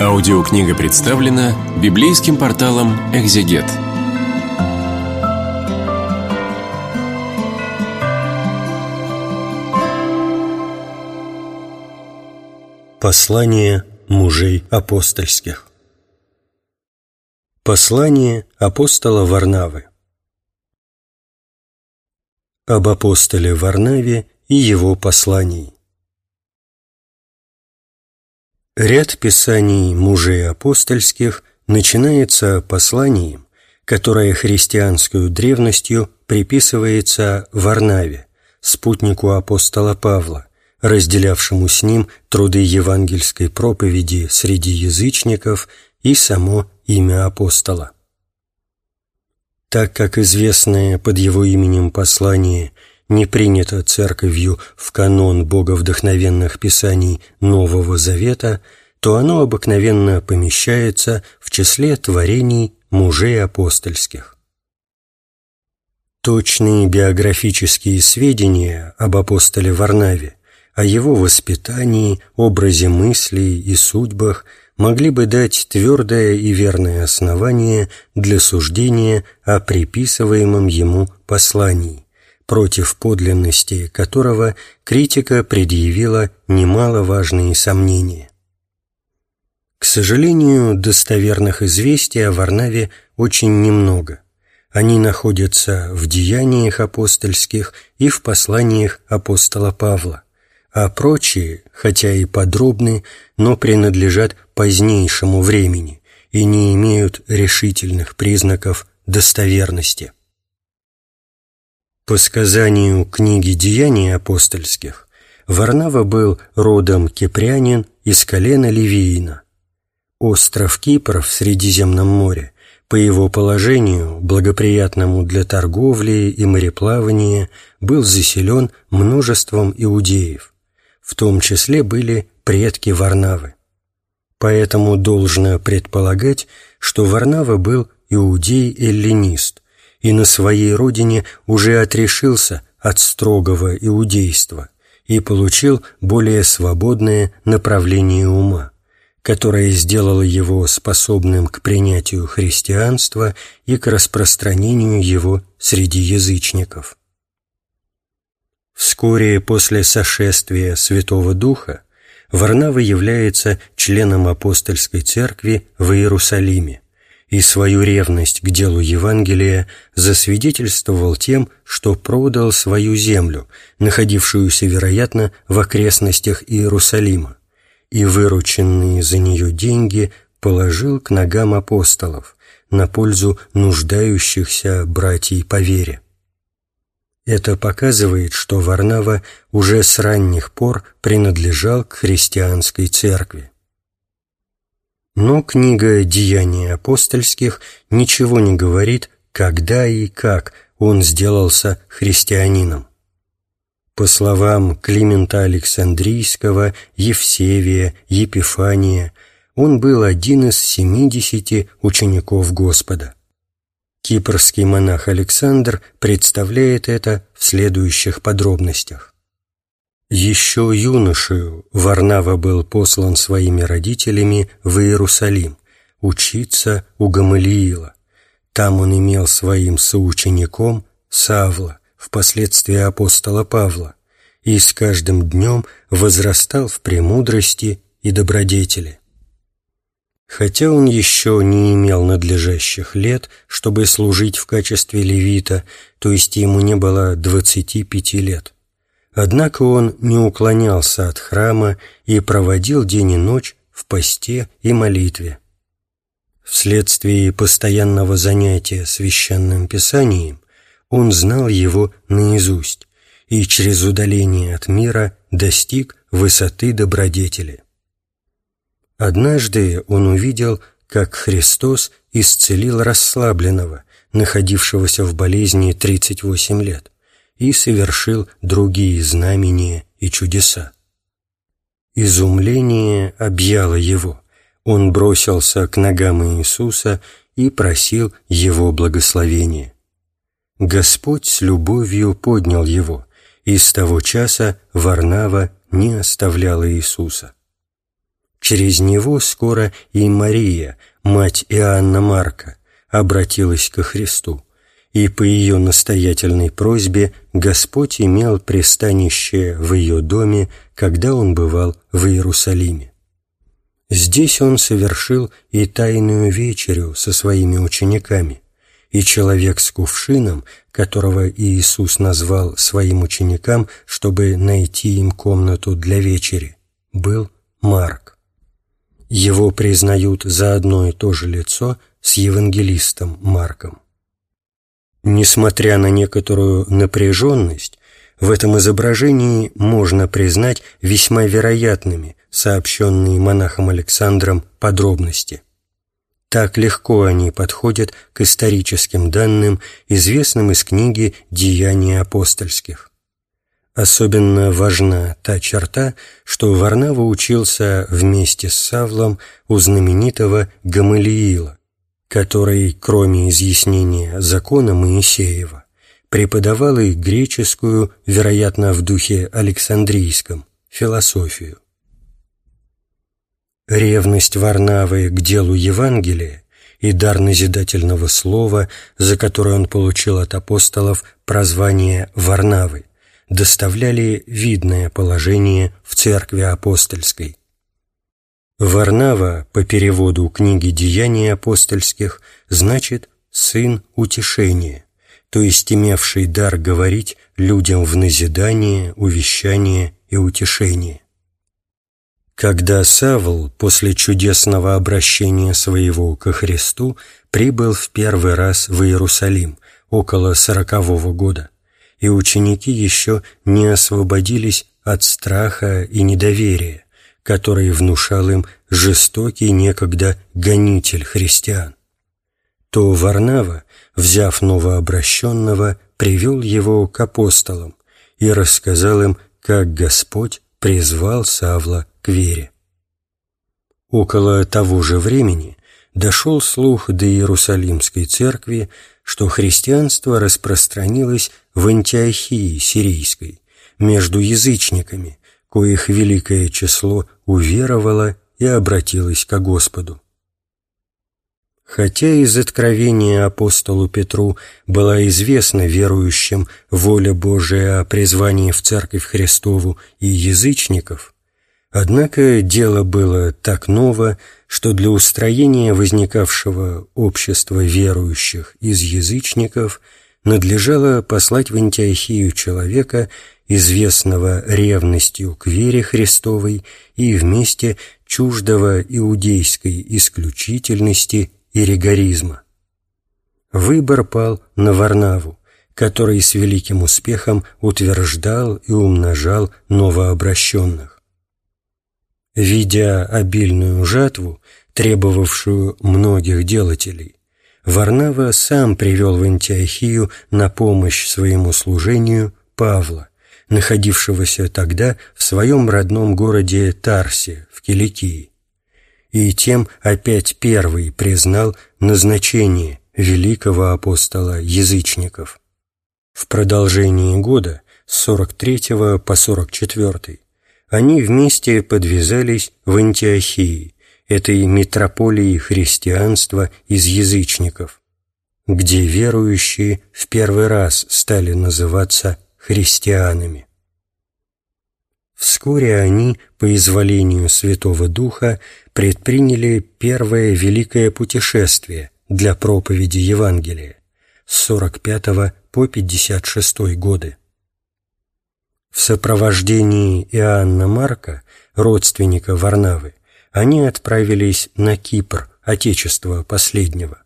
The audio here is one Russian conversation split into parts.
Аудиокнига представлена библейским порталом «Экзегет». Послание мужей апостольских. Послание апостола Варнавы. Об апостоле Варнаве и его послании Ряд писаний мужей апостольских начинается посланием, которое христианскую древностью приписывается Варнаве, спутнику апостола Павла, разделявшему с ним труды евангельской проповеди среди язычников и само имя апостола. Так как известное под его именем послание – не принято церковью в канон боговдохновенных писаний Нового Завета, то оно обыкновенно помещается в числе творений мужей апостольских. Точные биографические сведения об апостоле Варнаве, о его воспитании, образе мыслей и судьбах могли бы дать твердое и верное основание для суждения о приписываемом ему послании против подлинности которого критика предъявила немаловажные сомнения. К сожалению, достоверных известий о Варнаве очень немного. Они находятся в деяниях апостольских и в посланиях апостола Павла, а прочие, хотя и подробны, но принадлежат позднейшему времени и не имеют решительных признаков достоверности. По сказанию книги «Деяний апостольских» Варнава был родом кипрянин из колена Ливиина. Остров Кипр в Средиземном море, по его положению, благоприятному для торговли и мореплавания, был заселен множеством иудеев. В том числе были предки Варнавы. Поэтому должно предполагать, что Варнава был иудей-эллинист, и на своей родине уже отрешился от строгого иудейства и получил более свободное направление ума, которое сделало его способным к принятию христианства и к распространению его среди язычников. Вскоре после сошествия Святого Духа Варнава является членом апостольской церкви в Иерусалиме, и свою ревность к делу Евангелия засвидетельствовал тем, что продал свою землю, находившуюся, вероятно, в окрестностях Иерусалима, и вырученные за нее деньги положил к ногам апостолов на пользу нуждающихся братьей по вере. Это показывает, что Варнава уже с ранних пор принадлежал к христианской церкви. Но книга «Деяний апостольских» ничего не говорит, когда и как он сделался христианином. По словам Климента Александрийского, Евсевия, Епифания, он был один из семидесяти учеников Господа. Кипрский монах Александр представляет это в следующих подробностях. Еще юношею Варнава был послан своими родителями в Иерусалим учиться у Гамалиила. Там он имел своим соучеником Савла, впоследствии апостола Павла, и с каждым днем возрастал в премудрости и добродетели. Хотя он еще не имел надлежащих лет, чтобы служить в качестве левита, то есть ему не было двадцати пяти лет. Однако он не уклонялся от храма и проводил день и ночь в посте и молитве. Вследствие постоянного занятия священным писанием он знал его наизусть и через удаление от мира достиг высоты добродетели. Однажды он увидел, как Христос исцелил расслабленного, находившегося в болезни 38 лет и совершил другие знамения и чудеса. Изумление объяло его. Он бросился к ногам Иисуса и просил Его благословения. Господь с любовью поднял его, и с того часа Варнава не оставляла Иисуса. Через него скоро и Мария, мать Иоанна Марка, обратилась ко Христу, и по ее настоятельной просьбе Господь имел пристанище в ее доме, когда он бывал в Иерусалиме. Здесь он совершил и тайную вечерю со своими учениками, и человек с кувшином, которого Иисус назвал своим ученикам, чтобы найти им комнату для вечери, был Марк. Его признают за одно и то же лицо с евангелистом Марком. Несмотря на некоторую напряженность, в этом изображении можно признать весьма вероятными сообщенные монахом Александром подробности. Так легко они подходят к историческим данным, известным из книги «Деяния апостольских». Особенно важна та черта, что Варнава учился вместе с Савлом у знаменитого Гамалиила, который, кроме изъяснения закона Моисеева, преподавал и греческую, вероятно, в духе Александрийском, философию. Ревность Варнавы к делу Евангелия и дар назидательного слова, за которое он получил от апостолов прозвание Варнавы, доставляли видное положение в церкви апостольской. Варнава по переводу книги «Деяний апостольских» значит «сын утешения», то есть имевший дар говорить людям в назидание, увещание и утешение. Когда Савл после чудесного обращения своего ко Христу прибыл в первый раз в Иерусалим около сорокового года, и ученики еще не освободились от страха и недоверия, которые внушал им жестокий некогда гонитель христиан, то Варнава, взяв новообращенного, привел его к апостолам и рассказал им, как Господь призвал Савла к вере. Около того же времени дошел слух до Иерусалимской церкви, что христианство распространилось в Антиохии сирийской, между язычниками, коих великое число уверовало и обратилось ко Господу. Хотя из откровения апостолу Петру была известна верующим воля Божия о призвании в Церковь Христову и язычников, Однако дело было так ново, что для устроения возникавшего общества верующих из язычников надлежало послать в Антиохию человека, известного ревностью к вере Христовой и вместе чуждого иудейской исключительности и ригоризма. Выбор пал на Варнаву, который с великим успехом утверждал и умножал новообращенных. Видя обильную жатву, требовавшую многих делателей, Варнава сам привел в Антиохию на помощь своему служению Павла, находившегося тогда в своем родном городе Тарсе в Киликии, и тем опять первый признал назначение великого апостола язычников. В продолжении года с 43 по 44 они вместе подвязались в Антиохии, этой метрополии христианства из язычников, где верующие в первый раз стали называться христианами. Вскоре они, по изволению Святого Духа, предприняли первое великое путешествие для проповеди Евангелия с 45 по 56 годы. В сопровождении Иоанна Марка, родственника Варнавы, они отправились на Кипр, отечество последнего.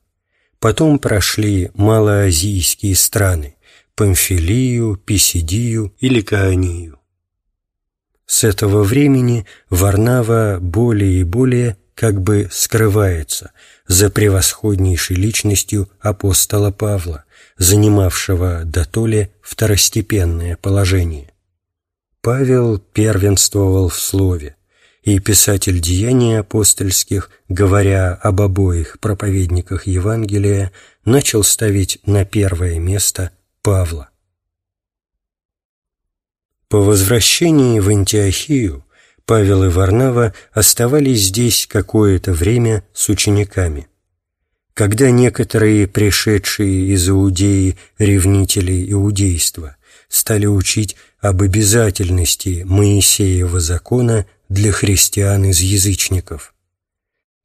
Потом прошли малоазийские страны – Памфилию, Писидию и Ликаонию. С этого времени Варнава более и более как бы скрывается за превосходнейшей личностью апостола Павла, занимавшего дотоле второстепенное положение. Павел первенствовал в слове, и писатель деяний апостольских, говоря об обоих проповедниках Евангелия, начал ставить на первое место Павла. По возвращении в Антиохию Павел и Варнава оставались здесь какое-то время с учениками. Когда некоторые пришедшие из Иудеи ревнители иудейства стали учить об обязательности Моисеева закона для христиан из язычников,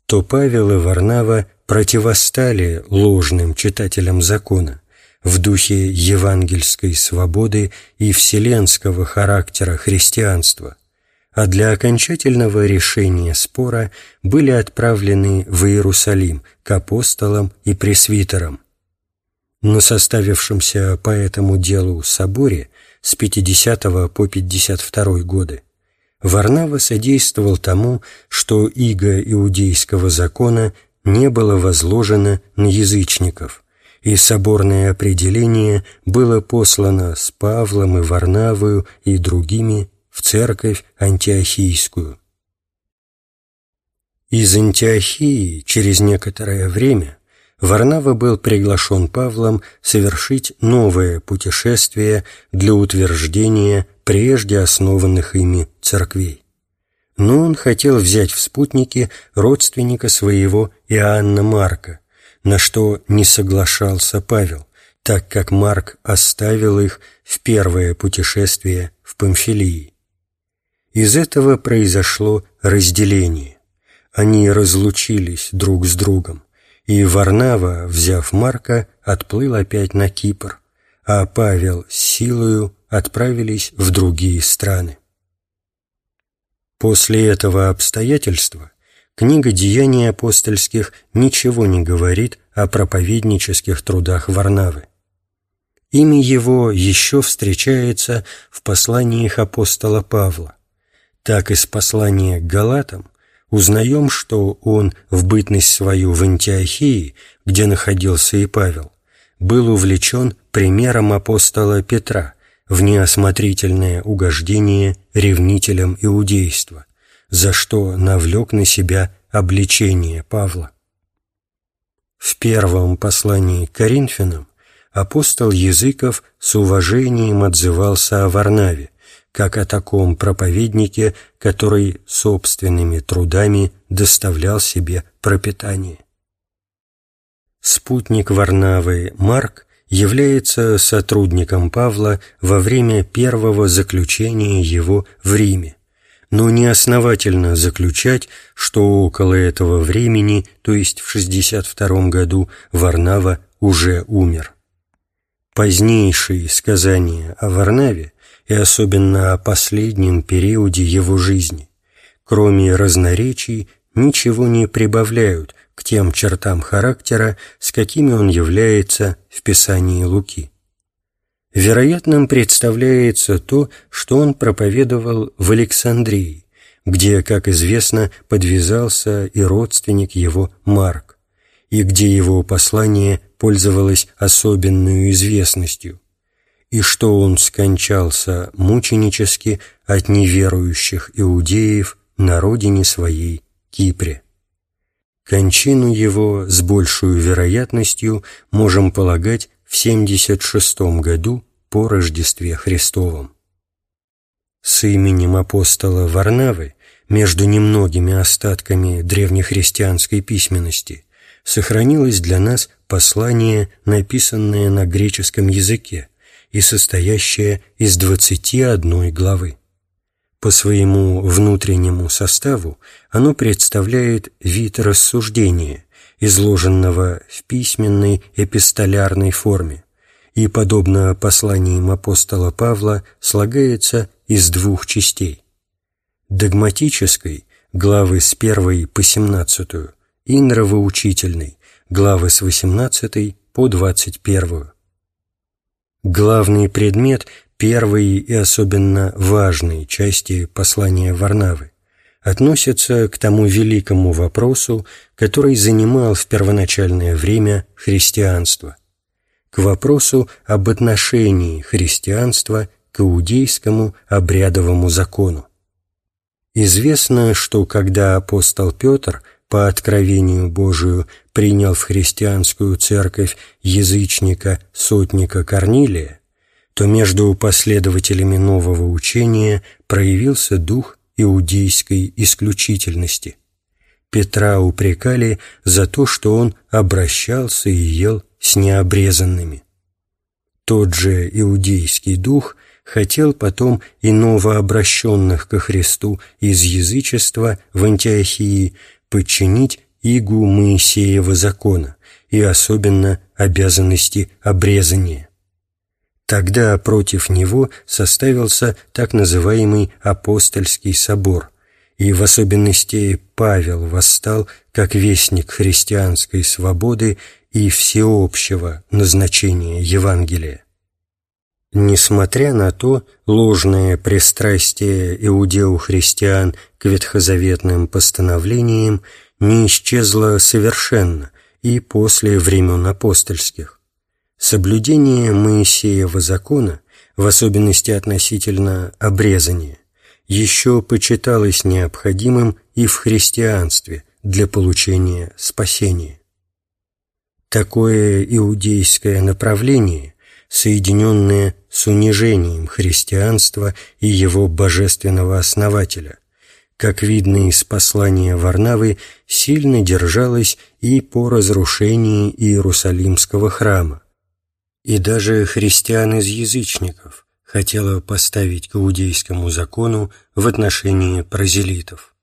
то Павел и Варнава противостали ложным читателям закона в духе евангельской свободы и вселенского характера христианства, а для окончательного решения спора были отправлены в Иерусалим к апостолам и пресвитерам. На составившемся по этому делу соборе с 50 по 52 годы Варнава содействовал тому, что иго иудейского закона не было возложено на язычников, и соборное определение было послано с Павлом и Варнавою и другими в церковь антиохийскую. Из Антиохии через некоторое время Варнава был приглашен Павлом совершить новое путешествие для утверждения прежде основанных ими церквей. Но он хотел взять в спутники родственника своего Иоанна Марка, на что не соглашался Павел, так как Марк оставил их в первое путешествие в Памфилии. Из этого произошло разделение. Они разлучились друг с другом, и Варнава, взяв Марка, отплыл опять на Кипр, а Павел с силою отправились в другие страны. После этого обстоятельства книга «Деяний апостольских» ничего не говорит о проповеднических трудах Варнавы. Имя его еще встречается в посланиях апостола Павла. Так из послания к Галатам узнаем, что он в бытность свою в Антиохии, где находился и Павел, был увлечен примером апостола Петра, в неосмотрительное угождение ревнителям иудейства, за что навлек на себя обличение Павла. В первом послании к Коринфянам апостол Языков с уважением отзывался о Варнаве, как о таком проповеднике, который собственными трудами доставлял себе пропитание. Спутник Варнавы Марк является сотрудником Павла во время первого заключения его в Риме, но неосновательно заключать, что около этого времени, то есть в 62 году, Варнава уже умер. Позднейшие сказания о Варнаве и особенно о последнем периоде его жизни, кроме разноречий, ничего не прибавляют к тем чертам характера, с какими он является в Писании Луки. Вероятным представляется то, что он проповедовал в Александрии, где, как известно, подвязался и родственник его Марк, и где его послание пользовалось особенной известностью, и что он скончался мученически от неверующих иудеев на родине своей Кипре. Кончину его с большей вероятностью можем полагать в 76 году по Рождестве Христовом. С именем апостола Варнавы между немногими остатками древнехристианской письменности сохранилось для нас послание, написанное на греческом языке и состоящее из 21 главы. По своему внутреннему составу оно представляет вид рассуждения, изложенного в письменной эпистолярной форме, и, подобно посланиям апостола Павла, слагается из двух частей. Догматической – главы с 1 по 17, и нравоучительной – главы с 18 по 21. Главный предмет первой и особенно важной части послания Варнавы относятся к тому великому вопросу, который занимал в первоначальное время христианство, к вопросу об отношении христианства к иудейскому обрядовому закону. Известно, что когда апостол Петр по откровению Божию принял в христианскую церковь язычника сотника Корнилия, то между последователями нового учения проявился дух иудейской исключительности. Петра упрекали за то, что он обращался и ел с необрезанными. Тот же иудейский дух хотел потом и новообращенных ко Христу из язычества в Антиохии подчинить игу Моисеева закона и особенно обязанности обрезания. Тогда против него составился так называемый апостольский собор, и в особенности Павел восстал как вестник христианской свободы и всеобщего назначения Евангелия. Несмотря на то, ложное пристрастие иудеу-христиан к ветхозаветным постановлениям не исчезло совершенно и после времен апостольских. Соблюдение Моисеева закона, в особенности относительно обрезания, еще почиталось необходимым и в христианстве для получения спасения. Такое иудейское направление, соединенное с унижением христианства и его божественного основателя, как видно из послания Варнавы, сильно держалось и по разрушении Иерусалимского храма. И даже христиан из язычников хотела поставить к иудейскому закону в отношении прозелитов.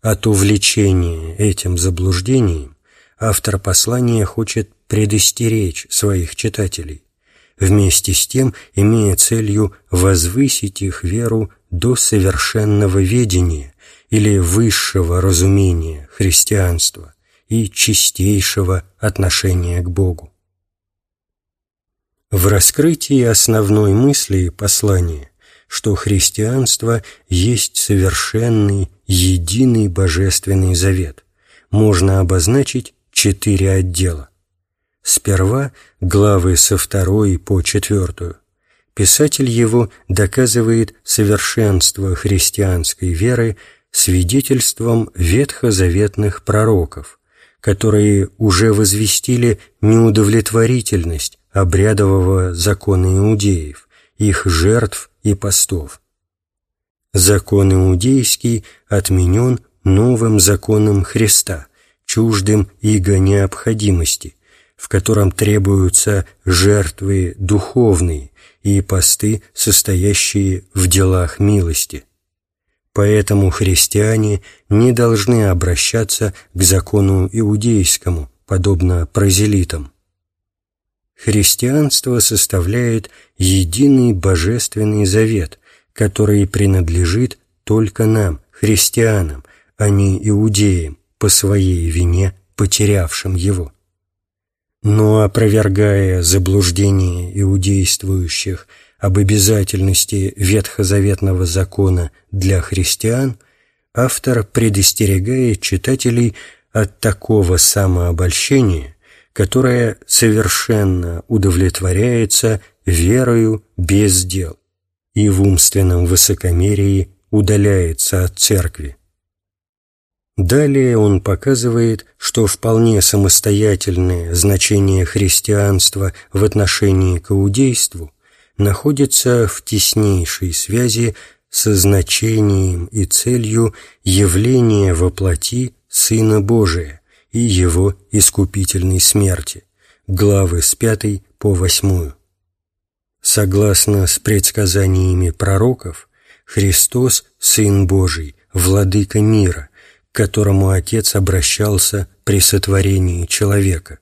От увлечения этим заблуждением автор послания хочет предостеречь своих читателей, вместе с тем имея целью возвысить их веру до совершенного ведения или высшего разумения христианства и чистейшего отношения к Богу. В раскрытии основной мысли послания, что христианство есть совершенный, единый божественный завет, можно обозначить четыре отдела. Сперва главы со второй по четвертую. Писатель его доказывает совершенство христианской веры свидетельством ветхозаветных пророков, которые уже возвестили неудовлетворительность обрядового закона иудеев, их жертв и постов. Закон иудейский отменен новым законом Христа, чуждым иго необходимости, в котором требуются жертвы духовные и посты, состоящие в делах милости. Поэтому христиане не должны обращаться к закону иудейскому, подобно прозелитам. Христианство составляет единый божественный завет, который принадлежит только нам, христианам, а не иудеям, по своей вине потерявшим его. Но опровергая заблуждение иудействующих об обязательности ветхозаветного закона для христиан, автор предостерегает читателей от такого самообольщения, которая совершенно удовлетворяется верою без дел и в умственном высокомерии удаляется от церкви. Далее он показывает, что вполне самостоятельное значение христианства в отношении к иудейству находится в теснейшей связи со значением и целью явления во плоти Сына Божия, и его искупительной смерти, главы с пятой по восьмую. Согласно с предсказаниями пророков, Христос – Сын Божий, Владыка мира, к которому Отец обращался при сотворении человека,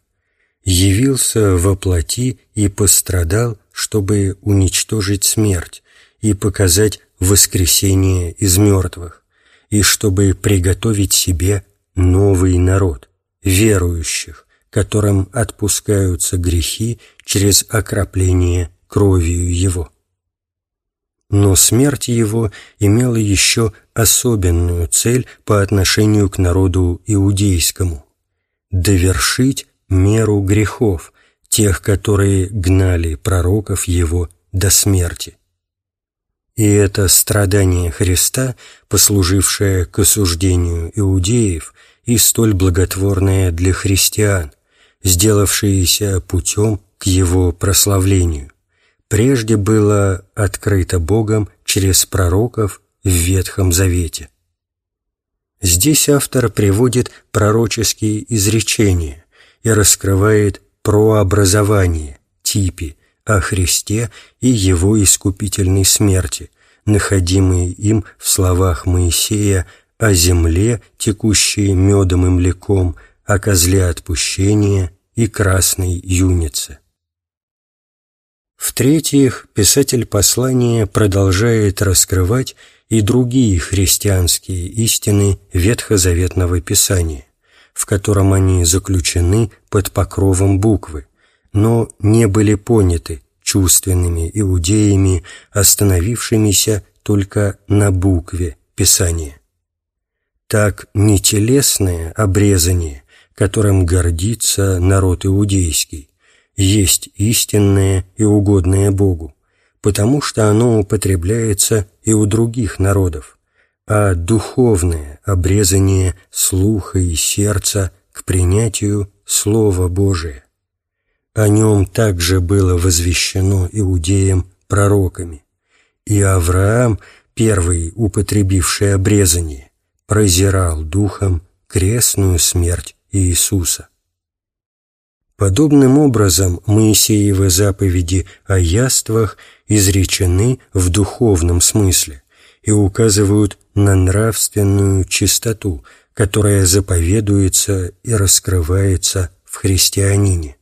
явился во плоти и пострадал, чтобы уничтожить смерть и показать воскресение из мертвых, и чтобы приготовить себе новый народ – верующих, которым отпускаются грехи через окропление кровью Его. Но смерть Его имела еще особенную цель по отношению к народу иудейскому – довершить меру грехов, тех, которые гнали пророков Его до смерти. И это страдание Христа, послужившее к осуждению иудеев – и столь благотворное для христиан, сделавшееся путем к его прославлению, прежде было открыто Богом через пророков в Ветхом Завете. Здесь автор приводит пророческие изречения и раскрывает прообразование, типи, о Христе и Его искупительной смерти, находимые им в словах Моисея о земле, текущей медом и млеком, о козле отпущения и красной юнице. В-третьих, писатель послания продолжает раскрывать и другие христианские истины Ветхозаветного Писания, в котором они заключены под покровом буквы, но не были поняты чувственными иудеями, остановившимися только на букве Писания. Так нетелесное обрезание, которым гордится народ иудейский, есть истинное и угодное Богу, потому что оно употребляется и у других народов, а духовное обрезание слуха и сердца к принятию Слова Божия. О нем также было возвещено иудеям пророками, и Авраам, первый употребивший обрезание, прозирал духом крестную смерть Иисуса. Подобным образом Моисеевы заповеди о яствах изречены в духовном смысле и указывают на нравственную чистоту, которая заповедуется и раскрывается в христианине.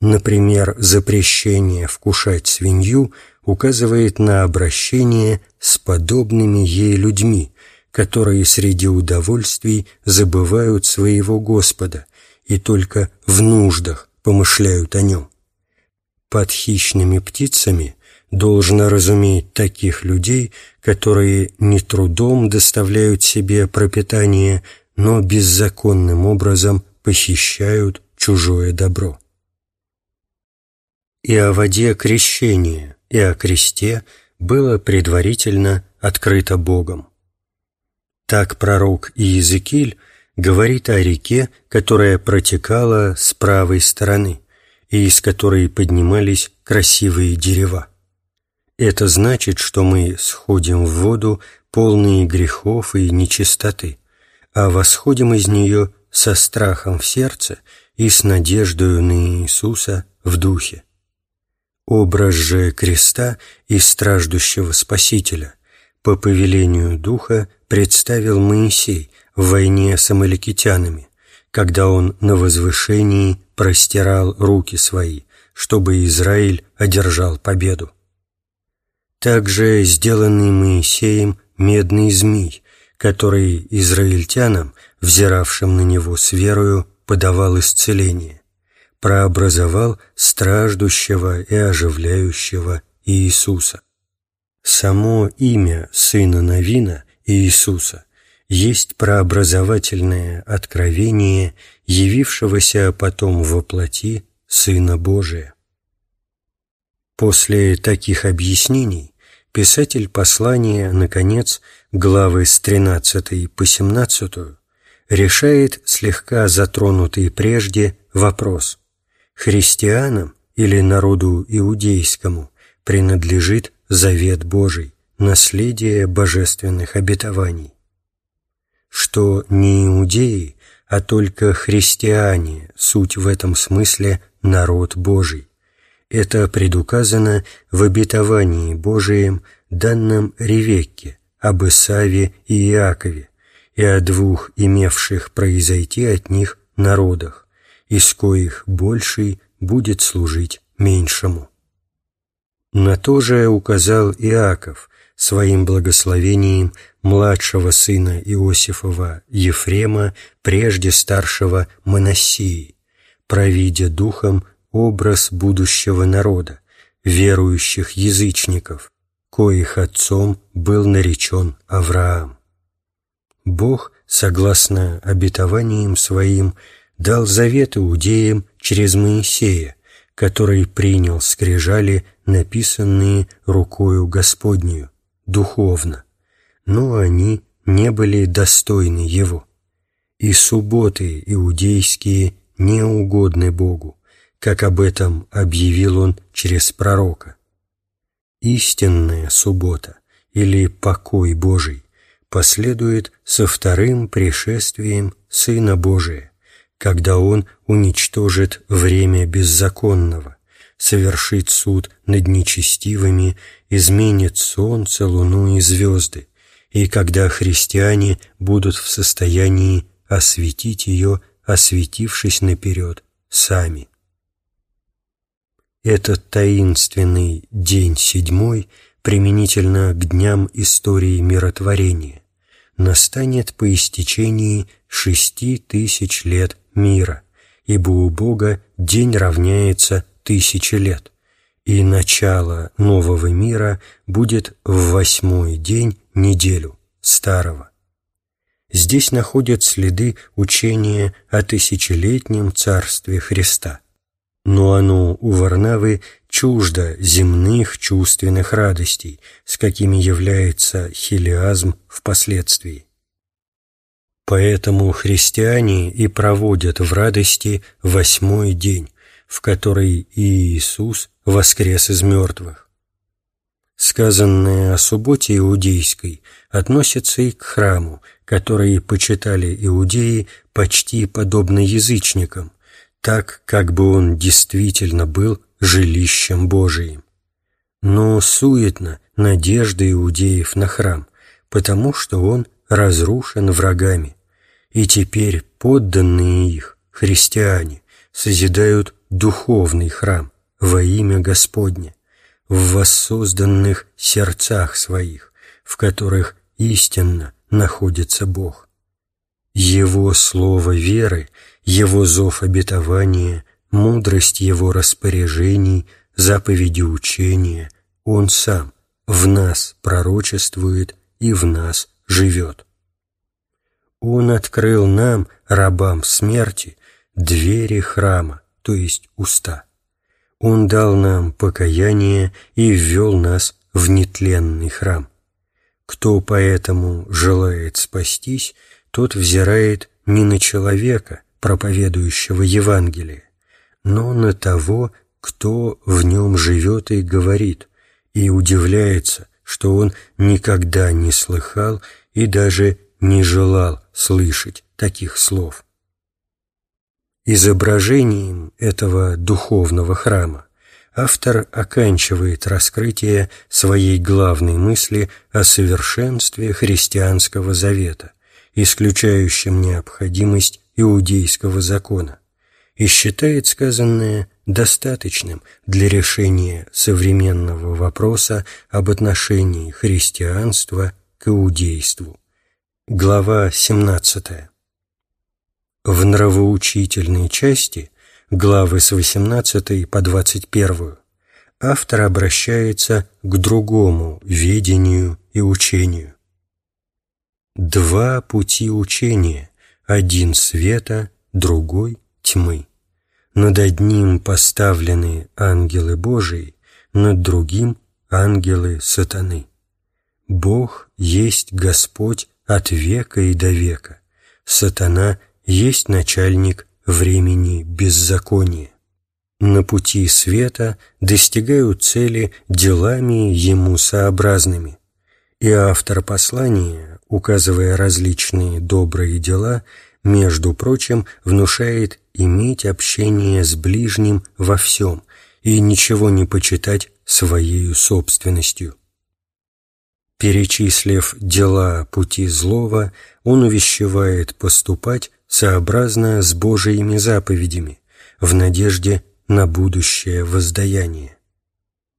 Например, запрещение вкушать свинью указывает на обращение с подобными ей людьми, которые среди удовольствий забывают своего Господа и только в нуждах помышляют о нем. Под хищными птицами должно разуметь таких людей, которые не трудом доставляют себе пропитание, но беззаконным образом похищают чужое добро. И о воде крещения, и о кресте было предварительно открыто Богом. Так пророк Иезекииль говорит о реке, которая протекала с правой стороны и из которой поднимались красивые дерева. Это значит, что мы сходим в воду, полные грехов и нечистоты, а восходим из нее со страхом в сердце и с надеждою на Иисуса в духе. Образ же креста и страждущего Спасителя по повелению Духа представил Моисей – в войне с амаликитянами, когда он на возвышении простирал руки свои, чтобы Израиль одержал победу. Также сделанный Моисеем медный змей, который израильтянам, взиравшим на него с верою, подавал исцеление, прообразовал страждущего и оживляющего Иисуса. Само имя Сына Навина, Иисуса, есть прообразовательное откровение, явившегося потом во плоти Сына Божия. После таких объяснений писатель послания, наконец, главы с 13 по 17 решает слегка затронутый прежде вопрос. «Христианам или народу иудейскому принадлежит завет Божий, наследие божественных обетований?» что не иудеи, а только христиане, суть в этом смысле народ Божий. Это предуказано в обетовании Божием, данном Ревекке, об Исаве и Иакове, и о двух имевших произойти от них народах, из коих больший будет служить меньшему. На то же указал Иаков своим благословением младшего сына Иосифова Ефрема, прежде старшего Моносии, провидя духом образ будущего народа, верующих язычников, коих отцом был наречен Авраам. Бог, согласно обетованиям своим, дал завет иудеям через Моисея, который принял скрижали, написанные рукою Господнюю, духовно, но они не были достойны его. И субботы иудейские не угодны Богу, как об этом объявил он через пророка. Истинная суббота или покой Божий последует со вторым пришествием Сына Божия, когда Он уничтожит время беззаконного, совершит суд над нечестивыми, изменит солнце, луну и звезды, и когда христиане будут в состоянии осветить ее, осветившись наперед сами. Этот таинственный день седьмой применительно к дням истории миротворения настанет по истечении шести тысяч лет мира, ибо у Бога день равняется тысяче лет, и начало нового мира будет в восьмой день неделю старого. Здесь находят следы учения о тысячелетнем царстве Христа – но оно у Варнавы чуждо земных чувственных радостей, с какими является хилиазм впоследствии. Поэтому христиане и проводят в радости восьмой день, в который Иисус воскрес из мертвых. Сказанное о субботе иудейской относится и к храму, который почитали иудеи почти подобно язычникам, так, как бы он действительно был жилищем Божиим. Но суетно надежда иудеев на храм, потому что он разрушен врагами, и теперь подданные их, христиане, созидают духовный храм во имя Господне, в воссозданных сердцах своих, в которых истинно находится Бог. Его слово веры – его зов обетования, мудрость Его распоряжений, заповеди учения, Он сам в нас пророчествует и в нас живет. Он открыл нам, рабам смерти, двери храма, то есть уста. Он дал нам покаяние и ввел нас в нетленный храм. Кто поэтому желает спастись, тот взирает не на человека, проповедующего Евангелие, но на того, кто в нем живет и говорит, и удивляется, что он никогда не слыхал и даже не желал слышать таких слов. Изображением этого духовного храма автор оканчивает раскрытие своей главной мысли о совершенстве христианского завета, исключающем необходимость иудейского закона и считает сказанное достаточным для решения современного вопроса об отношении христианства к иудейству. Глава 17. В нравоучительной части, главы с 18 по 21, автор обращается к другому видению и учению. Два пути учения, один света, другой тьмы. Над одним поставлены ангелы Божии, над другим – ангелы сатаны. Бог есть Господь от века и до века, сатана есть начальник времени беззакония. На пути света достигают цели делами ему сообразными, и автор послания, указывая различные добрые дела, между прочим, внушает иметь общение с ближним во всем и ничего не почитать своей собственностью. Перечислив дела пути злого, он увещевает поступать сообразно с Божиими заповедями, в надежде на будущее воздаяние.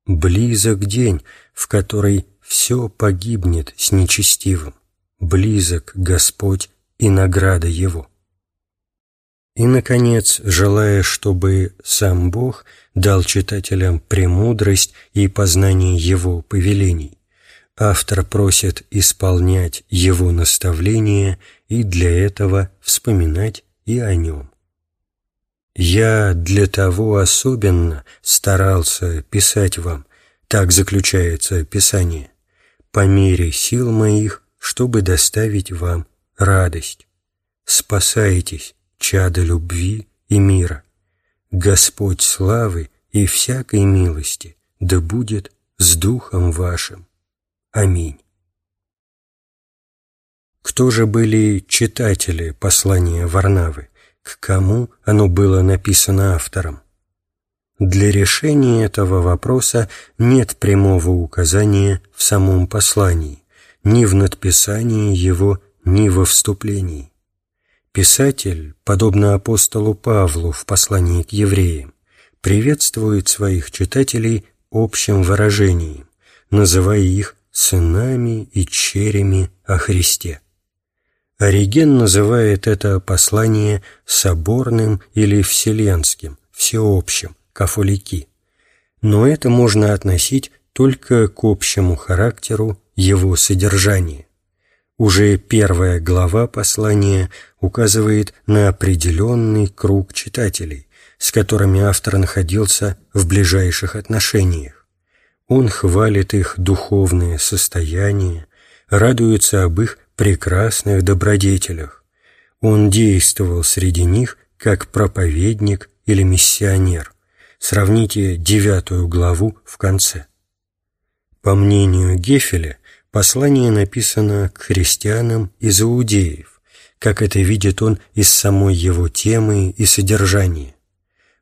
Близок день, в который все погибнет с нечестивым. Близок Господь и награда Его. И, наконец, желая, чтобы сам Бог дал читателям премудрость и познание Его повелений, автор просит исполнять Его наставления и для этого вспоминать и о Нем. «Я для того особенно старался писать вам», так заключается Писание, по мере сил моих, чтобы доставить вам радость. Спасайтесь, чада любви и мира. Господь славы и всякой милости да будет с Духом вашим. Аминь. Кто же были читатели послания Варнавы? К кому оно было написано автором? Для решения этого вопроса нет прямого указания в самом послании, ни в надписании его, ни во вступлении. Писатель, подобно апостолу Павлу в послании к евреям, приветствует своих читателей общим выражением, называя их сынами и черями о Христе. Ориген называет это послание соборным или вселенским, всеобщим, кафолики. Но это можно относить только к общему характеру его содержания. Уже первая глава послания указывает на определенный круг читателей, с которыми автор находился в ближайших отношениях. Он хвалит их духовное состояние, радуется об их прекрасных добродетелях. Он действовал среди них как проповедник или миссионер. Сравните девятую главу в конце. По мнению Гефеля, послание написано к христианам из иудеев, как это видит он из самой его темы и содержания.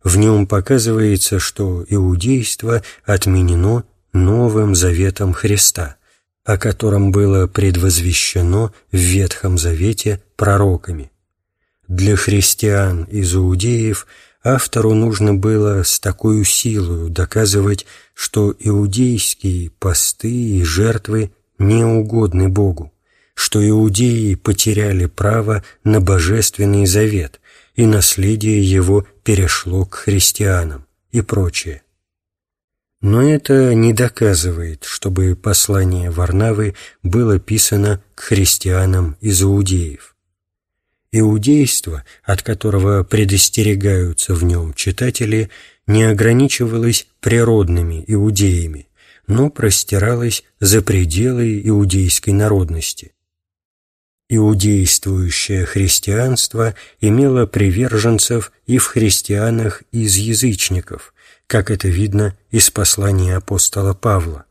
В нем показывается, что иудейство отменено Новым Заветом Христа – о котором было предвозвещено в Ветхом Завете пророками. Для христиан из иудеев автору нужно было с такой силой доказывать, что иудейские посты и жертвы не угодны Богу, что иудеи потеряли право на божественный завет, и наследие его перешло к христианам и прочее. Но это не доказывает, чтобы послание Варнавы было писано к христианам из иудеев. Иудейство, от которого предостерегаются в нем читатели, не ограничивалось природными иудеями, но простиралось за пределы иудейской народности. Иудействующее христианство имело приверженцев и в христианах из язычников – как это видно из послания апостола Павла.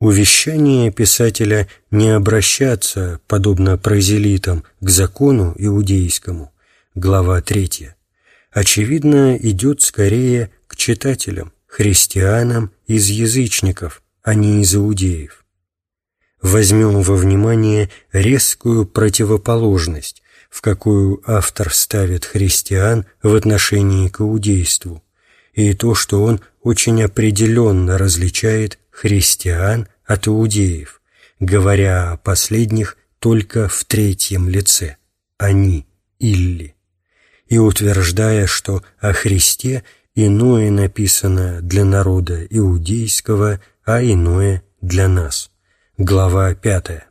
Увещание писателя не обращаться, подобно прозелитам, к закону иудейскому, глава 3, очевидно, идет скорее к читателям, христианам из язычников, а не из иудеев. Возьмем во внимание резкую противоположность, в какую автор ставит христиан в отношении к иудейству, и то, что он очень определенно различает христиан от иудеев, говоря о последних только в третьем лице «они» или, и утверждая, что о Христе иное написано для народа иудейского, а иное для нас. Глава пятая.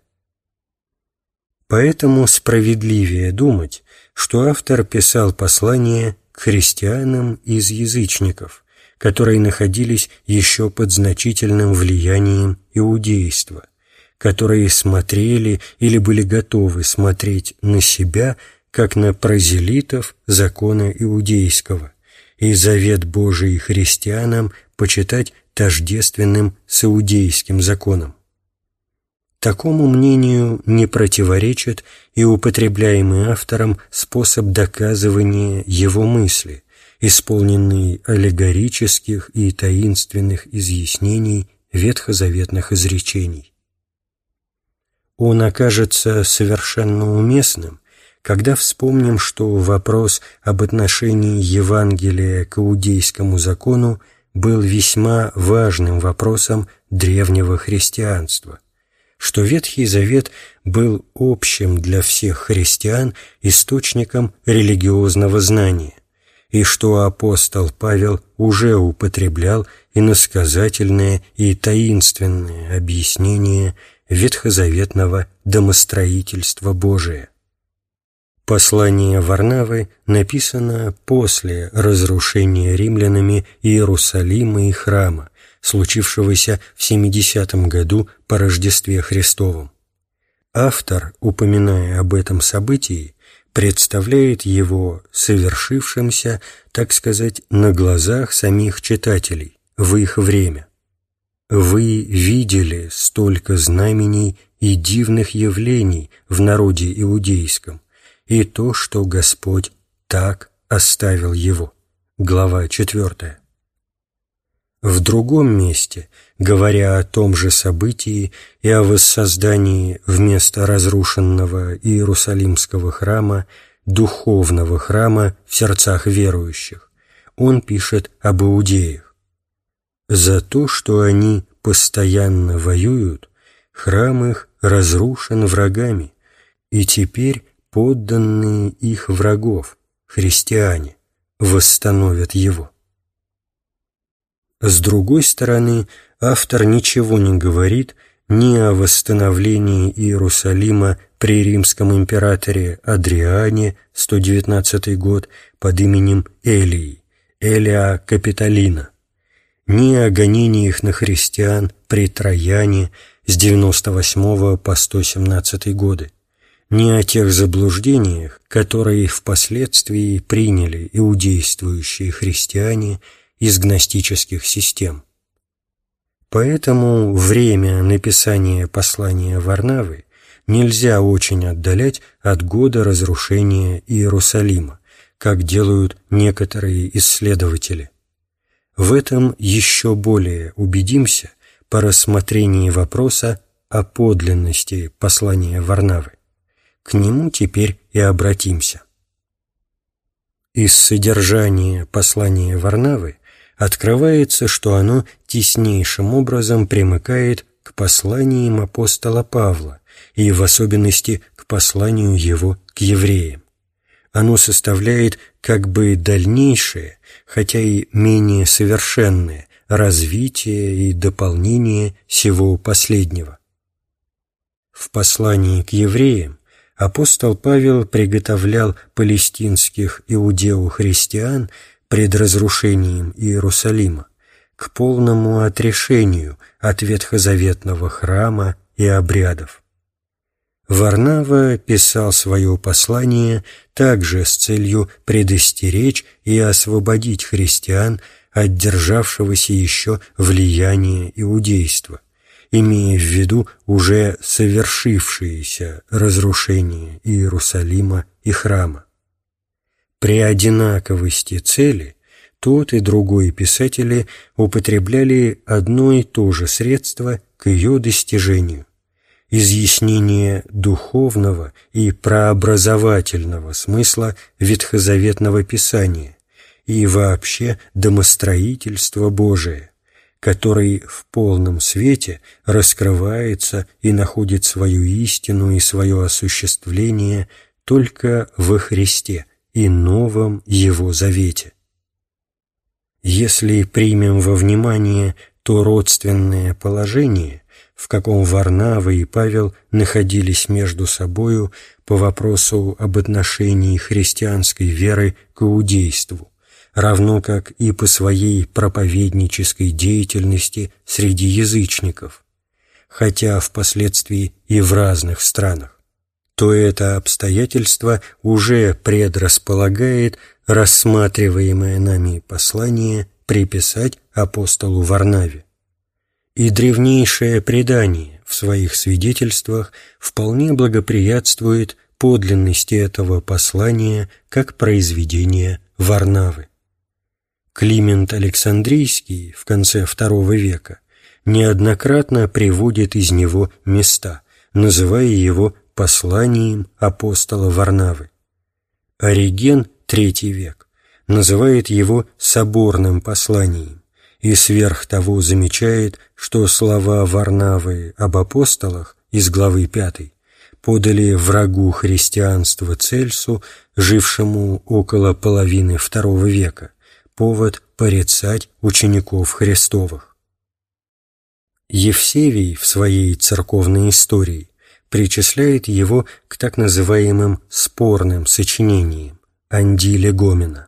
Поэтому справедливее думать, что автор писал послание к христианам из язычников, которые находились еще под значительным влиянием иудейства, которые смотрели или были готовы смотреть на себя, как на прозелитов закона иудейского, и завет Божий христианам почитать тождественным с иудейским законом. Такому мнению не противоречит и употребляемый автором способ доказывания его мысли, исполненный аллегорических и таинственных изъяснений ветхозаветных изречений. Он окажется совершенно уместным, когда вспомним, что вопрос об отношении Евангелия к иудейскому закону был весьма важным вопросом древнего христианства что Ветхий Завет был общим для всех христиан источником религиозного знания, и что апостол Павел уже употреблял иносказательное и таинственное объяснение ветхозаветного домостроительства Божия. Послание Варнавы написано после разрушения римлянами Иерусалима и храма, случившегося в 70 году по Рождестве Христовом. Автор, упоминая об этом событии, представляет его совершившимся, так сказать, на глазах самих читателей, в их время. «Вы видели столько знамений и дивных явлений в народе иудейском, и то, что Господь так оставил его. Глава 4. В другом месте, говоря о том же событии и о воссоздании вместо разрушенного Иерусалимского храма духовного храма в сердцах верующих, он пишет об иудеях. «За то, что они постоянно воюют, храм их разрушен врагами, и теперь подданные их врагов, христиане, восстановят его. С другой стороны, автор ничего не говорит ни о восстановлении Иерусалима при римском императоре Адриане, 119 год, под именем Элии, Элия Капитолина, ни о гонениях на христиан при Трояне с 98 по 117 годы, ни о тех заблуждениях, которые впоследствии приняли иудействующие христиане из гностических систем. Поэтому время написания послания Варнавы нельзя очень отдалять от года разрушения Иерусалима, как делают некоторые исследователи. В этом еще более убедимся по рассмотрении вопроса о подлинности послания Варнавы. К нему теперь и обратимся. Из содержания послания Варнавы открывается, что оно теснейшим образом примыкает к посланиям апостола Павла и в особенности к посланию его к евреям. Оно составляет как бы дальнейшее, хотя и менее совершенное, развитие и дополнение всего последнего. В послании к евреям апостол Павел приготовлял палестинских иудео-христиан пред разрушением Иерусалима к полному отрешению от ветхозаветного храма и обрядов. Варнава писал свое послание также с целью предостеречь и освободить христиан от державшегося еще влияния иудейства – имея в виду уже совершившееся разрушение Иерусалима и храма. При одинаковости цели тот и другой писатели употребляли одно и то же средство к ее достижению – изъяснение духовного и прообразовательного смысла ветхозаветного писания и вообще домостроительства Божия, который в полном свете раскрывается и находит свою истину и свое осуществление только во Христе и новом Его Завете. Если примем во внимание то родственное положение, в каком Варнава и Павел находились между собою по вопросу об отношении христианской веры к иудейству, равно как и по своей проповеднической деятельности среди язычников, хотя впоследствии и в разных странах, то это обстоятельство уже предрасполагает рассматриваемое нами послание приписать апостолу Варнаве. И древнейшее предание в своих свидетельствах вполне благоприятствует подлинности этого послания как произведения Варнавы. Климент Александрийский в конце II века неоднократно приводит из него места, называя его посланием апостола Варнавы. Ориген, III век, называет его соборным посланием и сверх того замечает, что слова Варнавы об апостолах из главы 5 подали врагу христианства Цельсу, жившему около половины II века, повод порицать учеников Христовых. Евсевий в своей церковной истории причисляет его к так называемым спорным сочинениям Андиле Гомина,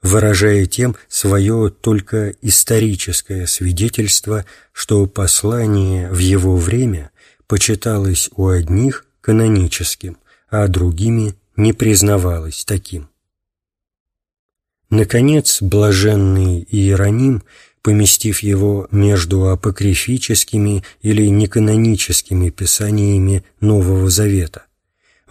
выражая тем свое только историческое свидетельство, что послание в его время почиталось у одних каноническим, а другими не признавалось таким. Наконец, блаженный Иероним поместив его между апокрифическими или неканоническими писаниями Нового Завета,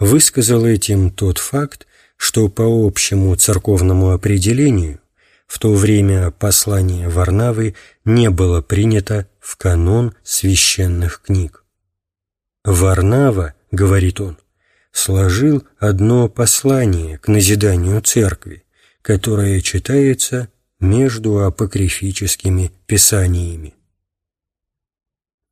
высказал этим тот факт, что по общему церковному определению в то время послание Варнавы не было принято в канон священных книг. «Варнава, — говорит он, — сложил одно послание к назиданию церкви, которое читается между апокрифическими писаниями.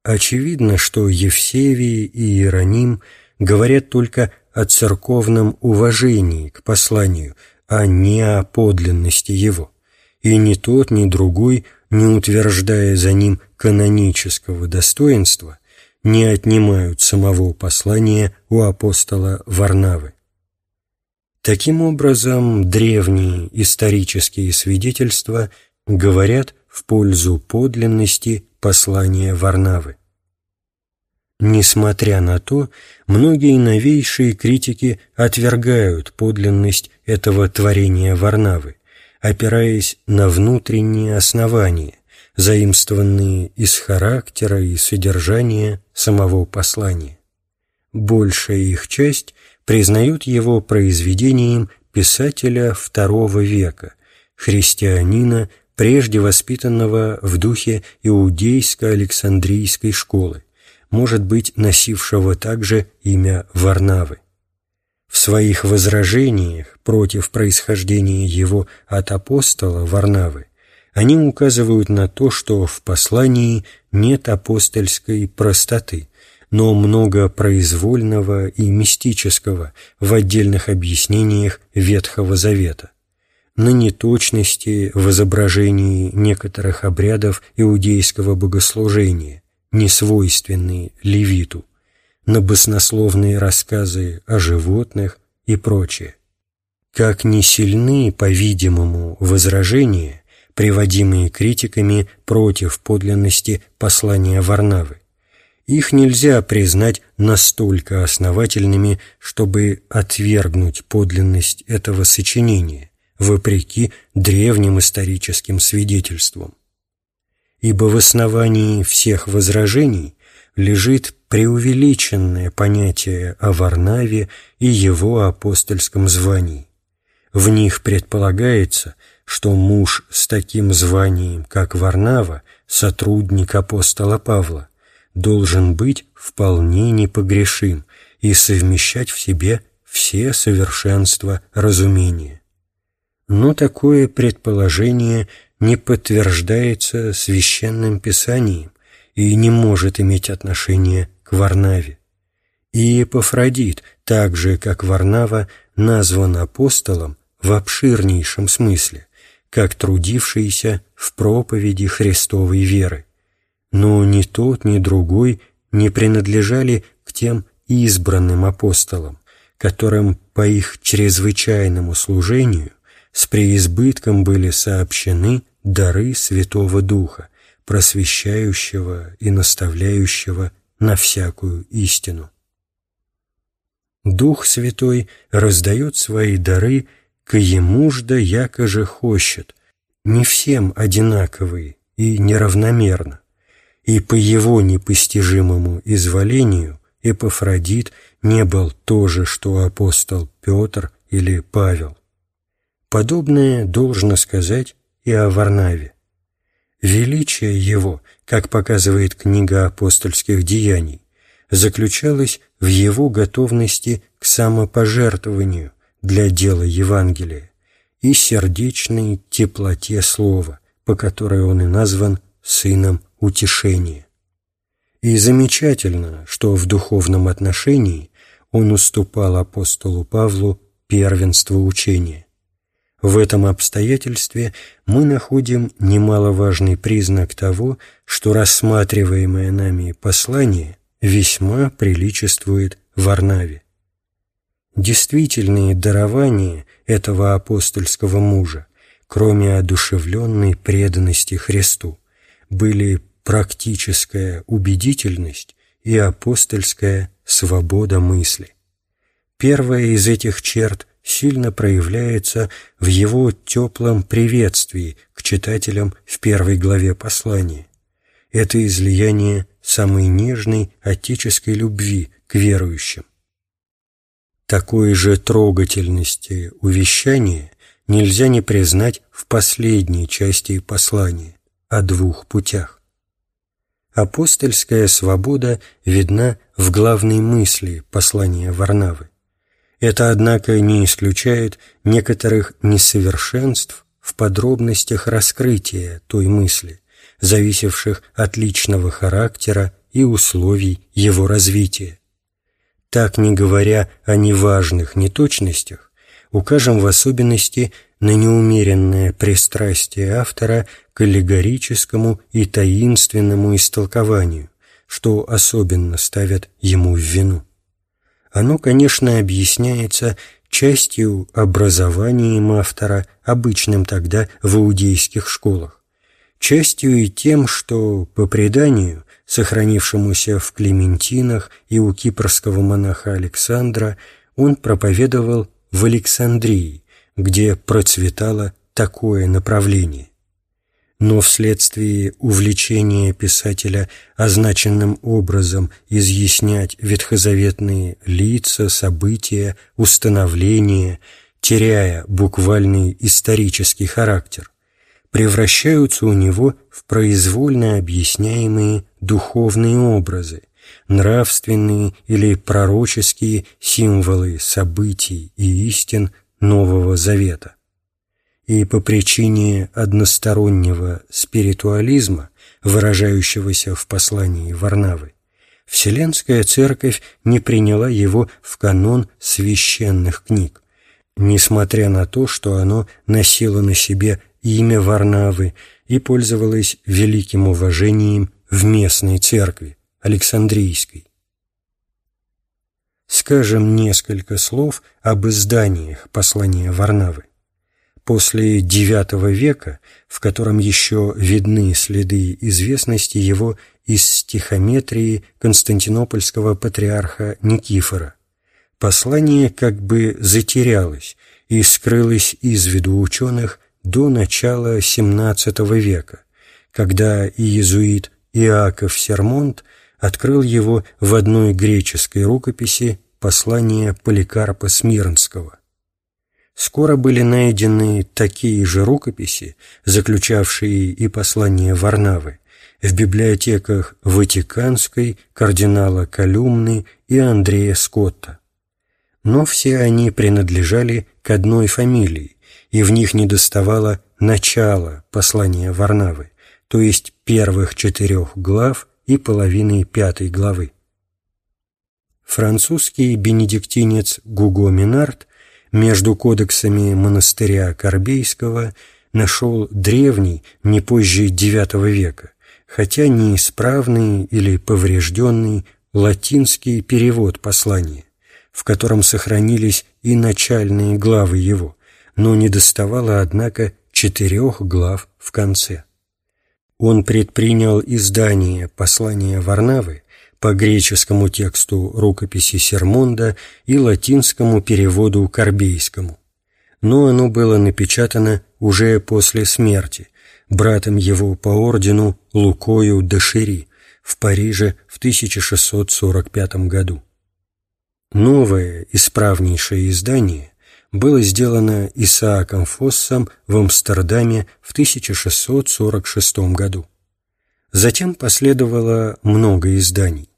Очевидно, что Евсевий и Иероним говорят только о церковном уважении к посланию, а не о подлинности его и ни тот, ни другой, не утверждая за ним канонического достоинства, не отнимают самого послания у апостола Варнавы. Таким образом, древние исторические свидетельства говорят в пользу подлинности послания Варнавы. Несмотря на то, многие новейшие критики отвергают подлинность этого творения Варнавы, опираясь на внутренние основания, заимствованные из характера и содержания самого послания. Большая их часть признают его произведением писателя II века, христианина, прежде воспитанного в духе иудейско-александрийской школы, может быть, носившего также имя Варнавы. В своих возражениях против происхождения его от апостола Варнавы они указывают на то, что в послании нет апостольской простоты, но много произвольного и мистического в отдельных объяснениях Ветхого Завета, на неточности в изображении некоторых обрядов иудейского богослужения, несвойственные левиту, на баснословные рассказы о животных и прочее. Как не сильны, по-видимому, возражения, приводимые критиками против подлинности послания Варнавы. Их нельзя признать настолько основательными, чтобы отвергнуть подлинность этого сочинения, вопреки древним историческим свидетельствам. Ибо в основании всех возражений лежит преувеличенное понятие о Варнаве и его апостольском звании. В них предполагается, что муж с таким званием, как Варнава, сотрудник апостола Павла, должен быть вполне непогрешим и совмещать в себе все совершенства разумения. Но такое предположение не подтверждается священным писанием, и не может иметь отношения к Варнаве. И Эпофродит, так же, как Варнава, назван апостолом в обширнейшем смысле, как трудившийся в проповеди Христовой веры. Но ни тот, ни другой не принадлежали к тем избранным апостолам, которым по их чрезвычайному служению с преизбытком были сообщены дары Святого Духа, просвещающего и наставляющего на всякую истину. Дух Святой раздает свои дары к ему ж да яко же хочет, не всем одинаковые и неравномерно, и по его непостижимому изволению Эпофродит не был то же, что апостол Петр или Павел. Подобное должно сказать и о Варнаве. Величие его, как показывает книга апостольских деяний, заключалось в его готовности к самопожертвованию для дела Евангелия и сердечной теплоте слова, по которой он и назван «сыном утешения». И замечательно, что в духовном отношении он уступал апостолу Павлу первенство учения. В этом обстоятельстве мы находим немаловажный признак того, что рассматриваемое нами послание весьма приличествует Варнаве. Действительные дарования этого апостольского мужа, кроме одушевленной преданности Христу, были практическая убедительность и апостольская свобода мысли. Первая из этих черт сильно проявляется в его теплом приветствии к читателям в первой главе послания. Это излияние самой нежной отеческой любви к верующим. Такой же трогательности увещания нельзя не признать в последней части послания о двух путях. Апостольская свобода видна в главной мысли послания Варнавы. Это, однако, не исключает некоторых несовершенств в подробностях раскрытия той мысли, зависевших от личного характера и условий его развития. Так, не говоря о неважных неточностях, укажем в особенности на неумеренное пристрастие автора к аллегорическому и таинственному истолкованию, что особенно ставят ему в вину. Оно, конечно, объясняется частью образованием автора, обычным тогда в иудейских школах, частью и тем, что, по преданию, сохранившемуся в Клементинах и у кипрского монаха Александра, он проповедовал в Александрии, где процветало такое направление. Но вследствие увлечения писателя означенным образом изъяснять ветхозаветные лица, события, установления, теряя буквальный исторический характер, превращаются у него в произвольно объясняемые духовные образы, нравственные или пророческие символы событий и истин Нового Завета. И по причине одностороннего спиритуализма, выражающегося в послании Варнавы, Вселенская Церковь не приняла его в канон священных книг, несмотря на то, что оно носило на себе имя Варнавы и пользовалось великим уважением в местной церкви, Александрийской. Скажем несколько слов об изданиях послания Варнавы после IX века, в котором еще видны следы известности его из стихометрии константинопольского патриарха Никифора. Послание как бы затерялось и скрылось из виду ученых до начала XVII века, когда иезуит Иаков Сермонт открыл его в одной греческой рукописи «Послание Поликарпа Смирнского». Скоро были найдены такие же рукописи, заключавшие и послание Варнавы, в библиотеках Ватиканской, кардинала Колюмны и Андрея Скотта. Но все они принадлежали к одной фамилии, и в них недоставало начала послания Варнавы, то есть первых четырех глав и половины пятой главы. Французский бенедиктинец Гуго Минард между кодексами монастыря Корбейского нашел древний, не позже IX века, хотя неисправный или поврежденный латинский перевод послания, в котором сохранились и начальные главы его, но не доставало, однако, четырех глав в конце. Он предпринял издание послания Варнавы по греческому тексту рукописи Сермонда и латинскому переводу Корбейскому. Но оно было напечатано уже после смерти, братом его по ордену Лукою де Шири в Париже в 1645 году. Новое, исправнейшее издание было сделано Исааком Фоссом в Амстердаме в 1646 году. Затем последовало много изданий.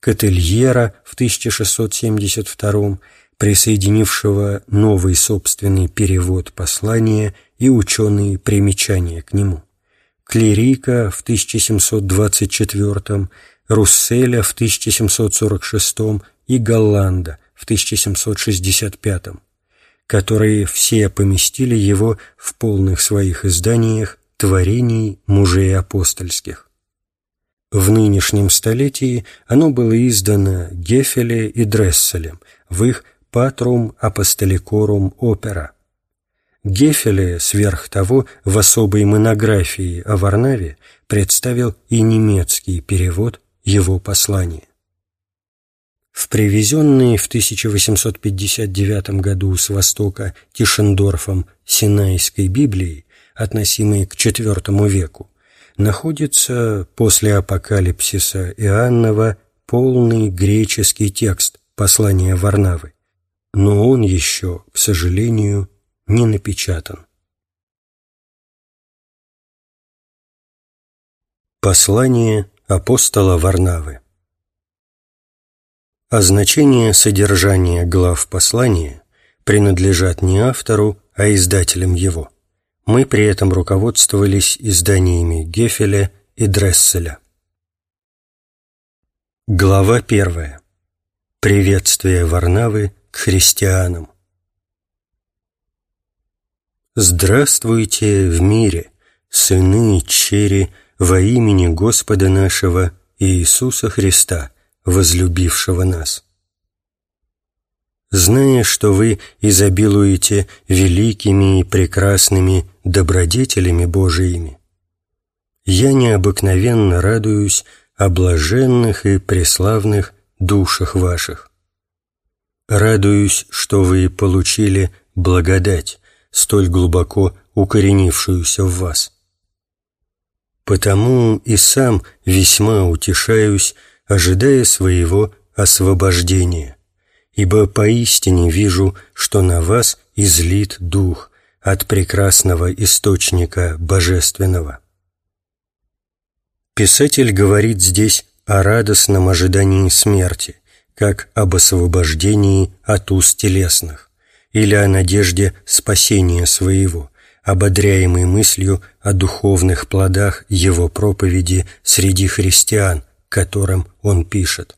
Котельера в 1672 присоединившего новый собственный перевод послания и ученые примечания к нему. Клерика в 1724, Русселя в 1746 и Голланда в 1765, которые все поместили его в полных своих изданиях творений мужей апостольских. В нынешнем столетии оно было издано Гефеле и Дресселем в их «Патрум Апостоликорум Опера». Гефеле, сверх того, в особой монографии о Варнаве представил и немецкий перевод его послания. В привезенной в 1859 году с Востока Тишендорфом Синайской Библии, относимой к IV веку, находится после апокалипсиса Иоаннова полный греческий текст послания Варнавы, но он еще, к сожалению, не напечатан. Послание апостола Варнавы А значение содержания глав послания принадлежат не автору, а издателям его. Мы при этом руководствовались изданиями Гефеля и Дресселя. Глава первая. Приветствие Варнавы к христианам. Здравствуйте в мире, сыны и чери, во имени Господа нашего Иисуса Христа, возлюбившего нас. Зная, что вы изобилуете великими и прекрасными добродетелями Божиими, я необыкновенно радуюсь о блаженных и преславных душах ваших. Радуюсь, что вы получили благодать, столь глубоко укоренившуюся в вас. Потому и сам весьма утешаюсь, ожидая своего освобождения, ибо поистине вижу, что на вас излит Дух от прекрасного источника божественного. Писатель говорит здесь о радостном ожидании смерти, как об освобождении от уст телесных, или о надежде спасения своего ободряемый мыслью о духовных плодах его проповеди среди христиан, которым он пишет.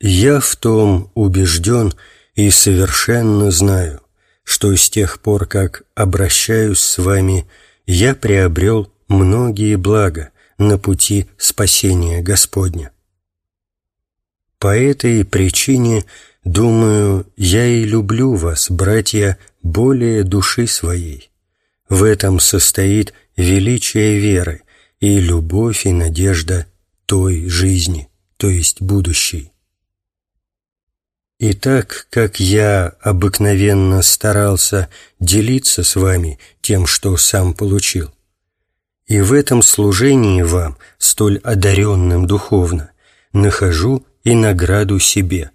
«Я в том убежден и совершенно знаю, что с тех пор, как обращаюсь с вами, я приобрел многие блага на пути спасения Господня. По этой причине, думаю, я и люблю вас, братья, более души своей. В этом состоит величие веры и любовь и надежда той жизни, то есть будущей. И так, как я обыкновенно старался делиться с вами тем, что сам получил, и в этом служении вам, столь одаренным духовно, нахожу и награду себе,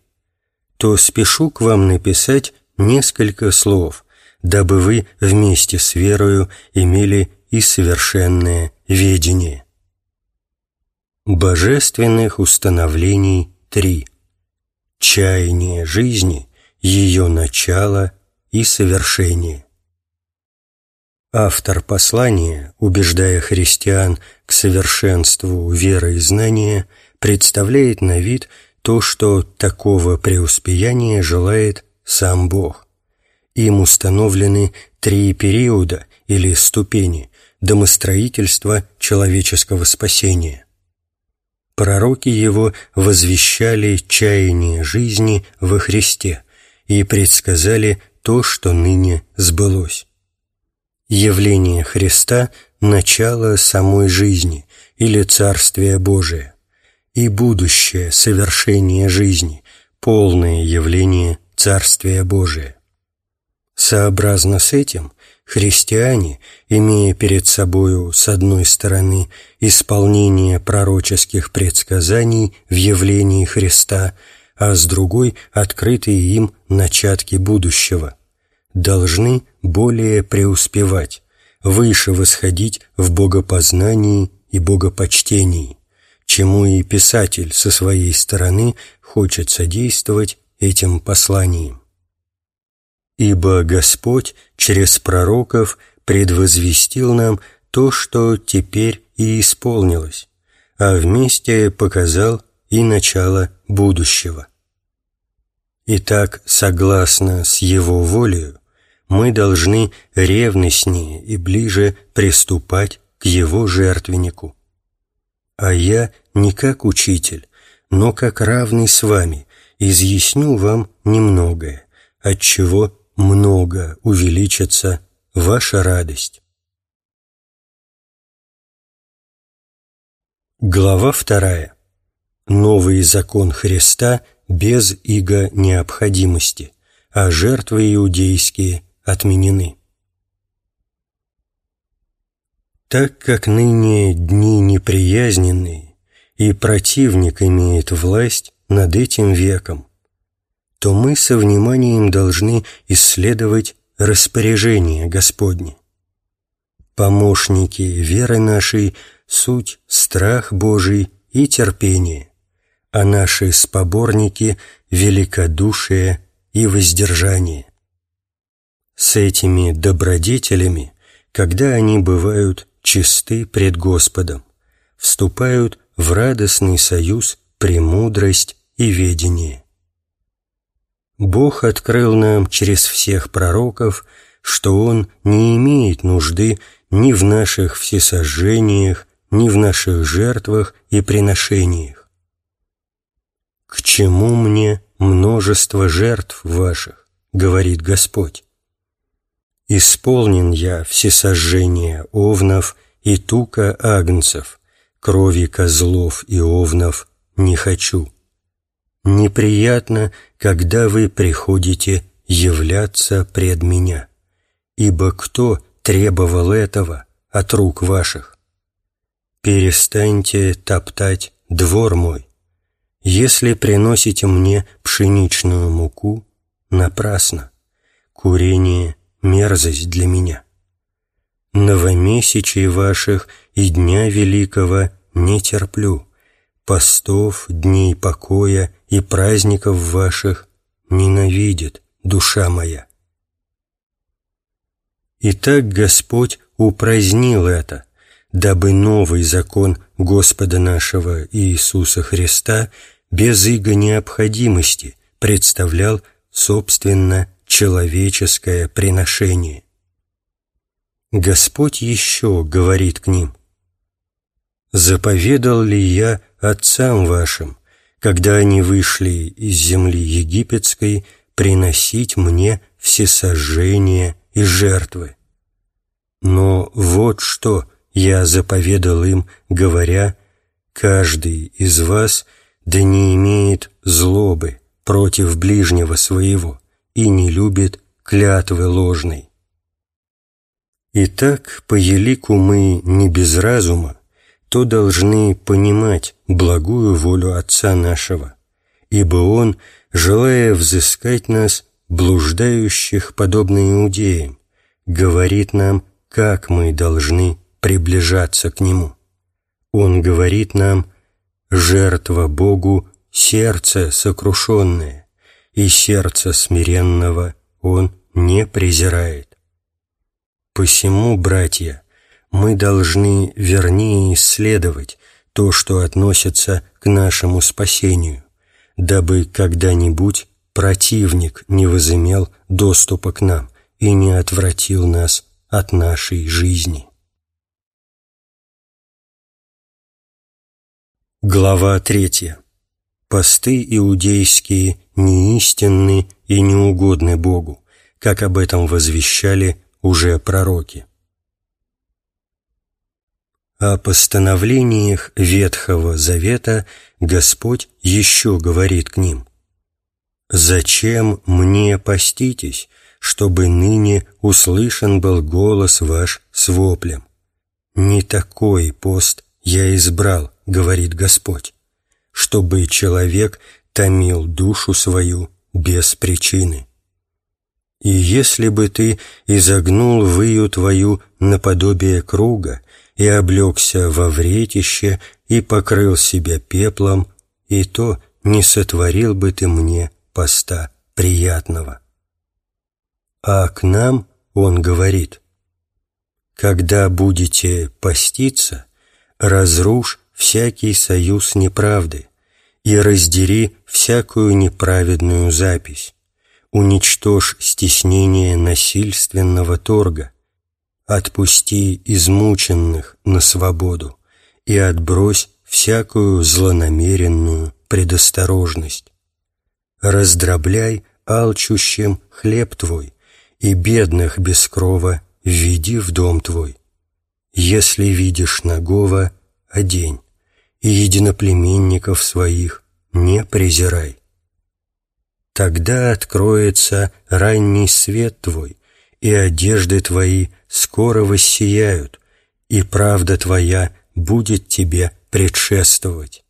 то спешу к вам написать несколько слов, дабы вы вместе с верою имели и совершенное ведение. Божественных установлений три. Чаяние жизни, ее начало и совершение. Автор послания, убеждая христиан к совершенству веры и знания, представляет на вид то, что такого преуспеяния желает сам Бог. Им установлены три периода или ступени домостроительства человеческого спасения. Пророки его возвещали чаяние жизни во Христе и предсказали то, что ныне сбылось. Явление Христа – начало самой жизни или Царствия Божия, и будущее совершение жизни, полное явление Царствия Божия. Сообразно с этим, христиане, имея перед собою, с одной стороны, исполнение пророческих предсказаний в явлении Христа, а с другой – открытые им начатки будущего, должны более преуспевать, выше восходить в богопознании и богопочтении, чему и писатель со своей стороны хочет содействовать этим посланием. Ибо Господь через пророков предвозвестил нам то, что теперь и исполнилось, а вместе показал и начало будущего. Итак, согласно с Его волею, мы должны ревностнее и ближе приступать к Его жертвеннику. А я не как учитель, но как равный с вами, изъясню вам немногое, от чего много увеличится ваша радость. Глава вторая. новый закон Христа без иго необходимости, а жертвы иудейские отменены. Так как ныне дни неприязненные, и противник имеет власть над этим веком, то мы со вниманием должны исследовать распоряжение Господне. Помощники веры нашей – суть страх Божий и терпение, а наши споборники – великодушие и воздержание. С этими добродетелями, когда они бывают чисты пред Господом, вступают в радостный союз премудрость и ведение. Бог открыл нам через всех пророков, что Он не имеет нужды ни в наших всесожжениях, ни в наших жертвах и приношениях. «К чему мне множество жертв ваших?» — говорит Господь. «Исполнен я всесожжения овнов и тука агнцев, крови козлов и овнов не хочу» неприятно, когда вы приходите являться пред меня, ибо кто требовал этого от рук ваших? Перестаньте топтать двор мой. Если приносите мне пшеничную муку, напрасно. Курение — мерзость для меня. Новомесячей ваших и дня великого не терплю постов, дней покоя и праздников ваших ненавидит душа моя. Итак, Господь упразднил это, дабы новый закон Господа нашего Иисуса Христа без иго необходимости представлял собственно человеческое приношение. Господь еще говорит к ним, «Заповедал ли я отцам вашим, когда они вышли из земли египетской, приносить мне всесожжения и жертвы. Но вот что я заповедал им, говоря, «Каждый из вас да не имеет злобы против ближнего своего и не любит клятвы ложной». Итак, по елику мы не без разума, то должны понимать благую волю Отца нашего, ибо Он, желая взыскать нас, блуждающих, подобно иудеям, говорит нам, как мы должны приближаться к Нему. Он говорит нам, жертва Богу – сердце сокрушенное, и сердце смиренного Он не презирает. Посему, братья, мы должны вернее исследовать то, что относится к нашему спасению, дабы когда-нибудь противник не возымел доступа к нам и не отвратил нас от нашей жизни. Глава третья. Посты иудейские неистинны и неугодны Богу, как об этом возвещали уже пророки. О постановлениях Ветхого Завета Господь еще говорит к ним. «Зачем мне поститесь, чтобы ныне услышан был голос ваш с воплем? Не такой пост я избрал, — говорит Господь, — чтобы человек томил душу свою без причины. И если бы ты изогнул выю твою наподобие круга и облегся во вретище, и покрыл себя пеплом, и то не сотворил бы ты мне поста приятного. А к нам он говорит, «Когда будете поститься, разрушь всякий союз неправды и раздери всякую неправедную запись, уничтожь стеснение насильственного торга, отпусти измученных на свободу и отбрось всякую злонамеренную предосторожность. Раздробляй алчущим хлеб твой, и бедных без крова введи в дом твой. Если видишь нагого, одень, и единоплеменников своих не презирай. Тогда откроется ранний свет Твой, и одежды Твои скоро воссияют, и правда Твоя будет Тебе предшествовать,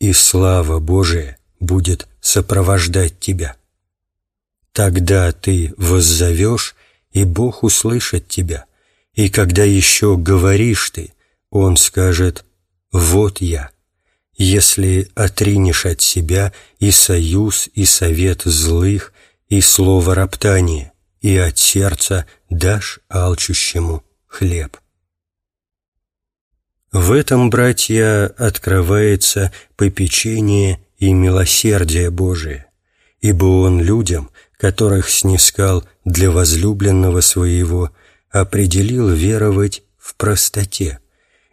и слава Божия будет сопровождать Тебя. Тогда Ты воззовешь, и Бог услышит Тебя, и когда еще говоришь Ты, Он скажет «Вот я». Если отринешь от себя и союз, и совет злых, и слово роптания, и от сердца дашь алчущему хлеб. В этом, братья, открывается попечение и милосердие Божие, ибо Он людям, которых снискал для возлюбленного своего, определил веровать в простоте,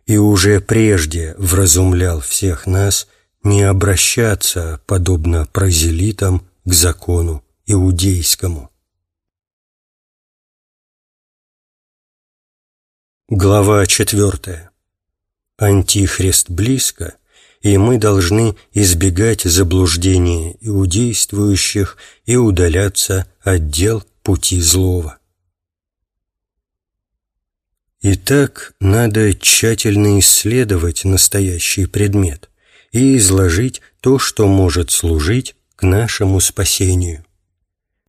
и уже прежде вразумлял всех нас не обращаться, подобно прозелитам, к закону иудейскому. Глава четвертая. Антихрист близко, и мы должны избегать заблуждения иудействующих и удаляться от дел пути злого. Итак, надо тщательно исследовать настоящий предмет и изложить то, что может служить к нашему спасению.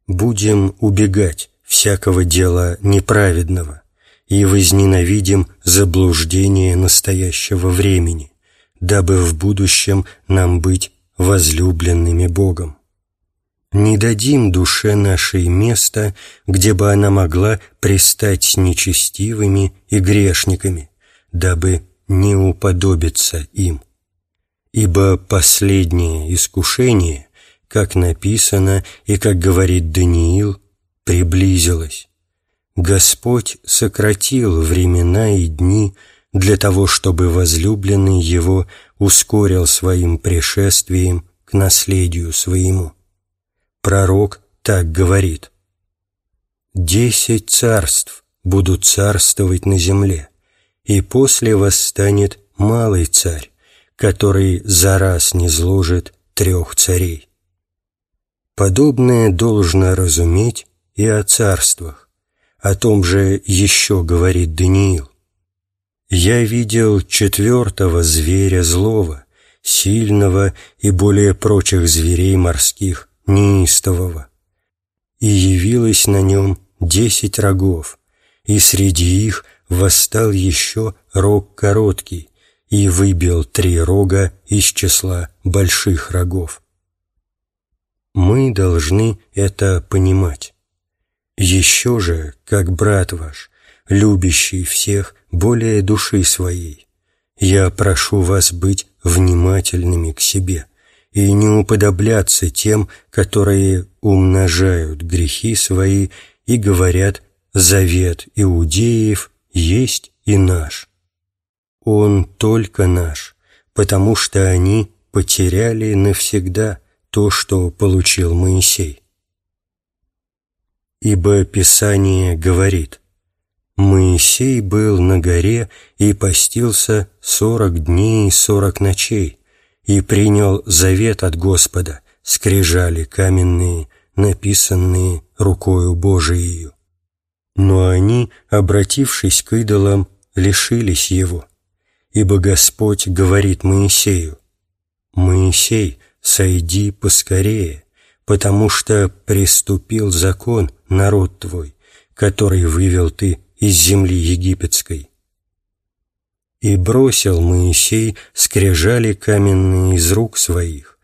Будем убегать всякого дела неправедного и возненавидим заблуждение настоящего времени, дабы в будущем нам быть возлюбленными Богом. Не дадим душе нашей места, где бы она могла пристать с нечестивыми и грешниками, дабы не уподобиться им. Ибо последнее искушение, как написано и как говорит Даниил, приблизилось. Господь сократил времена и дни для того, чтобы возлюбленный его ускорил своим пришествием к наследию своему. Пророк так говорит. «Десять царств будут царствовать на земле, и после восстанет малый царь, который за раз не зложит трех царей». Подобное должно разуметь и о царствах. О том же еще говорит Даниил. «Я видел четвертого зверя злого, сильного и более прочих зверей морских, неистового. И явилось на нем десять рогов, и среди их восстал еще рог короткий, и выбил три рога из числа больших рогов. Мы должны это понимать. Еще же, как брат ваш, любящий всех более души своей, я прошу вас быть внимательными к себе и не уподобляться тем, которые умножают грехи свои и говорят «завет иудеев есть и наш». Он только наш, потому что они потеряли навсегда то, что получил Моисей. Ибо Писание говорит, «Моисей был на горе и постился сорок дней и сорок ночей, и принял завет от Господа, скрижали каменные, написанные рукою Божией. Но они, обратившись к идолам, лишились его. Ибо Господь говорит Моисею, «Моисей, сойди поскорее, потому что приступил закон народ твой, который вывел ты из земли египетской. И бросил Моисей скрижали каменные из рук своих,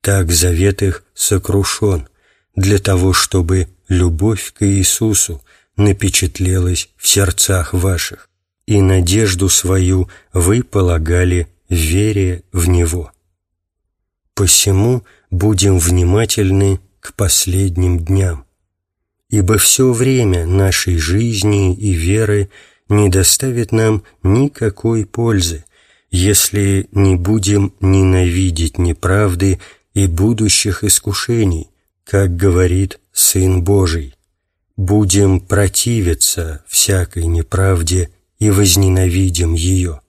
так завет их сокрушен, для того, чтобы любовь к Иисусу напечатлелась в сердцах ваших, и надежду свою вы полагали в вере в Него. Посему будем внимательны к последним дням, ибо все время нашей жизни и веры не доставит нам никакой пользы, если не будем ненавидеть неправды и будущих искушений, как говорит Сын Божий. Будем противиться всякой неправде и возненавидим ее.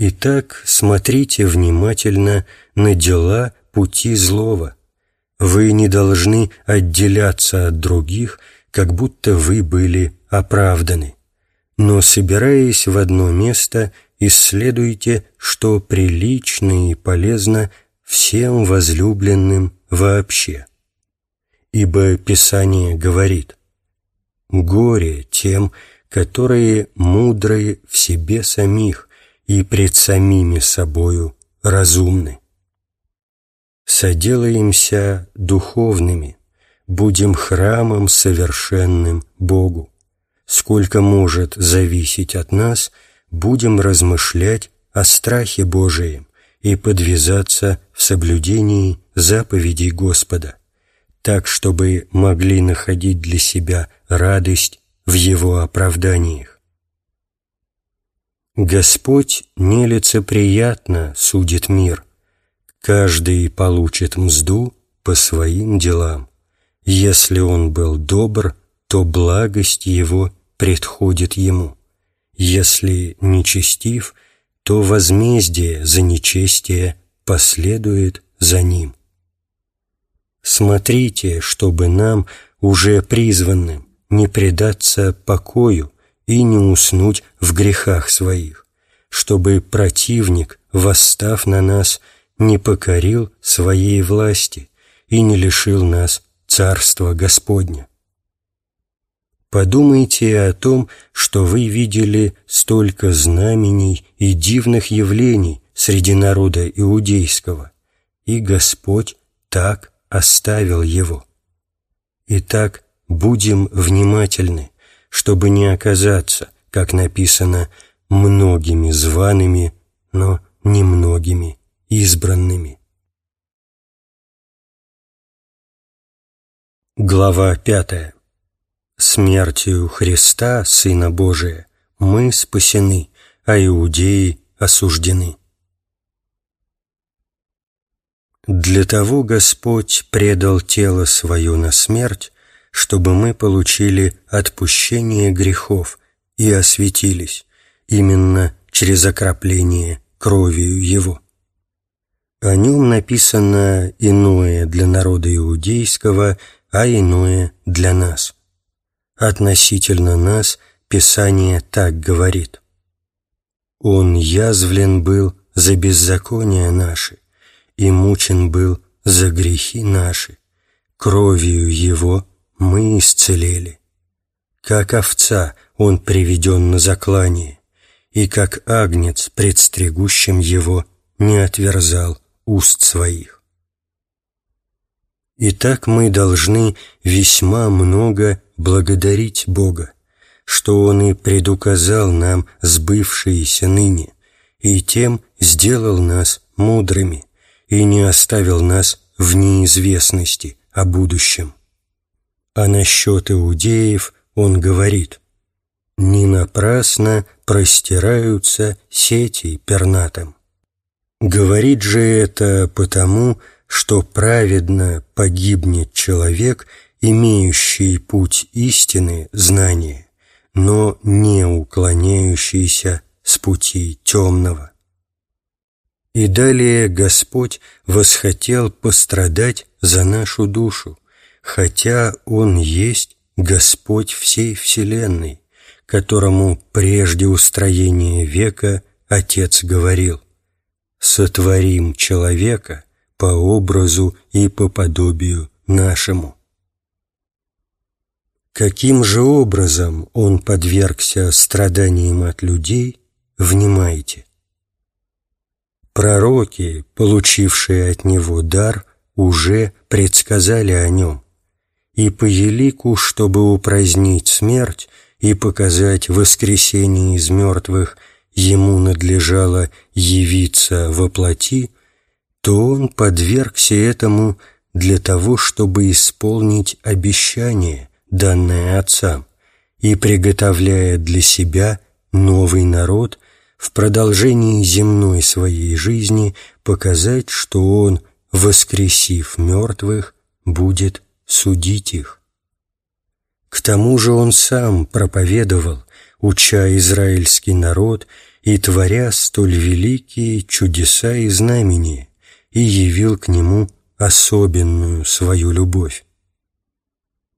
Итак, смотрите внимательно на дела пути злого. Вы не должны отделяться от других, как будто вы были оправданы. Но, собираясь в одно место, исследуйте, что прилично и полезно всем возлюбленным вообще. Ибо Писание говорит, «Горе тем, которые мудрые в себе самих и пред самими собою разумны». Соделаемся духовными, будем храмом совершенным Богу. Сколько может зависеть от нас, будем размышлять о страхе Божием и подвязаться в соблюдении заповедей Господа, так, чтобы могли находить для себя радость в Его оправданиях. Господь нелицеприятно судит мир, каждый получит мзду по своим делам. Если он был добр, то благость его предходит ему. Если нечестив, то возмездие за нечестие последует за ним. Смотрите, чтобы нам, уже призванным, не предаться покою и не уснуть в грехах своих, чтобы противник, восстав на нас, не покорил своей власти и не лишил нас Царства Господня. Подумайте о том, что вы видели столько знамений и дивных явлений среди народа иудейского, и Господь так оставил его. Итак, будем внимательны, чтобы не оказаться, как написано, многими зваными, но немногими избранными. Глава пятая. Смертью Христа, Сына Божия, мы спасены, а иудеи осуждены. Для того Господь предал тело свое на смерть, чтобы мы получили отпущение грехов и осветились, именно через окропление кровью Его. О нем написано иное для народа иудейского – а иное для нас. Относительно нас Писание так говорит. «Он язвлен был за беззакония наши, и мучен был за грехи наши. Кровью Его мы исцелели. Как овца Он приведен на заклание, и как агнец, предстригущим Его, не отверзал уст своих. Итак, мы должны весьма много благодарить Бога, что Он и предуказал нам сбывшиеся ныне, и тем сделал нас мудрыми и не оставил нас в неизвестности о будущем. А насчет иудеев Он говорит, «Не напрасно простираются сети пернатым». Говорит же это потому, что праведно погибнет человек, имеющий путь истины, знания, но не уклоняющийся с пути темного. И далее Господь восхотел пострадать за нашу душу, хотя Он есть Господь всей Вселенной, которому прежде устроения века Отец говорил «Сотворим человека, по образу и по подобию нашему. Каким же образом он подвергся страданиям от людей, внимайте. Пророки, получившие от него дар, уже предсказали о нем, и по елику, чтобы упразднить смерть и показать воскресение из мертвых, ему надлежало явиться во плоти, то он подвергся этому для того, чтобы исполнить обещание, данное отцам, и приготовляя для себя новый народ в продолжении земной своей жизни показать, что он, воскресив мертвых, будет судить их. К тому же он сам проповедовал, уча израильский народ и творя столь великие чудеса и знамения, и явил к нему особенную свою любовь.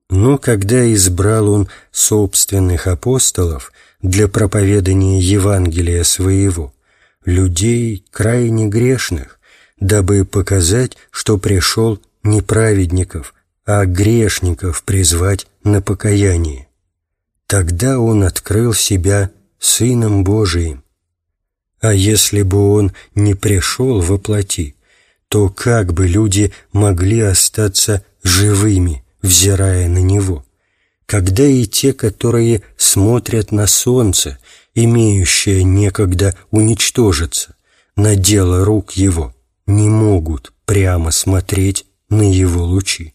Но когда избрал он собственных апостолов для проповедания Евангелия своего, людей крайне грешных, дабы показать, что пришел не праведников, а грешников призвать на покаяние. Тогда он открыл себя Сыном Божиим. А если бы он не пришел во плоти, то как бы люди могли остаться живыми, взирая на него, когда и те, которые смотрят на солнце, имеющее некогда уничтожиться, на дело рук его, не могут прямо смотреть на его лучи.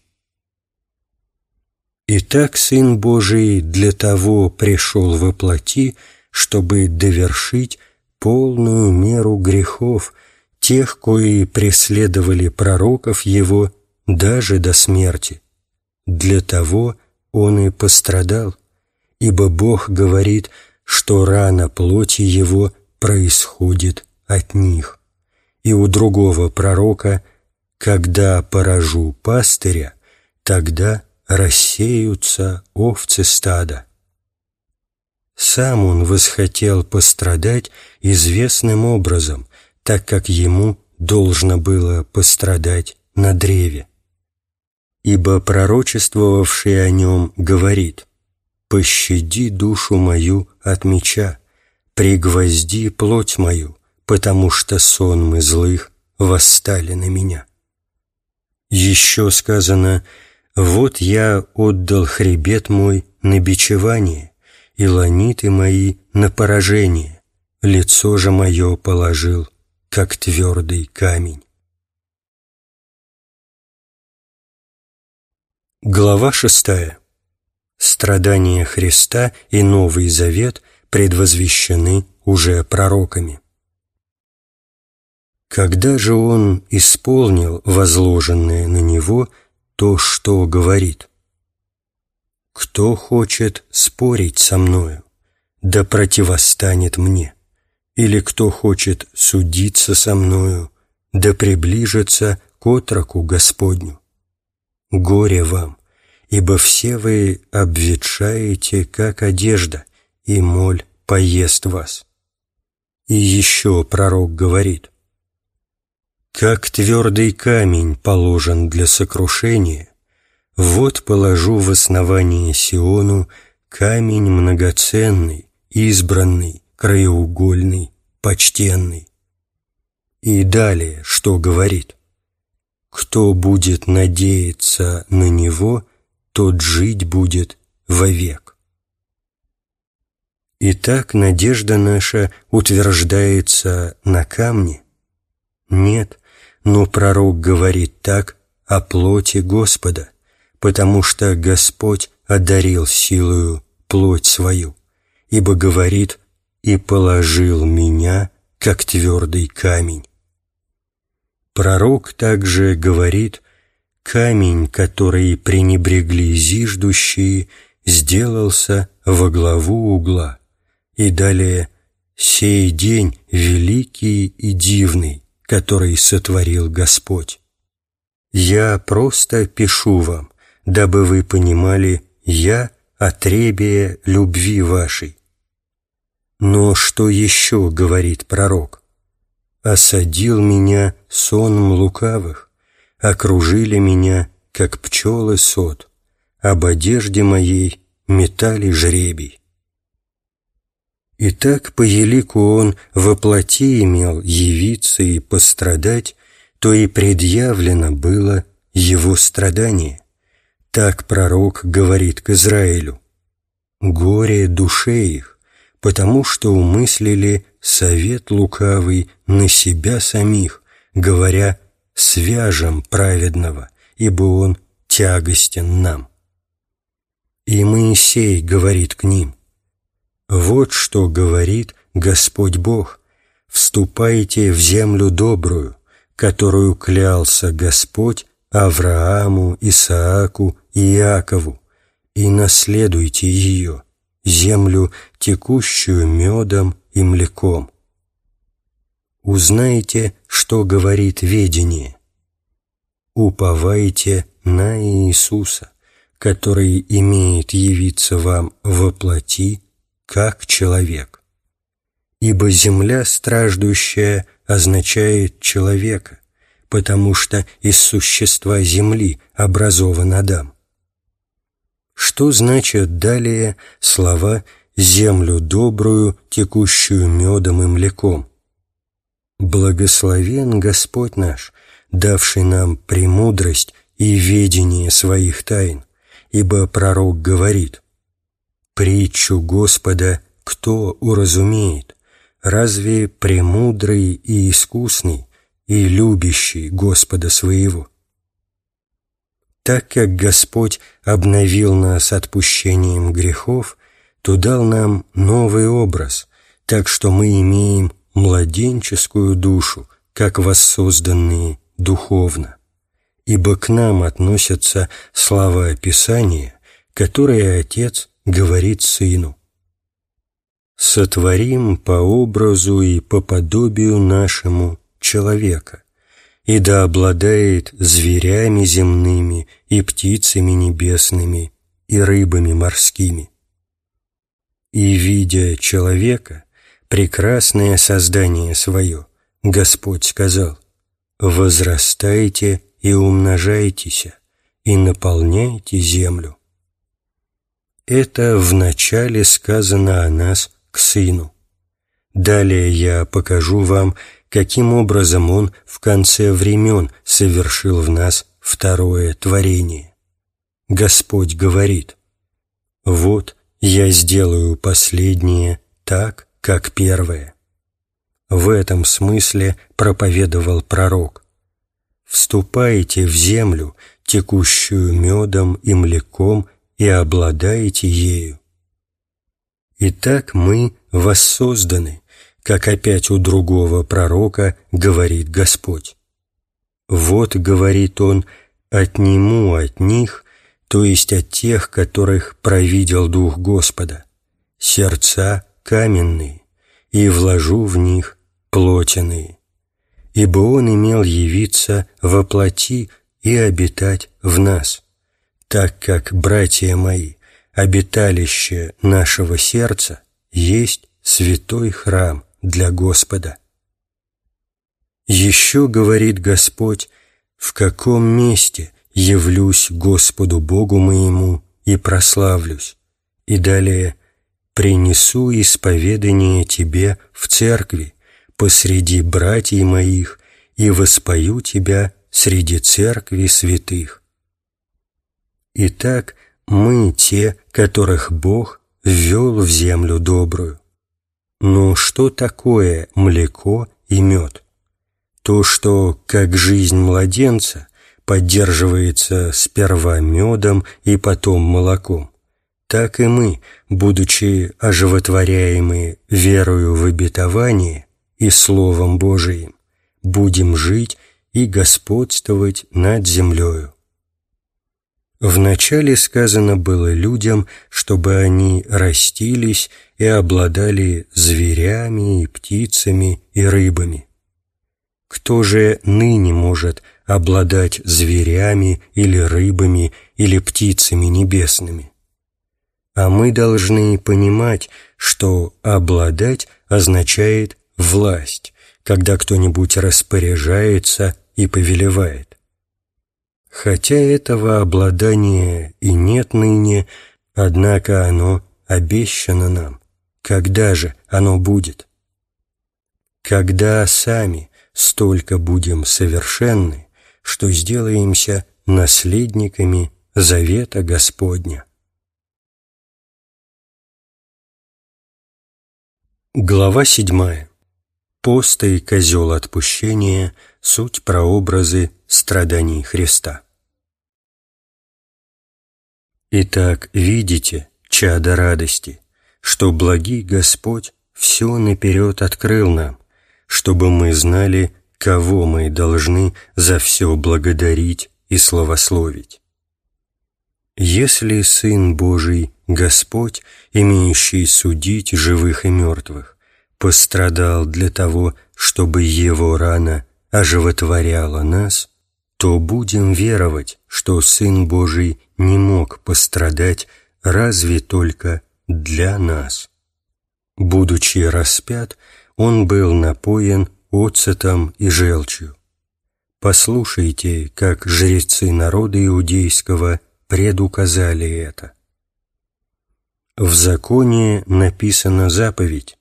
Итак, Сын Божий для того пришел во плоти, чтобы довершить полную меру грехов тех, кои преследовали пророков Его даже до смерти. Для того Он и пострадал, ибо Бог говорит, что рана плоти Его происходит от них. И у другого пророка «Когда поражу пастыря, тогда рассеются овцы стада». Сам он восхотел пострадать известным образом, так как ему должно было пострадать на древе. Ибо пророчествовавший о нем говорит «Пощади душу мою от меча, пригвозди плоть мою, потому что сонмы злых восстали на меня». Еще сказано «Вот я отдал хребет мой на бичевание, и ланиты мои на поражение, лицо же мое положил, как твердый камень. Глава шестая. Страдания Христа и Новый Завет предвозвещены уже пророками. Когда же Он исполнил возложенное на Него то, что говорит – кто хочет спорить со мною, да противостанет мне, или кто хочет судиться со мною, да приближится к отроку Господню. Горе вам, ибо все вы обветшаете, как одежда, и моль поест вас. И еще пророк говорит, «Как твердый камень положен для сокрушения, вот положу в основание Сиону камень многоценный, избранный, краеугольный, почтенный. И далее, что говорит? Кто будет надеяться на него, тот жить будет вовек. Итак, надежда наша утверждается на камне? Нет, но пророк говорит так о плоти Господа – потому что Господь одарил силою плоть свою, ибо говорит «и положил меня, как твердый камень». Пророк также говорит «камень, который пренебрегли зиждущие, сделался во главу угла». И далее «сей день великий и дивный, который сотворил Господь». Я просто пишу вам, дабы вы понимали, я — отребие любви вашей. Но что еще говорит пророк? «Осадил меня соном лукавых, окружили меня, как пчелы сот, об одежде моей метали жребий». Итак, по елику он воплоти имел явиться и пострадать, то и предъявлено было его страдание. Так пророк говорит к Израилю. «Горе душе их, потому что умыслили совет лукавый на себя самих, говоря, свяжем праведного, ибо он тягостен нам». И Моисей говорит к ним, «Вот что говорит Господь Бог, вступайте в землю добрую, которую клялся Господь Аврааму, Исааку и Иакову, и наследуйте ее, землю, текущую медом и млеком, узнайте, что говорит ведение. Уповайте на Иисуса, который имеет явиться вам во плоти, как человек. Ибо земля страждущая означает человека, потому что из существа земли образован Адам. Что значит далее слова «землю добрую, текущую медом и млеком»? Благословен Господь наш, давший нам премудрость и ведение своих тайн, ибо пророк говорит «Притчу Господа кто уразумеет? Разве премудрый и искусный и любящий Господа своего?» Так как Господь обновил нас отпущением грехов, то дал нам новый образ, так что мы имеем младенческую душу, как воссозданные духовно. Ибо к нам относятся слова Писания, которые Отец говорит Сыну. «Сотворим по образу и по подобию нашему человека, и да обладает зверями земными и птицами небесными и рыбами морскими. И, видя человека, прекрасное создание свое, Господь сказал, «Возрастайте и умножайтесь, и наполняйте землю». Это вначале сказано о нас к Сыну. Далее я покажу вам, каким образом Он в конце времен совершил в нас второе творение. Господь говорит, «Вот я сделаю последнее так, как первое». В этом смысле проповедовал пророк. «Вступайте в землю, текущую медом и млеком, и обладаете ею». Итак, мы воссозданы, как опять у другого пророка говорит Господь. «Вот, — говорит он, — отниму от них, то есть от тех, которых провидел Дух Господа, сердца каменные, и вложу в них плотяные, ибо Он имел явиться во плоти и обитать в нас, так как, братья мои, обиталище нашего сердца есть святой храм, для Господа. Еще говорит Господь, в каком месте явлюсь Господу Богу моему и прославлюсь, и далее принесу исповедание Тебе в церкви посреди братьев моих и воспою Тебя среди церкви святых. Итак, мы те, которых Бог ввел в землю добрую. Но что такое млеко и мед? То, что, как жизнь младенца, поддерживается сперва медом и потом молоком, так и мы, будучи оживотворяемы верою в обетование и Словом Божиим, будем жить и господствовать над землею. Вначале сказано было людям, чтобы они растились и обладали зверями и птицами и рыбами. Кто же ныне может обладать зверями или рыбами или птицами небесными? А мы должны понимать, что обладать означает власть, когда кто-нибудь распоряжается и повелевает. Хотя этого обладания и нет ныне, однако оно обещано нам. Когда же оно будет? Когда сами столько будем совершенны, что сделаемся наследниками завета Господня. Глава седьмая. Пост и козел отпущения – суть прообразы страданий Христа. Итак, видите, чада радости, что благий Господь все наперед открыл нам, чтобы мы знали, кого мы должны за все благодарить и славословить. Если Сын Божий, Господь, имеющий судить живых и мертвых, пострадал для того, чтобы Его рана оживотворяла нас, то будем веровать, что Сын Божий не мог пострадать разве только для нас. Будучи распят, Он был напоен оцетом и желчью. Послушайте, как жрецы народа иудейского предуказали это. В законе написана заповедь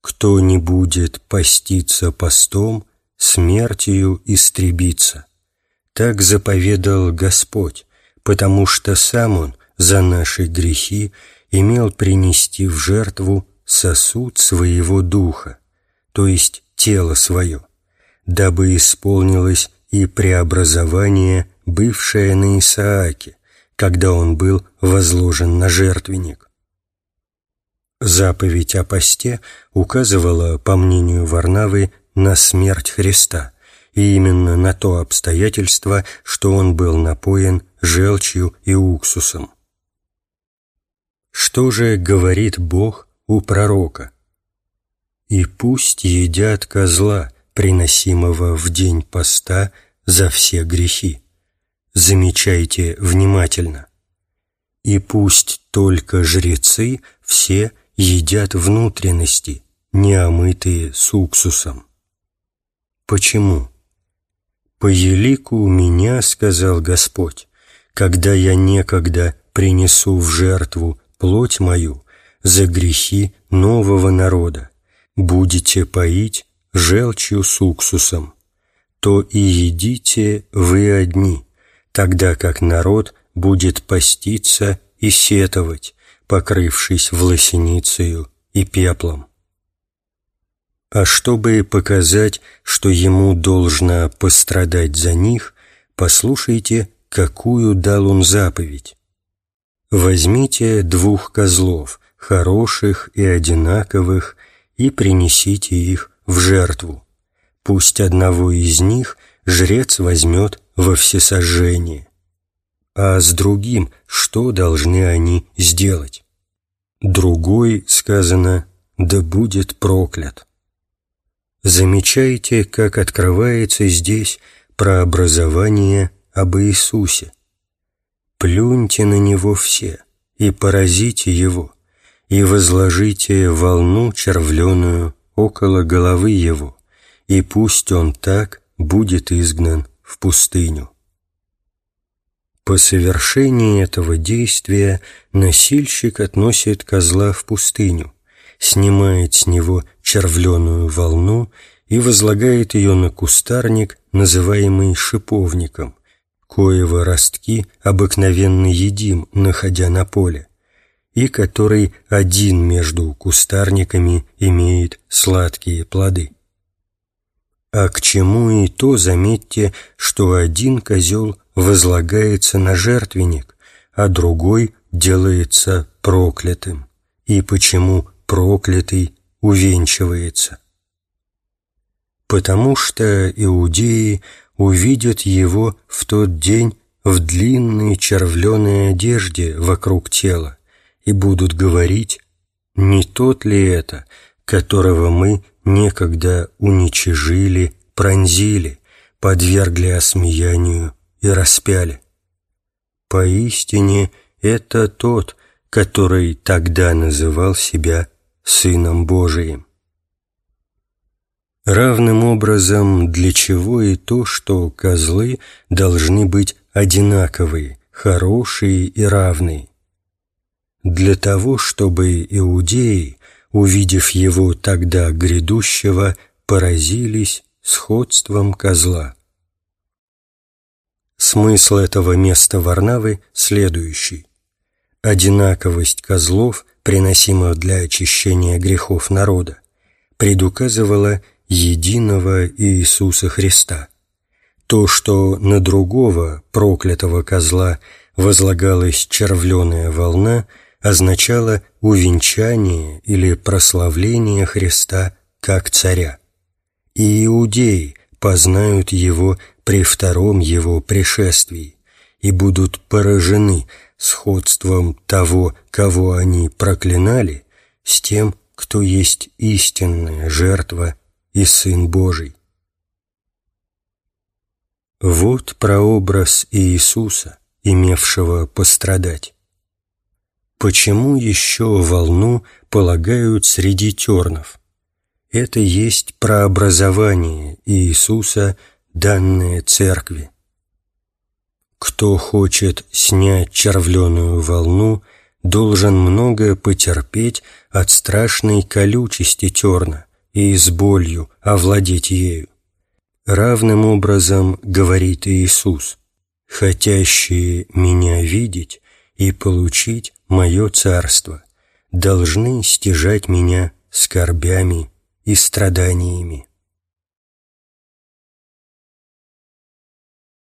«Кто не будет поститься постом, смертью истребится». Так заповедал Господь, потому что сам Он за наши грехи имел принести в жертву сосуд своего духа, то есть тело свое, дабы исполнилось и преобразование, бывшее на Исааке, когда он был возложен на жертвенник. Заповедь о посте указывала, по мнению Варнавы, на смерть Христа, и именно на то обстоятельство, что он был напоен желчью и уксусом. Что же говорит Бог у пророка? «И пусть едят козла, приносимого в день поста за все грехи». Замечайте внимательно. «И пусть только жрецы все едят внутренности, не омытые с уксусом». Почему? «По елику меня, — сказал Господь, — когда я некогда принесу в жертву плоть мою за грехи нового народа, будете поить желчью с уксусом, то и едите вы одни, тогда как народ будет поститься и сетовать, покрывшись власеницею и пеплом. А чтобы показать, что ему должно пострадать за них, послушайте, какую дал он заповедь. Возьмите двух козлов, хороших и одинаковых, и принесите их в жертву. Пусть одного из них жрец возьмет во всесожжение. А с другим что должны они сделать? Другой, сказано, да будет проклят. Замечайте, как открывается здесь прообразование об Иисусе. Плюньте на Него все и поразите Его, и возложите волну червленую около головы Его, и пусть Он так будет изгнан в пустыню. По совершении этого действия носильщик относит козла в пустыню, снимает с него червленую волну и возлагает ее на кустарник, называемый шиповником, коего ростки обыкновенно едим, находя на поле, и который один между кустарниками имеет сладкие плоды. А к чему и то заметьте, что один козел возлагается на жертвенник, а другой делается проклятым. И почему проклятый увенчивается? Потому что иудеи увидят его в тот день в длинной червленой одежде вокруг тела и будут говорить, не тот ли это, которого мы некогда уничижили, пронзили, подвергли осмеянию и распяли. Поистине это тот, который тогда называл себя Сыном Божиим. Равным образом для чего и то, что козлы должны быть одинаковые, хорошие и равные. Для того, чтобы иудеи увидев его тогда грядущего, поразились сходством козла. Смысл этого места Варнавы следующий. Одинаковость козлов, приносимых для очищения грехов народа, предуказывала единого Иисуса Христа. То, что на другого, проклятого козла, возлагалась червленая волна – означало увенчание или прославление Христа как царя. И иудеи познают его при втором его пришествии и будут поражены сходством того, кого они проклинали, с тем, кто есть истинная жертва и Сын Божий. Вот прообраз Иисуса, имевшего пострадать. Почему еще волну полагают среди тернов? Это есть прообразование Иисуса, данное Церкви. Кто хочет снять червленую волну, должен много потерпеть от страшной колючести терна и с болью овладеть ею. Равным образом говорит Иисус, «Хотящие Меня видеть и получить Мое Царство, должны стяжать Меня скорбями и страданиями».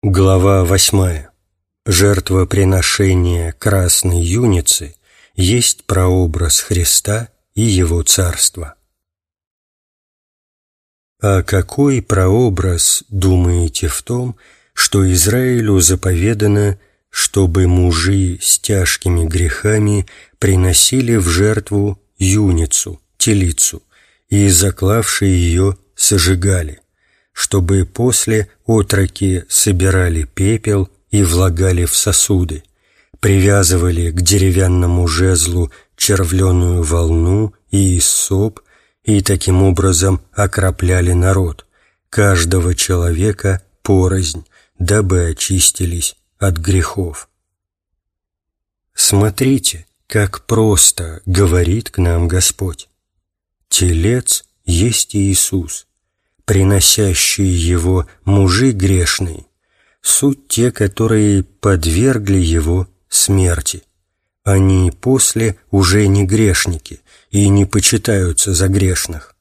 Глава восьмая. Жертвоприношение красной юницы есть прообраз Христа и Его Царства. А какой прообраз, думаете, в том, что Израилю заповедано, чтобы мужи с тяжкими грехами приносили в жертву юницу, телицу, и, заклавшие ее, сожигали, чтобы после отроки собирали пепел и влагали в сосуды, привязывали к деревянному жезлу червленую волну и иссоп и таким образом окропляли народ, каждого человека порознь, дабы очистились от грехов. Смотрите, как просто говорит к нам Господь. Телец есть Иисус, приносящие его мужи грешные, суть те, которые подвергли его смерти. Они после уже не грешники, и не почитаются за грешных.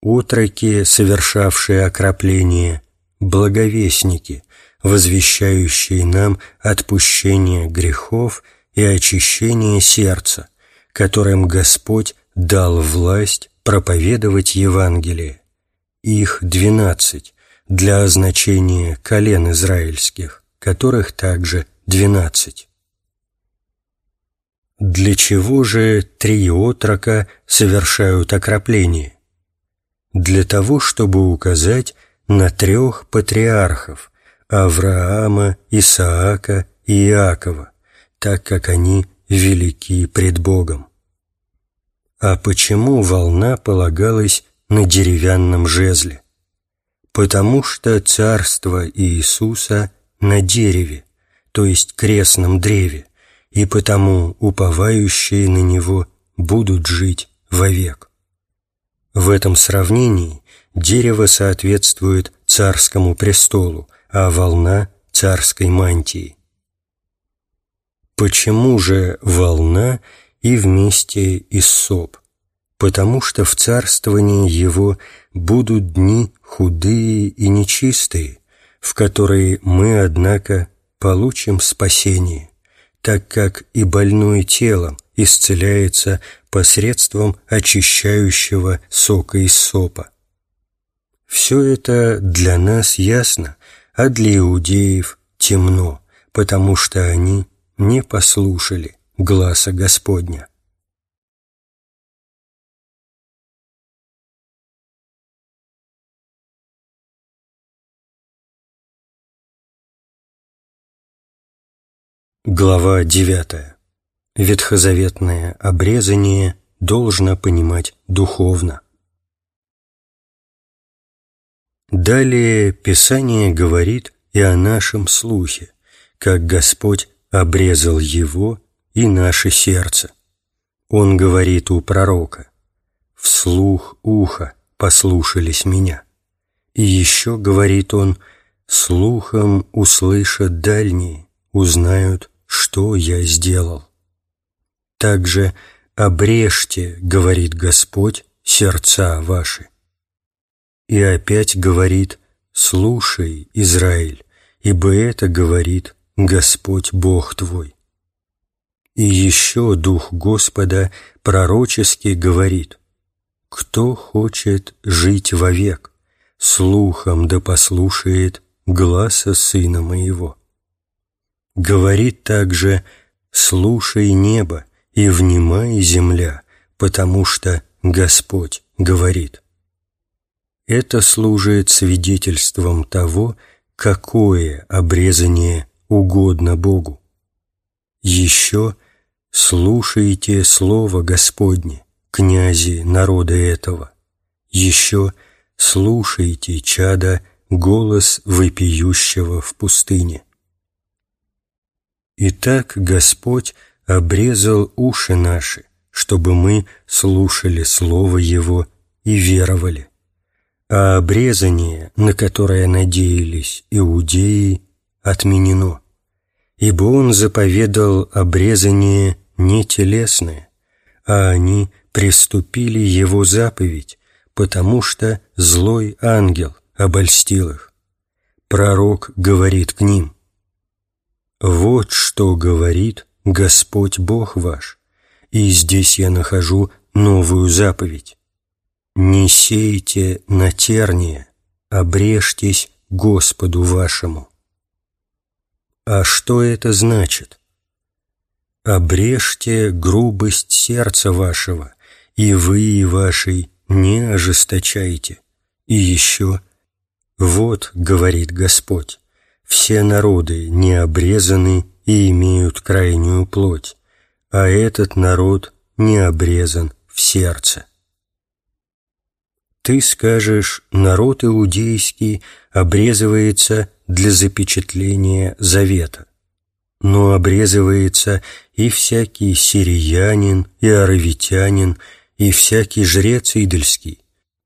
Утроки, совершавшие окропление, благовестники, возвещающие нам отпущение грехов и очищение сердца, которым Господь дал власть проповедовать Евангелие. Их двенадцать для означения колен израильских, которых также двенадцать. Для чего же три отрока совершают окропление? Для того, чтобы указать на трех патриархов – Авраама, Исаака и Иакова, так как они велики пред Богом. А почему волна полагалась на деревянном жезле? Потому что царство Иисуса на дереве, то есть крестном древе, и потому уповающие на него будут жить вовек. В этом сравнении дерево соответствует царскому престолу, а волна – царской мантии. Почему же волна и вместе иссоп? Потому что в царствовании его будут дни худые и нечистые, в которые мы, однако, получим спасение так как и больное тело исцеляется посредством очищающего сока из сопа. Все это для нас ясно, а для иудеев темно, потому что они не послушали гласа Господня. Глава 9. Ветхозаветное обрезание должно понимать духовно. Далее Писание говорит и о нашем слухе, как Господь обрезал его и наше сердце. Он говорит у пророка, «Вслух уха послушались меня». И еще говорит он, «Слухом услышат дальние, узнают что я сделал. Также обрежьте, говорит Господь, сердца ваши. И опять говорит, слушай, Израиль, ибо это говорит Господь Бог твой. И еще Дух Господа пророчески говорит, кто хочет жить вовек, слухом да послушает гласа Сына Моего. Говорит также «Слушай небо и внимай, земля, потому что Господь говорит. Это служит свидетельством того, какое обрезание угодно Богу. Еще слушайте Слово Господне, князи народа этого. Еще слушайте, чада, голос вопиющего в пустыне. Итак, Господь обрезал уши наши, чтобы мы слушали Слово Его и веровали. А обрезание, на которое надеялись иудеи, отменено, ибо Он заповедал обрезание не телесное, а они приступили Его заповедь, потому что злой ангел обольстил их. Пророк говорит к ним, «Вот что говорит Господь Бог ваш, и здесь я нахожу новую заповедь. Не сейте на терние, обрежьтесь Господу вашему». А что это значит? «Обрежьте грубость сердца вашего, и вы и вашей не ожесточайте». И еще «Вот, — говорит Господь, — все народы не обрезаны и имеют крайнюю плоть, а этот народ не обрезан в сердце. Ты скажешь, народ иудейский обрезывается для запечатления завета, но обрезывается и всякий сириянин, и аравитянин, и всякий жрец идольский,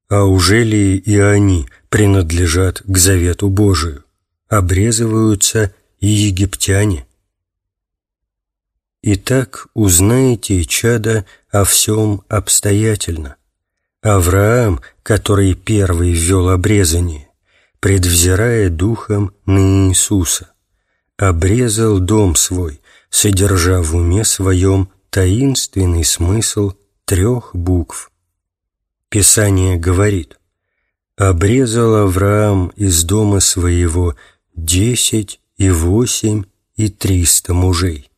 а уже ли и они принадлежат к завету Божию? Обрезываются и египтяне. Итак, узнаете, чада, о всем обстоятельно. Авраам, который первый ввел обрезание, предвзирая духом на Иисуса, обрезал дом свой, содержа в уме своем таинственный смысл трех букв. Писание говорит, «Обрезал Авраам из дома своего десять и восемь и триста мужей».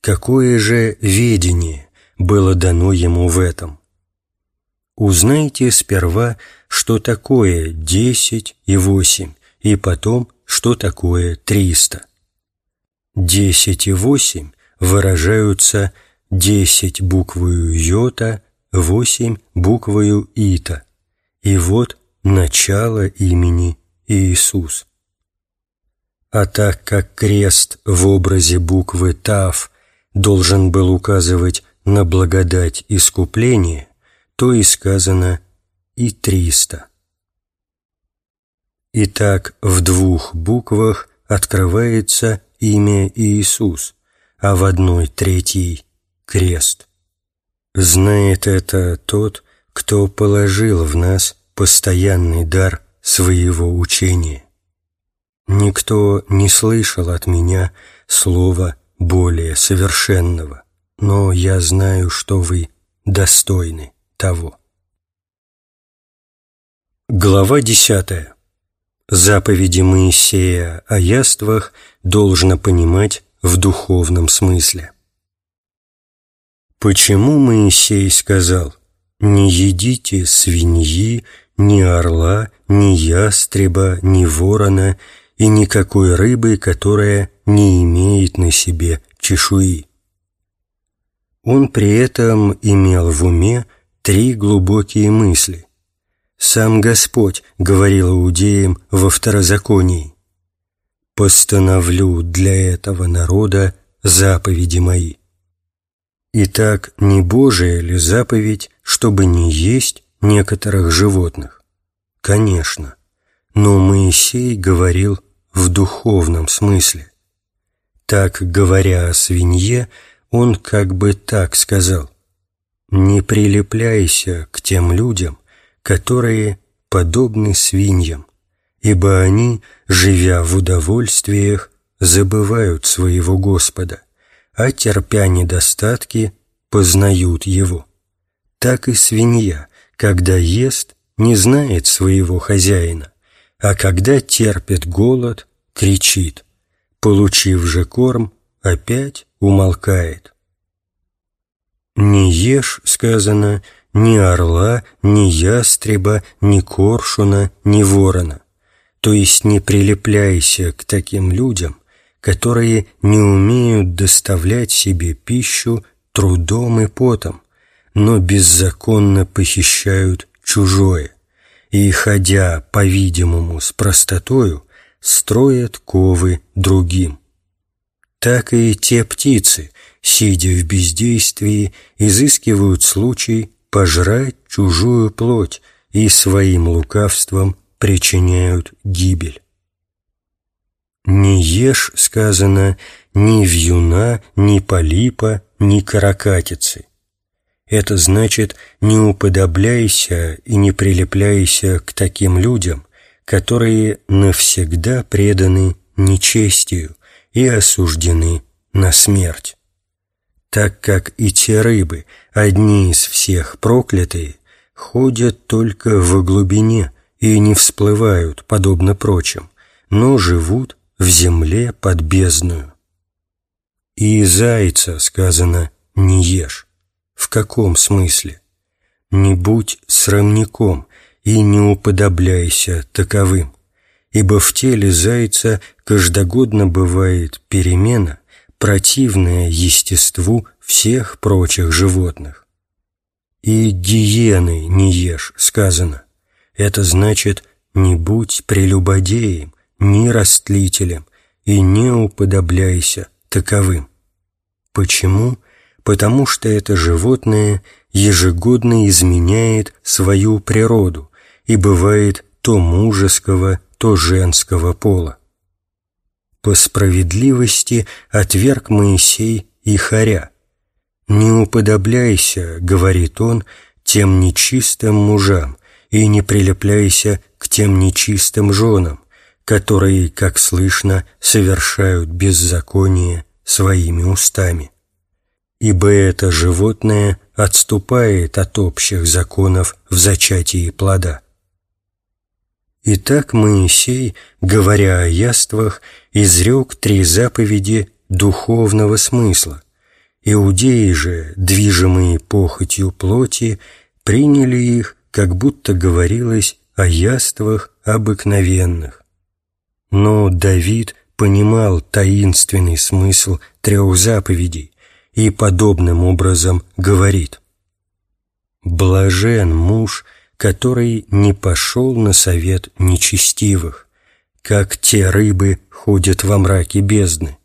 Какое же ведение было дано ему в этом? Узнайте сперва, что такое десять и восемь, и потом, что такое триста. Десять и восемь выражаются десять буквою йота, восемь буквою ита. И вот начало имени Иисус. А так как крест в образе буквы Тав должен был указывать на благодать искупления, то и сказано «и триста». Итак, в двух буквах открывается имя Иисус, а в одной третьей — крест. Знает это тот, кто положил в нас постоянный дар своего учения. Никто не слышал от меня слова более совершенного, но я знаю, что вы достойны того. Глава десятая. Заповеди Моисея о яствах должно понимать в духовном смысле. Почему Моисей сказал «Не едите свиньи, ни орла, ни ястреба, ни ворона и никакой рыбы, которая не имеет на себе чешуи. Он при этом имел в уме три глубокие мысли. Сам Господь говорил иудеям во второзаконии «Постановлю для этого народа заповеди мои». Итак, не Божия ли заповедь, чтобы не есть некоторых животных? Конечно, но Моисей говорил в духовном смысле. Так, говоря о свинье, он как бы так сказал «Не прилепляйся к тем людям, которые подобны свиньям, ибо они, живя в удовольствиях, забывают своего Господа, а терпя недостатки, познают Его. Так и свинья, когда ест, не знает своего хозяина, а когда терпит голод, кричит, получив же корм, опять умолкает. «Не ешь», сказано, «ни орла, ни ястреба, ни коршуна, ни ворона». То есть не прилепляйся к таким людям, которые не умеют доставлять себе пищу трудом и потом, но беззаконно похищают чужое и, ходя, по-видимому, с простотою, строят ковы другим. Так и те птицы, сидя в бездействии, изыскивают случай пожрать чужую плоть и своим лукавством причиняют гибель. «Не ешь», — сказано, — «ни вьюна, ни полипа, ни каракатицы». Это значит, не уподобляйся и не прилепляйся к таким людям, которые навсегда преданы нечестию и осуждены на смерть. Так как и те рыбы, одни из всех проклятые, ходят только в глубине и не всплывают, подобно прочим, но живут в земле под бездную. И зайца, сказано, не ешь. В каком смысле? Не будь срамником и не уподобляйся таковым, ибо в теле зайца каждогодно бывает перемена, противная естеству всех прочих животных. И гиены не ешь, сказано. Это значит, не будь прелюбодеем, ни растлителем, и не уподобляйся таковым. Почему? Потому что это животное ежегодно изменяет свою природу и бывает то мужеского, то женского пола. По справедливости отверг Моисей и Харя. «Не уподобляйся, — говорит он, — тем нечистым мужам, и не прилепляйся к тем нечистым женам, которые, как слышно, совершают беззаконие своими устами. Ибо это животное отступает от общих законов в зачатии плода. Итак, Моисей, говоря о яствах, изрек три заповеди духовного смысла. Иудеи же, движимые похотью плоти, приняли их, как будто говорилось о яствах обыкновенных. Но Давид понимал таинственный смысл трех заповедей и подобным образом говорит. «Блажен муж, который не пошел на совет нечестивых, как те рыбы ходят во мраке бездны,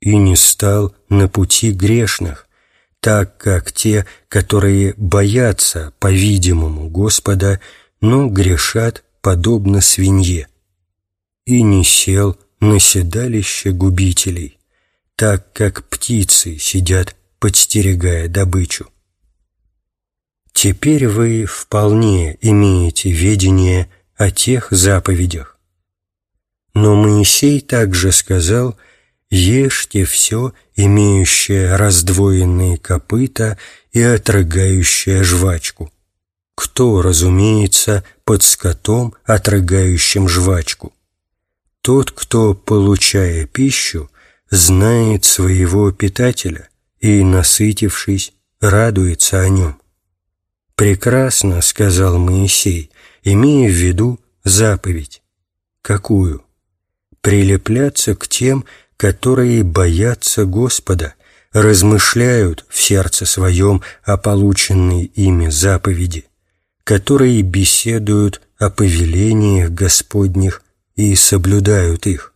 и не стал на пути грешных, так как те, которые боятся, по-видимому, Господа, но грешат подобно свинье» и не сел на седалище губителей, так как птицы сидят, подстерегая добычу. Теперь вы вполне имеете ведение о тех заповедях. Но Моисей также сказал, «Ешьте все, имеющее раздвоенные копыта и отрыгающее жвачку». Кто, разумеется, под скотом, отрыгающим жвачку? Тот, кто, получая пищу, знает своего питателя и, насытившись, радуется о нем. «Прекрасно», — сказал Моисей, имея в виду заповедь. Какую? Прилепляться к тем, которые боятся Господа, размышляют в сердце своем о полученной ими заповеди, которые беседуют о повелениях Господних и соблюдают их,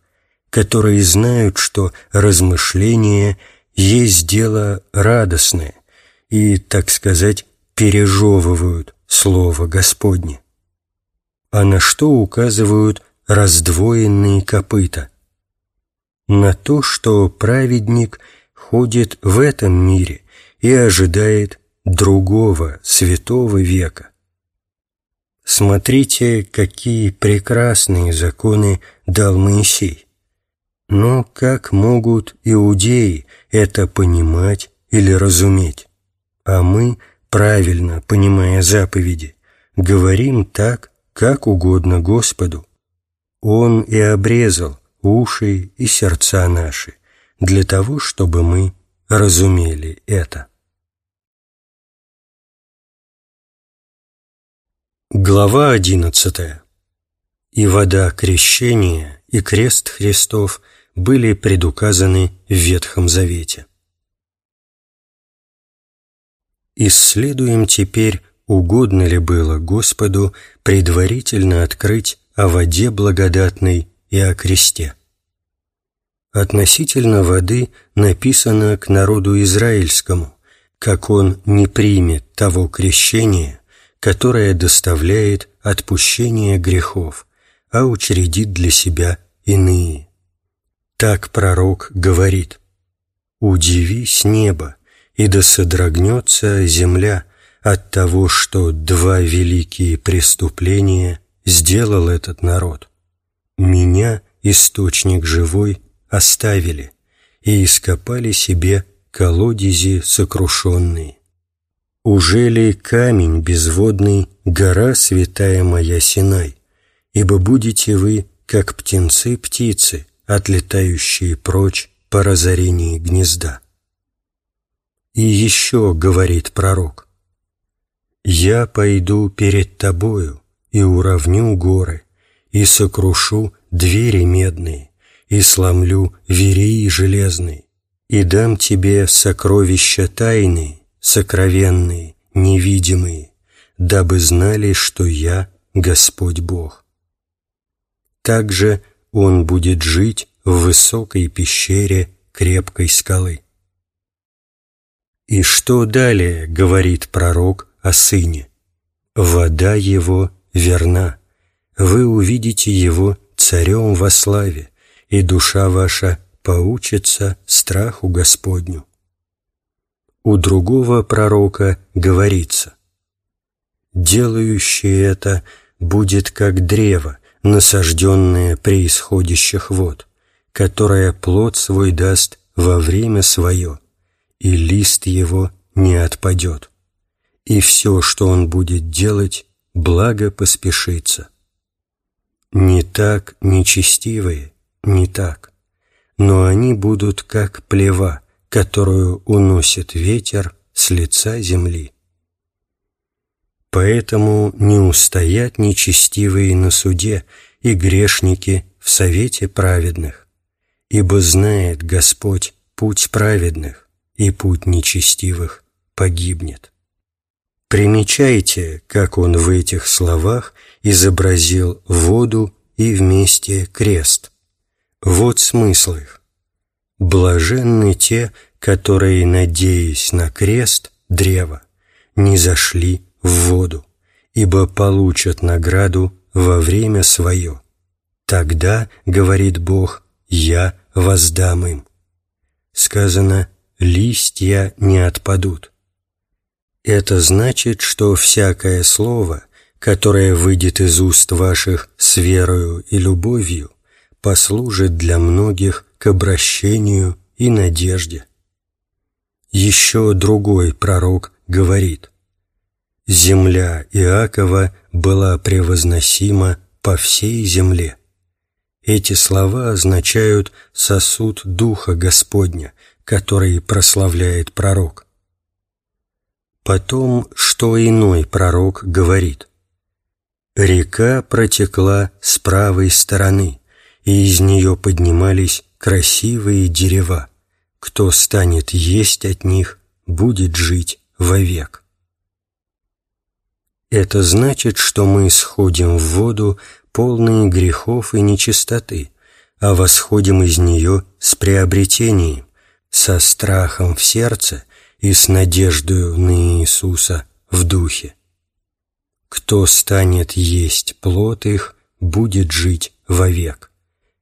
которые знают, что размышление есть дело радостное и, так сказать, пережевывают Слово Господне. А на что указывают раздвоенные копыта? На то, что праведник ходит в этом мире и ожидает другого святого века, Смотрите, какие прекрасные законы дал Моисей. Но как могут иудеи это понимать или разуметь? А мы, правильно понимая заповеди, говорим так, как угодно Господу. Он и обрезал уши и сердца наши для того, чтобы мы разумели это. Глава одиннадцатая. И вода крещения, и крест Христов – были предуказаны в Ветхом Завете». Исследуем теперь, угодно ли было Господу предварительно открыть о воде благодатной и о кресте. Относительно воды написано к народу израильскому, как он не примет того крещения, которое доставляет отпущение грехов, а учредит для себя иные. Так пророк говорит «Удивись небо, и да содрогнется земля от того, что два великие преступления сделал этот народ. Меня, источник живой, оставили и ископали себе колодези сокрушенные. Уже ли камень безводный, гора святая моя Синай, ибо будете вы, как птенцы-птицы, отлетающие прочь по разорении гнезда. И еще говорит пророк, «Я пойду перед тобою и уравню горы, и сокрушу двери медные, и сломлю верии железные, и дам тебе сокровища тайные, сокровенные, невидимые, дабы знали, что я Господь Бог. Также он будет жить в высокой пещере крепкой скалы. И что далее говорит пророк о сыне? «Вода его верна, вы увидите его царем во славе, и душа ваша поучится страху Господню». У другого пророка говорится «Делающий это будет как древо, насажденное при исходящих вод, которое плод свой даст во время свое, и лист его не отпадет, и все, что он будет делать, благо поспешится. Не так нечестивые, не так, но они будут как плева, которую уносит ветер с лица земли. Поэтому не устоят нечестивые на суде и грешники в совете праведных, ибо знает Господь путь праведных, и путь нечестивых погибнет. Примечайте, как он в этих словах изобразил воду и вместе крест. Вот смысл их. Блаженны те, которые, надеясь на крест, древо, не зашли в воду, ибо получат награду во время свое. Тогда, говорит Бог, я воздам им. Сказано, листья не отпадут. Это значит, что всякое слово, которое выйдет из уст ваших с верою и любовью, послужит для многих к обращению и надежде. Еще другой пророк говорит, «Земля Иакова была превозносима по всей земле». Эти слова означают сосуд Духа Господня, который прославляет пророк. Потом, что иной пророк говорит, «Река протекла с правой стороны, и из нее поднимались красивые дерева. Кто станет есть от них, будет жить вовек. Это значит, что мы сходим в воду, полные грехов и нечистоты, а восходим из нее с приобретением, со страхом в сердце и с надеждою на Иисуса в духе. Кто станет есть плод их, будет жить вовек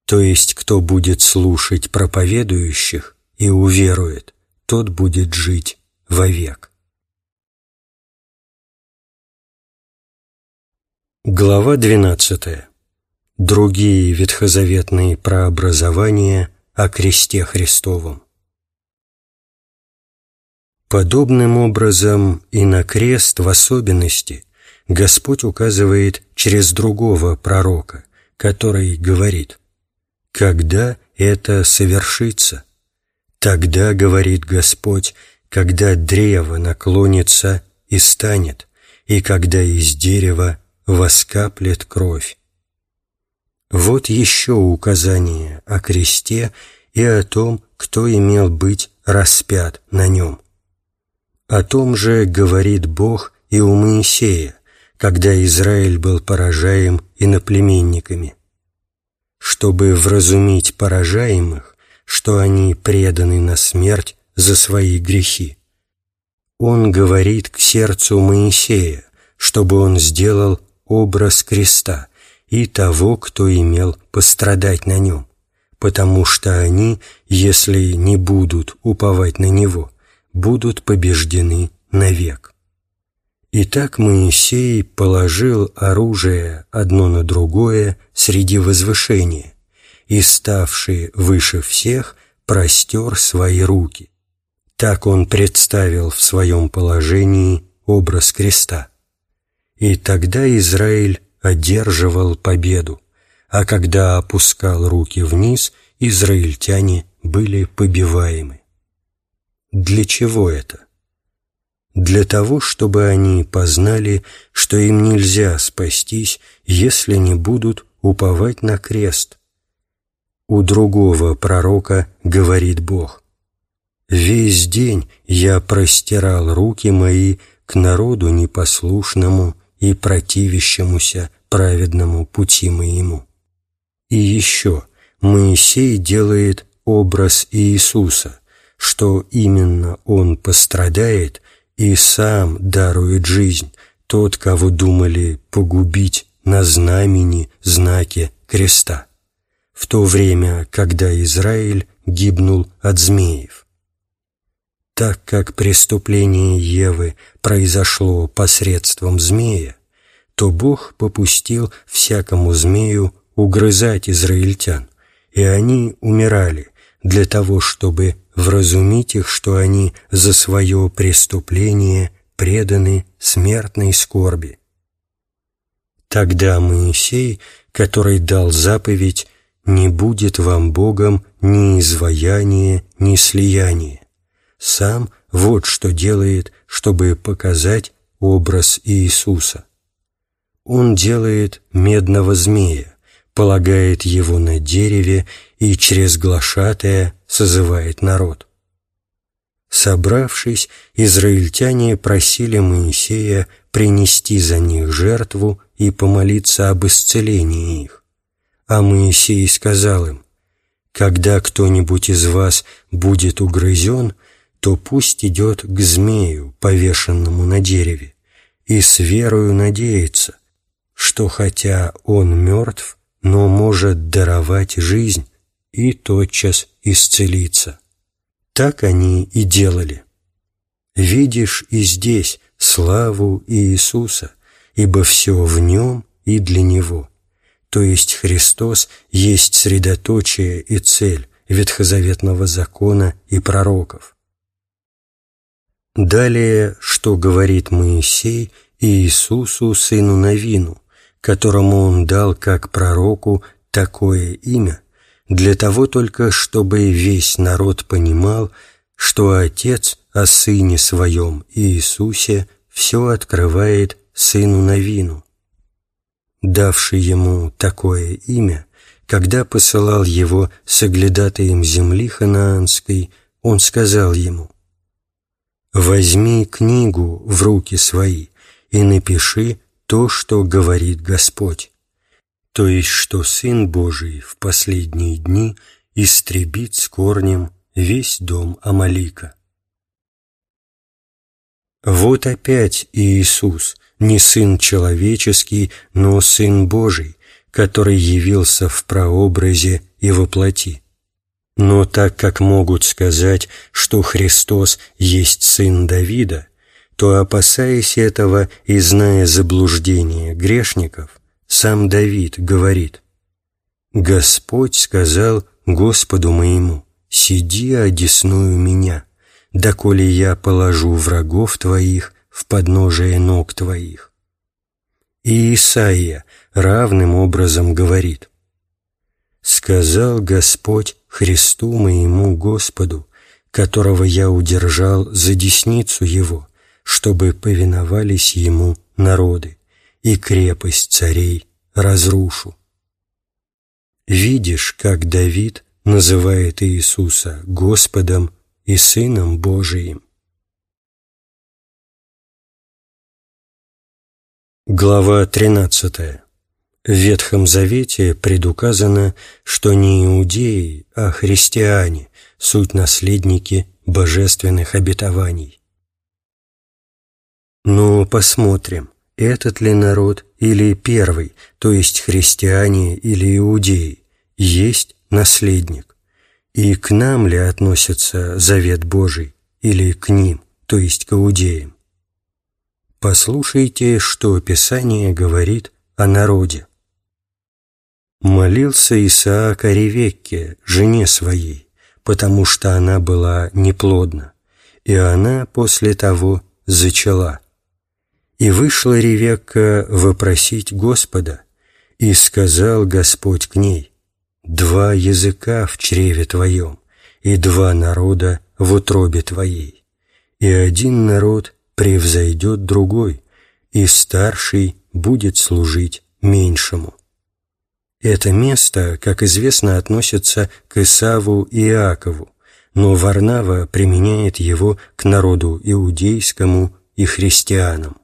то есть кто будет слушать проповедующих и уверует, тот будет жить вовек. Глава 12. Другие ветхозаветные прообразования о кресте Христовом. Подобным образом и на крест в особенности Господь указывает через другого пророка, который говорит когда это совершится? Тогда, говорит Господь, когда древо наклонится и станет, и когда из дерева воскаплет кровь. Вот еще указание о кресте и о том, кто имел быть распят на нем. О том же говорит Бог и у Моисея, когда Израиль был поражаем иноплеменниками. Чтобы вразумить поражаемых, что они преданы на смерть за свои грехи. Он говорит к сердцу Моисея, чтобы он сделал образ креста и того, кто имел пострадать на нем, потому что они, если не будут уповать на него, будут побеждены навек. Итак, Моисей положил оружие одно на другое среди возвышения, и, ставший выше всех, простер свои руки. Так он представил в своем положении образ креста. И тогда Израиль одерживал победу, а когда опускал руки вниз, израильтяне были побиваемы. Для чего это? Для того, чтобы они познали, что им нельзя спастись, если не будут уповать на крест. У другого пророка говорит Бог, «Весь день я простирал руки мои к народу непослушному и противящемуся праведному пути моему». И еще Моисей делает образ Иисуса, что именно Он пострадает и сам дарует жизнь, тот, кого думали погубить на знамени, знаке креста, в то время, когда Израиль гибнул от змеев. Так как преступление Евы произошло посредством змея, то Бог попустил всякому змею угрызать израильтян, и они умирали для того, чтобы вразумить их, что они за свое преступление преданы смертной скорби. Тогда Моисей, который дал заповедь, не будет вам Богом ни изваяние, ни слияние. Сам вот что делает, чтобы показать образ Иисуса. Он делает медного змея, полагает его на дереве и через глашатая созывает народ. Собравшись, израильтяне просили Моисея принести за них жертву и помолиться об исцелении их. А Моисей сказал им, «Когда кто-нибудь из вас будет угрызен, то пусть идет к змею, повешенному на дереве, и с верою надеется, что хотя он мертв, но может даровать жизнь и тотчас исцелиться. Так они и делали. Видишь и здесь славу Иисуса, ибо все в Нем и для Него. То есть Христос есть средоточие и цель ветхозаветного закона и пророков. Далее, что говорит Моисей Иисусу, сыну Навину, которому он дал как пророку такое имя, для того только, чтобы весь народ понимал, что Отец о Сыне Своем Иисусе все открывает Сыну Навину. Давший ему такое имя, когда посылал его соглядатаем земли ханаанской, он сказал ему, «Возьми книгу в руки свои и напиши то, что говорит Господь, то есть что Сын Божий в последние дни истребит с корнем весь дом Амалика. Вот опять Иисус, не Сын человеческий, но Сын Божий, который явился в прообразе и воплоти. Но так как могут сказать, что Христос есть Сын Давида, то, опасаясь этого и зная заблуждение грешников, сам Давид говорит, «Господь сказал Господу моему, сиди одесную меня, доколе я положу врагов твоих в подножие ног твоих». И Исаия равным образом говорит, «Сказал Господь Христу моему Господу, которого я удержал за десницу Его, чтобы повиновались ему народы, и крепость царей разрушу. Видишь, как Давид называет Иисуса Господом и Сыном Божиим. Глава 13. В Ветхом Завете предуказано, что не иудеи, а христиане – суть наследники божественных обетований. Но посмотрим, этот ли народ или первый, то есть христиане или иудеи, есть наследник, и к нам ли относится завет Божий или к ним, то есть к иудеям. Послушайте, что Писание говорит о народе. Молился Исаак о Ревекке, жене своей, потому что она была неплодна, и она после того зачала. И вышла Ревекка вопросить Господа, и сказал Господь к ней, «Два языка в чреве твоем, и два народа в утробе твоей, и один народ превзойдет другой, и старший будет служить меньшему. Это место, как известно, относится к Исаву и Иакову, но Варнава применяет его к народу иудейскому и христианам.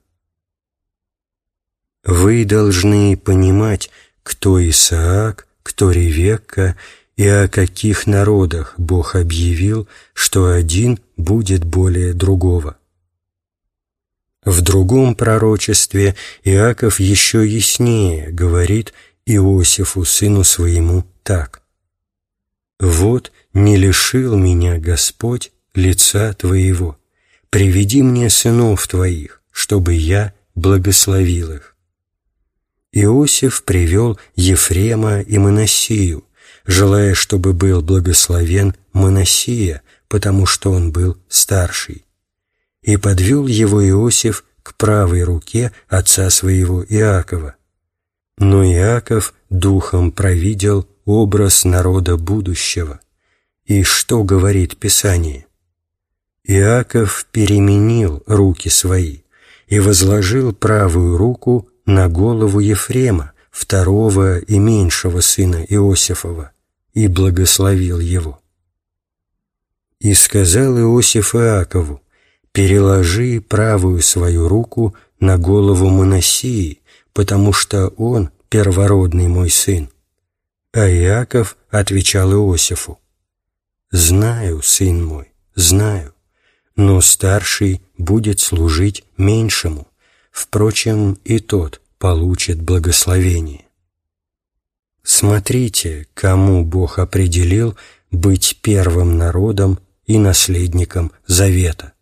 Вы должны понимать, кто Исаак, кто Ревекка и о каких народах Бог объявил, что один будет более другого. В другом пророчестве Иаков еще яснее говорит Иосифу, сыну своему, так. «Вот не лишил меня Господь лица Твоего, приведи мне сынов Твоих, чтобы я благословил их». Иосиф привел Ефрема и Моносию, желая, чтобы был благословен Моносия, потому что он был старший и подвел его Иосиф к правой руке отца своего Иакова. Но Иаков духом провидел образ народа будущего. И что говорит Писание? Иаков переменил руки свои и возложил правую руку на голову Ефрема, второго и меньшего сына Иосифова, и благословил его. И сказал Иосиф Иакову, переложи правую свою руку на голову Моносии, потому что он первородный мой сын. А Иаков отвечал Иосифу, «Знаю, сын мой, знаю, но старший будет служить меньшему, впрочем, и тот получит благословение». Смотрите, кому Бог определил быть первым народом и наследником завета.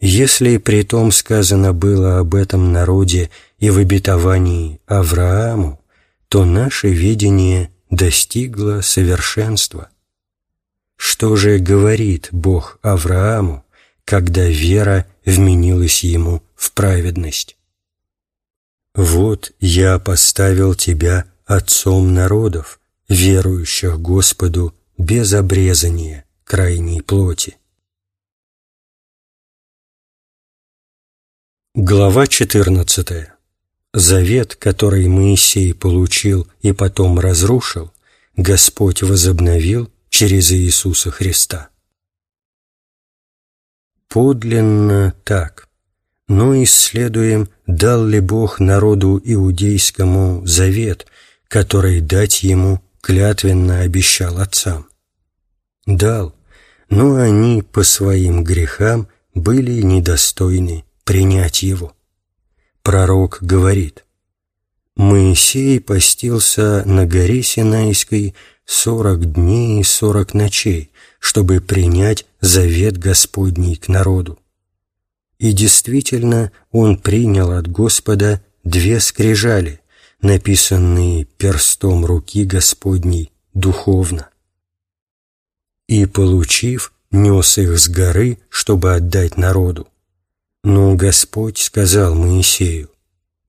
Если при том сказано было об этом народе и в обетовании Аврааму, то наше видение достигло совершенства. Что же говорит Бог Аврааму, когда вера вменилась ему в праведность? «Вот я поставил тебя отцом народов, верующих Господу без обрезания крайней плоти». Глава 14. Завет, который Моисей получил и потом разрушил, Господь возобновил через Иисуса Христа. Подлинно так. Но исследуем, дал ли Бог народу иудейскому завет, который дать ему клятвенно обещал отцам. Дал, но они по своим грехам были недостойны принять его. Пророк говорит, «Моисей постился на горе Синайской сорок дней и сорок ночей, чтобы принять завет Господний к народу. И действительно он принял от Господа две скрижали, написанные перстом руки Господней духовно. И, получив, нес их с горы, чтобы отдать народу. Но Господь сказал Моисею,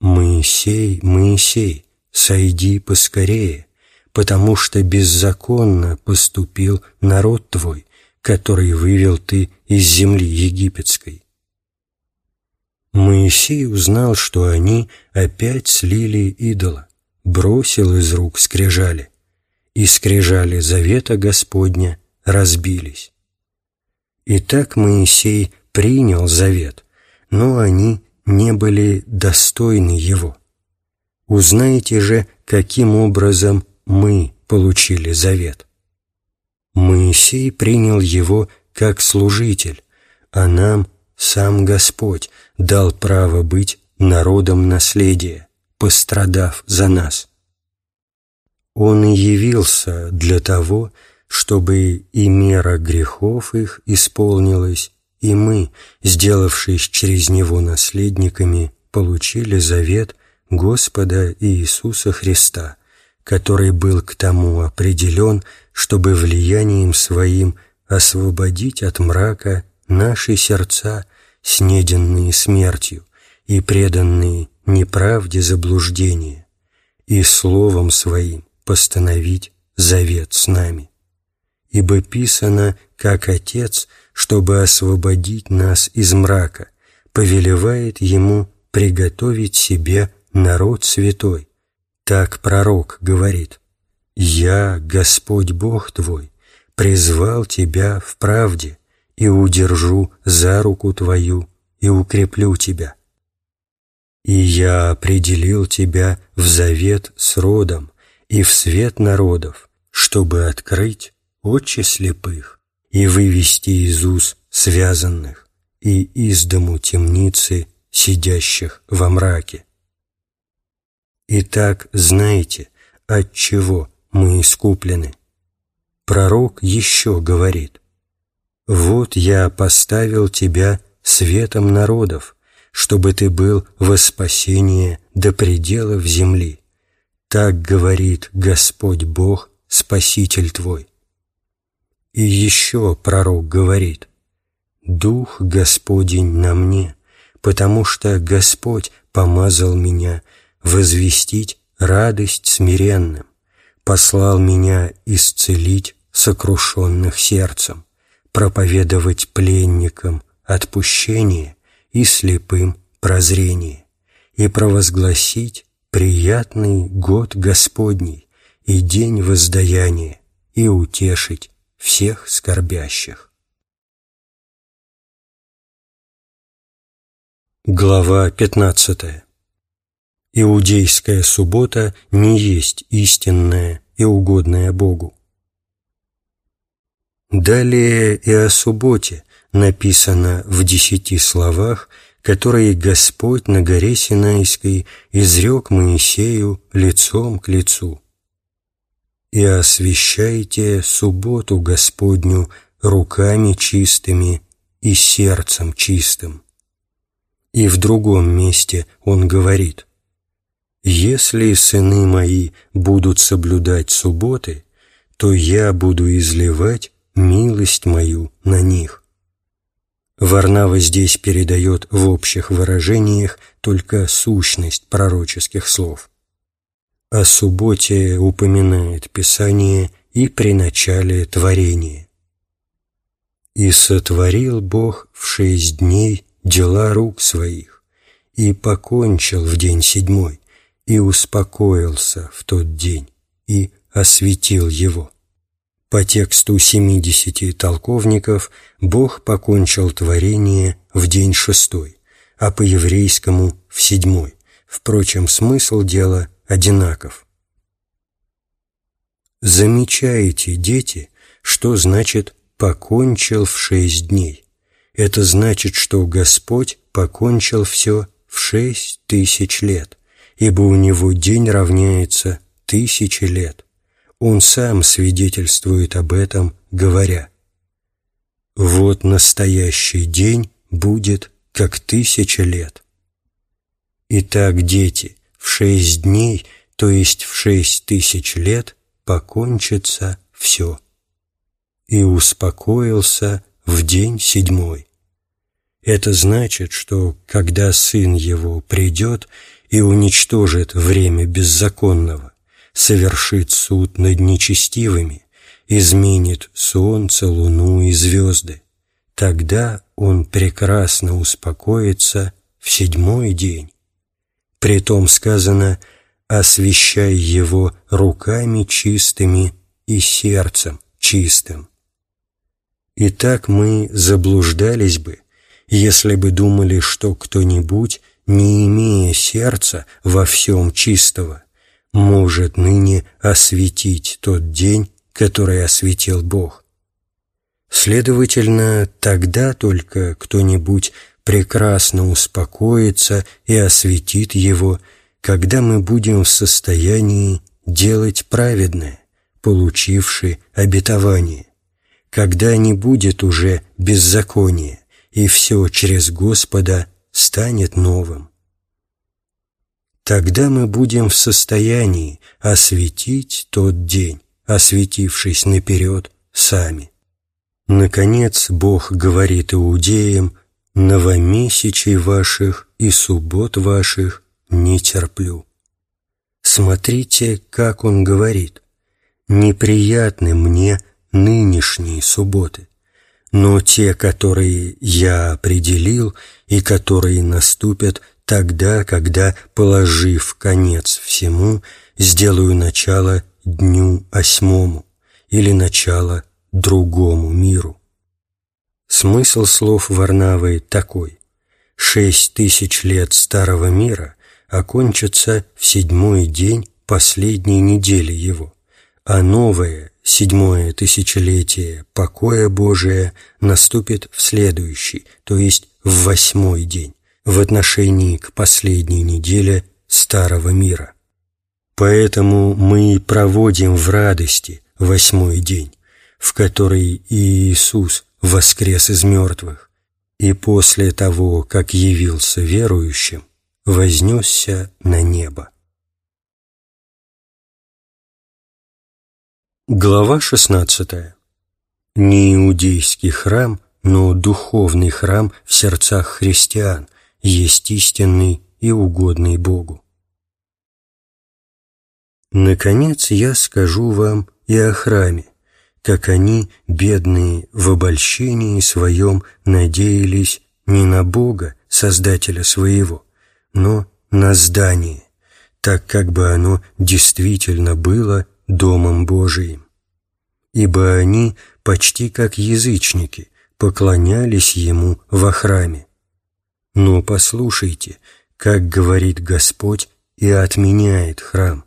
«Моисей, Моисей, сойди поскорее, потому что беззаконно поступил народ твой, который вывел ты из земли египетской». Моисей узнал, что они опять слили идола, бросил из рук скрижали, и скрижали завета Господня разбились. Итак, Моисей принял завет, но они не были достойны его. Узнаете же, каким образом мы получили завет. Моисей принял его как служитель, а нам сам Господь дал право быть народом наследия, пострадав за нас. Он явился для того, чтобы и мера грехов их исполнилась, и мы, сделавшись через Него наследниками, получили завет Господа Иисуса Христа, который был к тому определен, чтобы влиянием Своим освободить от мрака наши сердца, снеденные смертью и преданные неправде заблуждения, и Словом Своим постановить завет с нами. Ибо писано, как Отец, чтобы освободить нас из мрака, повелевает Ему приготовить себе народ святой. Так пророк говорит, «Я, Господь Бог твой, призвал тебя в правде и удержу за руку твою и укреплю тебя. И я определил тебя в завет с родом и в свет народов, чтобы открыть очи слепых и вывести из уз связанных и из дому темницы, сидящих во мраке. Итак, знаете, от чего мы искуплены. Пророк еще говорит, «Вот я поставил тебя светом народов, чтобы ты был во спасение до пределов земли. Так говорит Господь Бог, Спаситель твой». И еще пророк говорит, «Дух Господень на мне, потому что Господь помазал меня возвестить радость смиренным, послал меня исцелить сокрушенных сердцем, проповедовать пленникам отпущение и слепым прозрение, и провозгласить приятный год Господний и день воздаяния, и утешить всех скорбящих. Глава пятнадцатая. Иудейская суббота не есть истинная и угодная Богу. Далее и о субботе написано в десяти словах, которые Господь на горе Синайской изрек Моисею лицом к лицу. «И освящайте субботу Господню руками чистыми и сердцем чистым». И в другом месте он говорит – если сыны мои будут соблюдать субботы, то я буду изливать милость мою на них. Варнава здесь передает в общих выражениях только сущность пророческих слов. О субботе упоминает Писание и при начале творения. «И сотворил Бог в шесть дней дела рук своих, и покончил в день седьмой, и успокоился в тот день и осветил его. По тексту семидесяти толковников Бог покончил творение в день шестой, а по еврейскому – в седьмой. Впрочем, смысл дела одинаков. Замечаете, дети, что значит «покончил в шесть дней»? Это значит, что Господь покончил все в шесть тысяч лет – ибо у него день равняется тысячи лет. Он сам свидетельствует об этом, говоря, «Вот настоящий день будет, как тысяча лет». Итак, дети, в шесть дней, то есть в шесть тысяч лет, покончится все. И успокоился в день седьмой. Это значит, что когда Сын Его придет и уничтожит время беззаконного, совершит суд над нечестивыми, изменит солнце, луну и звезды. Тогда он прекрасно успокоится в седьмой день. Притом сказано «освящай его руками чистыми и сердцем чистым». Итак, мы заблуждались бы, если бы думали, что кто-нибудь, не имея сердца во всем чистого, может ныне осветить тот день, который осветил Бог. Следовательно, тогда только кто-нибудь прекрасно успокоится и осветит его, когда мы будем в состоянии делать праведное, получивши обетование, когда не будет уже беззакония, и все через Господа станет новым. Тогда мы будем в состоянии осветить тот день, осветившись наперед сами. Наконец Бог говорит иудеям, «Новомесячей ваших и суббот ваших не терплю». Смотрите, как Он говорит, «Неприятны мне нынешние субботы, но те, которые я определил и которые наступят тогда, когда, положив конец всему, сделаю начало дню осьмому или начало другому миру. Смысл слов Варнавы такой. Шесть тысяч лет старого мира окончатся в седьмой день последней недели его, а новое, седьмое тысячелетие покоя Божия наступит в следующий, то есть в восьмой день, в отношении к последней неделе старого мира. Поэтому мы проводим в радости восьмой день, в который Иисус воскрес из мертвых, и после того, как явился верующим, вознесся на небо. Глава 16. Не иудейский храм, но духовный храм в сердцах христиан есть истинный и угодный Богу. Наконец я скажу вам и о храме, как они, бедные, в обольщении своем надеялись не на Бога, Создателя своего, но на здание, так как бы оно действительно было Домом Божиим. Ибо они, почти как язычники, поклонялись Ему во храме. Но послушайте, как говорит Господь и отменяет храм.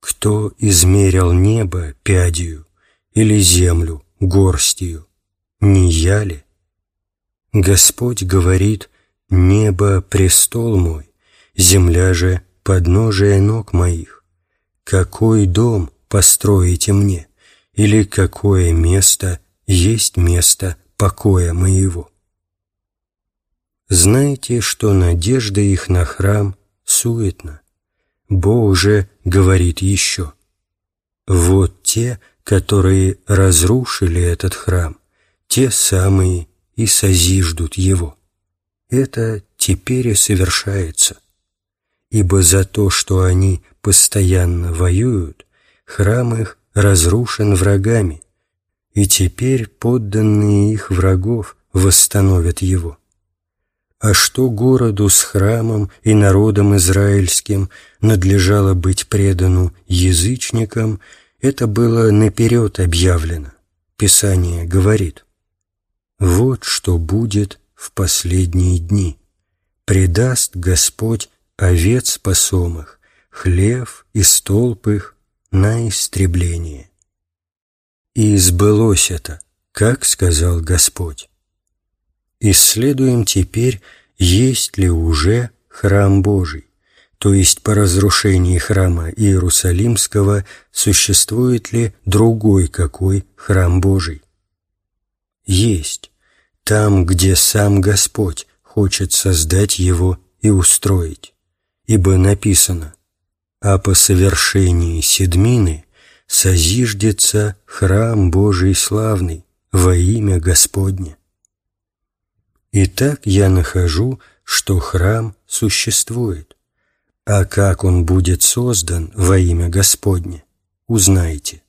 Кто измерил небо пядью или землю горстью? Не я ли? Господь говорит, небо — престол мой, земля же — подножие ног моих. Какой дом построите мне, или какое место есть место покоя моего? Знаете, что надежда их на храм суетна. Бог же говорит еще, «Вот те, которые разрушили этот храм, те самые и созиждут его». Это теперь и совершается. Ибо за то, что они постоянно воюют, храм их разрушен врагами, и теперь подданные их врагов восстановят его. А что городу с храмом и народом израильским надлежало быть предану язычникам, это было наперед объявлено. Писание говорит, «Вот что будет в последние дни. Предаст Господь овец посомых, хлев и столб их на истребление». И сбылось это, как сказал Господь. Исследуем теперь, есть ли уже храм Божий, то есть по разрушении храма Иерусалимского существует ли другой какой храм Божий. Есть, там, где сам Господь хочет создать его и устроить, ибо написано «А по совершении седмины созиждется храм Божий славный во имя Господне». Итак, я нахожу, что храм существует. А как он будет создан во имя Господне, узнаете.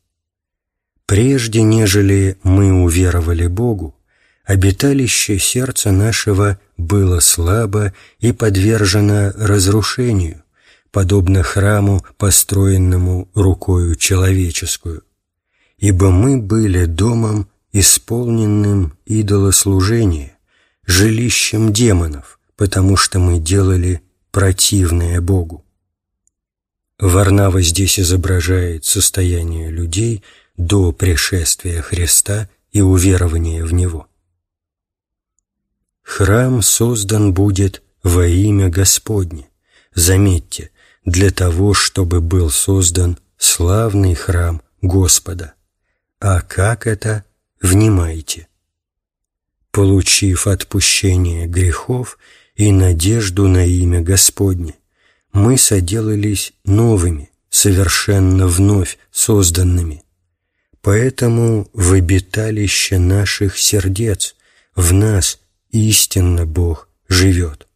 Прежде, нежели мы уверовали Богу, обиталище сердца нашего было слабо и подвержено разрушению, подобно храму, построенному рукою человеческую. Ибо мы были домом, исполненным идолослужения, жилищем демонов, потому что мы делали противное Богу. Варнава здесь изображает состояние людей до пришествия Христа и уверования в Него. Храм создан будет во имя Господне. Заметьте, для того, чтобы был создан славный храм Господа. А как это? Внимайте. Получив отпущение грехов и надежду на имя Господне, мы соделались новыми, совершенно вновь созданными. Поэтому в обиталище наших сердец, в нас истинно Бог живет.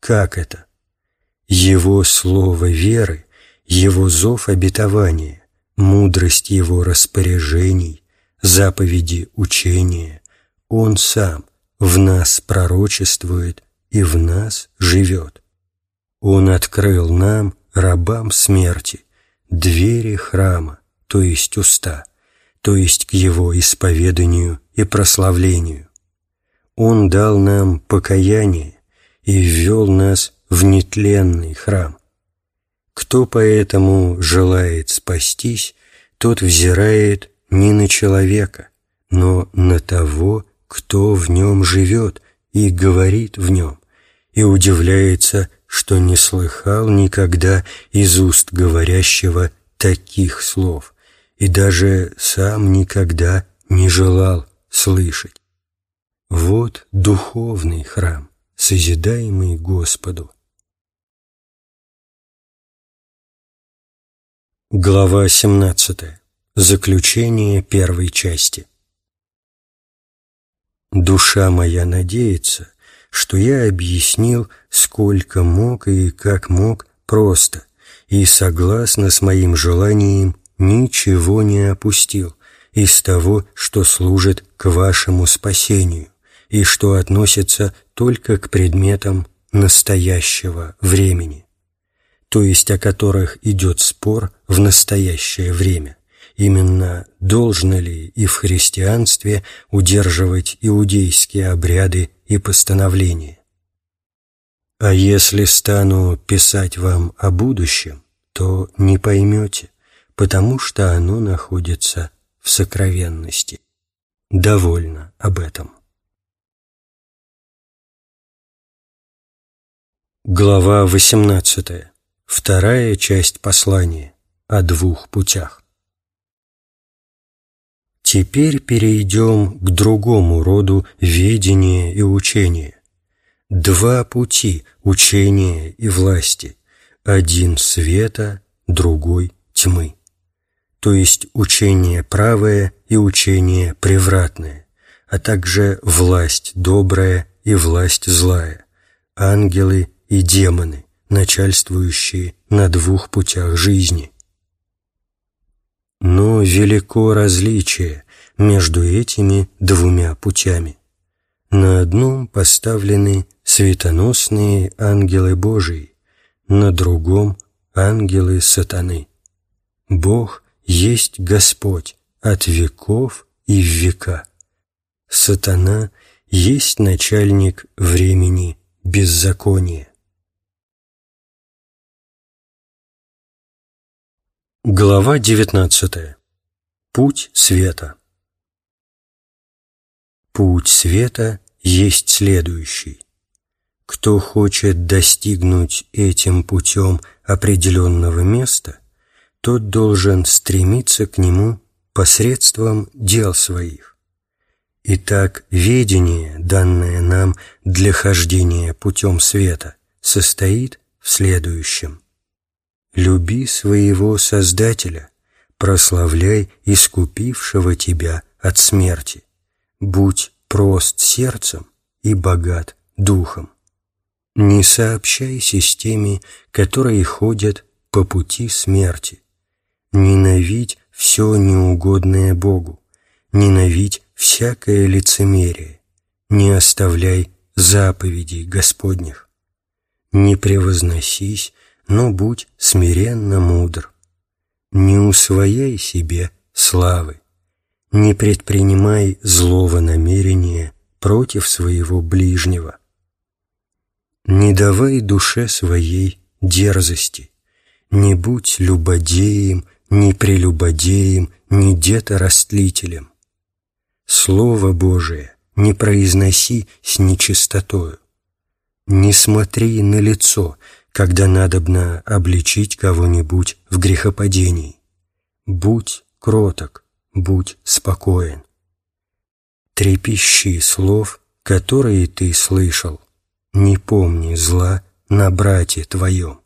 Как это? Его слово веры, Его зов обетования, мудрость Его распоряжений, заповеди учения, Он сам в нас пророчествует и в нас живет. Он открыл нам, рабам смерти, двери храма, то есть уста, то есть к Его исповеданию и прославлению. Он дал нам покаяние и ввел нас в нетленный храм. Кто поэтому желает спастись, тот взирает не на человека, но на того, кто в нем живет и говорит в нем, и удивляется, что не слыхал никогда из уст говорящего таких слов, и даже сам никогда не желал слышать. Вот духовный храм, созидаемый Господу. Глава 17. Заключение первой части. Душа моя надеется, что я объяснил, сколько мог и как мог просто, и, согласно с моим желанием, ничего не опустил из того, что служит к вашему спасению и что относится только к предметам настоящего времени, то есть о которых идет спор в настоящее время. Именно должно ли и в христианстве удерживать иудейские обряды и постановления. А если стану писать вам о будущем, то не поймете, потому что оно находится в сокровенности. Довольно об этом. Глава 18. Вторая часть послания о двух путях. Теперь перейдем к другому роду ведения и учения. Два пути учения и власти, один света, другой тьмы. То есть учение правое и учение превратное, а также власть добрая и власть злая, ангелы и демоны, начальствующие на двух путях жизни – но велико различие между этими двумя путями. На одном поставлены светоносные ангелы Божии, на другом – ангелы сатаны. Бог есть Господь от веков и в века. Сатана есть начальник времени беззакония. Глава 19. Путь света. Путь света есть следующий. Кто хочет достигнуть этим путем определенного места, тот должен стремиться к нему посредством дел своих. Итак, ведение, данное нам для хождения путем света, состоит в следующем – люби своего Создателя, прославляй искупившего тебя от смерти, будь прост сердцем и богат духом. Не сообщайся с теми, которые ходят по пути смерти. Ненавидь все неугодное Богу, ненавидь всякое лицемерие, не оставляй заповедей Господних. Не превозносись, но будь смиренно мудр. Не усвояй себе славы, не предпринимай злого намерения против своего ближнего. Не давай душе своей дерзости, не будь любодеем, ни прелюбодеем, ни деторастлителем. Слово Божие не произноси с нечистотою. Не смотри на лицо, когда надобно обличить кого-нибудь в грехопадении. Будь кроток, будь спокоен. Трепещи слов, которые ты слышал, не помни зла на брате твоем.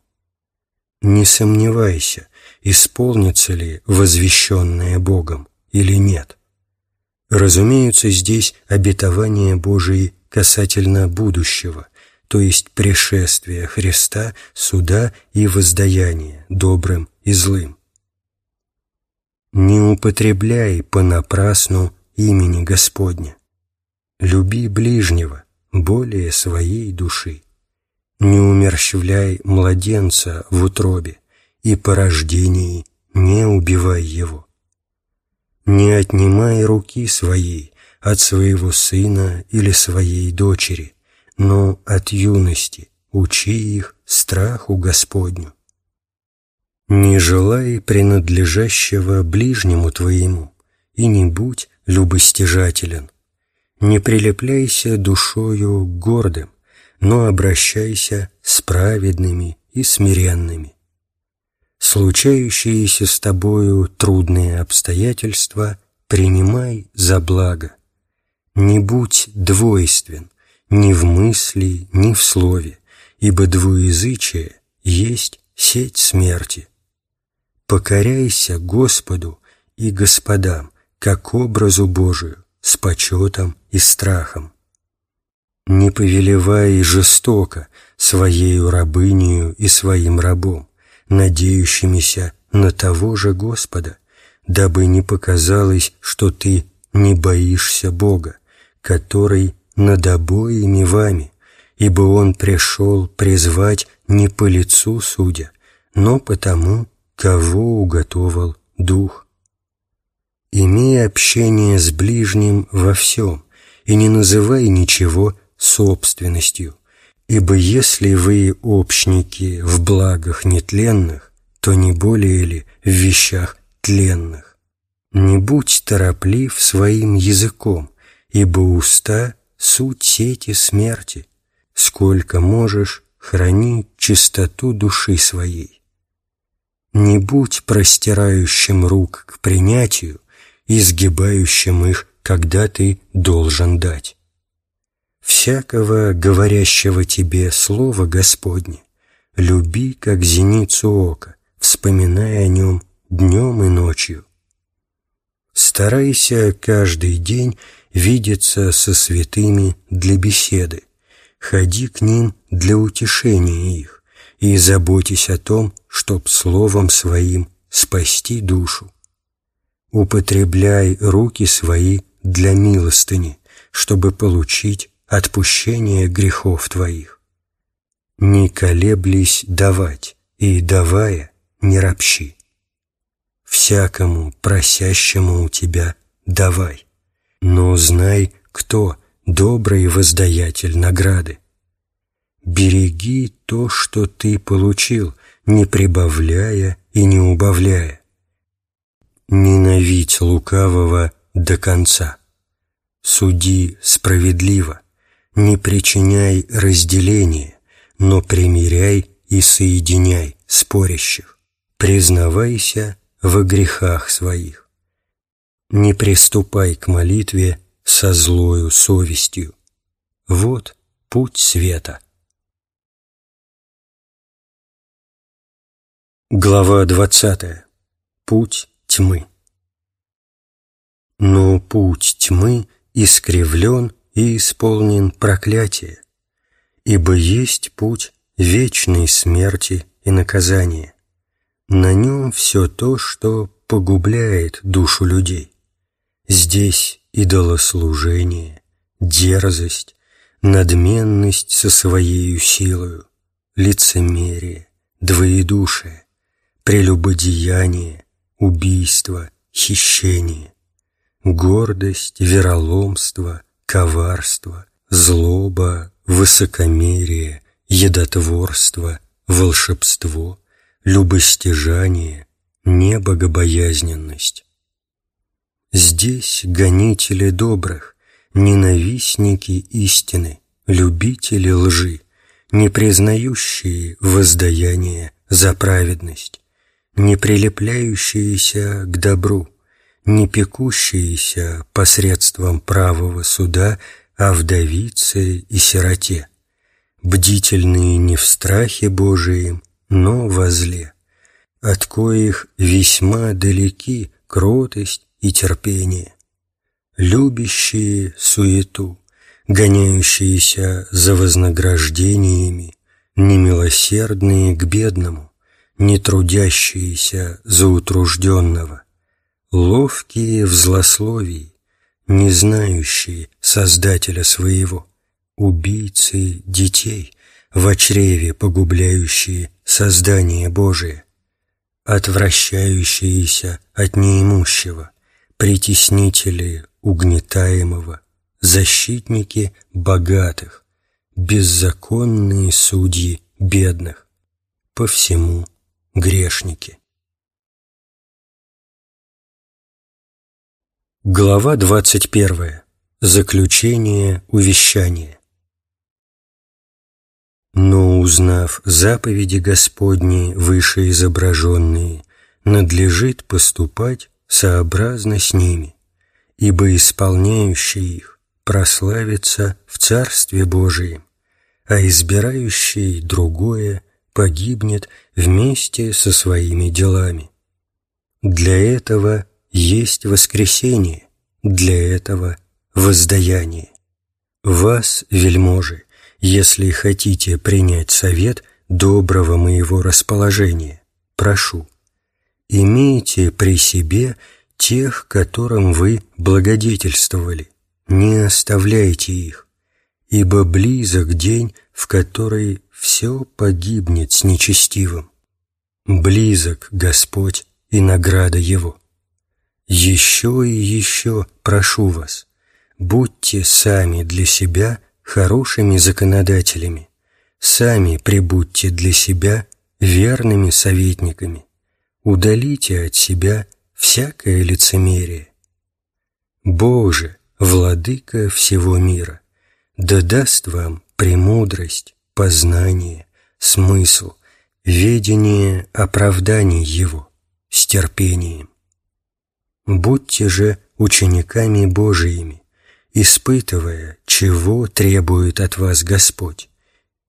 Не сомневайся, исполнится ли возвещенное Богом или нет. Разумеются здесь обетования Божии касательно будущего, то есть пришествия Христа, суда и воздаяния добрым и злым. Не употребляй понапрасну имени Господня. Люби ближнего, более своей души. Не умерщвляй младенца в утробе, и по рождении не убивай его. Не отнимай руки своей от своего сына или своей дочери, но от юности учи их страху Господню. Не желай принадлежащего ближнему твоему, и не будь любостяжателен. Не прилепляйся душою гордым, но обращайся с праведными и смиренными. Случающиеся с тобою трудные обстоятельства принимай за благо. Не будь двойствен, ни в мысли, ни в слове, ибо двуязычие есть сеть смерти. Покоряйся Господу и господам, как образу Божию, с почетом и страхом. Не повелевай жестоко своею рабынею и своим рабом, надеющимися на того же Господа, дабы не показалось, что ты не боишься Бога, который над обоими вами, ибо Он пришел призвать не по лицу судя, но потому, кого уготовал Дух. Имей общение с ближним во всем и не называй ничего собственностью, ибо если вы общники в благах нетленных, то не более ли в вещах тленных. Не будь тороплив своим языком, ибо уста — суть сети смерти. Сколько можешь, храни чистоту души своей. Не будь простирающим рук к принятию, изгибающим их, когда ты должен дать. Всякого, говорящего тебе слово Господне, люби, как зеницу ока, вспоминая о нем днем и ночью. Старайся каждый день видеться со святыми для беседы, ходи к ним для утешения их и заботись о том, чтоб словом своим спасти душу. Употребляй руки свои для милостыни, чтобы получить отпущение грехов твоих. Не колеблись давать, и, давая, не ропщи. Всякому просящему у тебя давай, но знай, кто добрый воздаятель награды. Береги то, что ты получил, не прибавляя и не убавляя. Ненавидь лукавого до конца. Суди справедливо, не причиняй разделения, но примиряй и соединяй спорящих. Признавайся во грехах своих. Не приступай к молитве со злою совестью. Вот путь света. Глава двадцатая. Путь тьмы. Но путь тьмы искривлен и исполнен проклятие, ибо есть путь вечной смерти и наказания. На нем все то, что погубляет душу людей. Здесь идолослужение, дерзость, надменность со своею силою, лицемерие, двоедушие, прелюбодеяние, убийство, хищение, гордость, вероломство, коварство, злоба, высокомерие, едотворство, волшебство, любостяжание, небогобоязненность. Здесь гонители добрых, ненавистники истины, любители лжи, не признающие воздаяние за праведность, не прилепляющиеся к добру, не пекущиеся посредством правого суда о вдовице и сироте, бдительные не в страхе Божием, но во зле, от коих весьма далеки кротость и терпение, любящие суету, гоняющиеся за вознаграждениями, немилосердные к бедному, не трудящиеся за утружденного, ловкие в злословии, не знающие Создателя своего, убийцы детей, в чреве погубляющие создание Божие, отвращающиеся от неимущего, притеснители угнетаемого, защитники богатых, беззаконные судьи бедных, по всему грешники. Глава 21. Заключение увещания. Но, узнав заповеди Господни, вышеизображенные, надлежит поступать сообразно с ними, ибо исполняющий их прославится в Царстве Божием, а избирающий другое погибнет вместе со своими делами. Для этого есть воскресение, для этого воздаяние. Вас, вельможи, если хотите принять совет доброго моего расположения, прошу, имейте при себе тех, которым вы благодетельствовали, не оставляйте их, ибо близок день, в который все погибнет с нечестивым. Близок Господь и награда Его. Еще и еще прошу вас, будьте сами для себя хорошими законодателями, сами прибудьте для себя верными советниками, удалите от себя всякое лицемерие. Боже, Владыка всего мира, да даст вам премудрость, познание, смысл, ведение оправданий Его с терпением. Будьте же учениками Божиими, испытывая, чего требует от вас Господь,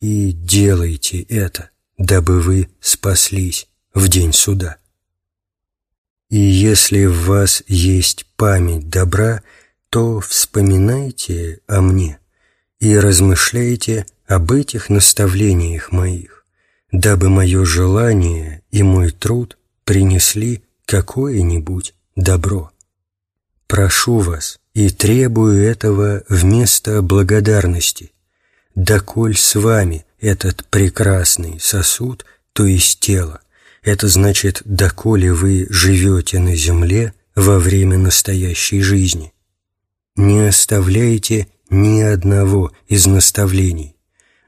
и делайте это, дабы вы спаслись в день суда. И если в вас есть память добра, то вспоминайте о мне и размышляйте об этих наставлениях моих, дабы мое желание и мой труд принесли какое-нибудь добро. Прошу вас и требую этого вместо благодарности, доколь с вами этот прекрасный сосуд, то есть тело, это значит, доколе вы живете на земле во время настоящей жизни. Не оставляйте ни одного из наставлений,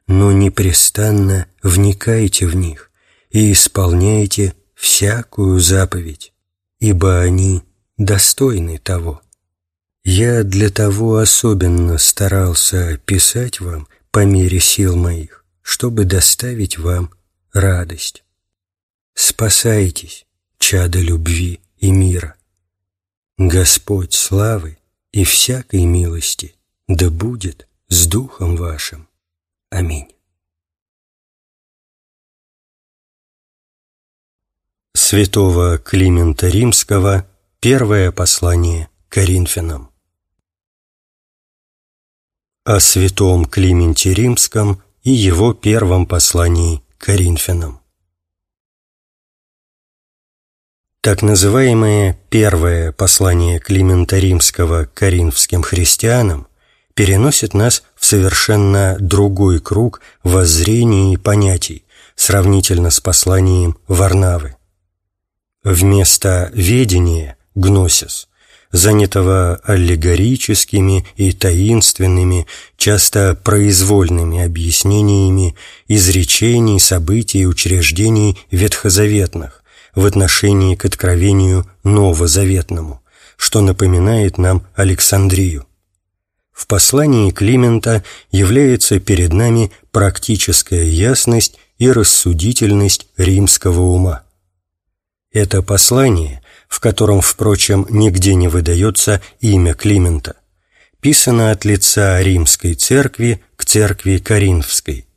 но непрестанно вникайте в них и исполняйте всякую заповедь, ибо они достойны того. Я для того особенно старался писать вам по мере сил моих, чтобы доставить вам радость. Спасайтесь, чада любви и мира. Господь славы и всякой милости да будет с Духом вашим. Аминь. Святого Климента Римского Первое послание Коринфянам О святом Клименте Римском и его первом послании Коринфянам Так называемое первое послание Климента Римского коринфским христианам переносит нас в совершенно другой круг воззрений и понятий, сравнительно с посланием Варнавы. Вместо ведения – гносис, занятого аллегорическими и таинственными, часто произвольными объяснениями изречений, событий и учреждений ветхозаветных в отношении к откровению новозаветному, что напоминает нам Александрию. В послании Климента является перед нами практическая ясность и рассудительность римского ума. Это послание, в котором, впрочем, нигде не выдается имя Климента, писано от лица римской церкви к церкви Коринфской.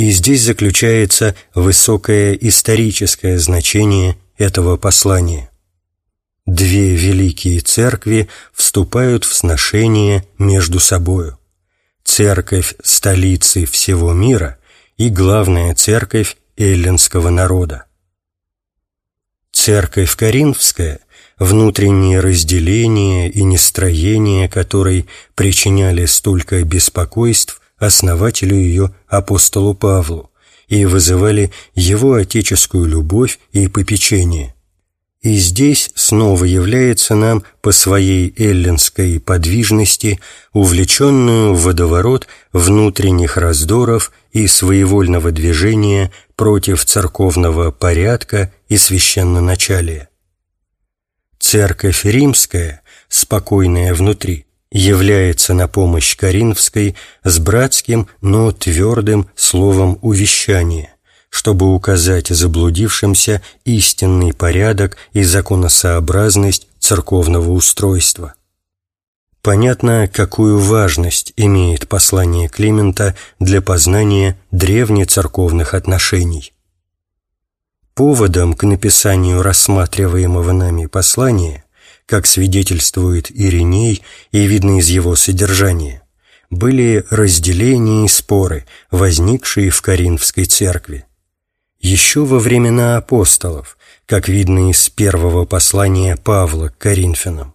И здесь заключается высокое историческое значение этого послания. Две великие церкви вступают в сношение между собою. Церковь столицы всего мира и главная церковь эллинского народа. Церковь Коринфская, внутренние разделения и нестроения которой причиняли столько беспокойств основателю ее апостолу Павлу и вызывали его отеческую любовь и попечение – и здесь снова является нам по своей эллинской подвижности увлеченную в водоворот внутренних раздоров и своевольного движения против церковного порядка и священноначалия. Церковь римская, спокойная внутри, является на помощь Коринфской с братским, но твердым словом увещания – чтобы указать заблудившимся истинный порядок и законосообразность церковного устройства. Понятно, какую важность имеет послание Климента для познания древнецерковных отношений. Поводом к написанию рассматриваемого нами послания, как свидетельствует Ириней и видно из его содержания, были разделения и споры, возникшие в Коринфской церкви. Еще во времена апостолов, как видно из первого послания Павла к Коринфянам,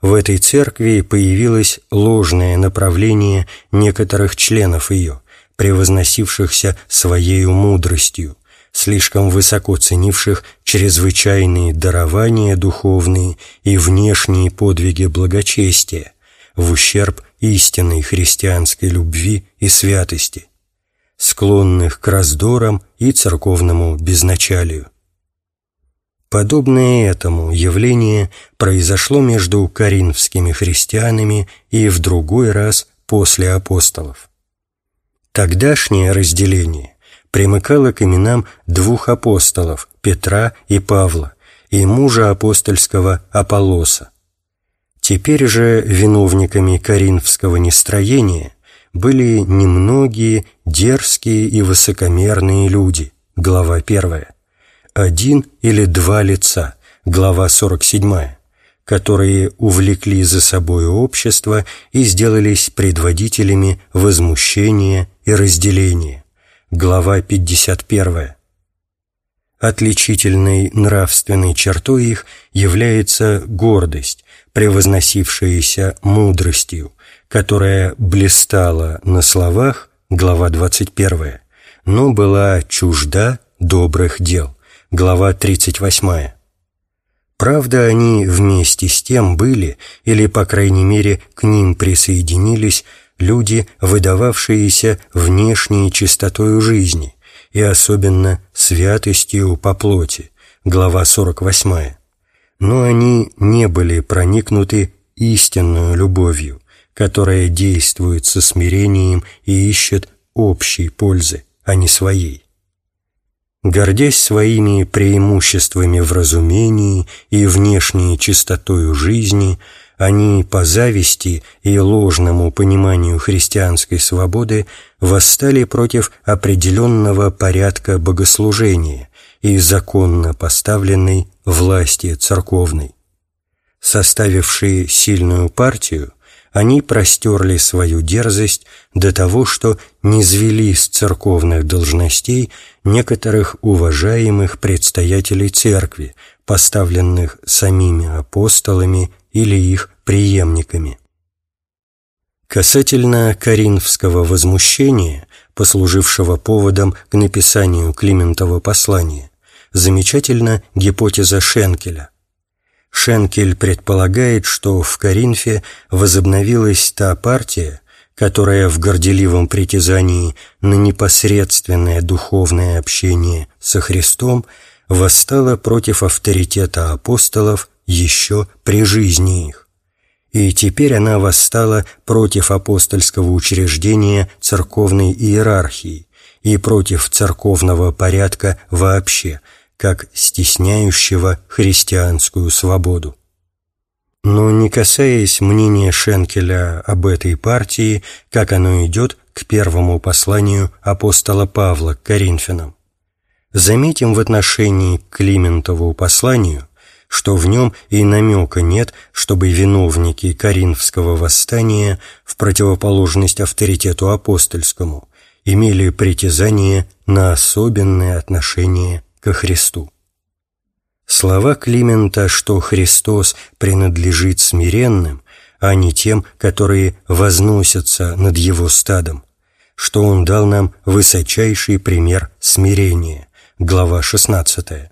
в этой церкви появилось ложное направление некоторых членов ее, превозносившихся своей мудростью, слишком высоко ценивших чрезвычайные дарования духовные и внешние подвиги благочестия в ущерб истинной христианской любви и святости склонных к раздорам и церковному безначалию. Подобное этому явление произошло между коринфскими христианами и в другой раз после апостолов. Тогдашнее разделение примыкало к именам двух апостолов Петра и Павла и мужа апостольского Аполлоса. Теперь же виновниками коринфского нестроения были немногие дерзкие и высокомерные люди, глава 1, один или два лица, глава 47, которые увлекли за собой общество и сделались предводителями возмущения и разделения, глава 51. Отличительной нравственной чертой их является гордость, превозносившаяся мудростью, которая блистала на словах, глава 21, но была чужда добрых дел, глава 38. Правда, они вместе с тем были, или, по крайней мере, к ним присоединились люди, выдававшиеся внешней чистотою жизни и особенно святостью по плоти, глава 48. Но они не были проникнуты истинную любовью, которая действует со смирением и ищет общей пользы, а не своей. Гордясь своими преимуществами в разумении и внешней чистотою жизни, они по зависти и ложному пониманию христианской свободы восстали против определенного порядка богослужения и законно поставленной власти церковной. Составившие сильную партию, они простерли свою дерзость до того, что низвели с церковных должностей некоторых уважаемых предстоятелей церкви, поставленных самими апостолами или их преемниками. Касательно коринфского возмущения, послужившего поводом к написанию Климентова послания, замечательна гипотеза Шенкеля. Шенкель предполагает, что в Коринфе возобновилась та партия, которая в горделивом притязании на непосредственное духовное общение со Христом восстала против авторитета апостолов еще при жизни их. И теперь она восстала против апостольского учреждения церковной иерархии и против церковного порядка вообще, как стесняющего христианскую свободу. Но не касаясь мнения Шенкеля об этой партии, как оно идет к первому посланию апостола Павла к Коринфянам, заметим в отношении к Климентову посланию, что в нем и намека нет, чтобы виновники Коринфского восстания, в противоположность авторитету апостольскому, имели притязание на особенное отношение ко Христу. Слова Климента, что Христос принадлежит смиренным, а не тем, которые возносятся над Его стадом, что Он дал нам высочайший пример смирения, глава 16,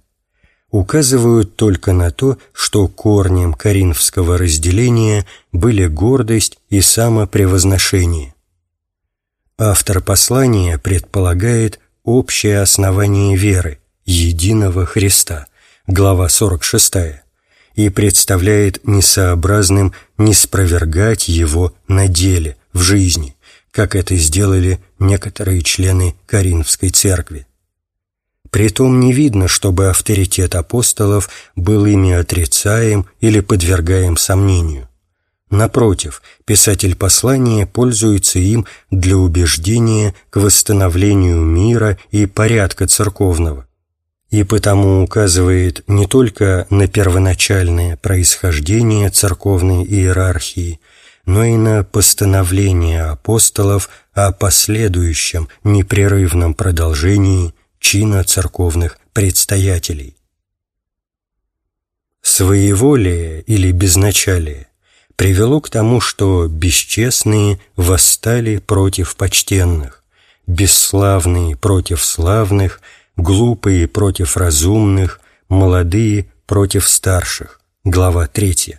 указывают только на то, что корнем коринфского разделения были гордость и самопревозношение. Автор послания предполагает общее основание веры, единого Христа, глава 46, и представляет несообразным не спровергать его на деле, в жизни, как это сделали некоторые члены Коринфской церкви. Притом не видно, чтобы авторитет апостолов был ими отрицаем или подвергаем сомнению. Напротив, писатель послания пользуется им для убеждения к восстановлению мира и порядка церковного, и потому указывает не только на первоначальное происхождение церковной иерархии, но и на постановление апостолов о последующем непрерывном продолжении чина церковных предстоятелей. Своеволие или безначалие привело к тому, что бесчестные восстали против почтенных, бесславные против славных – глупые против разумных, молодые против старших. Глава 3.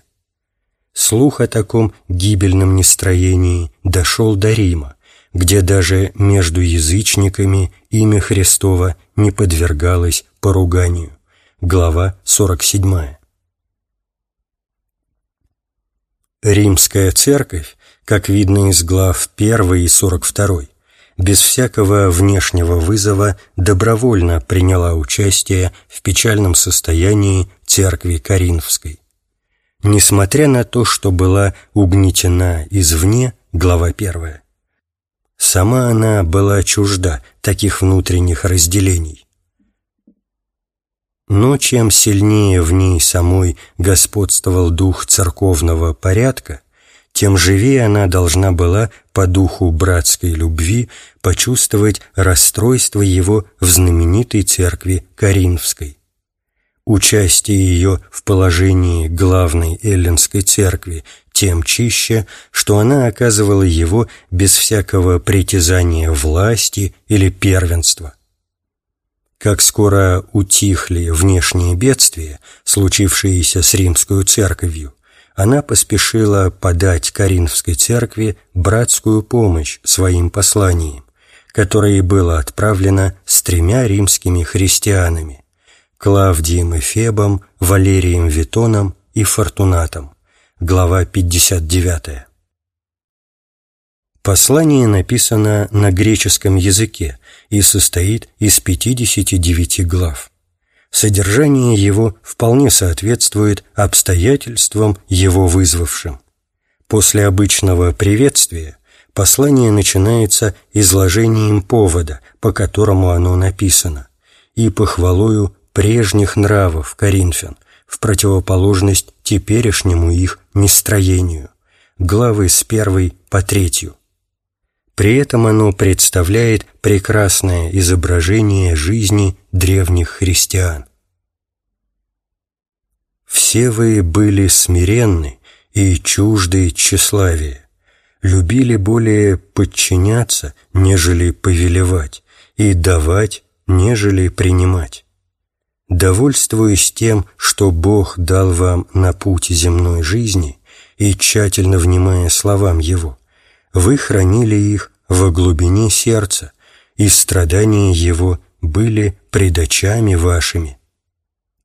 Слух о таком гибельном нестроении дошел до Рима, где даже между язычниками имя Христова не подвергалось поруганию. Глава 47. Римская церковь, как видно из глав 1 и 42, без всякого внешнего вызова добровольно приняла участие в печальном состоянии церкви Коринфской. Несмотря на то, что была угнетена извне, глава 1, сама она была чужда таких внутренних разделений. Но чем сильнее в ней самой господствовал дух церковного порядка, тем живее она должна была по духу братской любви почувствовать расстройство его в знаменитой церкви Каринфской. Участие ее в положении главной эллинской церкви тем чище, что она оказывала его без всякого притязания власти или первенства. Как скоро утихли внешние бедствия, случившиеся с римской церковью, она поспешила подать Коринфской церкви братскую помощь своим посланием, которое было отправлено с тремя римскими христианами – Клавдием и Фебом, Валерием Витоном и Фортунатом. Глава 59. Послание написано на греческом языке и состоит из 59 глав. Содержание его вполне соответствует обстоятельствам, его вызвавшим. После обычного приветствия послание начинается изложением повода, по которому оно написано, и похвалою прежних нравов Коринфян, в противоположность теперешнему их нестроению, главы с первой по третью. При этом оно представляет прекрасное изображение жизни древних христиан. Все вы были смиренны и чужды тщеславия, любили более подчиняться, нежели повелевать, и давать, нежели принимать. Довольствуясь тем, что Бог дал вам на путь земной жизни, и тщательно внимая словам Его, вы хранили их во глубине сердца, и страдания Его были предачами вашими.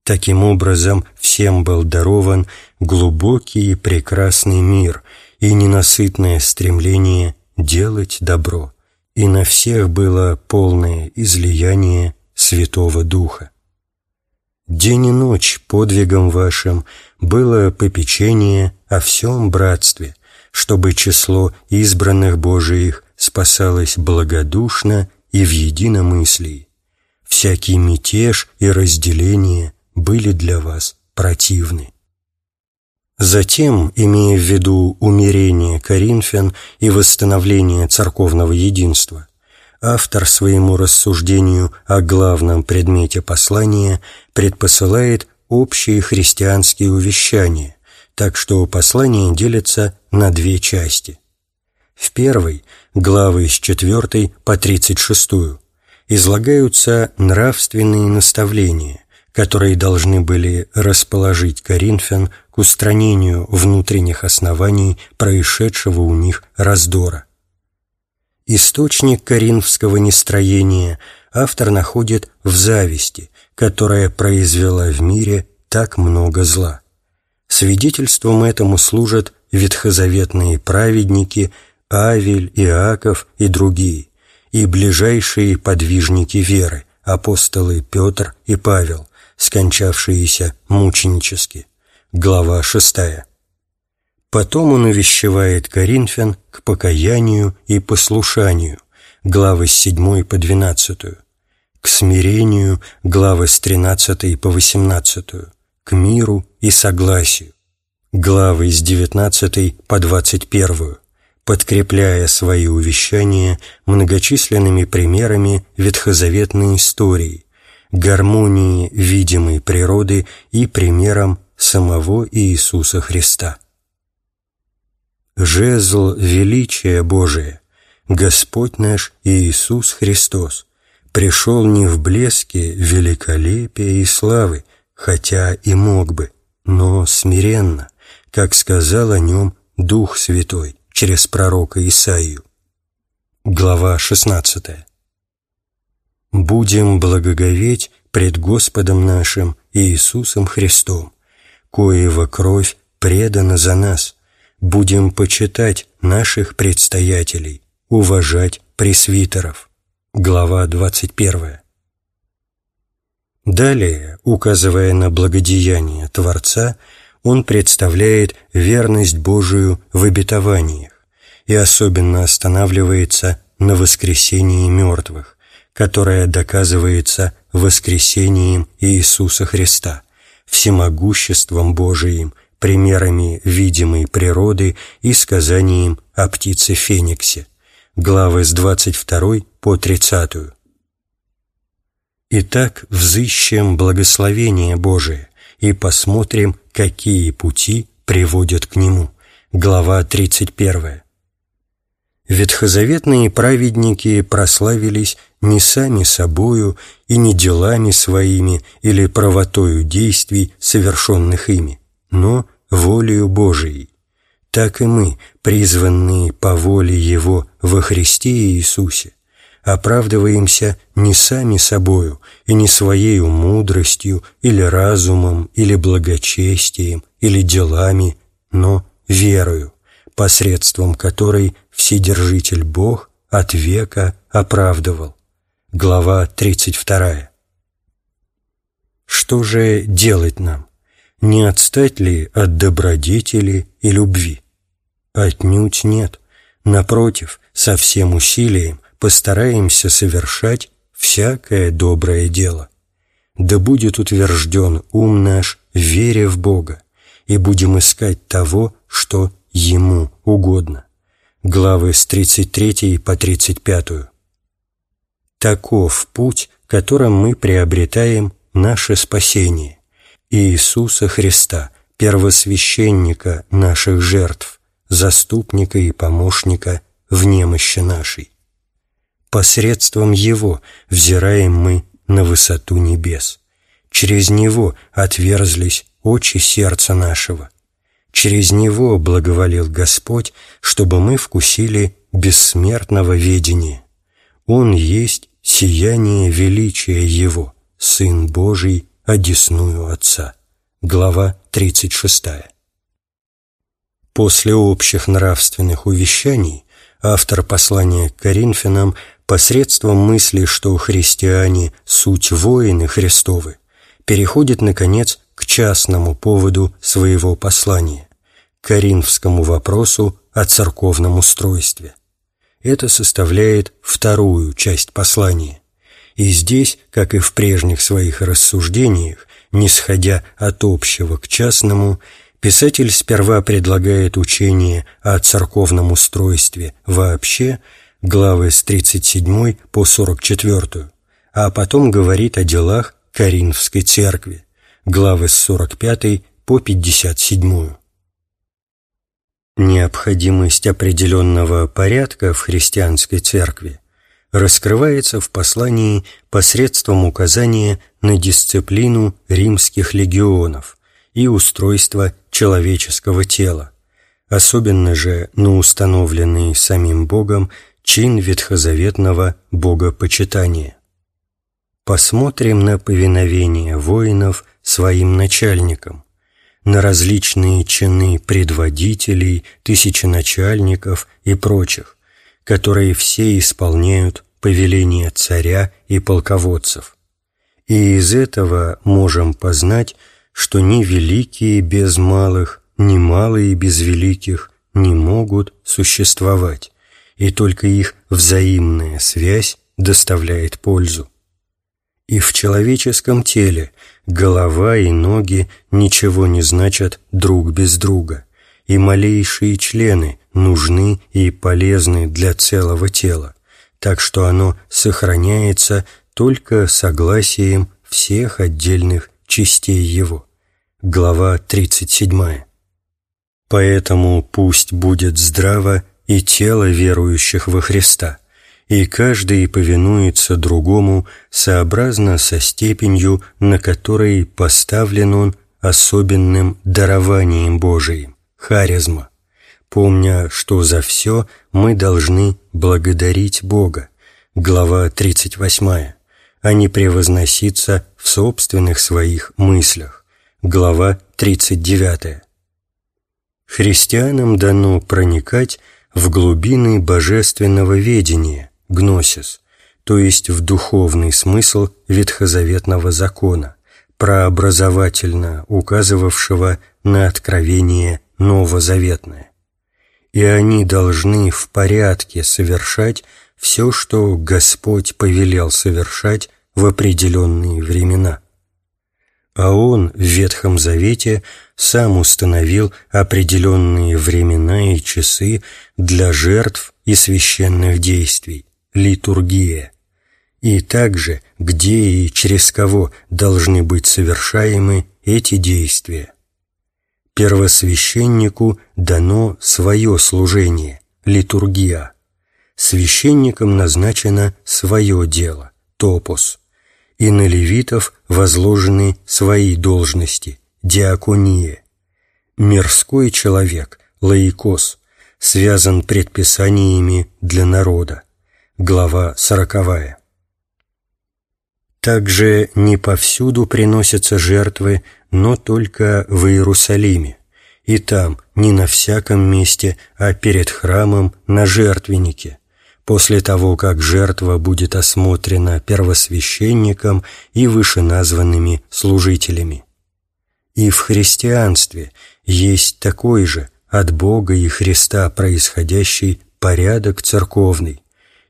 Таким образом, всем был дарован глубокий и прекрасный мир и ненасытное стремление делать добро, и на всех было полное излияние Святого Духа. День и ночь подвигом вашим было попечение о всем братстве, чтобы число избранных Божиих спасалось благодушно и в единомыслии. Всякий мятеж и разделение были для вас противны. Затем, имея в виду умерение Коринфян и восстановление церковного единства, автор своему рассуждению о главном предмете послания предпосылает общие христианские увещания, так что послание делится на две части. В первой, главы с 4 по 36, излагаются нравственные наставления, которые должны были расположить коринфян к устранению внутренних оснований происшедшего у них раздора. Источник коринфского нестроения автор находит в зависти, которая произвела в мире так много зла. Свидетельством этому служат ветхозаветные праведники Авель, Иаков и другие, и ближайшие подвижники веры, апостолы Петр и Павел, скончавшиеся мученически. Глава 6. Потом он увещевает Коринфян к покаянию и послушанию, главы с 7 по 12, к смирению, главы с 13 по 18, к миру и согласию, главы с 19 по 21, подкрепляя свои увещания многочисленными примерами ветхозаветной истории, гармонии видимой природы и примером самого Иисуса Христа. Жезл величия Божия, Господь наш Иисус Христос, пришел не в блеске великолепия и славы, хотя и мог бы, но смиренно, как сказал о нем Дух Святой через пророка Исаию. Глава 16 будем благоговеть пред Господом нашим Иисусом Христом, коего кровь предана за нас, будем почитать наших предстоятелей, уважать пресвитеров. Глава 21. Далее, указывая на благодеяние Творца, он представляет верность Божию в обетованиях и особенно останавливается на воскресении мертвых которая доказывается воскресением Иисуса Христа, всемогуществом Божиим, примерами видимой природы и сказанием о птице Фениксе, главы с 22 по 30. Итак, взыщем благословение Божие и посмотрим, какие пути приводят к Нему. Глава 31. Ветхозаветные праведники прославились не сами собою и не делами своими или правотою действий, совершенных ими, но волею Божией. Так и мы, призванные по воле Его во Христе Иисусе, оправдываемся не сами собою и не своею мудростью или разумом или благочестием или делами, но верою, посредством которой Вседержитель Бог от века оправдывал. Глава 32. Что же делать нам? Не отстать ли от добродетели и любви? Отнюдь нет. Напротив, со всем усилием постараемся совершать всякое доброе дело. Да будет утвержден ум наш вере в Бога, и будем искать того, что Ему угодно главы с 33 по 35. Таков путь, которым мы приобретаем наше спасение, Иисуса Христа, первосвященника наших жертв, заступника и помощника в немощи нашей. Посредством Его взираем мы на высоту небес. Через Него отверзлись очи сердца нашего. Через Него благоволил Господь, чтобы мы вкусили бессмертного ведения. Он есть сияние величия Его, Сын Божий, одесную Отца. Глава 36. После общих нравственных увещаний автор послания к Коринфянам посредством мысли, что христиане – суть воины Христовы, переходит, наконец, к частному поводу своего послания – коринфскому вопросу о церковном устройстве. Это составляет вторую часть послания. И здесь, как и в прежних своих рассуждениях, не сходя от общего к частному, писатель сперва предлагает учение о церковном устройстве вообще, главы с 37 по 44, а потом говорит о делах Коринфской церкви, главы с 45 по 57. Необходимость определенного порядка в христианской церкви раскрывается в послании посредством указания на дисциплину римских легионов и устройство человеческого тела, особенно же на установленный самим Богом чин ветхозаветного богопочитания. Посмотрим на повиновение воинов своим начальникам, на различные чины предводителей, тысяченачальников и прочих, которые все исполняют повеления царя и полководцев. И из этого можем познать, что ни великие без малых, ни малые без великих не могут существовать, и только их взаимная связь доставляет пользу. И в человеческом теле голова и ноги ничего не значат друг без друга, и малейшие члены нужны и полезны для целого тела так что оно сохраняется только согласием всех отдельных частей его. Глава 37. Поэтому пусть будет здраво и тело верующих во Христа, и каждый повинуется другому сообразно со степенью, на которой поставлен он особенным дарованием Божиим, харизма помня, что за все мы должны благодарить Бога. Глава 38. А не превозноситься в собственных своих мыслях. Глава 39. Христианам дано проникать в глубины божественного ведения, гносис, то есть в духовный смысл ветхозаветного закона, прообразовательно указывавшего на откровение новозаветное и они должны в порядке совершать все, что Господь повелел совершать в определенные времена. А Он в Ветхом Завете сам установил определенные времена и часы для жертв и священных действий, литургия, и также, где и через кого должны быть совершаемы эти действия первосвященнику дано свое служение, литургия. Священникам назначено свое дело, топос, и на левитов возложены свои должности, диакония. Мирской человек, лаикос, связан предписаниями для народа. Глава сороковая. Также не повсюду приносятся жертвы но только в Иерусалиме, и там, не на всяком месте, а перед храмом на жертвеннике, после того, как жертва будет осмотрена первосвященником и вышеназванными служителями. И в христианстве есть такой же от Бога и Христа происходящий порядок церковный,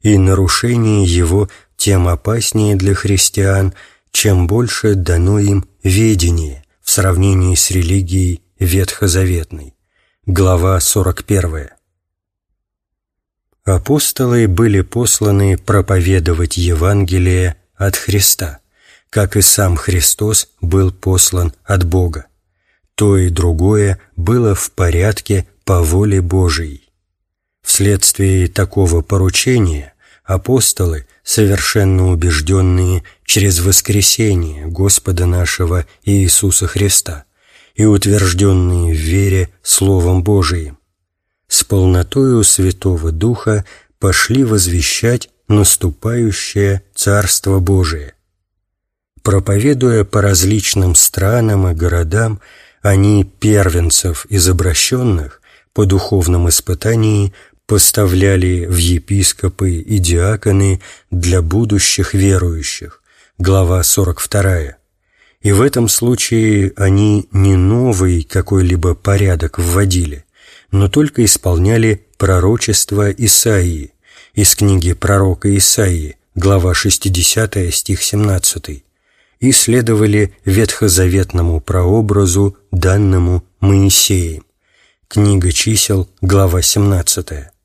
и нарушение его тем опаснее для христиан, чем больше дано им ведение, в сравнении с религией ветхозаветной. Глава 41. Апостолы были посланы проповедовать Евангелие от Христа, как и сам Христос был послан от Бога. То и другое было в порядке по воле Божией. Вследствие такого поручения апостолы, совершенно убежденные через воскресение Господа нашего Иисуса Христа и утвержденные в вере Словом Божиим, с полнотою Святого Духа пошли возвещать наступающее Царство Божие. Проповедуя по различным странам и городам, они первенцев из обращенных по духовном испытании поставляли в епископы и диаконы для будущих верующих, глава 42. И в этом случае они не новый какой-либо порядок вводили, но только исполняли пророчество Исаии из книги пророка Исаии, глава 60, стих 17, и следовали ветхозаветному прообразу, данному Моисеем. Книга чисел, глава 17.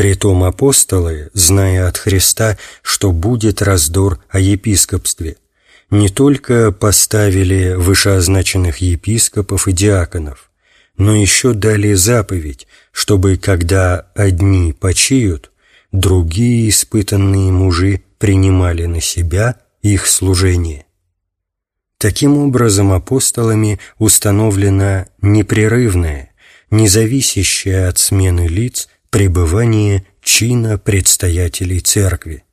Притом апостолы, зная от Христа, что будет раздор о епископстве, не только поставили вышеозначенных епископов и диаконов, но еще дали заповедь, чтобы, когда одни почиют, другие испытанные мужи принимали на себя их служение. Таким образом, апостолами установлено непрерывное, независящее от смены лиц пребывание чина предстоятелей церкви.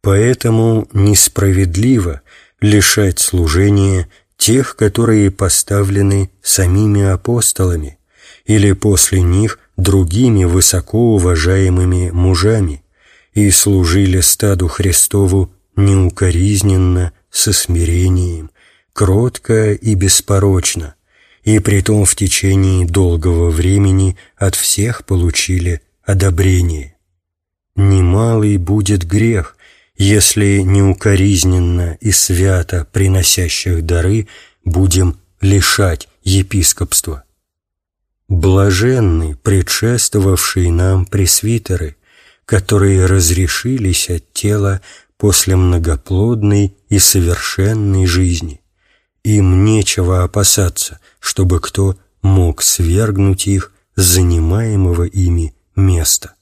Поэтому несправедливо лишать служения тех, которые поставлены самими апостолами или после них другими высокоуважаемыми мужами и служили стаду Христову неукоризненно, со смирением, кротко и беспорочно, и притом в течение долгого времени от всех получили одобрение. Немалый будет грех, если неукоризненно и свято приносящих дары будем лишать епископства. Блаженны предшествовавшие нам пресвитеры, которые разрешились от тела после многоплодной и совершенной жизни, им нечего опасаться, чтобы кто мог свергнуть их занимаемого ими места.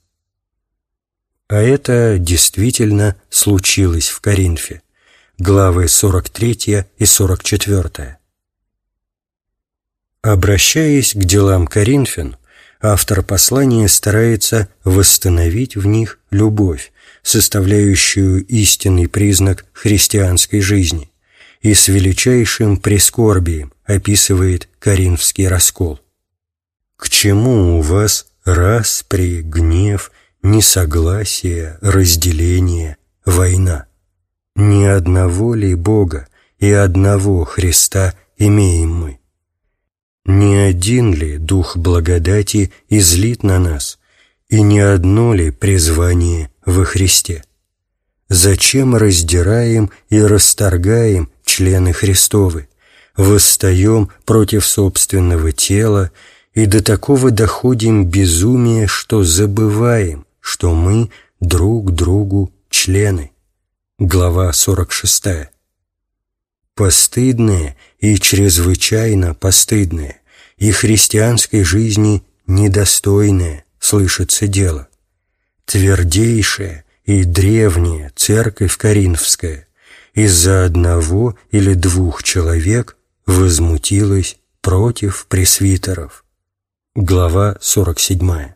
А это действительно случилось в Коринфе, главы 43 и 44. Обращаясь к делам Коринфян, автор послания старается восстановить в них любовь, составляющую истинный признак христианской жизни, и с величайшим прискорбием описывает Коринфский раскол. «К чему у вас распри, гнев, несогласие, разделение, война? Ни одного ли Бога и одного Христа имеем мы? Не один ли Дух благодати излит на нас, и не одно ли призвание во Христе? Зачем раздираем и расторгаем члены Христовы, восстаем против собственного тела и до такого доходим безумия, что забываем, что мы друг другу члены. Глава 46. Постыдное и чрезвычайно постыдное и христианской жизни недостойное слышится дело. Твердейшая и древняя церковь Коринфская из-за одного или двух человек возмутилась против пресвитеров. Глава 47.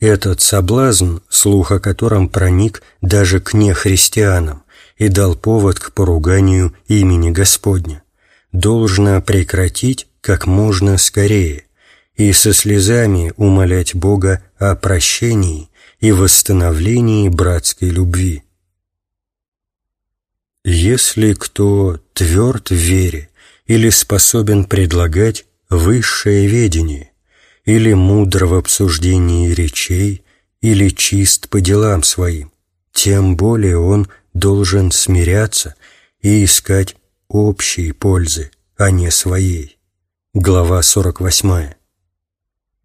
Этот соблазн, слух о котором проник даже к нехристианам и дал повод к поруганию имени Господня, должно прекратить как можно скорее и со слезами умолять Бога о прощении и восстановлении братской любви. Если кто тверд в вере или способен предлагать высшее ведение, или мудр в обсуждении речей, или чист по делам своим, тем более он должен смиряться и искать общей пользы, а не своей. Глава 48.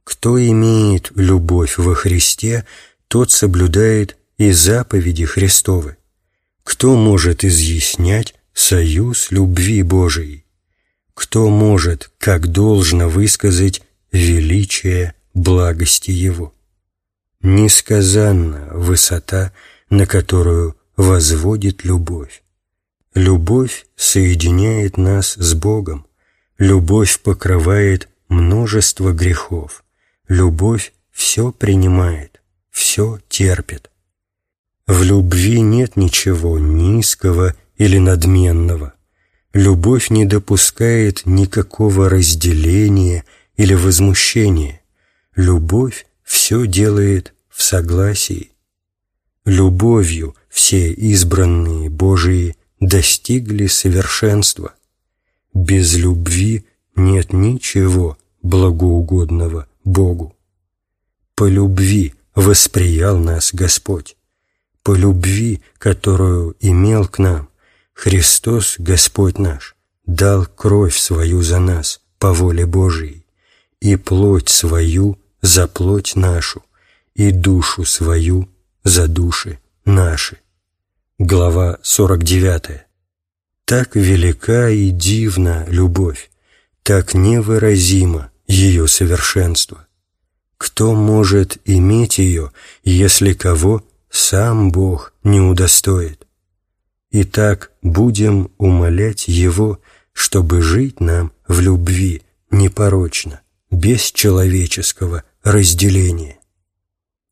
Кто имеет любовь во Христе, тот соблюдает и заповеди Христовы. Кто может изъяснять союз любви Божией? кто может, как должно высказать величие благости Его? Несказанна высота, на которую возводит любовь. Любовь соединяет нас с Богом. Любовь покрывает множество грехов. Любовь все принимает, все терпит. В любви нет ничего низкого или надменного. Любовь не допускает никакого разделения или возмущения. Любовь все делает в согласии. Любовью все избранные Божии достигли совершенства. Без любви нет ничего благоугодного Богу. По любви восприял нас Господь. По любви, которую имел к нам, Христос, Господь наш, дал кровь свою за нас по воле Божией, и плоть свою за плоть нашу, и душу свою за души наши. Глава 49. Так велика и дивна любовь, так невыразимо ее совершенство. Кто может иметь ее, если кого сам Бог не удостоит? Итак, будем умолять Его, чтобы жить нам в любви непорочно, без человеческого разделения.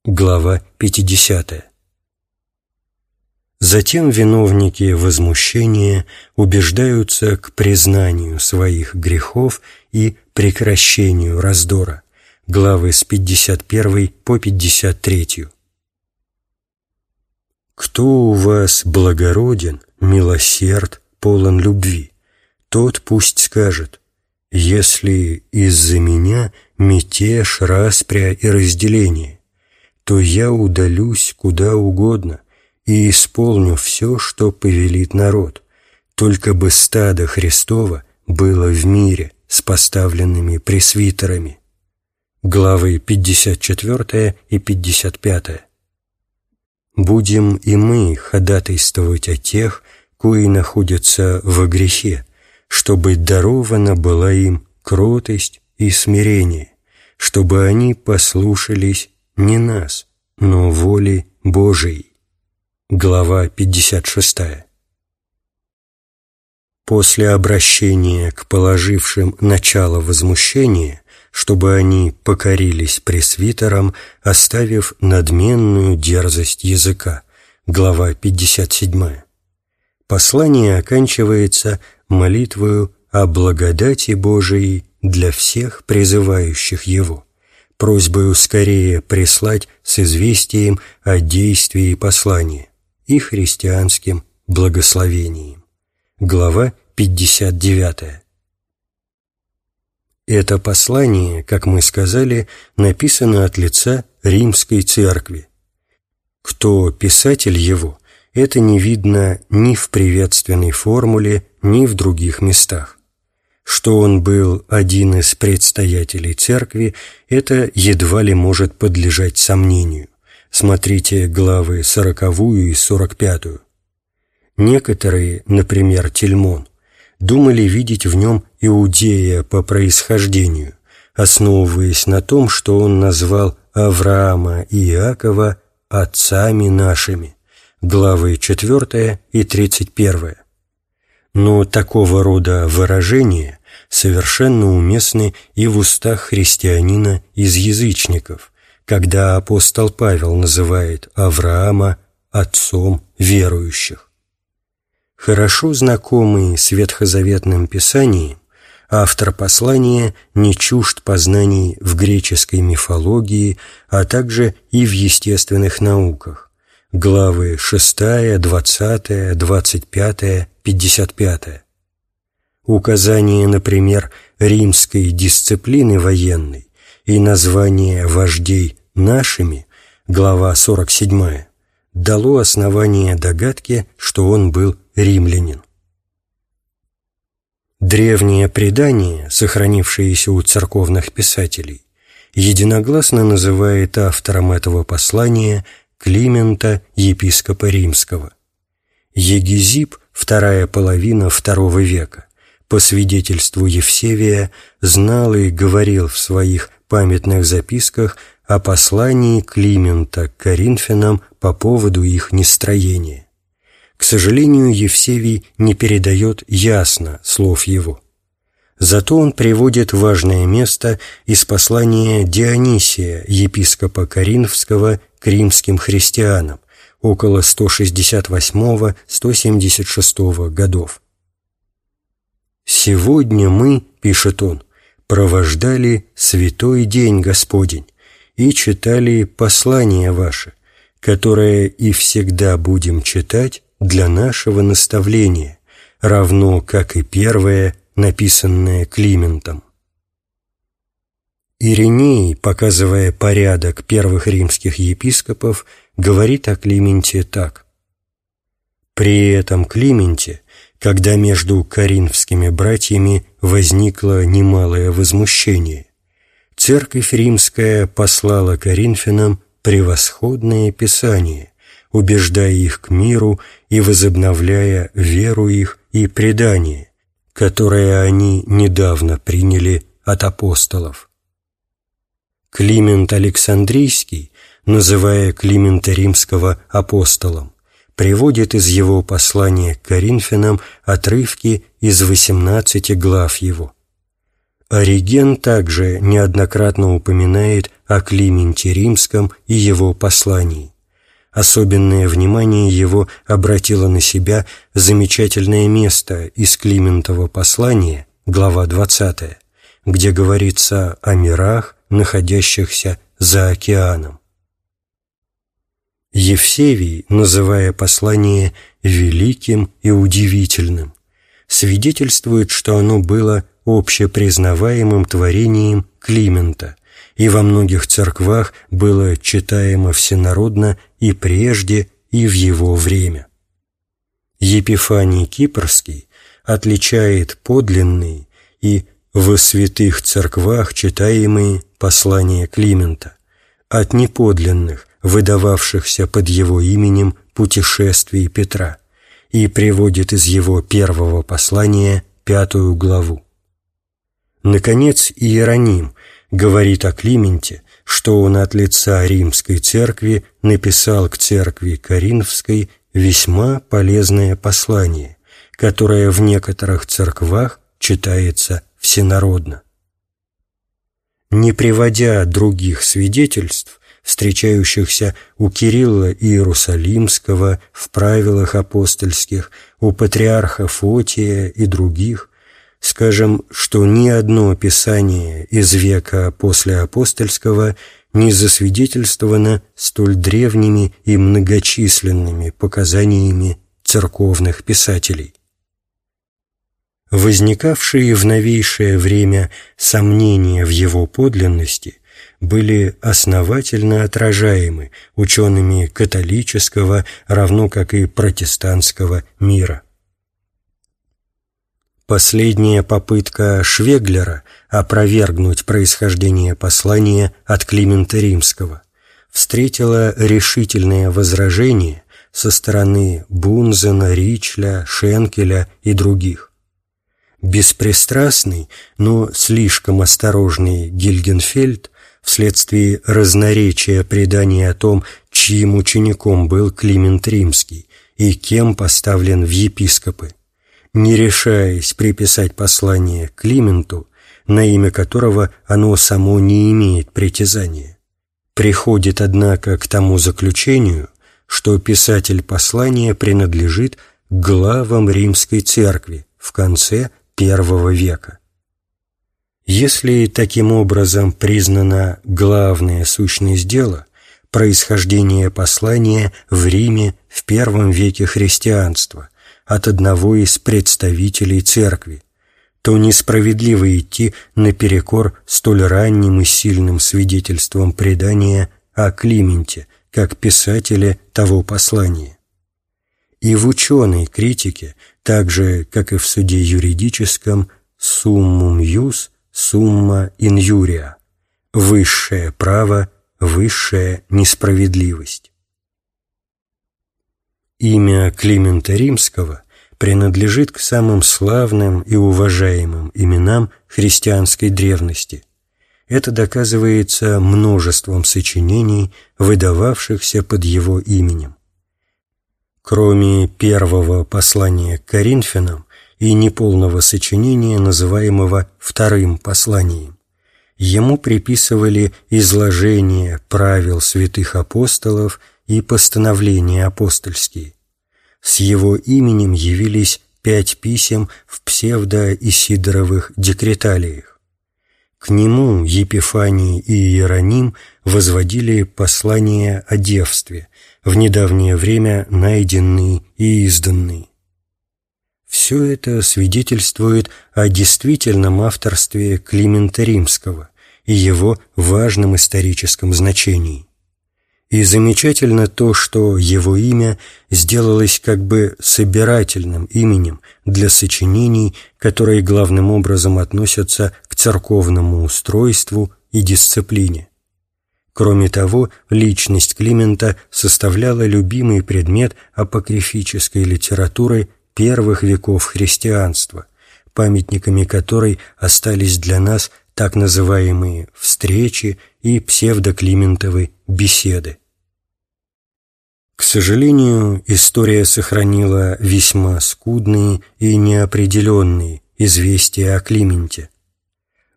Глава 50. Затем виновники возмущения убеждаются к признанию своих грехов и прекращению раздора. Главы с 51 по 53. «Кто у вас благороден, милосерд, полон любви, тот пусть скажет, если из-за меня мятеж, распря и разделение, то я удалюсь куда угодно» и исполню все, что повелит народ, только бы стадо Христова было в мире с поставленными пресвитерами. Главы 54 и 55. Будем и мы ходатайствовать о тех, кои находятся во грехе, чтобы дарована была им кротость и смирение, чтобы они послушались не нас, но воли Божией. Глава 56. После обращения к положившим начало возмущения, чтобы они покорились пресвитерам, оставив надменную дерзость языка. Глава 57. Послание оканчивается молитвою о благодати Божией для всех призывающих его, просьбою скорее прислать с известием о действии послания и христианским благословением. Глава 59. Это послание, как мы сказали, написано от лица Римской Церкви. Кто писатель его, это не видно ни в приветственной формуле, ни в других местах. Что он был один из предстоятелей Церкви, это едва ли может подлежать сомнению. Смотрите главы сороковую и сорок пятую. Некоторые, например, Тельмон, думали видеть в нем иудея по происхождению, основываясь на том, что он назвал Авраама и Иакова «отцами нашими» главы 4 и 31. Но такого рода выражения совершенно уместны и в устах христианина из язычников, когда апостол Павел называет Авраама отцом верующих. Хорошо знакомый с ветхозаветным писанием, автор послания не чужд познаний в греческой мифологии, а также и в естественных науках. Главы 6, 20, 25, 55. Указание, например, римской дисциплины военной и название вождей нашими, глава 47, дало основание догадке, что он был римлянин. Древнее предание, сохранившееся у церковных писателей, единогласно называет автором этого послания Климента, епископа римского. Егизип, вторая половина второго века, по свидетельству Евсевия, знал и говорил в своих памятных записках о послании Климента к Коринфянам по поводу их нестроения. К сожалению, Евсевий не передает ясно слов его. Зато он приводит важное место из послания Дионисия, епископа Коринфского, к римским христианам, около 168-176 годов. «Сегодня мы, — пишет он, — провождали святой день Господень и читали послание ваше, которое и всегда будем читать для нашего наставления, равно как и первое, написанное Климентом. Ириней, показывая порядок первых римских епископов, говорит о Клименте так. При этом Клименте, когда между коринфскими братьями возникло немалое возмущение, Церковь Римская послала коринфянам превосходное Писание, убеждая их к миру и возобновляя веру их и предание, которое они недавно приняли от апостолов. Климент Александрийский, называя Климента Римского апостолом, приводит из его послания к Коринфянам отрывки из 18 глав его. Ориген также неоднократно упоминает о Клименте Римском и его послании. Особенное внимание его обратило на себя замечательное место из Климентова послания, глава 20, где говорится о мирах, находящихся за океаном. Евсевий, называя послание «великим и удивительным», свидетельствует, что оно было общепризнаваемым творением Климента и во многих церквах было читаемо всенародно и прежде, и в его время. Епифаний Кипрский отличает подлинные и во святых церквах читаемые послания Климента от неподлинных, выдававшихся под его именем путешествий Петра, и приводит из его первого послания пятую главу. Наконец, Иероним говорит о Клименте, что он от лица римской церкви написал к церкви Коринфской весьма полезное послание, которое в некоторых церквах читается всенародно. Не приводя других свидетельств, встречающихся у Кирилла Иерусалимского в правилах апостольских, у патриарха Фотия и других, скажем, что ни одно писание из века после апостольского не засвидетельствовано столь древними и многочисленными показаниями церковных писателей. Возникавшие в новейшее время сомнения в его подлинности были основательно отражаемы учеными католического, равно как и протестантского мира. Последняя попытка Швеглера опровергнуть происхождение послания от Климента Римского встретила решительное возражение со стороны Бунзена, Ричля, Шенкеля и других. Беспристрастный, но слишком осторожный Гильгенфельд вследствие разноречия преданий о том, чьим учеником был Климент Римский и кем поставлен в епископы, не решаясь приписать послание Клименту, на имя которого оно само не имеет притязания. Приходит, однако, к тому заключению, что писатель послания принадлежит главам римской церкви в конце I века. Если таким образом признана главная сущность дела, происхождение послания в Риме в первом веке христианства от одного из представителей церкви, то несправедливо идти наперекор столь ранним и сильным свидетельством предания о Клименте, как писателе того послания. И в ученой критике – так же, как и в суде юридическом, суммум юс, сумма инюрия, высшее право, высшая несправедливость. Имя Климента Римского принадлежит к самым славным и уважаемым именам христианской древности. Это доказывается множеством сочинений, выдававшихся под его именем. Кроме первого послания к Коринфянам и неполного сочинения, называемого вторым посланием, ему приписывали изложение правил святых апостолов и постановления апостольские. С его именем явились пять писем в псевдо-исидоровых декреталиях. К нему Епифаний и Иероним возводили послания о девстве, в недавнее время найденные и изданные. Все это свидетельствует о действительном авторстве Климента Римского и его важном историческом значении. И замечательно то, что его имя сделалось как бы собирательным именем для сочинений, которые главным образом относятся к церковному устройству и дисциплине. Кроме того, личность Климента составляла любимый предмет апокрифической литературы первых веков христианства, памятниками которой остались для нас так называемые «встречи» и псевдоклиментовы «беседы». К сожалению, история сохранила весьма скудные и неопределенные известия о Клименте.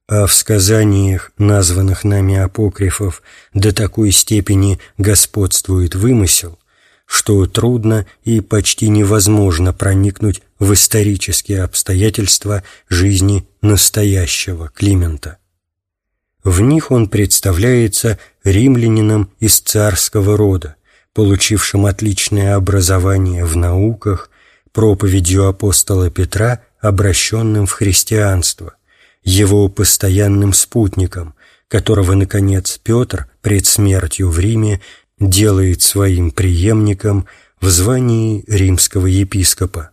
А в сказаниях, названных нами апокрифов, до такой степени господствует вымысел, что трудно и почти невозможно проникнуть в исторические обстоятельства жизни настоящего Климента. В них он представляется римлянином из царского рода, получившим отличное образование в науках, проповедью апостола Петра, обращенным в христианство, его постоянным спутником, которого, наконец, Петр пред смертью в Риме делает своим преемником в звании римского епископа.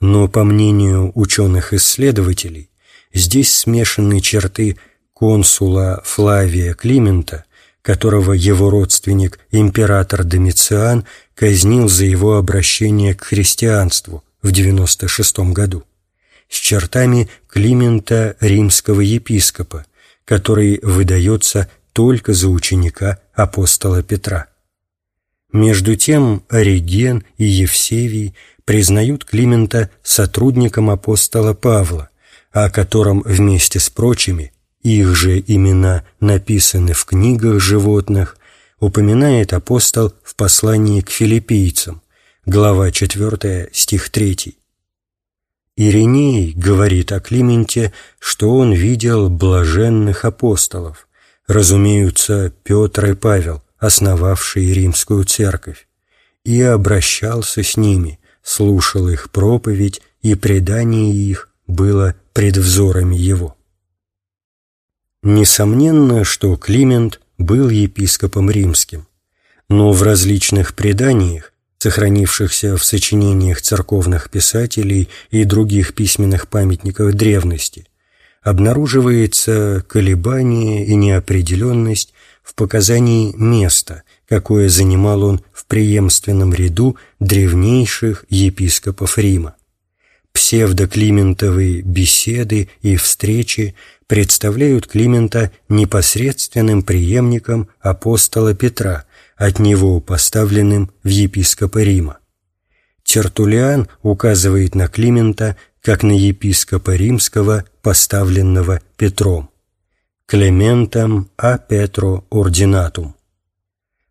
Но, по мнению ученых-исследователей, здесь смешаны черты консула Флавия Климента которого его родственник император Домициан казнил за его обращение к христианству в 96 году, с чертами Климента римского епископа, который выдается только за ученика апостола Петра. Между тем Ориген и Евсевий признают Климента сотрудником апостола Павла, о котором вместе с прочими их же имена написаны в книгах животных, упоминает апостол в послании к филиппийцам, глава 4, стих 3. Ириней говорит о Клименте, что он видел блаженных апостолов, разумеются, Петр и Павел, основавшие римскую церковь, и обращался с ними, слушал их проповедь, и предание их было пред взорами его. Несомненно, что Климент был епископом римским, но в различных преданиях, сохранившихся в сочинениях церковных писателей и других письменных памятниках древности, обнаруживается колебание и неопределенность в показании места, какое занимал он в преемственном ряду древнейших епископов Рима. Псевдоклиментовые беседы и встречи представляют Климента непосредственным преемником апостола Петра, от него поставленным в епископа Рима. Тертулиан указывает на Климента как на епископа римского, поставленного Петром. Клементом а Петро ординатум.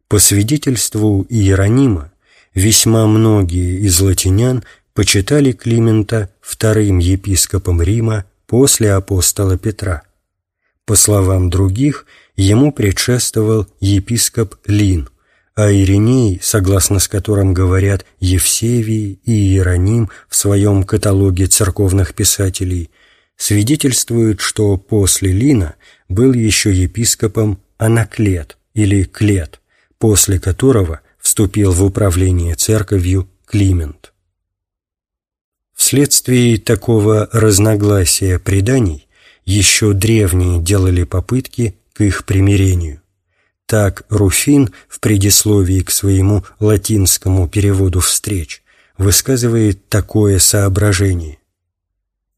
По свидетельству Иеронима, весьма многие из латинян почитали Климента вторым епископом Рима после апостола Петра. По словам других, ему предшествовал епископ Лин, а Ириней, согласно с которым говорят Евсевий и Иероним в своем каталоге церковных писателей, свидетельствует, что после Лина был еще епископом Анаклет или Клет, после которого вступил в управление церковью Климент. Вследствие такого разногласия преданий еще древние делали попытки к их примирению. Так Руфин в предисловии к своему латинскому переводу встреч высказывает такое соображение.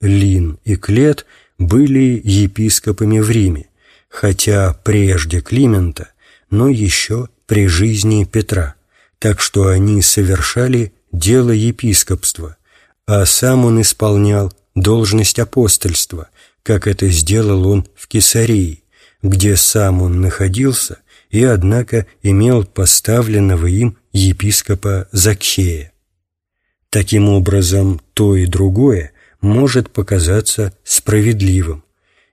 Лин и Клет были епископами в Риме, хотя прежде Климента, но еще при жизни Петра, так что они совершали дело епископства, а сам он исполнял должность апостольства, как это сделал он в Кесарии, где сам он находился и, однако, имел поставленного им епископа Закхея. Таким образом, то и другое может показаться справедливым,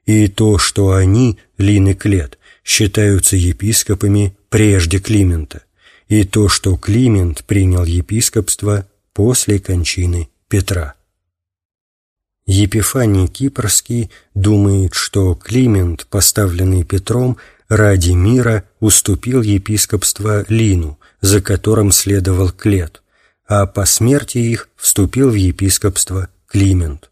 и то, что они, Лин и Клет, считаются епископами прежде Климента, и то, что Климент принял епископство после кончины Петра. Епифаний Кипрский думает, что Климент, поставленный Петром, ради мира уступил епископство Лину, за которым следовал Клет, а по смерти их вступил в епископство Климент.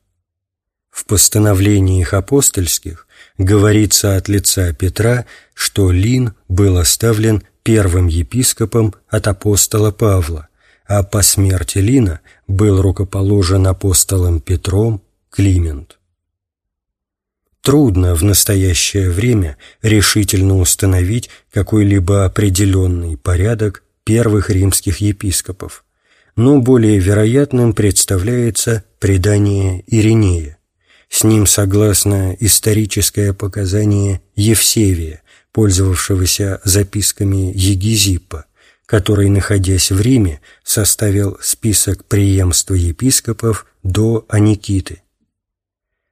В постановлениях апостольских говорится от лица Петра, что Лин был оставлен первым епископом от апостола Павла, а по смерти Лина был рукоположен апостолом Петром Климент. Трудно в настоящее время решительно установить какой-либо определенный порядок первых римских епископов, но более вероятным представляется предание Иринея. С ним согласно историческое показание Евсевия, пользовавшегося записками Егизиппа, который, находясь в Риме, составил список преемства епископов до Аникиты.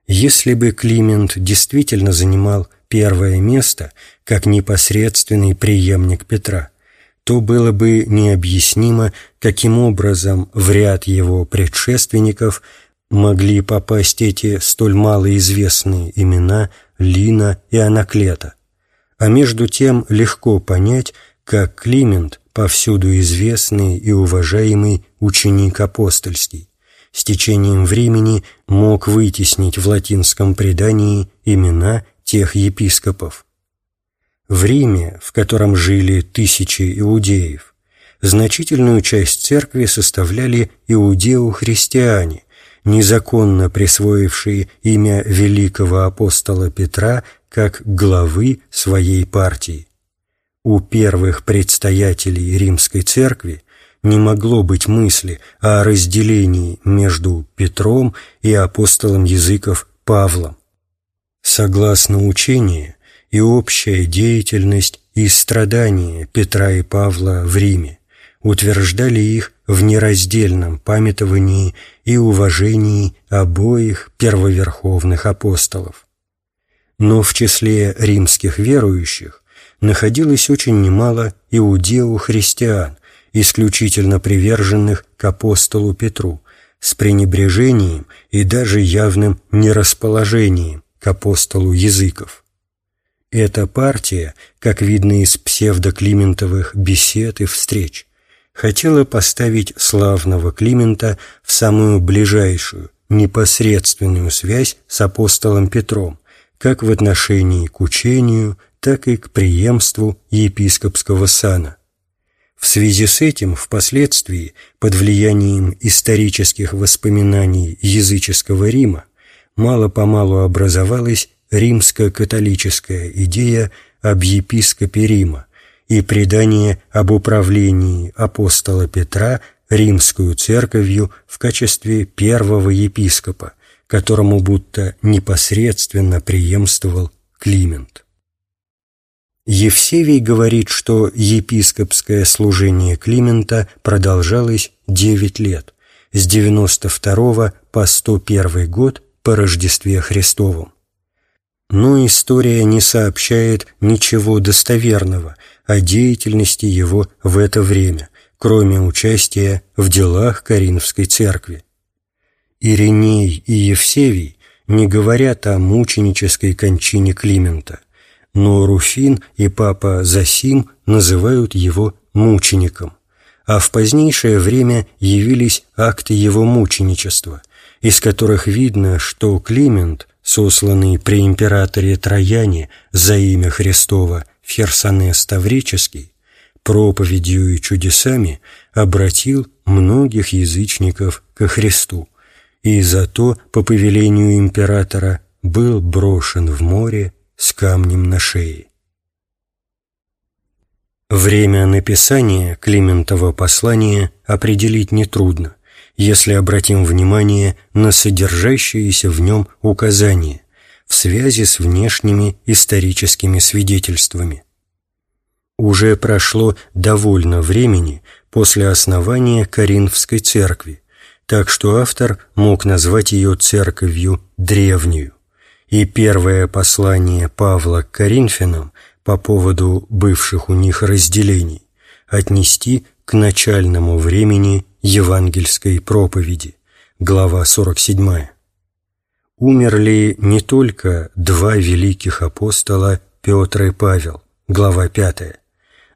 Если бы Климент действительно занимал первое место как непосредственный преемник Петра, то было бы необъяснимо, каким образом в ряд его предшественников могли попасть эти столь малоизвестные имена Лина и Анаклета. А между тем легко понять, как Климент, повсюду известный и уважаемый ученик апостольский, с течением времени мог вытеснить в латинском предании имена тех епископов. В Риме, в котором жили тысячи иудеев, значительную часть церкви составляли иудео-христиане, незаконно присвоившие имя великого апостола Петра как главы своей партии. У первых предстоятелей римской церкви не могло быть мысли о разделении между Петром и апостолом языков Павлом. Согласно учению, и общая деятельность и страдания Петра и Павла в Риме утверждали их в нераздельном памятовании и уважении обоих первоверховных апостолов. Но в числе римских верующих находилось очень немало иудео-христиан, исключительно приверженных к апостолу Петру, с пренебрежением и даже явным нерасположением к апостолу языков. Эта партия, как видно из псевдоклиментовых бесед и встреч, хотела поставить славного Климента в самую ближайшую, непосредственную связь с апостолом Петром, как в отношении к учению, так и к преемству епископского сана. В связи с этим впоследствии, под влиянием исторических воспоминаний языческого Рима, мало-помалу образовалась римско-католическая идея об епископе Рима и предание об управлении апостола Петра римскую церковью в качестве первого епископа, которому будто непосредственно преемствовал Климент. Евсевий говорит, что епископское служение Климента продолжалось 9 лет, с 92 по 101 год по Рождестве Христовом. Но история не сообщает ничего достоверного о деятельности его в это время, кроме участия в делах Коринфской церкви. Ириней и Евсевий не говорят о мученической кончине Климента – но Руфин и папа Засим называют его мучеником, а в позднейшее время явились акты его мученичества, из которых видно, что Климент, сосланный при императоре Трояне за имя Христова в Херсонес Таврический, проповедью и чудесами обратил многих язычников ко Христу, и зато по повелению императора был брошен в море с камнем на шее. Время написания Климентова послания определить нетрудно, если обратим внимание на содержащиеся в нем указания в связи с внешними историческими свидетельствами. Уже прошло довольно времени после основания Коринфской церкви, так что автор мог назвать ее церковью древнюю. И первое послание Павла к Коринфянам по поводу бывших у них разделений отнести к начальному времени евангельской проповеди, глава 47. Умерли не только два великих апостола Петр и Павел, глава 5,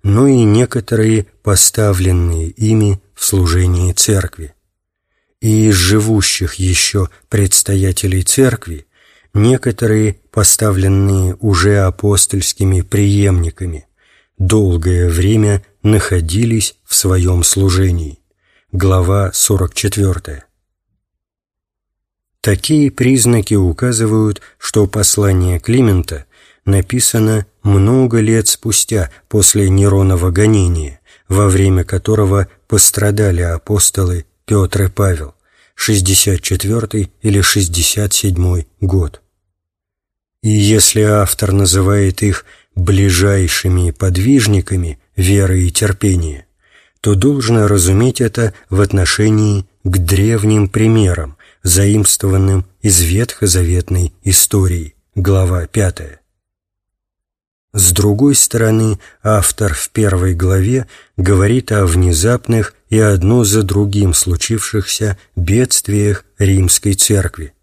но и некоторые поставленные ими в служении церкви. И из живущих еще предстоятелей церкви некоторые, поставленные уже апостольскими преемниками, долгое время находились в своем служении. Глава 44. Такие признаки указывают, что послание Климента написано много лет спустя после Неронова гонения, во время которого пострадали апостолы Петр и Павел, 64 или 67 год. И если автор называет их ближайшими подвижниками веры и терпения, то должно разуметь это в отношении к древним примерам, заимствованным из ветхозаветной истории, глава 5. С другой стороны, автор в первой главе говорит о внезапных и одно за другим случившихся бедствиях Римской Церкви.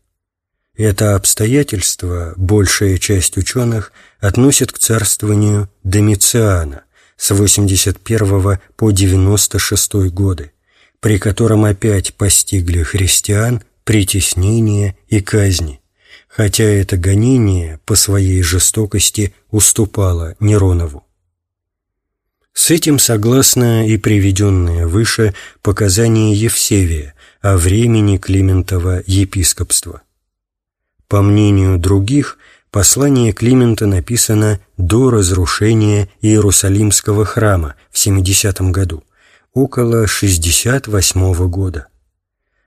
Это обстоятельство большая часть ученых относит к царствованию Домициана с 81 по 96 годы, при котором опять постигли христиан притеснения и казни хотя это гонение по своей жестокости уступало Неронову. С этим согласно и приведенное выше показание Евсевия о времени Климентова епископства. По мнению других, послание Климента написано до разрушения Иерусалимского храма в 70 году, около 68 года.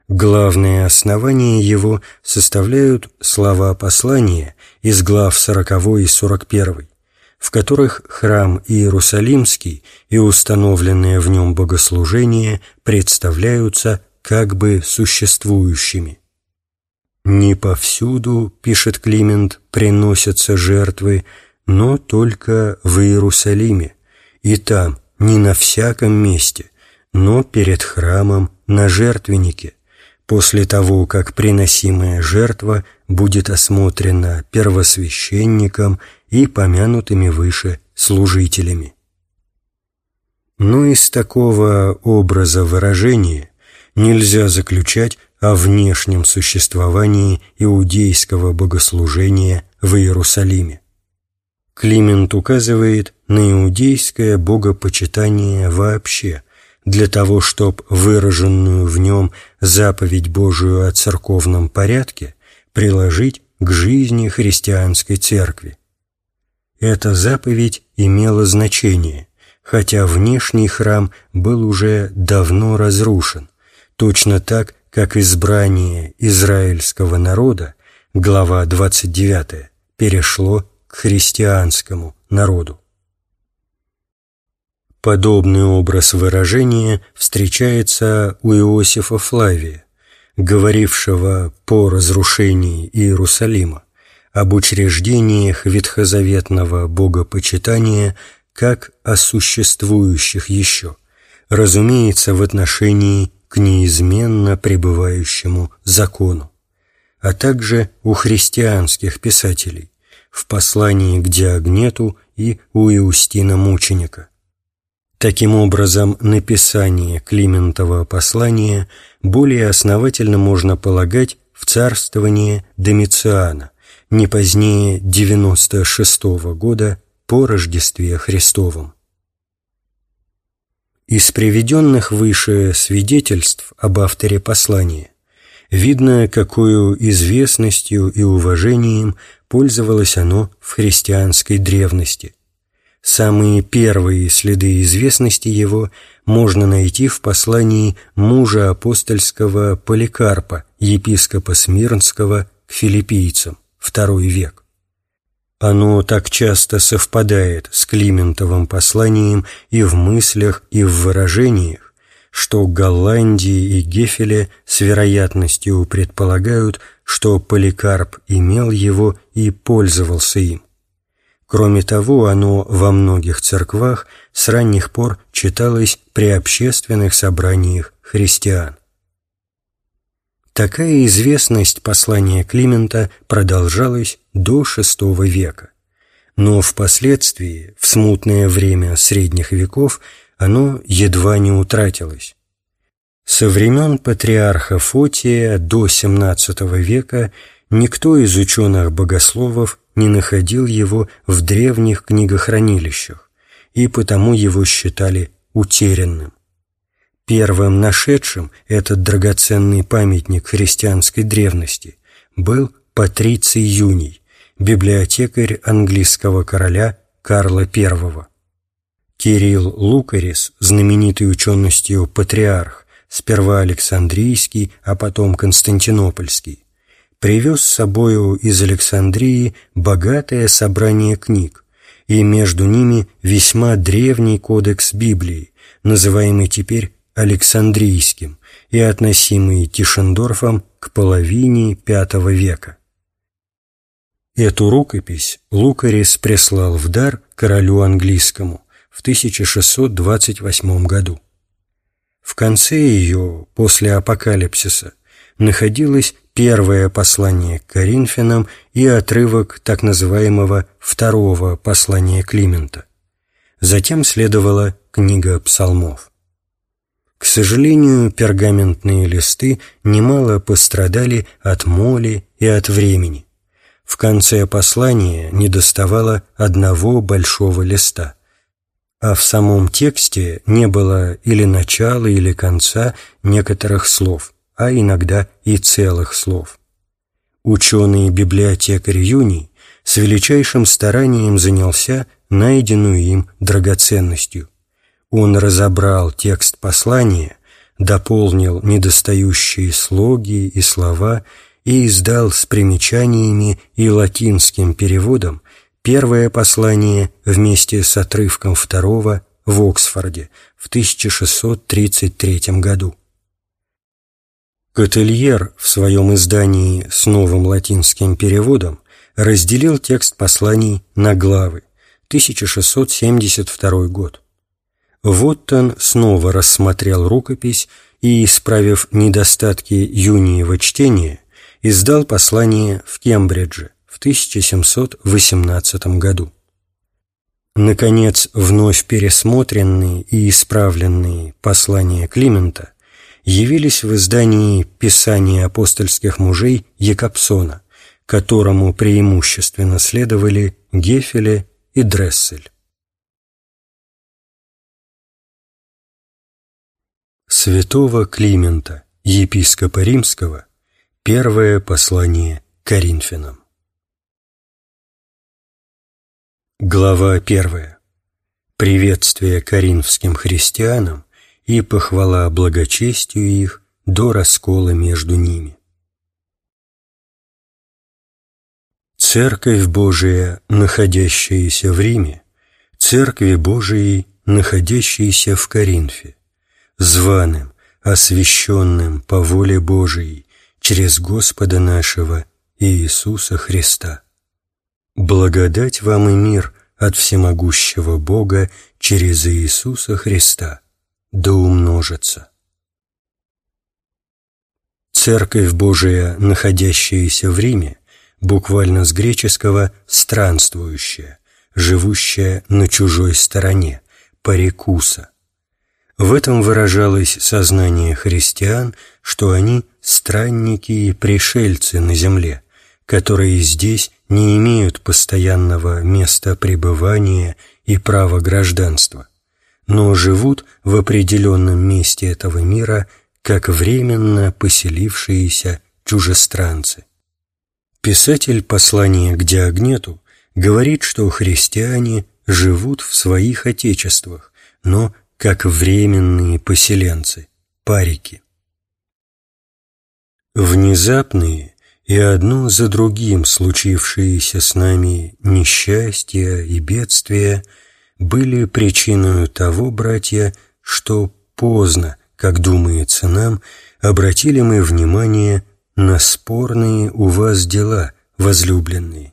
Главные основания его составляют слова послания из глав 40 и 41, в которых храм Иерусалимский и установленное в нем богослужение представляются как бы существующими. «Не повсюду, — пишет Климент, — приносятся жертвы, но только в Иерусалиме, и там, не на всяком месте, но перед храмом на жертвеннике, после того, как приносимая жертва будет осмотрена первосвященником и помянутыми выше служителями. Но из такого образа выражения нельзя заключать о внешнем существовании иудейского богослужения в Иерусалиме. Климент указывает на иудейское богопочитание вообще – для того, чтобы выраженную в нем заповедь Божию о церковном порядке приложить к жизни христианской церкви. Эта заповедь имела значение, хотя внешний храм был уже давно разрушен, точно так, как избрание израильского народа, глава 29, перешло к христианскому народу. Подобный образ выражения встречается у Иосифа Флавия, говорившего по разрушении Иерусалима об учреждениях ветхозаветного богопочитания как о существующих еще, разумеется, в отношении к неизменно пребывающему закону, а также у христианских писателей в послании к Диагнету и у Иустина Мученика. Таким образом, написание Климентова послания более основательно можно полагать в царствование Домициана, не позднее 96 -го года по Рождестве Христовом. Из приведенных выше свидетельств об авторе послания видно, какую известностью и уважением пользовалось оно в христианской древности. Самые первые следы известности его можно найти в послании мужа апостольского Поликарпа, епископа Смирнского, к филиппийцам, II век. Оно так часто совпадает с Климентовым посланием и в мыслях, и в выражениях, что Голландии и Гефеле с вероятностью предполагают, что Поликарп имел его и пользовался им. Кроме того, оно во многих церквах с ранних пор читалось при общественных собраниях христиан. Такая известность послания Климента продолжалась до VI века, но впоследствии, в смутное время средних веков, оно едва не утратилось. Со времен патриарха Фотия до XVII века никто из ученых-богословов не находил его в древних книгохранилищах, и потому его считали утерянным. Первым нашедшим этот драгоценный памятник христианской древности был Патриций Юний, библиотекарь английского короля Карла I. Кирилл Лукарис, знаменитый ученостью патриарх, сперва Александрийский, а потом Константинопольский, привез с собою из Александрии богатое собрание книг, и между ними весьма древний кодекс Библии, называемый теперь Александрийским и относимый Тишендорфом к половине V века. Эту рукопись Лукарис прислал в дар королю английскому в 1628 году. В конце ее, после апокалипсиса, находилось первое послание к Коринфянам и отрывок так называемого второго послания Климента. Затем следовала книга псалмов. К сожалению, пергаментные листы немало пострадали от моли и от времени. В конце послания недоставало одного большого листа, а в самом тексте не было или начала, или конца некоторых слов, а иногда и целых слов. Ученый-библиотекарь Юний с величайшим старанием занялся найденную им драгоценностью. Он разобрал текст послания, дополнил недостающие слоги и слова и издал с примечаниями и латинским переводом первое послание вместе с отрывком второго в Оксфорде в 1633 году. Котельер в своем издании с новым латинским переводом разделил текст посланий на главы, 1672 год. Воттон снова рассмотрел рукопись и, исправив недостатки юниева чтения, издал послание в Кембридже в 1718 году. Наконец, вновь пересмотренные и исправленные послания Климента явились в издании «Писания апостольских мужей» Якобсона, которому преимущественно следовали Гефеле и Дрессель. Святого Климента, епископа Римского, первое послание Коринфянам. Глава первая. Приветствие коринфским христианам и похвала благочестию их до раскола между ними. Церковь Божия, находящаяся в Риме, Церкви Божией, находящейся в Коринфе, званым, освященным по воле Божией через Господа нашего Иисуса Христа. Благодать вам и мир от всемогущего Бога через Иисуса Христа, да умножится. Церковь Божия, находящаяся в Риме, буквально с греческого «странствующая», живущая на чужой стороне, парикуса, в этом выражалось сознание христиан, что они странники и пришельцы на земле, которые здесь не имеют постоянного места пребывания и права гражданства, но живут в определенном месте этого мира как временно поселившиеся чужестранцы. Писатель послания к Диагнету говорит, что христиане живут в своих отечествах, но как временные поселенцы, парики. Внезапные и одно за другим случившиеся с нами несчастья и бедствия были причиной того, братья, что поздно, как думается нам, обратили мы внимание на спорные у вас дела, возлюбленные.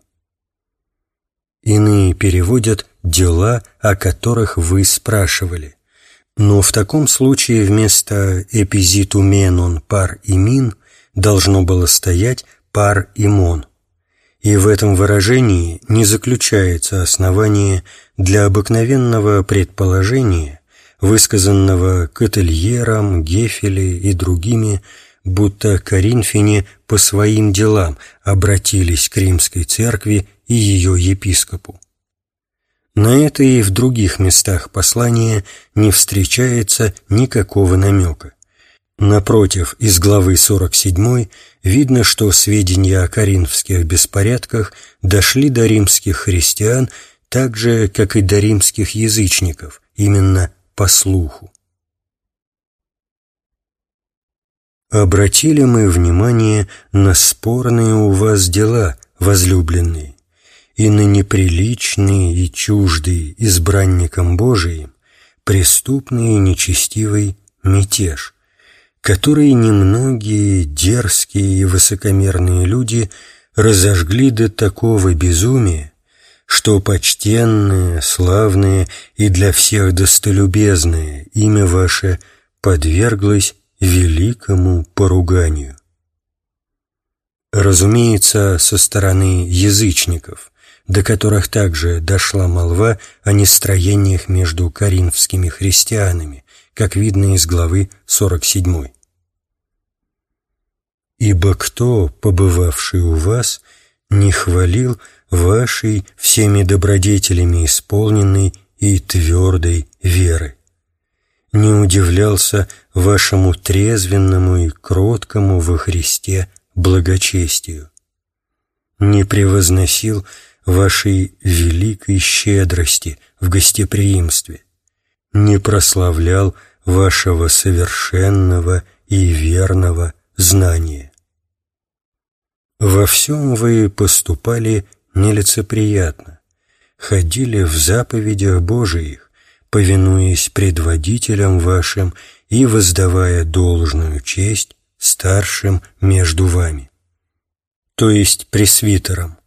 Иные переводят «дела, о которых вы спрашивали». Но в таком случае вместо «эпизитуменон пар имин» должно было стоять «пар имон». И в этом выражении не заключается основание для обыкновенного предположения, высказанного Котельером, Гефеле и другими, будто коринфяне по своим делам обратились к римской церкви и ее епископу. На это и в других местах послания не встречается никакого намека. Напротив, из главы 47 видно, что сведения о коринфских беспорядках дошли до римских христиан так же, как и до римских язычников, именно по слуху. Обратили мы внимание на спорные у вас дела, возлюбленные, и на неприличные и чуждые избранникам Божиим, преступный и нечестивый мятеж, который немногие дерзкие и высокомерные люди разожгли до такого безумия, что почтенное, славное и для всех достолюбезное имя ваше подверглось великому поруганию. Разумеется, со стороны язычников, до которых также дошла молва о нестроениях между коринфскими христианами, как видно из главы 47. «Ибо кто, побывавший у вас, не хвалил вашей всеми добродетелями исполненной и твердой веры?» не удивлялся вашему трезвенному и кроткому во Христе благочестию, не превозносил вашей великой щедрости в гостеприимстве, не прославлял вашего совершенного и верного знания. Во всем вы поступали нелицеприятно, ходили в заповедях Божиих, повинуясь предводителям вашим и воздавая должную честь старшим между вами, то есть пресвитерам,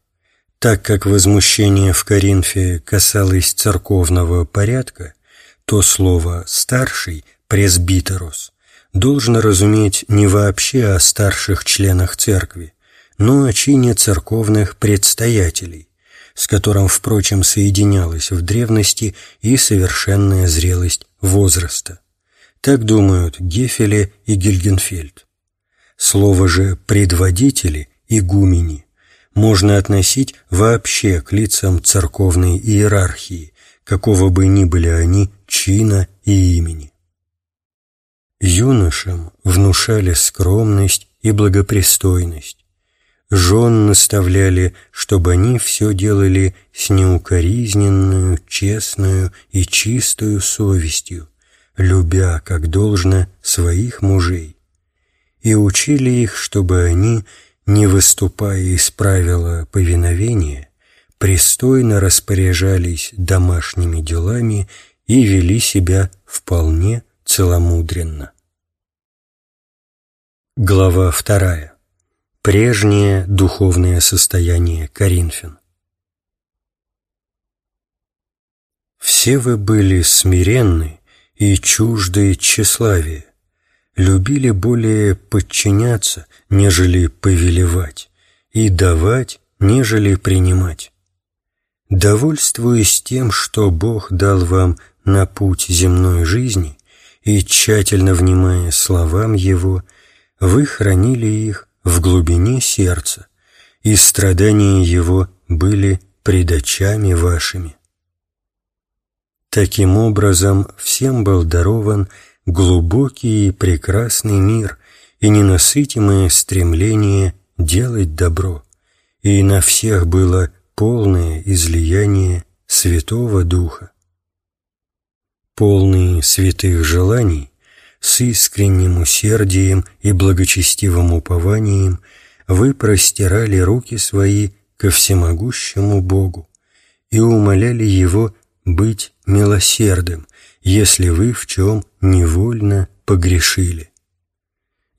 так как возмущение в Коринфе касалось церковного порядка, то слово «старший» пресбитерос должно разуметь не вообще о старших членах церкви, но о чине церковных предстоятелей, с которым, впрочем, соединялась в древности и совершенная зрелость возраста. Так думают Гефеле и Гильгенфельд. Слово же «предводители» и «гумени» можно относить вообще к лицам церковной иерархии, какого бы ни были они чина и имени. Юношам внушали скромность и благопристойность, Жен наставляли, чтобы они все делали с неукоризненную, честную и чистую совестью, любя, как должно, своих мужей. И учили их, чтобы они, не выступая из правила повиновения, пристойно распоряжались домашними делами и вели себя вполне целомудренно. Глава вторая прежнее духовное состояние Коринфян. Все вы были смиренны и чужды тщеславия, любили более подчиняться, нежели повелевать, и давать, нежели принимать. Довольствуясь тем, что Бог дал вам на путь земной жизни, и тщательно внимая словам Его, вы хранили их в глубине сердца, и страдания его были пред очами вашими. Таким образом, всем был дарован глубокий и прекрасный мир и ненасытимое стремление делать добро, и на всех было полное излияние Святого Духа. Полные святых желаний, с искренним усердием и благочестивым упованием вы простирали руки свои ко всемогущему Богу и умоляли Его быть милосердным, если вы в чем невольно погрешили.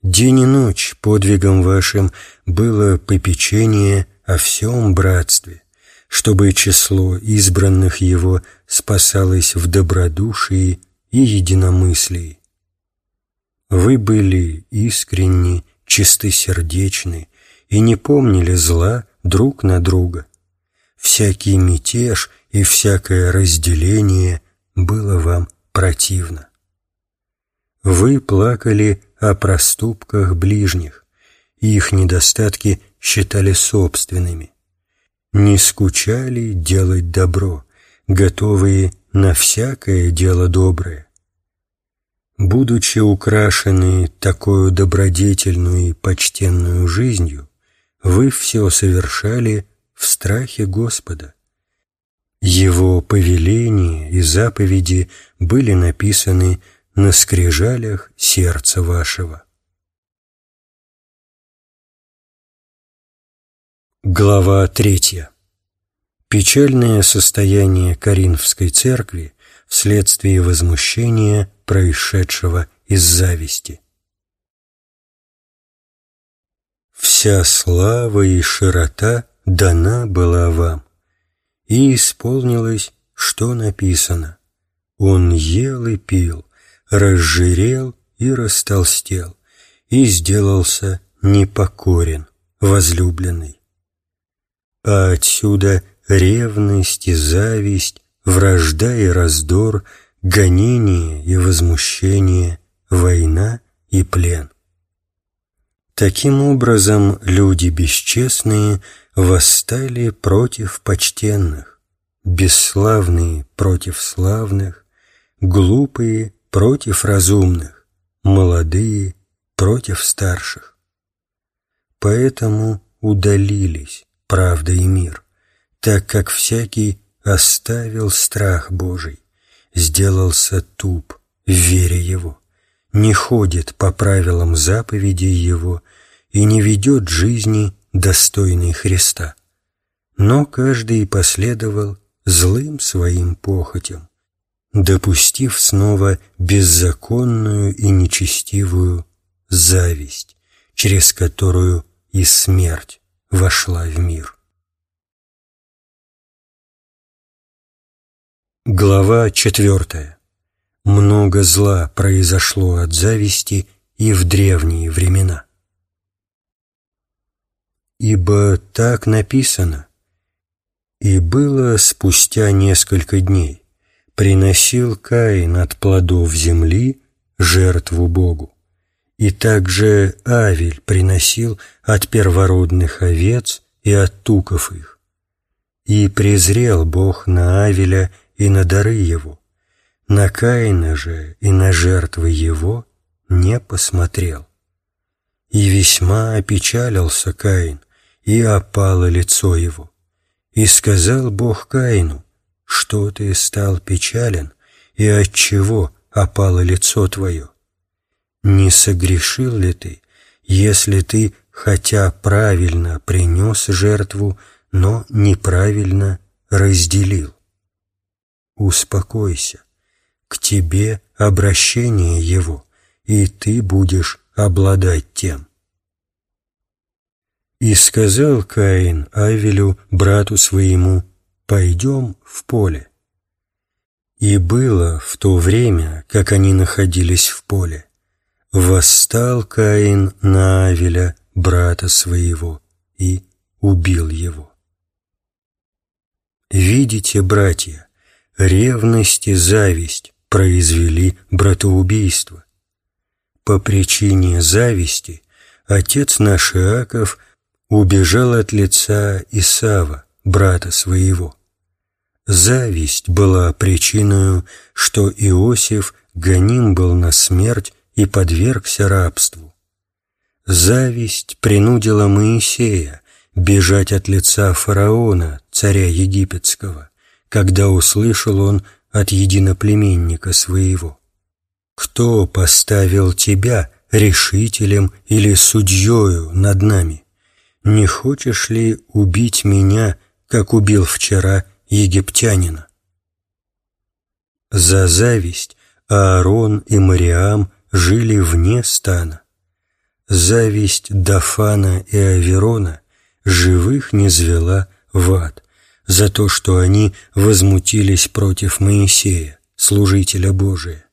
День и ночь подвигом вашим было попечение о всем братстве, чтобы число избранных его спасалось в добродушии и единомыслии. Вы были искренни, чистосердечны и не помнили зла друг на друга. Всякий мятеж и всякое разделение было вам противно. Вы плакали о проступках ближних, и их недостатки считали собственными. Не скучали делать добро, готовые на всякое дело доброе. Будучи украшены такой добродетельную и почтенную жизнью, вы все совершали в страхе Господа. Его повеления и заповеди были написаны на скрижалях сердца вашего. Глава третья. Печальное состояние Коринфской церкви вследствие возмущения, происшедшего из зависти. Вся слава и широта дана была вам, и исполнилось, что написано. Он ел и пил, разжирел и растолстел, и сделался непокорен, возлюбленный. А отсюда ревность и зависть, вражда и раздор, гонение и возмущение, война и плен. Таким образом, люди бесчестные восстали против почтенных, бесславные против славных, глупые против разумных, молодые против старших. Поэтому удалились правда и мир, так как всякий оставил страх Божий, сделался туп в вере Его, не ходит по правилам заповедей Его и не ведет жизни достойной Христа. Но каждый последовал злым своим похотям, допустив снова беззаконную и нечестивую зависть, через которую и смерть вошла в мир. Глава четвертая. Много зла произошло от зависти и в древние времена. Ибо так написано, «И было спустя несколько дней, приносил Каин от плодов земли жертву Богу, и также Авель приносил от первородных овец и от туков их. И презрел Бог на Авеля и на дары его, на Каина же и на жертвы его не посмотрел. И весьма опечалился Каин, и опало лицо его. И сказал Бог Каину, что ты стал печален, и от чего опало лицо твое? Не согрешил ли ты, если ты, хотя правильно принес жертву, но неправильно разделил? Успокойся, к тебе обращение его, и ты будешь обладать тем. И сказал Каин Авелю, брату своему, «Пойдем в поле». И было в то время, как они находились в поле, восстал Каин на Авеля, брата своего, и убил его. Видите, братья, ревность и зависть произвели братоубийство. По причине зависти отец наш Иаков убежал от лица Исава, брата своего. Зависть была причиной, что Иосиф гоним был на смерть и подвергся рабству. Зависть принудила Моисея бежать от лица фараона, царя египетского, когда услышал он от единоплеменника своего. «Кто поставил тебя решителем или судьею над нами? Не хочешь ли убить меня, как убил вчера египтянина?» За зависть Аарон и Мариам жили вне стана. Зависть Дафана и Аверона живых не звела в ад за то, что они возмутились против Моисея, служителя Божия.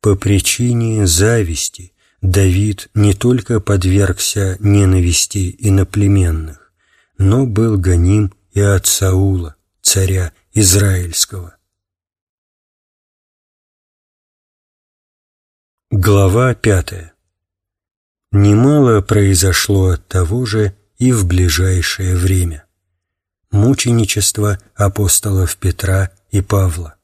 По причине зависти Давид не только подвергся ненависти иноплеменных, но был гоним и от Саула, царя Израильского. Глава пятая. Немало произошло от того же и в ближайшее время. Мученичество апостолов Петра и Павла.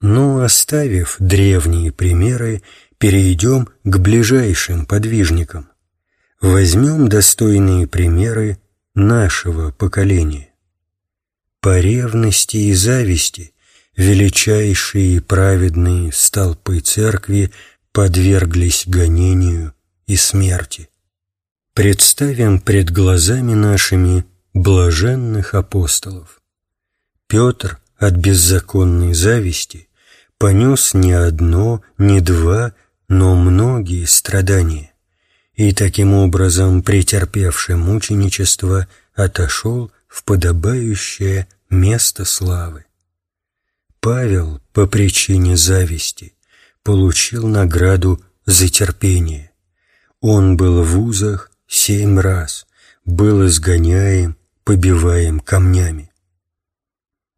Но, оставив древние примеры, перейдем к ближайшим подвижникам. Возьмем достойные примеры нашего поколения. По ревности и зависти величайшие праведные столпы церкви подверглись гонению и смерти. Представим пред глазами нашими блаженных апостолов. Петр от беззаконной зависти понес не одно, не два, но многие страдания, и таким образом, претерпевший мученичество, отошел в подобающее место славы. Павел по причине зависти получил награду за терпение. Он был в узах семь раз, был изгоняем, побиваем камнями.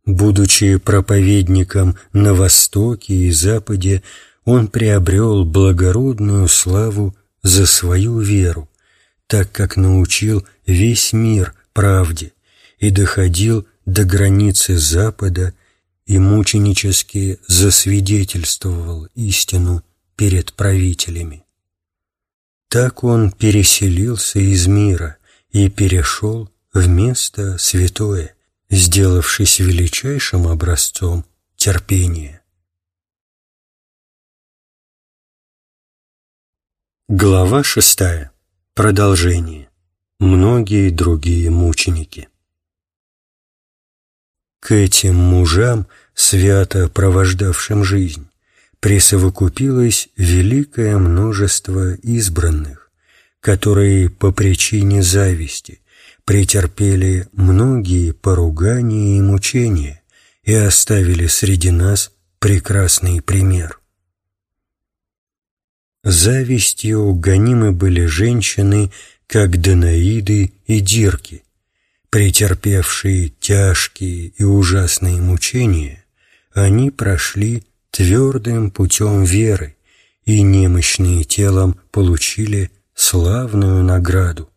Будучи проповедником на Востоке и Западе, он приобрел благородную славу за свою веру, так как научил весь мир правде и доходил до границы Запада и мученически засвидетельствовал истину перед правителями. Так он переселился из мира и перешел в место святое, сделавшись величайшим образцом терпения. Глава шестая. Продолжение. Многие другие мученики. К этим мужам, свято провождавшим жизнь, присовокупилось великое множество избранных, которые по причине зависти претерпели многие поругания и мучения и оставили среди нас прекрасный пример. Завистью гонимы были женщины, как Данаиды и Дирки – Претерпевшие тяжкие и ужасные мучения, они прошли твердым путем веры и немощные телом получили славную награду.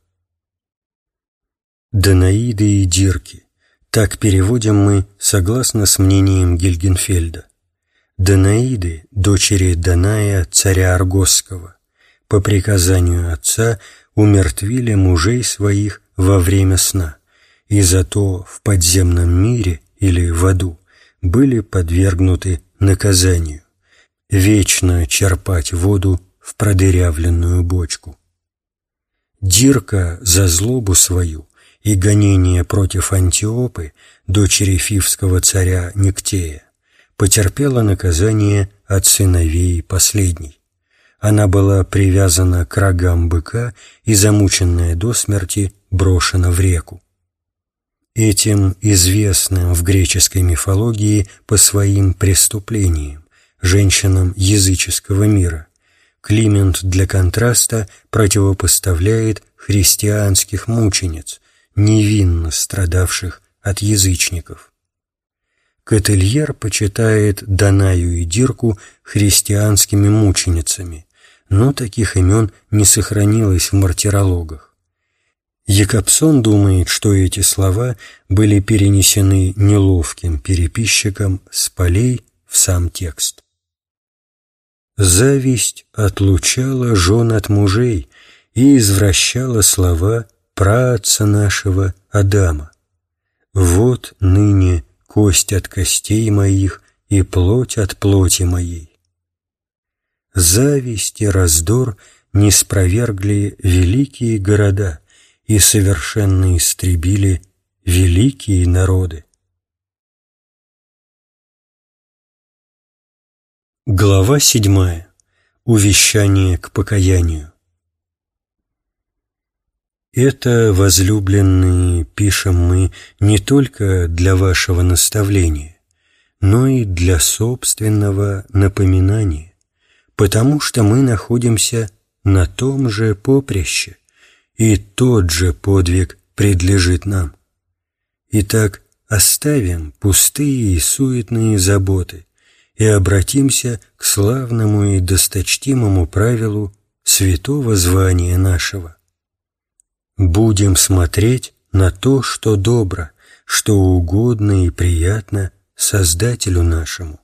Данаиды и Дирки. Так переводим мы согласно с мнением Гильгенфельда. Данаиды, дочери Даная, царя Аргосского, по приказанию отца умертвили мужей своих во время сна – и зато в подземном мире или в аду были подвергнуты наказанию – вечно черпать воду в продырявленную бочку. Дирка за злобу свою и гонение против Антиопы, дочери фивского царя Никтея, потерпела наказание от сыновей последней. Она была привязана к рогам быка и, замученная до смерти, брошена в реку этим известным в греческой мифологии по своим преступлениям, женщинам языческого мира. Климент для контраста противопоставляет христианских мучениц, невинно страдавших от язычников. Котельер почитает Данаю и Дирку христианскими мученицами, но таких имен не сохранилось в мартирологах. Якобсон думает, что эти слова были перенесены неловким переписчиком с полей в сам текст. Зависть отлучала жен от мужей и извращала слова праотца нашего Адама. Вот ныне кость от костей моих и плоть от плоти моей. Зависть и раздор не спровергли великие города и совершенно истребили великие народы. Глава седьмая. Увещание к покаянию. Это, возлюбленные, пишем мы не только для вашего наставления, но и для собственного напоминания, потому что мы находимся на том же поприще, и тот же подвиг предлежит нам. Итак, оставим пустые и суетные заботы и обратимся к славному и досточтимому правилу святого звания нашего – Будем смотреть на то, что добро, что угодно и приятно Создателю нашему.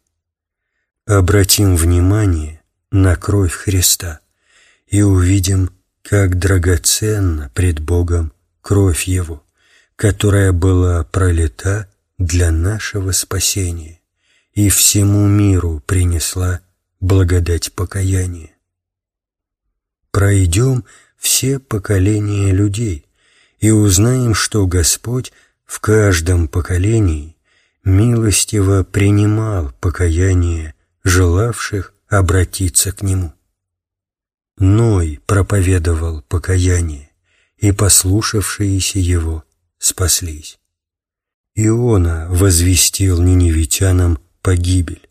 Обратим внимание на кровь Христа и увидим, как драгоценна пред Богом кровь Его, которая была пролита для нашего спасения и всему миру принесла благодать покаяния. Пройдем все поколения людей и узнаем, что Господь в каждом поколении милостиво принимал покаяние желавших обратиться к Нему. Ной проповедовал покаяние, и послушавшиеся его спаслись. Иона возвестил ниневитянам погибель,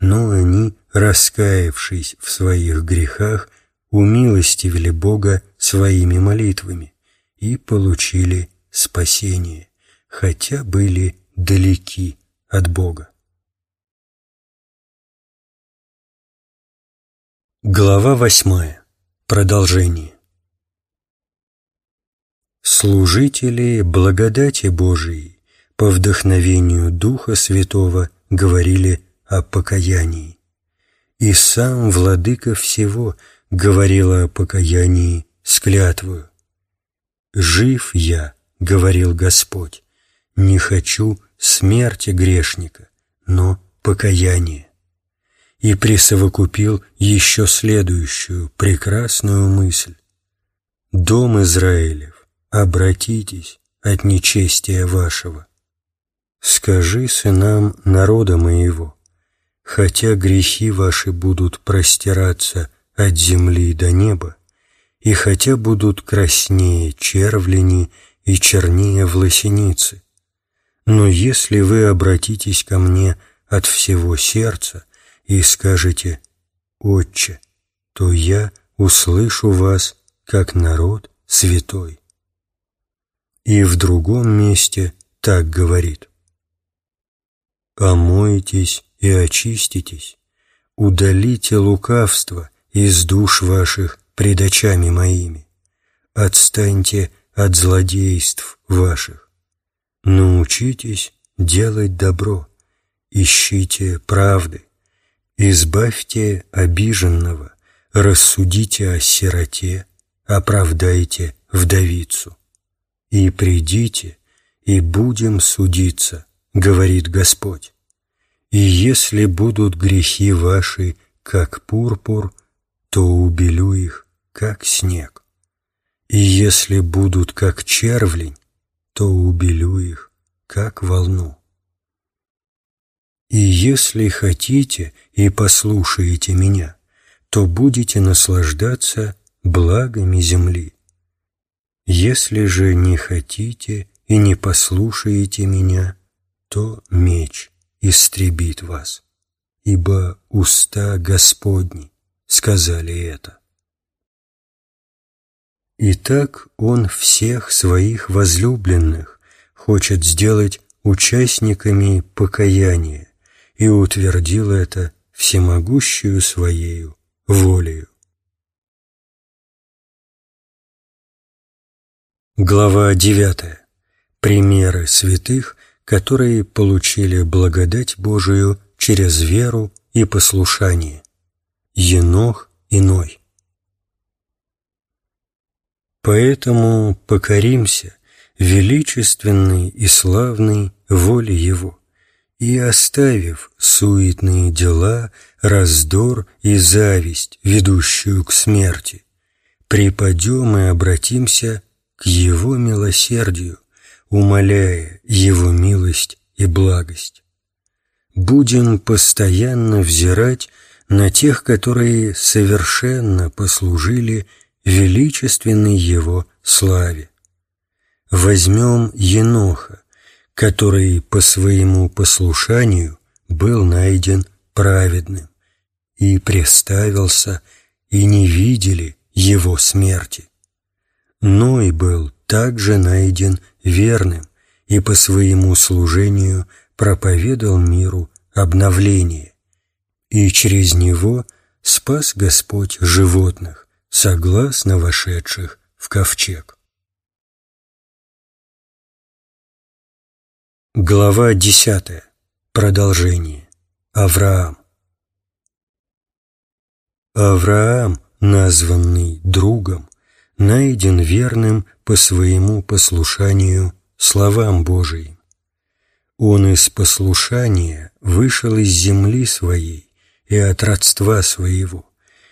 но они, раскаявшись в своих грехах, умилостивили Бога своими молитвами и получили спасение, хотя были далеки от Бога. Глава восьмая. Продолжение. Служители благодати Божией по вдохновению Духа Святого говорили о покаянии. И сам Владыка всего – говорила о покаянии с клятвою. «Жив я», — говорил Господь, — «не хочу смерти грешника, но покаяние». И присовокупил еще следующую прекрасную мысль. «Дом Израилев, обратитесь от нечестия вашего. Скажи сынам народа моего, хотя грехи ваши будут простираться от земли до неба, и хотя будут краснее червлени и чернее власеницы, но если вы обратитесь ко мне от всего сердца и скажете «Отче», то я услышу вас, как народ святой. И в другом месте так говорит «Омойтесь и очиститесь, удалите лукавство из душ ваших пред очами моими. Отстаньте от злодейств ваших. Научитесь делать добро, ищите правды, избавьте обиженного, рассудите о сироте, оправдайте вдовицу. И придите, и будем судиться, говорит Господь. И если будут грехи ваши, как пурпур, то убелю их, как снег. И если будут как червлень, то убелю их, как волну. И если хотите и послушаете меня, то будете наслаждаться благами земли. Если же не хотите и не послушаете меня, то меч истребит вас, ибо уста Господни сказали это. Итак, он всех своих возлюбленных хочет сделать участниками покаяния и утвердил это всемогущую своею волею. Глава 9. Примеры святых, которые получили благодать Божию через веру и послушание. Енох иной. Поэтому покоримся величественной и славной воле Его, и, оставив суетные дела, раздор и зависть, ведущую к смерти, припадем и обратимся к Его милосердию, умоляя Его милость и благость. Будем постоянно взирать на тех, которые совершенно послужили величественной Его славе. Возьмем Еноха, который по своему послушанию был найден праведным, и преставился, и не видели его смерти. Ной был также найден верным и по своему служению проповедал миру обновление, и через него спас Господь животных, согласно вошедших в ковчег. Глава десятая. Продолжение. Авраам. Авраам, названный другом, найден верным по своему послушанию словам Божиим. Он из послушания вышел из земли своей и от родства своего,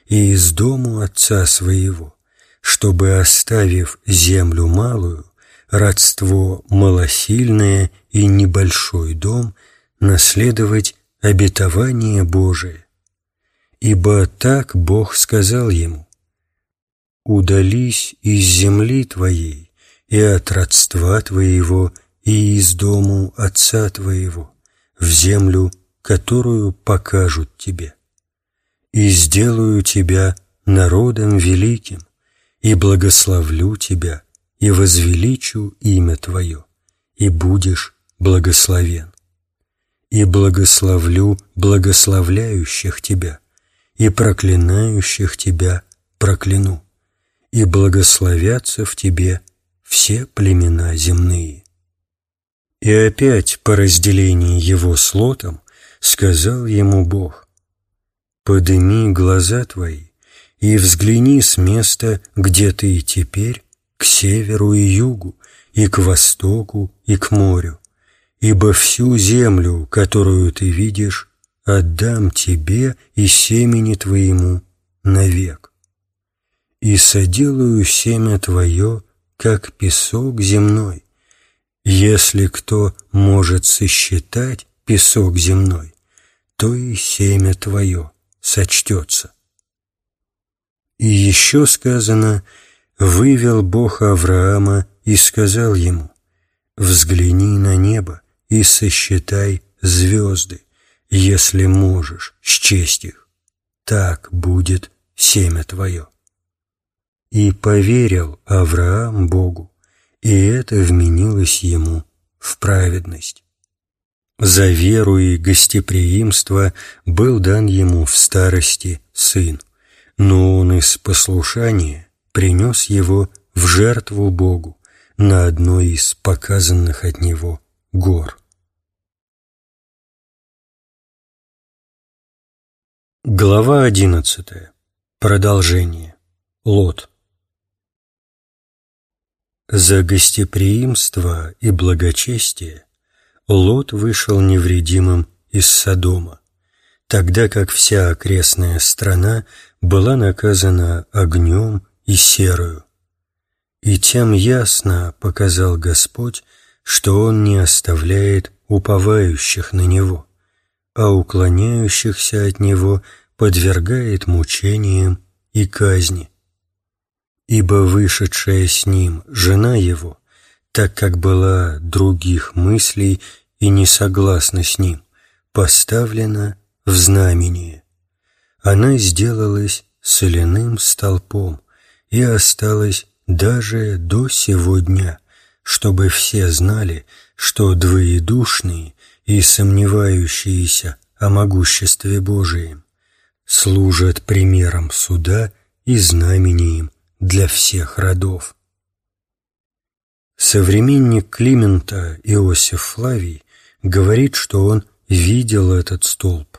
и из дому отца своего, чтобы, оставив землю малую, родство малосильное и небольшой дом, наследовать обетование Божие. Ибо так Бог сказал ему, «Удались из земли твоей и от родства твоего и из дому отца твоего в землю, которую покажут тебе, и сделаю тебя народом великим, и благословлю тебя, и возвеличу имя Твое, и будешь благословен. И благословлю благословляющих Тебя, и проклинающих Тебя прокляну, и благословятся в Тебе все племена земные. И опять по разделении его с Лотом сказал ему Бог, «Подыми глаза твои и взгляни с места, где ты и теперь, к северу и югу, и к востоку, и к морю, ибо всю землю, которую ты видишь, отдам тебе и семени твоему навек. И соделаю семя твое, как песок земной. Если кто может сосчитать песок земной, то и семя твое сочтется. И еще сказано – вывел Бог Авраама и сказал ему, «Взгляни на небо и сосчитай звезды, если можешь счесть их. Так будет семя твое». И поверил Авраам Богу, и это вменилось ему в праведность. За веру и гостеприимство был дан ему в старости сын, но он из послушания принес его в жертву Богу на одной из показанных от него гор. Глава одиннадцатая. Продолжение. Лот. За гостеприимство и благочестие Лот вышел невредимым из Содома, тогда как вся окрестная страна была наказана огнем и серую. И тем ясно показал Господь, что Он не оставляет уповающих на Него, а уклоняющихся от Него подвергает мучениям и казни. Ибо вышедшая с Ним жена Его, так как была других мыслей и не согласна с Ним, поставлена в знамение. Она сделалась соляным столпом, и осталось даже до сего дня, чтобы все знали, что двоедушные и сомневающиеся о могуществе Божием служат примером суда и знамением для всех родов. Современник Климента Иосиф Флавий говорит, что он видел этот столб.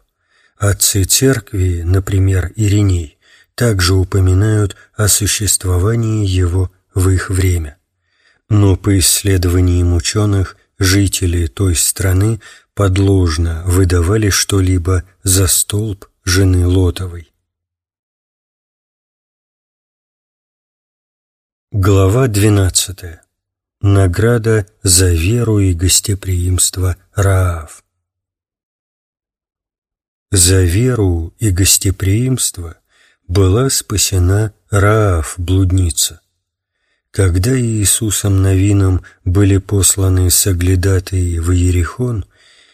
Отцы церкви, например, Ириней, также упоминают о существовании его в их время. Но по исследованиям ученых, жители той страны подложно выдавали что-либо за столб жены Лотовой. Глава 12. Награда за веру и гостеприимство Раав. За веру и гостеприимство была спасена Раав, блудница. Когда Иисусом Новином были посланы соглядатые в Иерихон,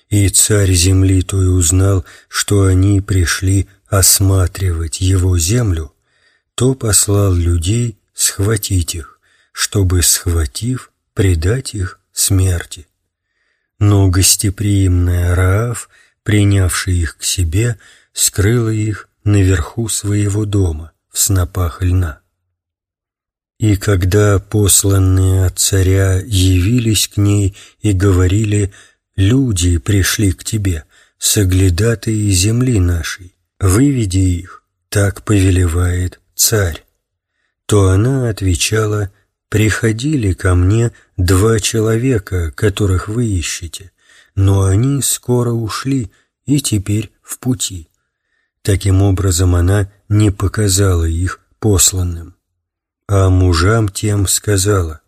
и царь земли той узнал, что они пришли осматривать его землю, то послал людей схватить их, чтобы, схватив, предать их смерти. Но гостеприимная Раав, принявший их к себе, скрыла их наверху своего дома, в снопах льна. И когда посланные от царя явились к ней и говорили «Люди пришли к тебе, соглядатые земли нашей, выведи их, так повелевает царь», то она отвечала «Приходили ко мне два человека, которых вы ищете, но они скоро ушли и теперь в пути». Таким образом, она не показала их посланным. А мужам тем сказала,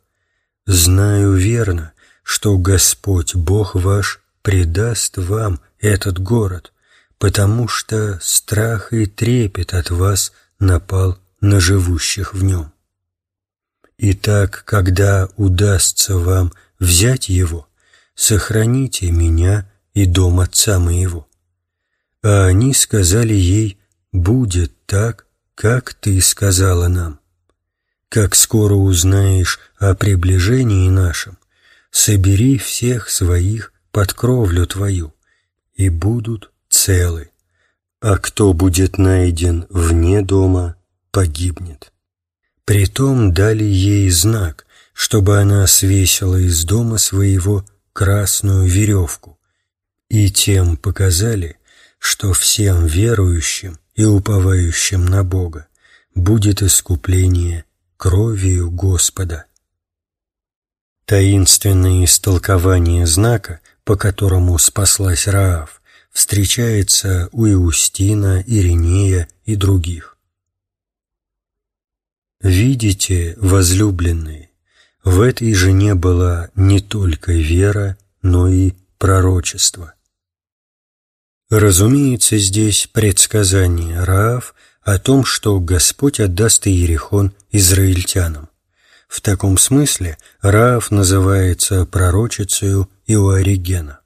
«Знаю верно, что Господь Бог ваш предаст вам этот город, потому что страх и трепет от вас напал на живущих в нем. Итак, когда удастся вам взять его, сохраните меня и дом отца моего. А они сказали ей, будет так, как ты сказала нам. Как скоро узнаешь о приближении нашем, собери всех своих под кровлю твою, и будут целы. А кто будет найден вне дома, погибнет. Притом дали ей знак, чтобы она свесила из дома своего красную веревку, и тем показали, что всем верующим и уповающим на Бога будет искупление кровью Господа. Таинственное истолкование знака, по которому спаслась Раав, встречается у Иустина, Иринея и других. «Видите, возлюбленные, в этой жене была не только вера, но и пророчество. Разумеется, здесь предсказание Раав о том, что Господь отдаст Иерихон израильтянам. В таком смысле Раав называется пророчицею Иоаригена.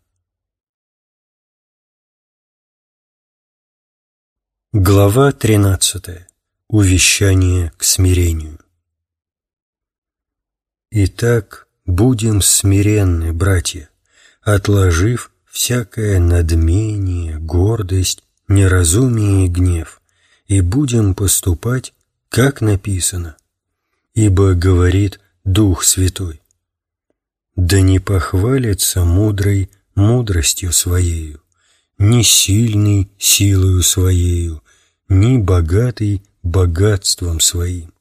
Глава 13. Увещание к смирению. Итак, будем смиренны, братья, отложив всякое надмение, гордость, неразумие и гнев, и будем поступать, как написано. Ибо говорит Дух Святой, «Да не похвалится мудрый мудростью своею, ни сильный силою своею, ни богатый богатством своим,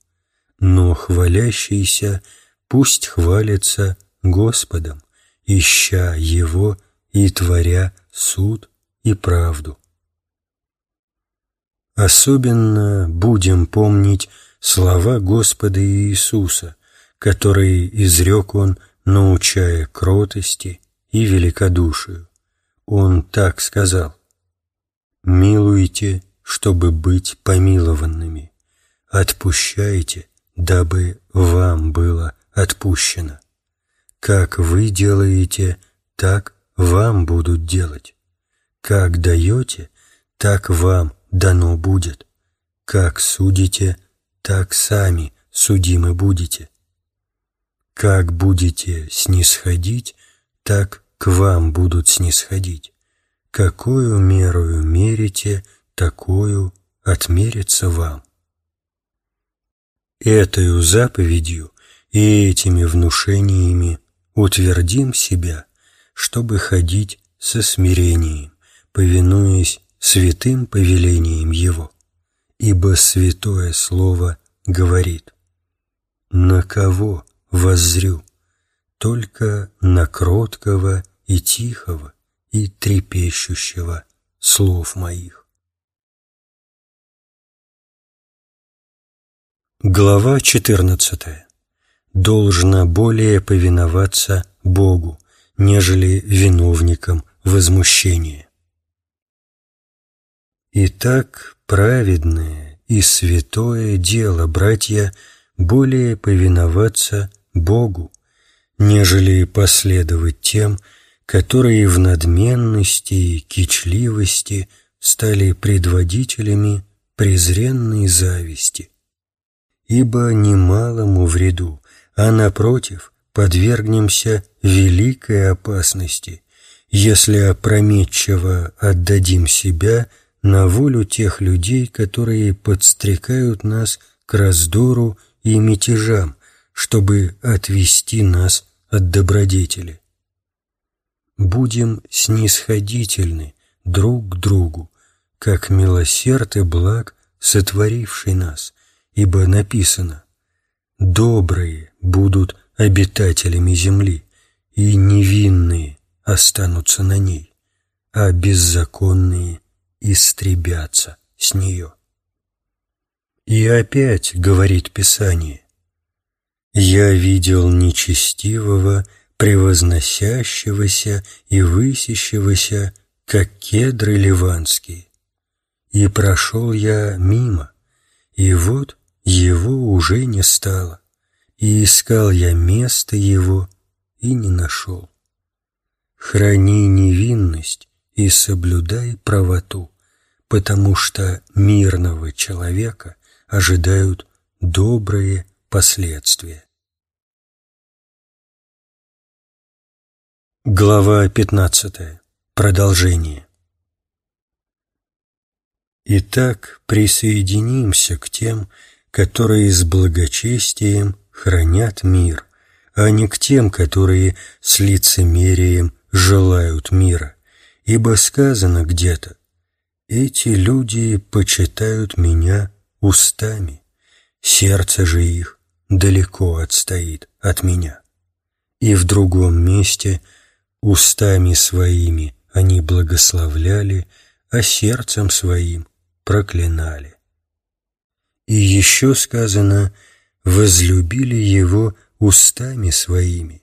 но хвалящийся пусть хвалится Господом, ища Его и творя суд и правду. Особенно будем помнить слова Господа Иисуса, которые изрек Он, научая кротости и великодушию. Он так сказал, «Милуйте, чтобы быть помилованными, отпущайте, дабы вам было отпущено. Как вы делаете, так вам будут делать. Как даете, так вам дано будет. Как судите, так сами судимы будете. Как будете снисходить, так к вам будут снисходить. Какую мерою мерите, такую отмерится вам. Этою заповедью и этими внушениями утвердим себя, чтобы ходить со смирением, повинуясь святым повелениям Его. Ибо святое Слово говорит, «На кого воззрю? Только на кроткого и тихого и трепещущего слов моих». Глава 14. Должно более повиноваться Богу, нежели виновникам возмущения. Итак, праведное и святое дело, братья, более повиноваться Богу, нежели последовать тем, которые в надменности и кичливости стали предводителями презренной зависти. Ибо немалому вреду, а напротив, подвергнемся великой опасности, если опрометчиво отдадим себя – на волю тех людей, которые подстрекают нас к раздору и мятежам, чтобы отвести нас от добродетели. Будем снисходительны друг к другу, как милосерд и благ, сотворивший нас, ибо написано «Добрые будут обитателями земли, и невинные останутся на ней, а беззаконные истребятся с нее. И опять говорит Писание, «Я видел нечестивого, превозносящегося и высящегося, как кедры ливанские. И прошел я мимо, и вот его уже не стало, и искал я место его, и не нашел. Храни невинность и соблюдай правоту, потому что мирного человека ожидают добрые последствия. Глава 15. Продолжение. Итак, присоединимся к тем, которые с благочестием хранят мир, а не к тем, которые с лицемерием желают мира. Ибо сказано где-то эти люди почитают меня устами, сердце же их далеко отстоит от меня. И в другом месте устами своими они благословляли, а сердцем своим проклинали. И еще сказано, возлюбили его устами своими,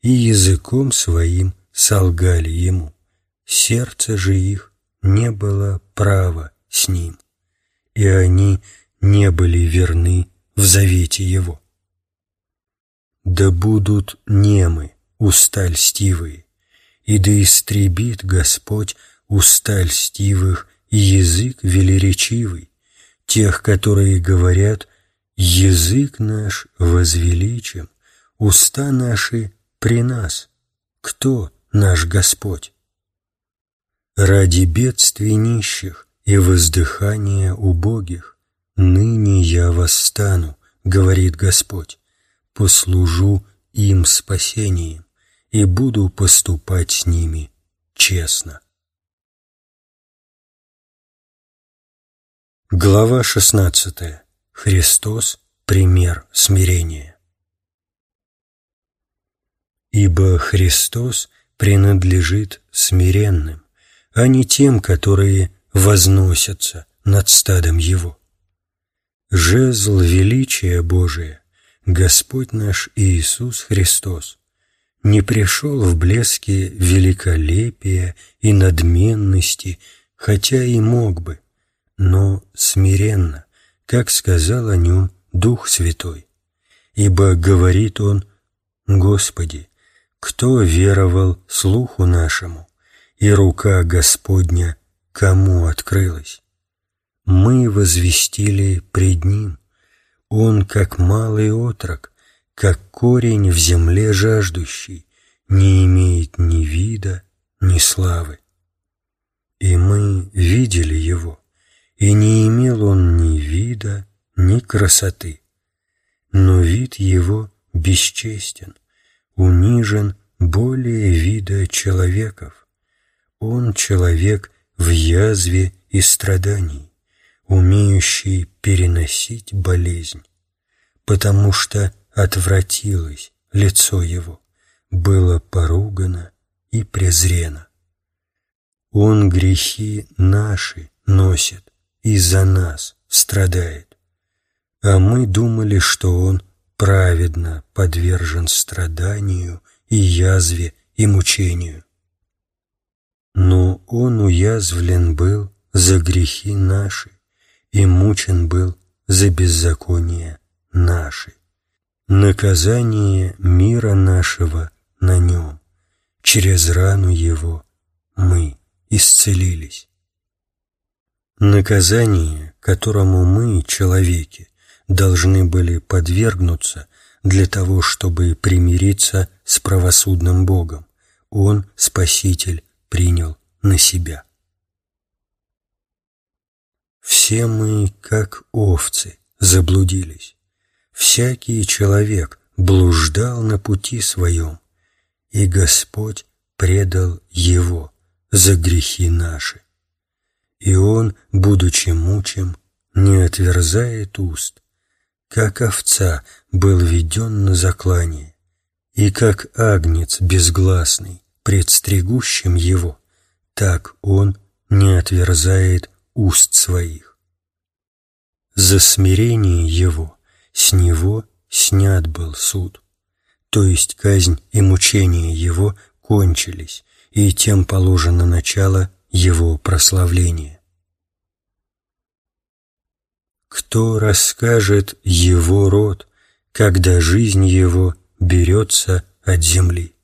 и языком своим солгали ему, сердце же их не было права с ним, и они не были верны в завете его. Да будут немы уста льстивые, и да истребит Господь уста льстивых и язык велеречивый, тех, которые говорят «Язык наш возвеличим, уста наши при нас. Кто наш Господь?» Ради бедствий нищих и воздыхания убогих ныне я восстану, говорит Господь, послужу им спасением и буду поступать с ними честно. Глава 16. Христос – пример смирения. Ибо Христос принадлежит смиренным, а не тем, которые возносятся над стадом его. Жезл величия Божия, Господь наш Иисус Христос, не пришел в блеске великолепия и надменности, хотя и мог бы, но смиренно, как сказал о нем Дух Святой. Ибо говорит он, Господи, кто веровал слуху нашему? и рука Господня кому открылась? Мы возвестили пред Ним. Он, как малый отрок, как корень в земле жаждущий, не имеет ни вида, ни славы. И мы видели Его, и не имел Он ни вида, ни красоты. Но вид Его бесчестен, унижен более вида человеков. Он человек в язве и страдании, умеющий переносить болезнь, потому что отвратилось лицо его, было поругано и презрено. Он грехи наши носит и за нас страдает, а мы думали, что Он праведно подвержен страданию и язве и мучению. Но Он уязвлен был за грехи наши и мучен был за беззаконие наши. Наказание мира нашего на нем, через рану его мы исцелились. Наказание, которому мы, человеки, должны были подвергнуться для того, чтобы примириться с правосудным Богом, Он, Спаситель, принял на себя. Все мы, как овцы, заблудились. Всякий человек блуждал на пути своем, и Господь предал его за грехи наши. И он, будучи мучим, не отверзает уст, как овца был веден на заклание, и как агнец безгласный пред стригущим его, так он не отверзает уст своих. За смирение его с него снят был суд, то есть казнь и мучение его кончились, и тем положено начало его прославления. Кто расскажет его род, когда жизнь его берется от земли?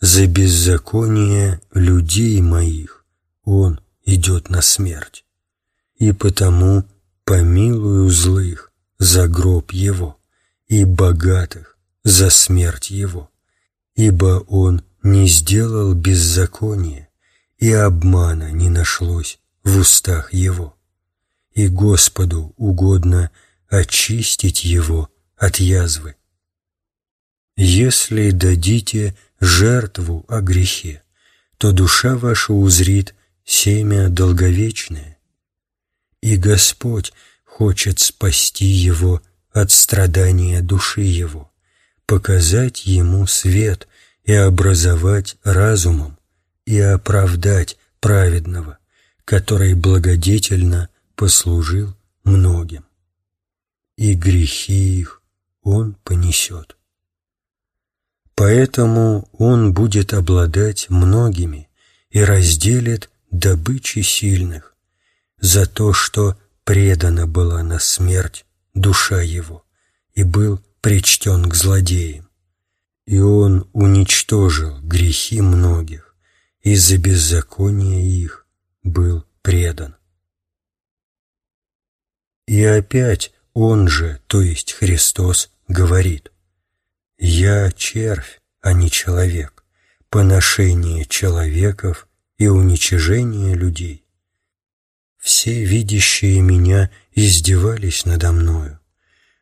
За беззаконие людей моих он идет на смерть, и потому помилую злых за гроб его и богатых за смерть его, ибо он не сделал беззакония, и обмана не нашлось в устах его. И Господу угодно очистить его от язвы. Если дадите жертву о грехе, то душа ваша узрит семя долговечное. И Господь хочет спасти его от страдания души его, показать ему свет и образовать разумом, и оправдать праведного, который благодетельно послужил многим. И грехи их он понесет. Поэтому он будет обладать многими и разделит добычи сильных за то, что предана была на смерть душа его и был причтен к злодеям. И он уничтожил грехи многих, из-за беззакония их был предан. И опять Он же, то есть Христос, говорит, «Я червь, а не человек, поношение человеков и уничижение людей. Все видящие меня издевались надо мною,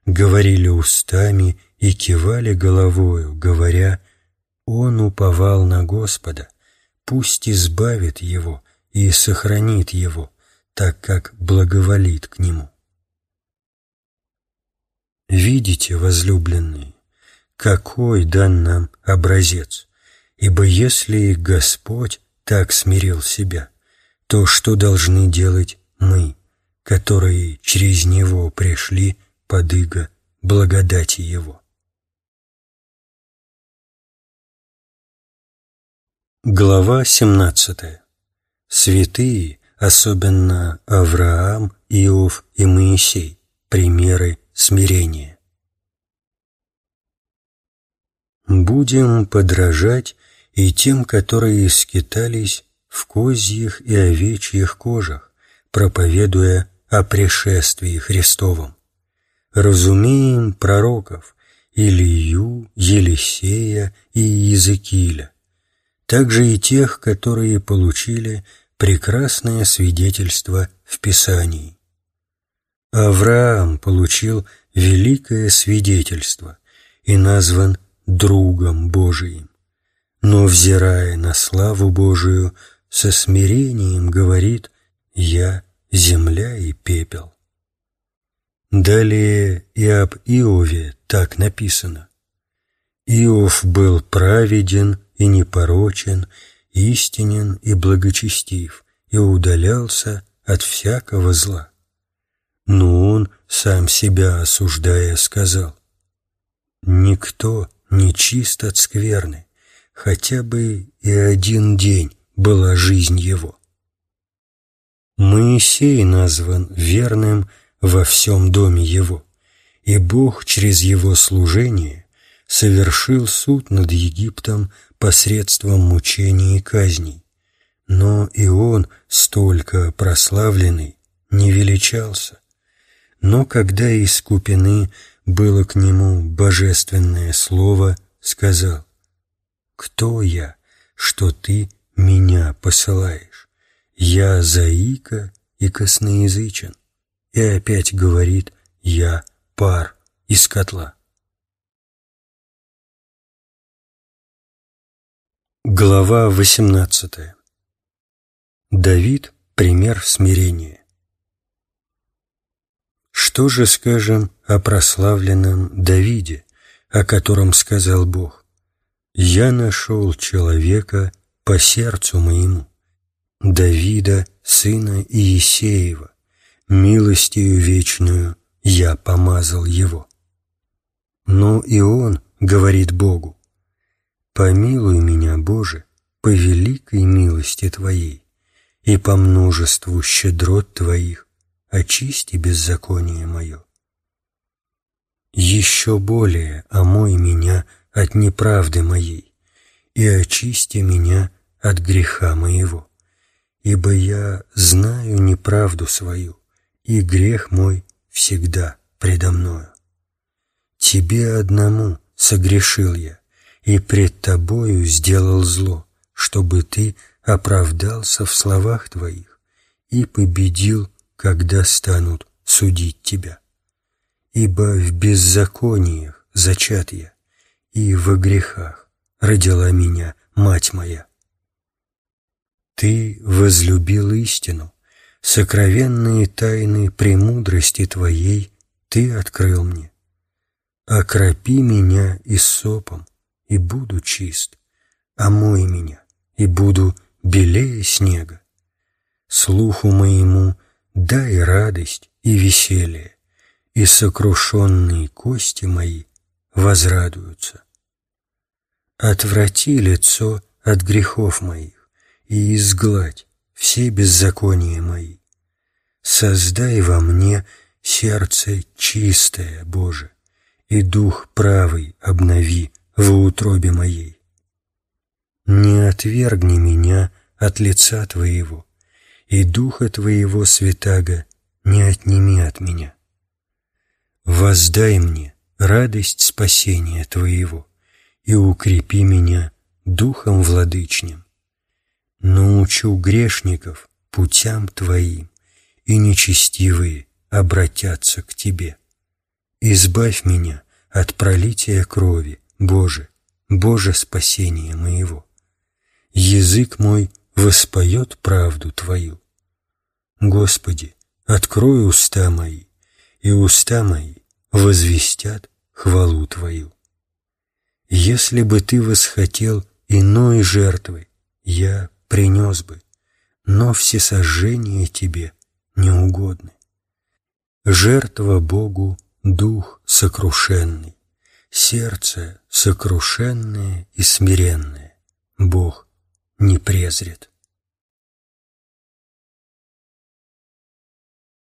говорили устами и кивали головою, говоря, «Он уповал на Господа, пусть избавит его и сохранит его, так как благоволит к нему. Видите, возлюбленные, какой дан нам образец, ибо если Господь так смирил себя, то что должны делать мы, которые через Него пришли под иго благодати Его? Глава 17. Святые, особенно Авраам, Иов и Моисей, примеры смирения. Будем подражать и тем, которые скитались в козьих и овечьих кожах, проповедуя о пришествии Христовом. Разумеем пророков Илью, Елисея и Иезекииля, также и тех, которые получили прекрасное свидетельство в Писании. Авраам получил великое свидетельство и назван другом Божиим. Но, взирая на славу Божию, со смирением говорит «Я земля и пепел». Далее и об Иове так написано. Иов был праведен и непорочен, истинен и благочестив, и удалялся от всякого зла. Но он, сам себя осуждая, сказал, «Никто не чист от скверны, хотя бы и один день была жизнь его». Моисей назван верным во всем доме его, и Бог через его служение совершил суд над Египтом посредством мучений и казней. Но и он, столько прославленный, не величался. Но когда искупены было к нему божественное слово, сказал, «Кто я, что ты меня посылаешь? Я заика и косноязычен». И опять говорит, «Я пар из котла». Глава 18. Давид – пример смирения. Что же скажем о прославленном Давиде, о котором сказал Бог? «Я нашел человека по сердцу моему, Давида, сына Иесеева, милостью вечную я помазал его». Но и он говорит Богу, Помилуй меня, Боже, по великой милости Твоей и по множеству щедрот Твоих, очисти беззаконие мое. Еще более омой меня от неправды моей и очисти меня от греха моего, ибо я знаю неправду свою, и грех мой всегда предо мною. Тебе одному согрешил я, и пред тобою сделал зло, чтобы ты оправдался в словах твоих и победил, когда станут судить тебя. Ибо в беззакониях зачат я, и во грехах родила меня мать моя. Ты возлюбил истину, сокровенные тайны премудрости Твоей Ты открыл мне. Окропи меня и сопом, и буду чист, омой меня, и буду белее снега. Слуху моему дай радость и веселье, и сокрушенные кости мои возрадуются. Отврати лицо от грехов моих и изгладь все беззакония мои. Создай во мне сердце чистое, Боже, и дух правый обнови в утробе моей. Не отвергни меня от лица Твоего, и Духа Твоего, Святаго, не отними от меня. Воздай мне радость спасения Твоего и укрепи меня Духом Владычним. Научу грешников путям Твоим, и нечестивые обратятся к Тебе. Избавь меня от пролития крови, Боже, Боже спасение моего! Язык мой воспоет правду Твою. Господи, открой уста мои, и уста мои возвестят хвалу Твою. Если бы Ты восхотел иной жертвы, я принес бы, но всесожжение Тебе не угодны. Жертва Богу — дух сокрушенный, Сердце сокрушенное и смиренное Бог не презрит.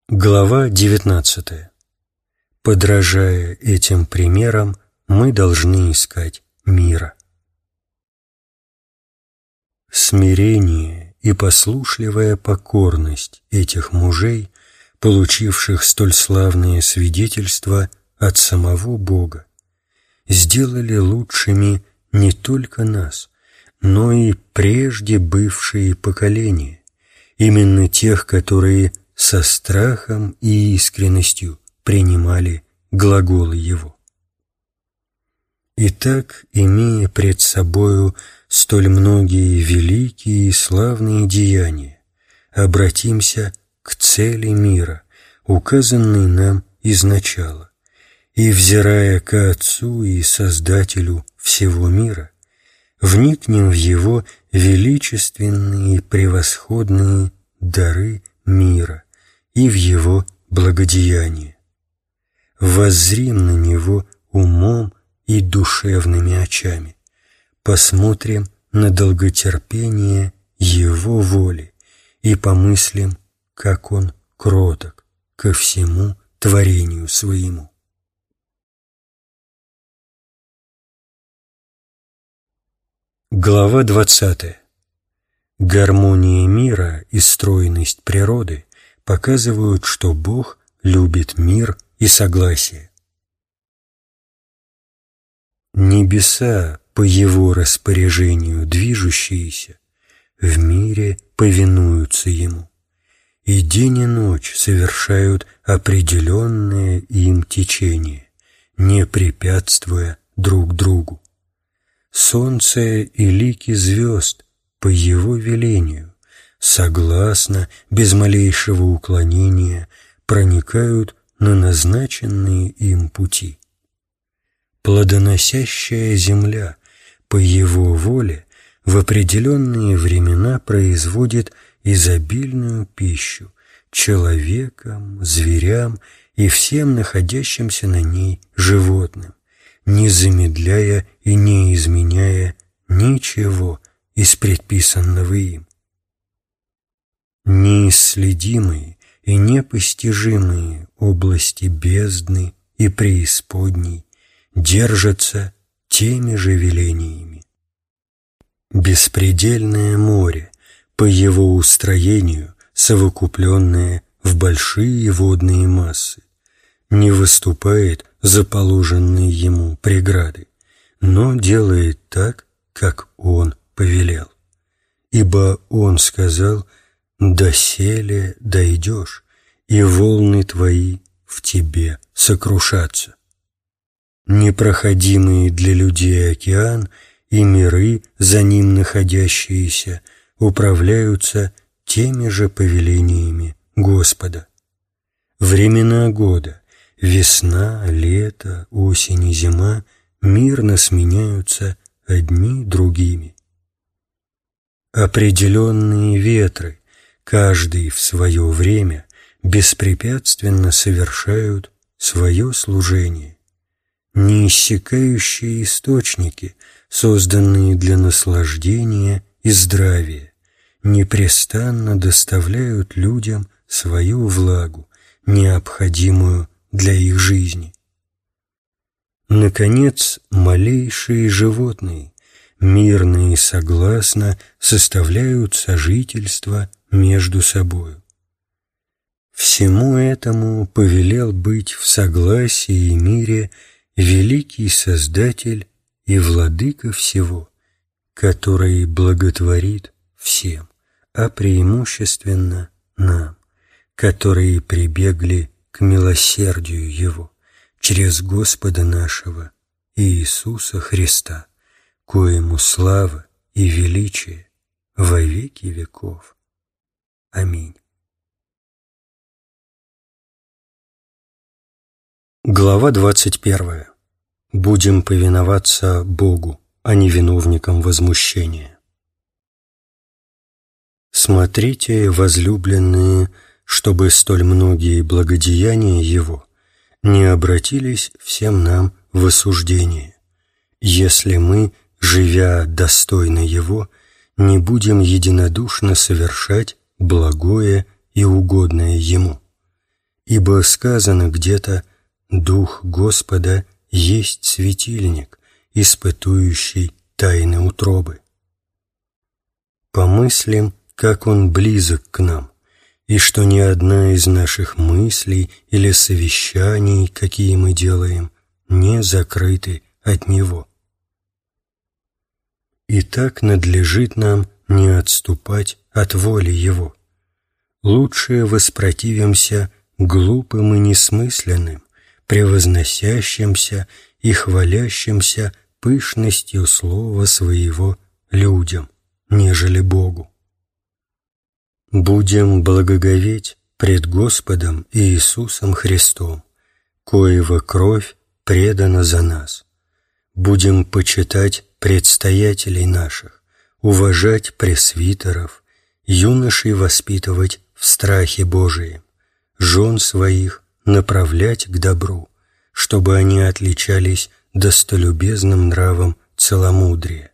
Глава 19. Подражая этим примерам, мы должны искать мира. Смирение и послушливая покорность этих мужей, получивших столь славные свидетельства от самого Бога, сделали лучшими не только нас, но и прежде бывшие поколения, именно тех, которые со страхом и искренностью принимали глаголы Его. Итак, имея пред собою столь многие великие и славные деяния, обратимся к цели мира, указанной нам изначала, и, взирая к Отцу и Создателю всего мира, вникнем в Его величественные и превосходные дары мира и в Его благодеяние. Воззрим на Него умом и душевными очами, посмотрим на долготерпение Его воли и помыслим, как Он кроток ко всему творению своему. Глава 20. Гармония мира и стройность природы показывают, что Бог любит мир и согласие. Небеса, по Его распоряжению движущиеся, в мире повинуются Ему, и день и ночь совершают определенное им течение, не препятствуя друг другу. Солнце и лики звезд по Его велению, согласно, без малейшего уклонения, проникают на назначенные им пути. Плодоносящая земля по его воле в определенные времена производит изобильную пищу человекам, зверям и всем находящимся на ней животным, не замедляя и не изменяя ничего из предписанного им. Неисследимые и непостижимые области бездны и преисподней держатся теми же велениями. Беспредельное море, по его устроению, совокупленное в большие водные массы, не выступает за положенные ему преграды, но делает так, как он повелел. Ибо он сказал, «Доселе дойдешь, и волны твои в тебе сокрушатся» непроходимый для людей океан и миры, за ним находящиеся, управляются теми же повелениями Господа. Времена года, весна, лето, осень и зима мирно сменяются одни другими. Определенные ветры, каждый в свое время, беспрепятственно совершают свое служение неиссякающие источники, созданные для наслаждения и здравия, непрестанно доставляют людям свою влагу, необходимую для их жизни. Наконец, малейшие животные, мирно и согласно, составляют сожительство между собою. Всему этому повелел быть в согласии и мире великий Создатель и Владыка всего, который благотворит всем, а преимущественно нам, которые прибегли к милосердию Его через Господа нашего Иисуса Христа, коему слава и величие во веки веков. Аминь. Глава 21. Будем повиноваться Богу, а не виновникам возмущения. Смотрите, возлюбленные, чтобы столь многие благодеяния Его не обратились всем нам в осуждение, если мы, живя достойно Его, не будем единодушно совершать благое и угодное Ему. Ибо сказано где-то – Дух Господа есть светильник, испытующий тайны утробы. Помыслим, как Он близок к нам, и что ни одна из наших мыслей или совещаний, какие мы делаем, не закрыты от Него. И так надлежит нам не отступать от воли Его. Лучше воспротивимся глупым и несмысленным, превозносящимся и хвалящимся пышностью слова своего людям, нежели Богу. Будем благоговеть пред Господом Иисусом Христом, коего кровь предана за нас. Будем почитать предстоятелей наших, уважать пресвитеров, юношей воспитывать в страхе Божием, жен своих направлять к добру, чтобы они отличались достолюбезным нравом целомудрия,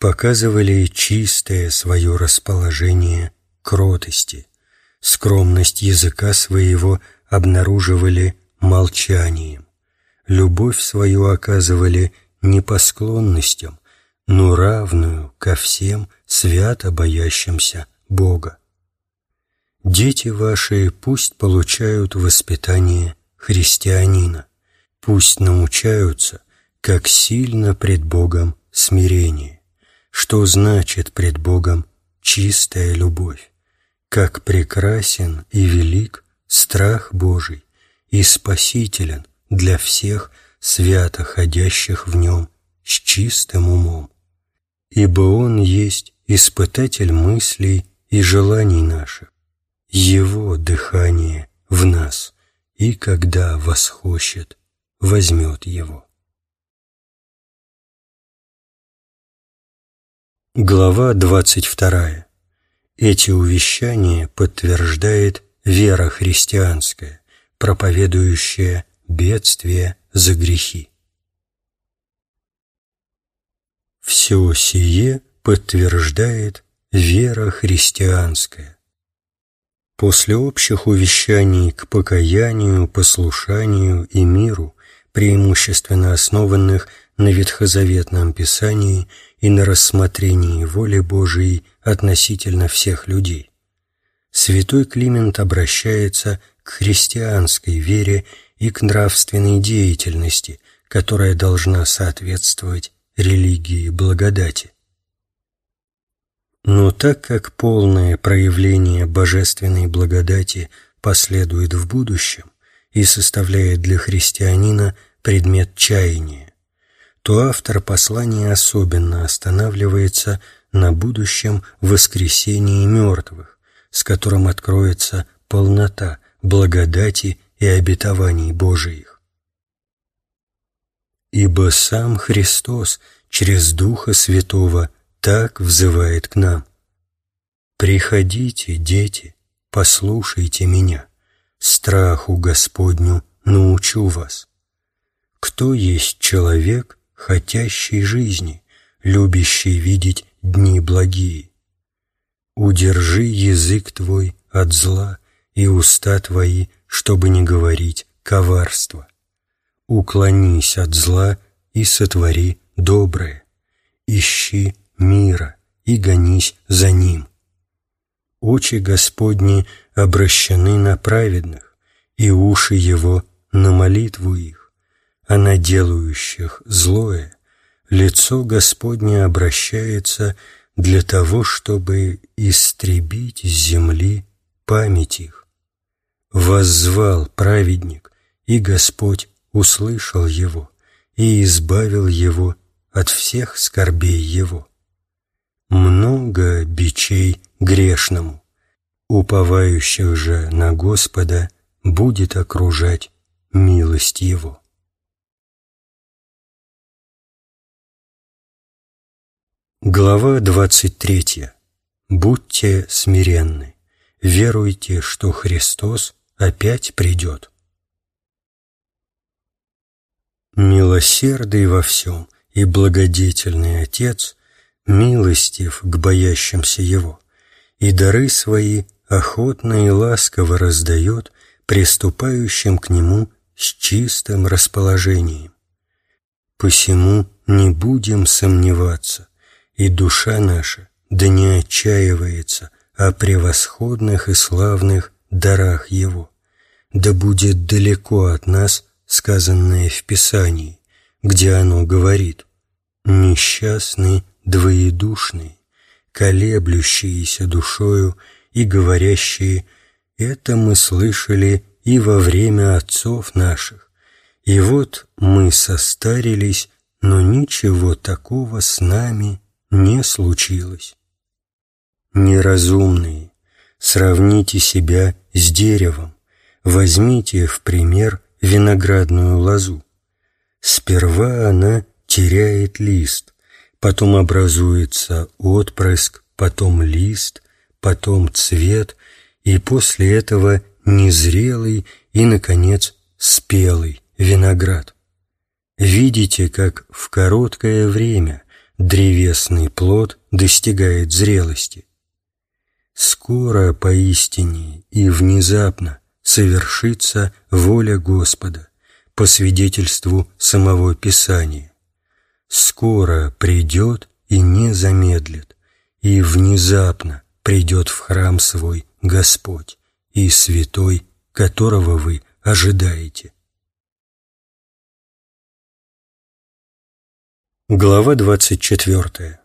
показывали чистое свое расположение кротости, скромность языка своего обнаруживали молчанием, любовь свою оказывали не по склонностям, но равную ко всем свято боящимся Бога. Дети ваши пусть получают воспитание христианина, пусть научаются, как сильно пред Богом смирение, что значит пред Богом чистая любовь, как прекрасен и велик страх Божий и спасителен для всех свято ходящих в нем с чистым умом. Ибо Он есть испытатель мыслей и желаний наших, Его дыхание в нас, и когда восхочет, возьмет Его. Глава 22. Эти увещания подтверждает вера христианская, проповедующая бедствие за грехи. Все сие подтверждает вера христианская. После общих увещаний к покаянию, послушанию и миру, преимущественно основанных на ветхозаветном Писании и на рассмотрении воли Божией относительно всех людей. Святой Климент обращается к христианской вере и к нравственной деятельности, которая должна соответствовать религии благодати. Но так как полное проявление божественной благодати последует в будущем и составляет для христианина предмет чаяния, то автор послания особенно останавливается на будущем воскресении мертвых, с которым откроется полнота благодати и обетований Божиих. Ибо сам Христос через Духа Святого так взывает к нам. «Приходите, дети, послушайте меня, страху Господню научу вас. Кто есть человек, хотящий жизни, любящий видеть дни благие. Удержи язык твой от зла и уста твои, чтобы не говорить коварство. Уклонись от зла и сотвори доброе. Ищи мира и гонись за ним. Очи Господни обращены на праведных, и уши Его на молитву их а на делающих злое лицо Господне обращается для того, чтобы истребить с земли память их. Воззвал праведник, и Господь услышал его и избавил его от всех скорбей его. Много бичей грешному, уповающих же на Господа будет окружать милость Его. Глава 23. Будьте смиренны, веруйте, что Христос опять придет. Милосердный во всем и благодетельный Отец, милостив к боящимся Его, и дары свои охотно и ласково раздает приступающим к Нему с чистым расположением. Посему не будем сомневаться, и душа наша да не отчаивается о превосходных и славных дарах Его, да будет далеко от нас сказанное в Писании, где оно говорит «несчастный, двоедушный, колеблющиеся душою и говорящие «это мы слышали и во время отцов наших, и вот мы состарились но ничего такого с нами не случилось. Неразумные, сравните себя с деревом, возьмите в пример виноградную лозу. Сперва она теряет лист, потом образуется отпрыск, потом лист, потом цвет, и после этого незрелый и, наконец, спелый виноград. Видите, как в короткое время древесный плод достигает зрелости. Скоро поистине и внезапно совершится воля Господа по свидетельству самого Писания. Скоро придет и не замедлит, и внезапно придет в храм свой Господь и святой, которого вы ожидаете. Глава 24.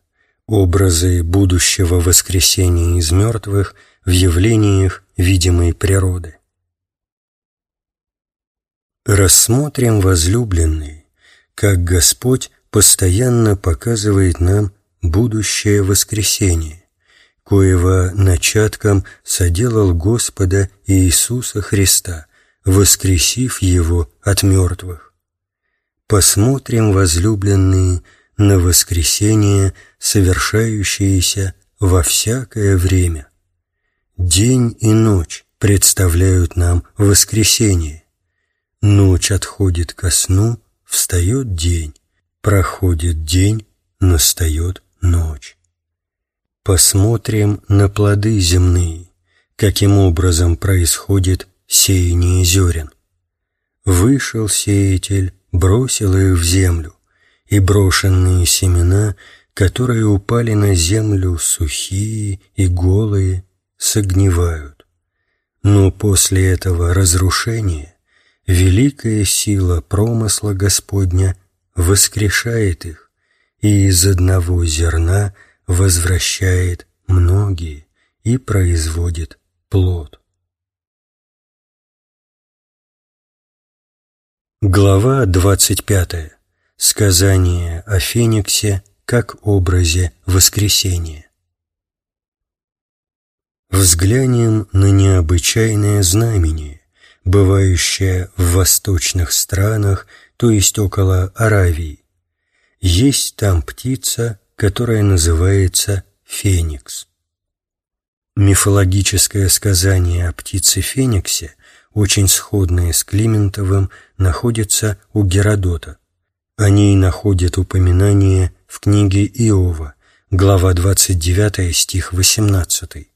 Образы будущего воскресения из мертвых в явлениях видимой природы. Рассмотрим, возлюбленные, как Господь постоянно показывает нам будущее воскресение, коего начатком соделал Господа Иисуса Христа, воскресив Его от мертвых. Посмотрим, возлюбленные, на воскресение, совершающееся во всякое время. День и ночь представляют нам воскресение. Ночь отходит ко сну, встает день, проходит день, настает ночь. Посмотрим на плоды земные, каким образом происходит сеяние зерен. Вышел сеятель, бросил их в землю, и брошенные семена, которые упали на землю сухие и голые, согнивают. Но после этого разрушения великая сила промысла Господня воскрешает их и из одного зерна возвращает многие и производит плод. Глава двадцать пятая. Сказание о Фениксе как образе воскресения. Взглянем на необычайное знамение, бывающее в восточных странах, то есть около Аравии. Есть там птица, которая называется Феникс. Мифологическое сказание о птице Фениксе, очень сходное с Климентовым, находится у Геродота. О ней находят упоминание в книге Иова, глава 29, стих 18.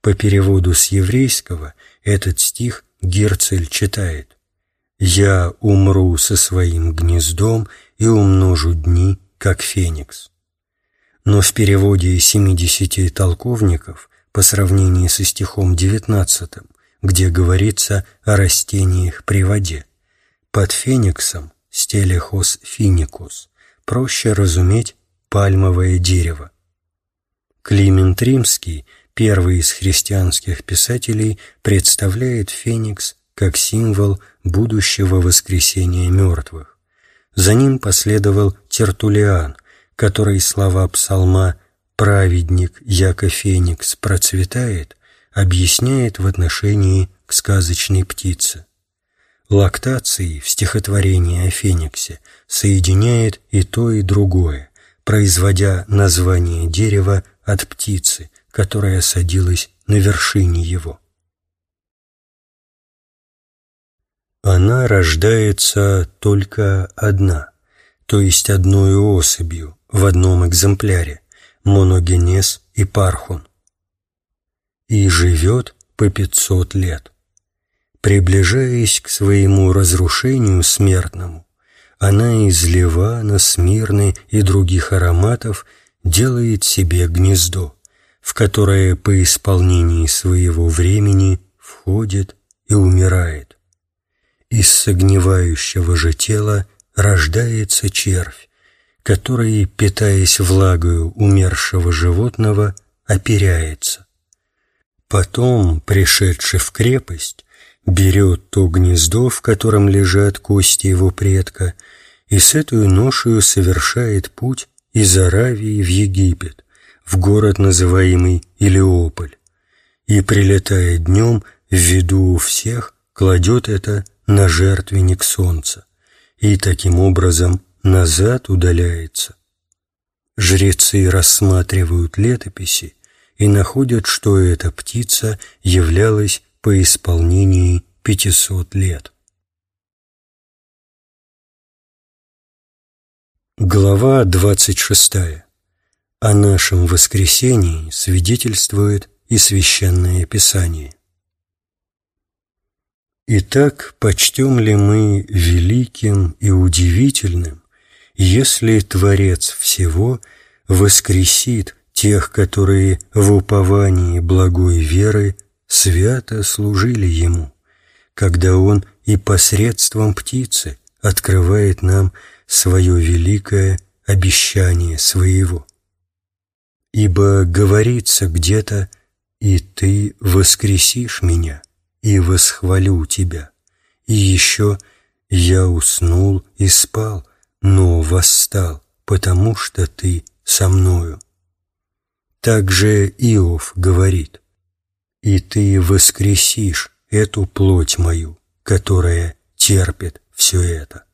По переводу с еврейского этот стих Герцель читает «Я умру со своим гнездом и умножу дни, как феникс». Но в переводе 70 толковников по сравнению со стихом 19, где говорится о растениях при воде, под фениксом стелехос финикус, проще разуметь пальмовое дерево. Климент Римский, первый из христианских писателей, представляет феникс как символ будущего воскресения мертвых. За ним последовал Тертулиан, который слова псалма «праведник, яко феникс, процветает» объясняет в отношении к сказочной птице. Лактацией в стихотворении о Фениксе соединяет и то, и другое, производя название дерева от птицы, которая садилась на вершине его. Она рождается только одна, то есть одной особью, в одном экземпляре, моногенез и пархун, и живет по пятьсот лет. Приближаясь к своему разрушению смертному, она из ливана, смирны и других ароматов делает себе гнездо, в которое по исполнении своего времени входит и умирает. Из согнивающего же тела рождается червь, который, питаясь влагою умершего животного, оперяется. Потом, пришедший в крепость, берет то гнездо, в котором лежат кости его предка, и с этой ношею совершает путь из Аравии в Египет, в город, называемый Илеополь, и, прилетая днем, в виду у всех, кладет это на жертвенник солнца, и таким образом назад удаляется. Жрецы рассматривают летописи и находят, что эта птица являлась по исполнении 500 лет. Глава 26. О нашем воскресении свидетельствует и Священное Писание. Итак, почтем ли мы великим и удивительным, если Творец всего воскресит тех, которые в уповании благой веры свято служили Ему, когда Он и посредством птицы открывает нам свое великое обещание своего. Ибо говорится где-то «И ты воскресишь меня, и восхвалю тебя». И еще «Я уснул и спал, но восстал, потому что ты со мною». Также Иов говорит «И ты воскресишь эту плоть мою, которая терпит все это».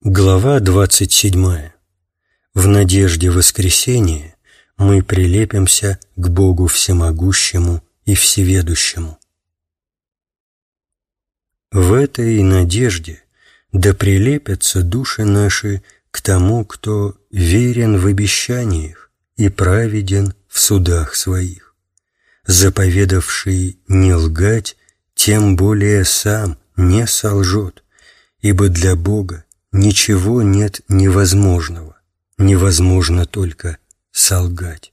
Глава 27. В надежде воскресения мы прилепимся к Богу Всемогущему и Всеведущему. В этой надежде да прилепятся души наши к тому, кто верен в обещаниях и праведен в судах своих, заповедавший не лгать, тем более сам не солжет, ибо для Бога ничего нет невозможного, невозможно только солгать.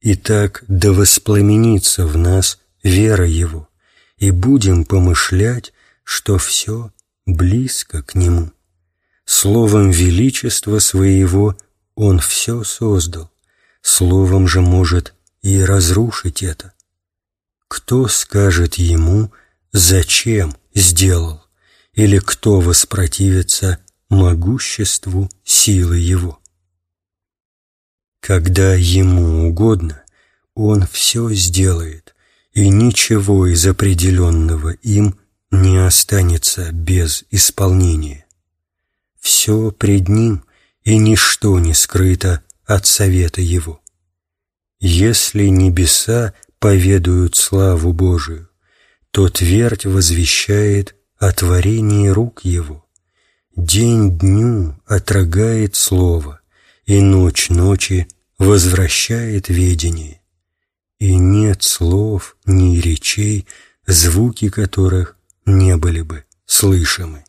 Итак, да воспламенится в нас вера Его, и будем помышлять, что все близко к Нему. Словом величества Своего Он все создал, Словом же может и разрушить это. Кто скажет Ему, зачем сделал? или кто воспротивится могуществу силы его. Когда ему угодно, он все сделает, и ничего из определенного им не останется без исполнения. Все пред ним, и ничто не скрыто от совета его. Если небеса поведают славу Божию, то твердь возвещает о творении рук Его. День дню отрогает слово, и ночь ночи возвращает ведение. И нет слов ни речей, звуки которых не были бы слышимы.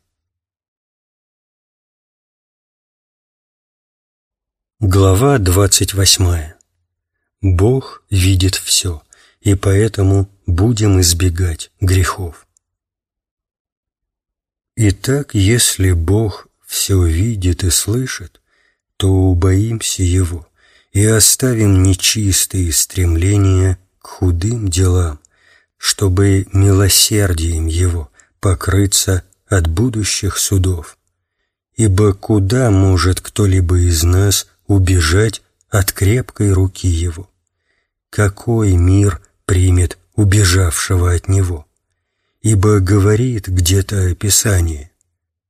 Глава двадцать восьмая. Бог видит все, и поэтому будем избегать грехов. Итак, если Бог все видит и слышит, то убоимся Его и оставим нечистые стремления к худым делам, чтобы милосердием Его покрыться от будущих судов. Ибо куда может кто-либо из нас убежать от крепкой руки Его? Какой мир примет убежавшего от Него? ибо говорит где-то Писание,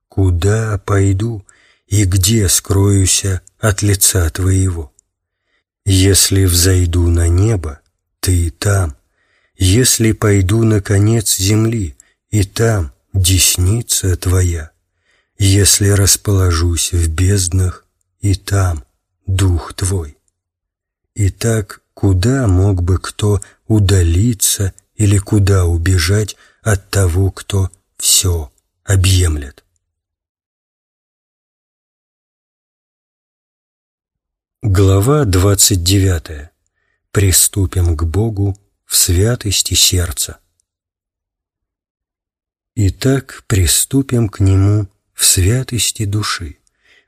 «Куда пойду и где скроюся от лица Твоего? Если взойду на небо, Ты там, если пойду на конец земли, и там десница Твоя, если расположусь в безднах, и там Дух Твой. Итак, куда мог бы кто удалиться или куда убежать от того, кто все объемлет. Глава 29. Приступим к Богу в святости сердца. Итак, приступим к Нему в святости души,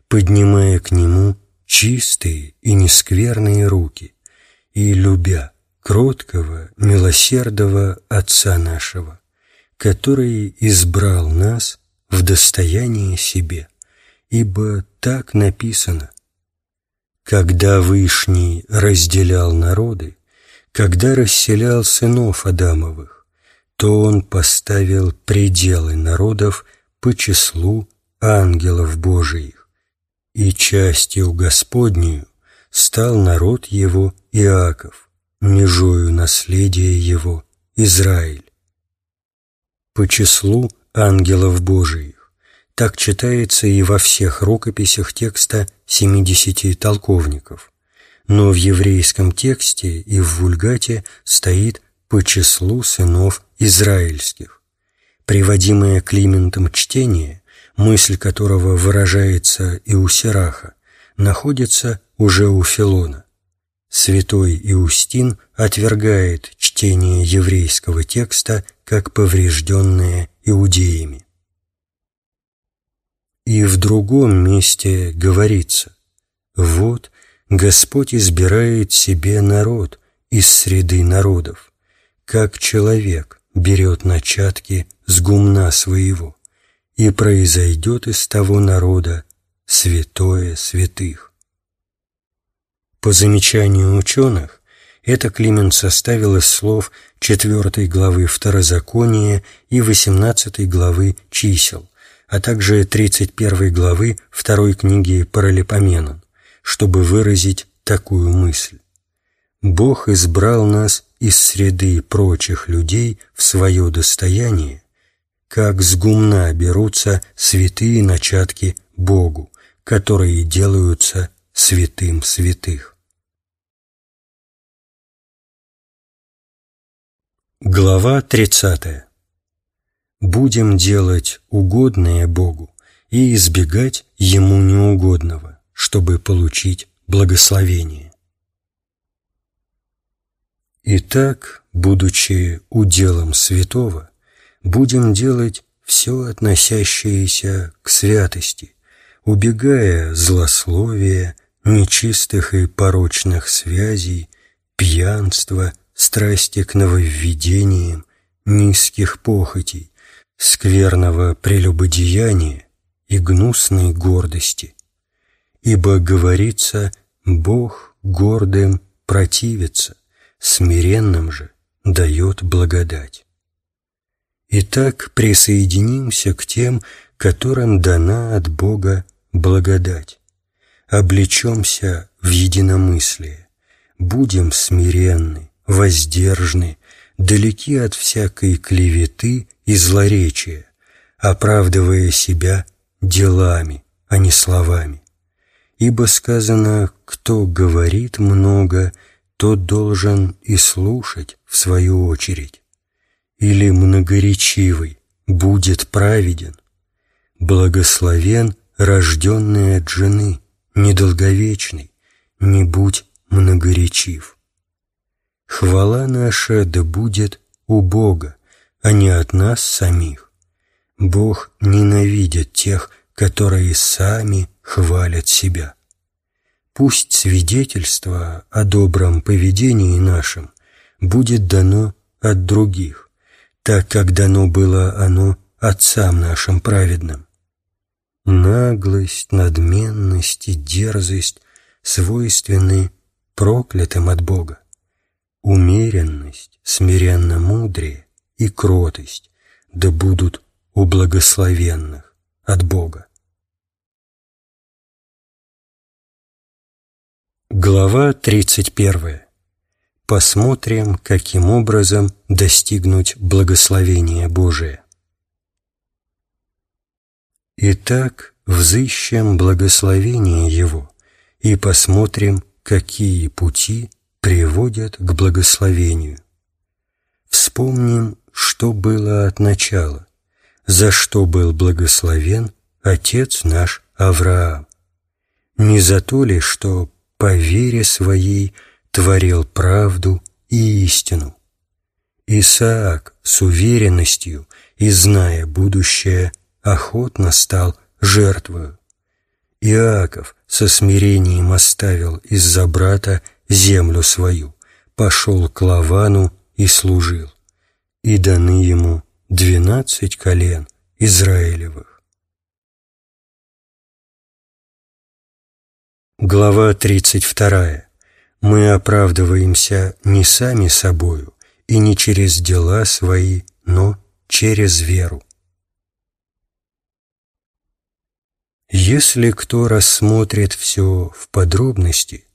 поднимая к Нему чистые и нескверные руки и любя кроткого, милосердного Отца нашего, который избрал нас в достояние себе, ибо так написано. Когда Вышний разделял народы, когда расселял сынов Адамовых, то он поставил пределы народов по числу ангелов Божиих, и частью Господнюю стал народ его Иаков, межою наследия его Израиль. По числу ангелов Божиих так читается и во всех рукописях текста семидесяти толковников, но в еврейском тексте и в вульгате стоит по числу сынов израильских. Приводимое Климентом чтение, мысль которого выражается и у Сираха, находится уже у Филона. Святой Иустин отвергает чтение еврейского текста как поврежденное иудеями. И в другом месте говорится «Вот Господь избирает себе народ из среды народов, как человек берет начатки с гумна своего, и произойдет из того народа святое святых». По замечанию ученых, это Климент составил из слов 4 главы Второзакония и 18 главы Чисел, а также 31 главы второй книги Паралипоменон, чтобы выразить такую мысль. Бог избрал нас из среды прочих людей в свое достояние, как с гумна берутся святые начатки Богу, которые делаются святым святых. Глава 30. Будем делать угодное Богу и избегать Ему неугодного, чтобы получить благословение. Итак, будучи уделом святого, будем делать все относящееся к святости, убегая злословия, нечистых и порочных связей, пьянства – страсти к нововведениям, низких похотей, скверного прелюбодеяния и гнусной гордости. Ибо говорится, Бог гордым противится, смиренным же дает благодать. Итак, присоединимся к тем, которым дана от Бога благодать. Облечемся в единомыслие, будем смиренны, воздержны, далеки от всякой клеветы и злоречия, оправдывая себя делами, а не словами. Ибо сказано, кто говорит много, тот должен и слушать в свою очередь. Или многоречивый будет праведен, благословен, рожденный от жены, недолговечный, не будь многоречив. Хвала наша да будет у Бога, а не от нас самих. Бог ненавидит тех, которые сами хвалят себя. Пусть свидетельство о добром поведении нашем будет дано от других, так как дано было оно отцам нашим праведным. Наглость, надменность и дерзость свойственны проклятым от Бога умеренность, смиренно мудрее и кротость да будут у благословенных от Бога. Глава 31. Посмотрим, каким образом достигнуть благословения Божия. Итак, взыщем благословение Его и посмотрим, какие пути – приводят к благословению. Вспомним, что было от начала, за что был благословен Отец наш Авраам. Не за то ли, что по вере своей творил правду и истину. Исаак с уверенностью и зная будущее охотно стал жертвою. Иаков со смирением оставил из-за брата землю свою, пошел к Лавану и служил, и даны ему двенадцать колен Израилевых. Глава 32. Мы оправдываемся не сами собою и не через дела свои, но через веру. Если кто рассмотрит все в подробности,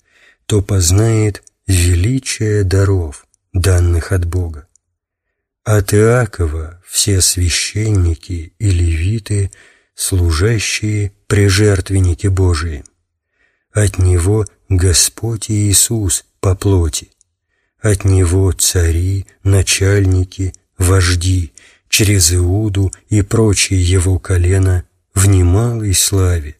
то познает величие даров, данных от Бога. От Иакова все священники и левиты, служащие прижертвенники Божии. От Него Господь Иисус по плоти. От Него цари, начальники, вожди, через Иуду и прочие Его колена в немалой славе,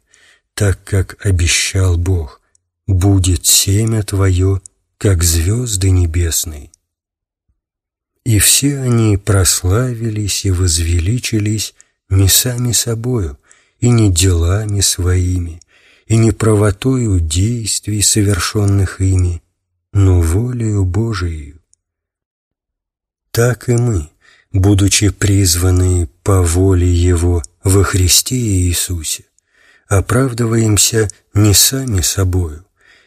так как обещал Бог, будет семя Твое, как звезды небесные. И все они прославились и возвеличились не сами собою, и не делами своими, и не правотою действий, совершенных ими, но волею Божией. Так и мы, будучи призваны по воле Его во Христе Иисусе, оправдываемся не сами собою,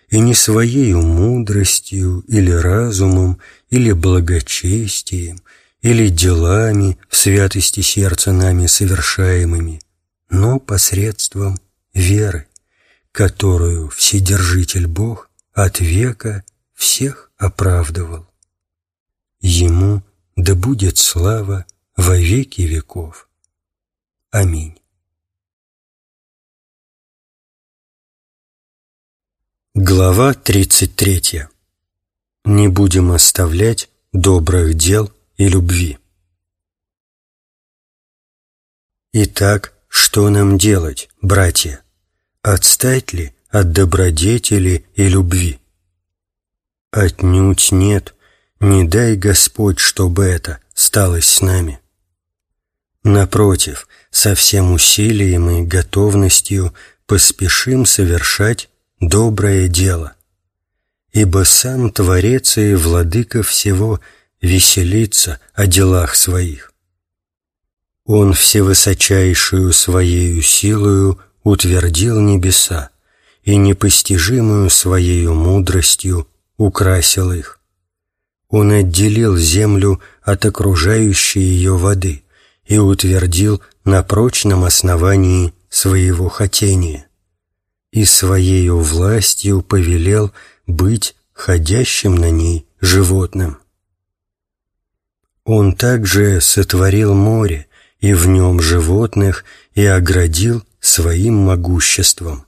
и не своей мудростью или разумом, или благочестием, или делами в святости сердца нами совершаемыми, но посредством веры, которую Вседержитель Бог от века всех оправдывал. Ему да будет слава во веки веков. Аминь. Глава 33. Не будем оставлять добрых дел и любви. Итак, что нам делать, братья? Отстать ли от добродетели и любви? Отнюдь нет, не дай Господь, чтобы это сталось с нами. Напротив, со всем усилием и готовностью поспешим совершать доброе дело. Ибо сам Творец и Владыка всего веселится о делах своих. Он всевысочайшую Своею силою утвердил небеса и непостижимую Своею мудростью украсил их. Он отделил землю от окружающей ее воды и утвердил на прочном основании своего хотения и Своею властью повелел быть ходящим на ней животным. Он также сотворил море и в нем животных и оградил своим могуществом.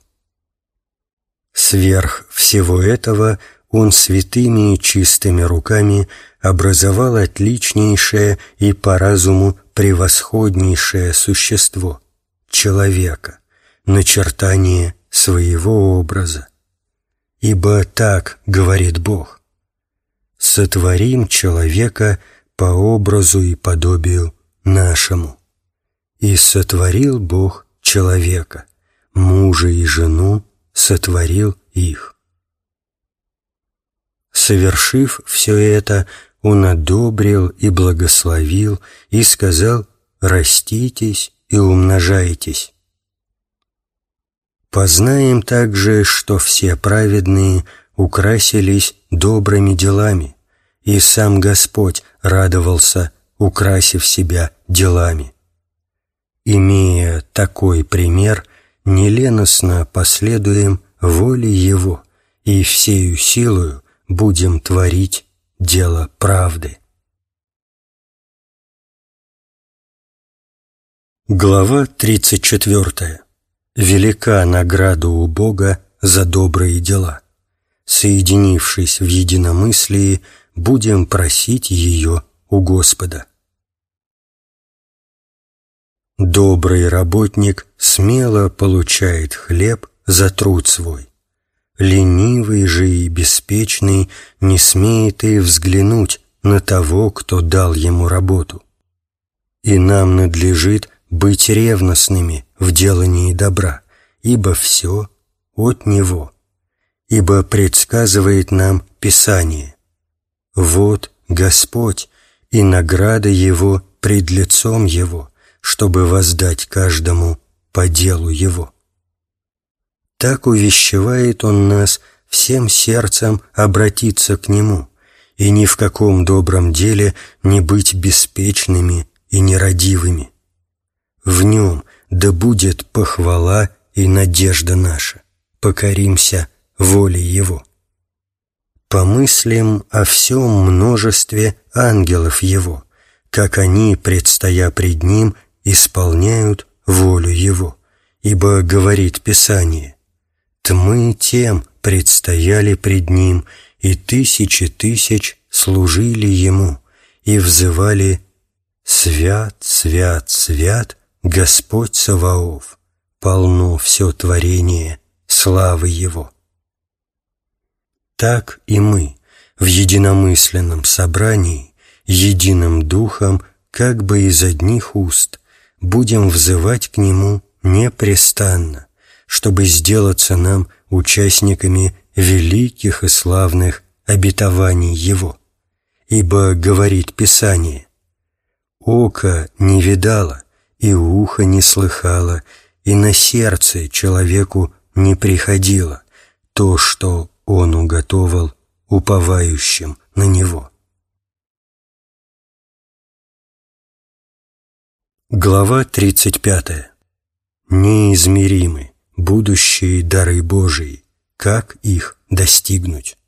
Сверх всего этого он святыми и чистыми руками образовал отличнейшее и по разуму превосходнейшее существо — человека, начертание своего образа. Ибо так говорит Бог. «Сотворим человека по образу и подобию нашему». И сотворил Бог человека, мужа и жену сотворил их. Совершив все это, Он одобрил и благословил и сказал «Раститесь и умножайтесь». Познаем также, что все праведные украсились добрыми делами, и сам Господь радовался, украсив себя делами. Имея такой пример, неленостно последуем воле Его и всею силою будем творить дело правды. Глава тридцать четвертая велика награда у Бога за добрые дела. Соединившись в единомыслии, будем просить ее у Господа. Добрый работник смело получает хлеб за труд свой. Ленивый же и беспечный не смеет и взглянуть на того, кто дал ему работу. И нам надлежит быть ревностными в делании добра, ибо все от Него, ибо предсказывает нам Писание. Вот Господь, и награда Его пред лицом Его, чтобы воздать каждому по делу Его. Так увещевает Он нас всем сердцем обратиться к Нему и ни в каком добром деле не быть беспечными и нерадивыми. В Нем да будет похвала и надежда наша. Покоримся воле Его. Помыслим о всем множестве ангелов Его, как они, предстоя пред Ним, исполняют волю Его. Ибо, говорит Писание, «Тмы тем предстояли пред Ним, и тысячи тысяч служили Ему, и взывали «Свят, свят, свят, Господь Саваоф, полно все творение славы Его». Так и мы в единомысленном собрании, единым духом, как бы из одних уст, будем взывать к Нему непрестанно, чтобы сделаться нам участниками великих и славных обетований Его. Ибо, говорит Писание, «Око не видало, и ухо не слыхало, и на сердце человеку не приходило то, что он уготовал уповающим на Него. Глава 35. Неизмеримы будущие дары Божии, как их достигнуть?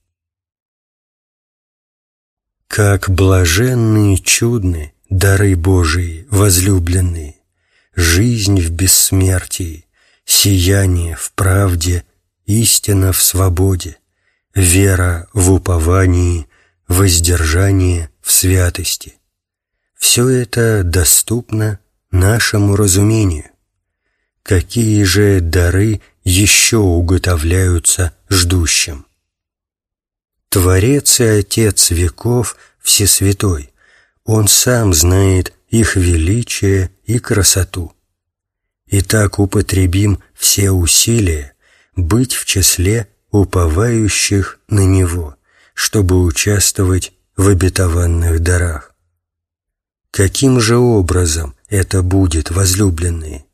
Как блаженные чудны дары Божии, возлюбленные, жизнь в бессмертии, сияние в правде, истина в свободе, вера в уповании, воздержание в святости. Все это доступно нашему разумению. Какие же дары еще уготовляются ждущим? Творец и Отец веков Всесвятой, Он сам знает их величие и красоту. Итак, употребим все усилия быть в числе уповающих на Него, чтобы участвовать в обетованных дарах. Каким же образом это будет, возлюбленные?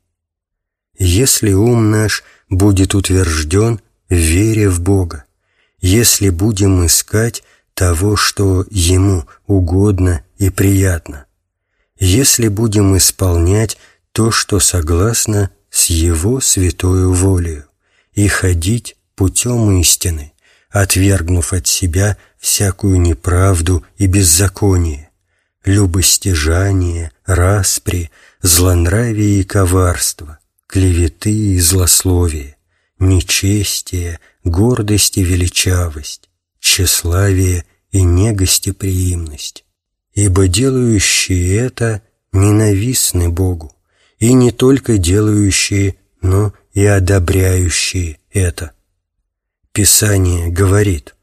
Если ум наш будет утвержден в вере в Бога, если будем искать того, что Ему угодно и приятно, если будем исполнять то, что согласно с Его святою волею, и ходить путем истины, отвергнув от себя всякую неправду и беззаконие, любостяжание, распри, злонравие и коварство, клеветы и злословие, нечестие, гордость и величавость, тщеславие и негостеприимность. Ибо делающие это ненавистны Богу, и не только делающие, но и одобряющие это. Писание говорит,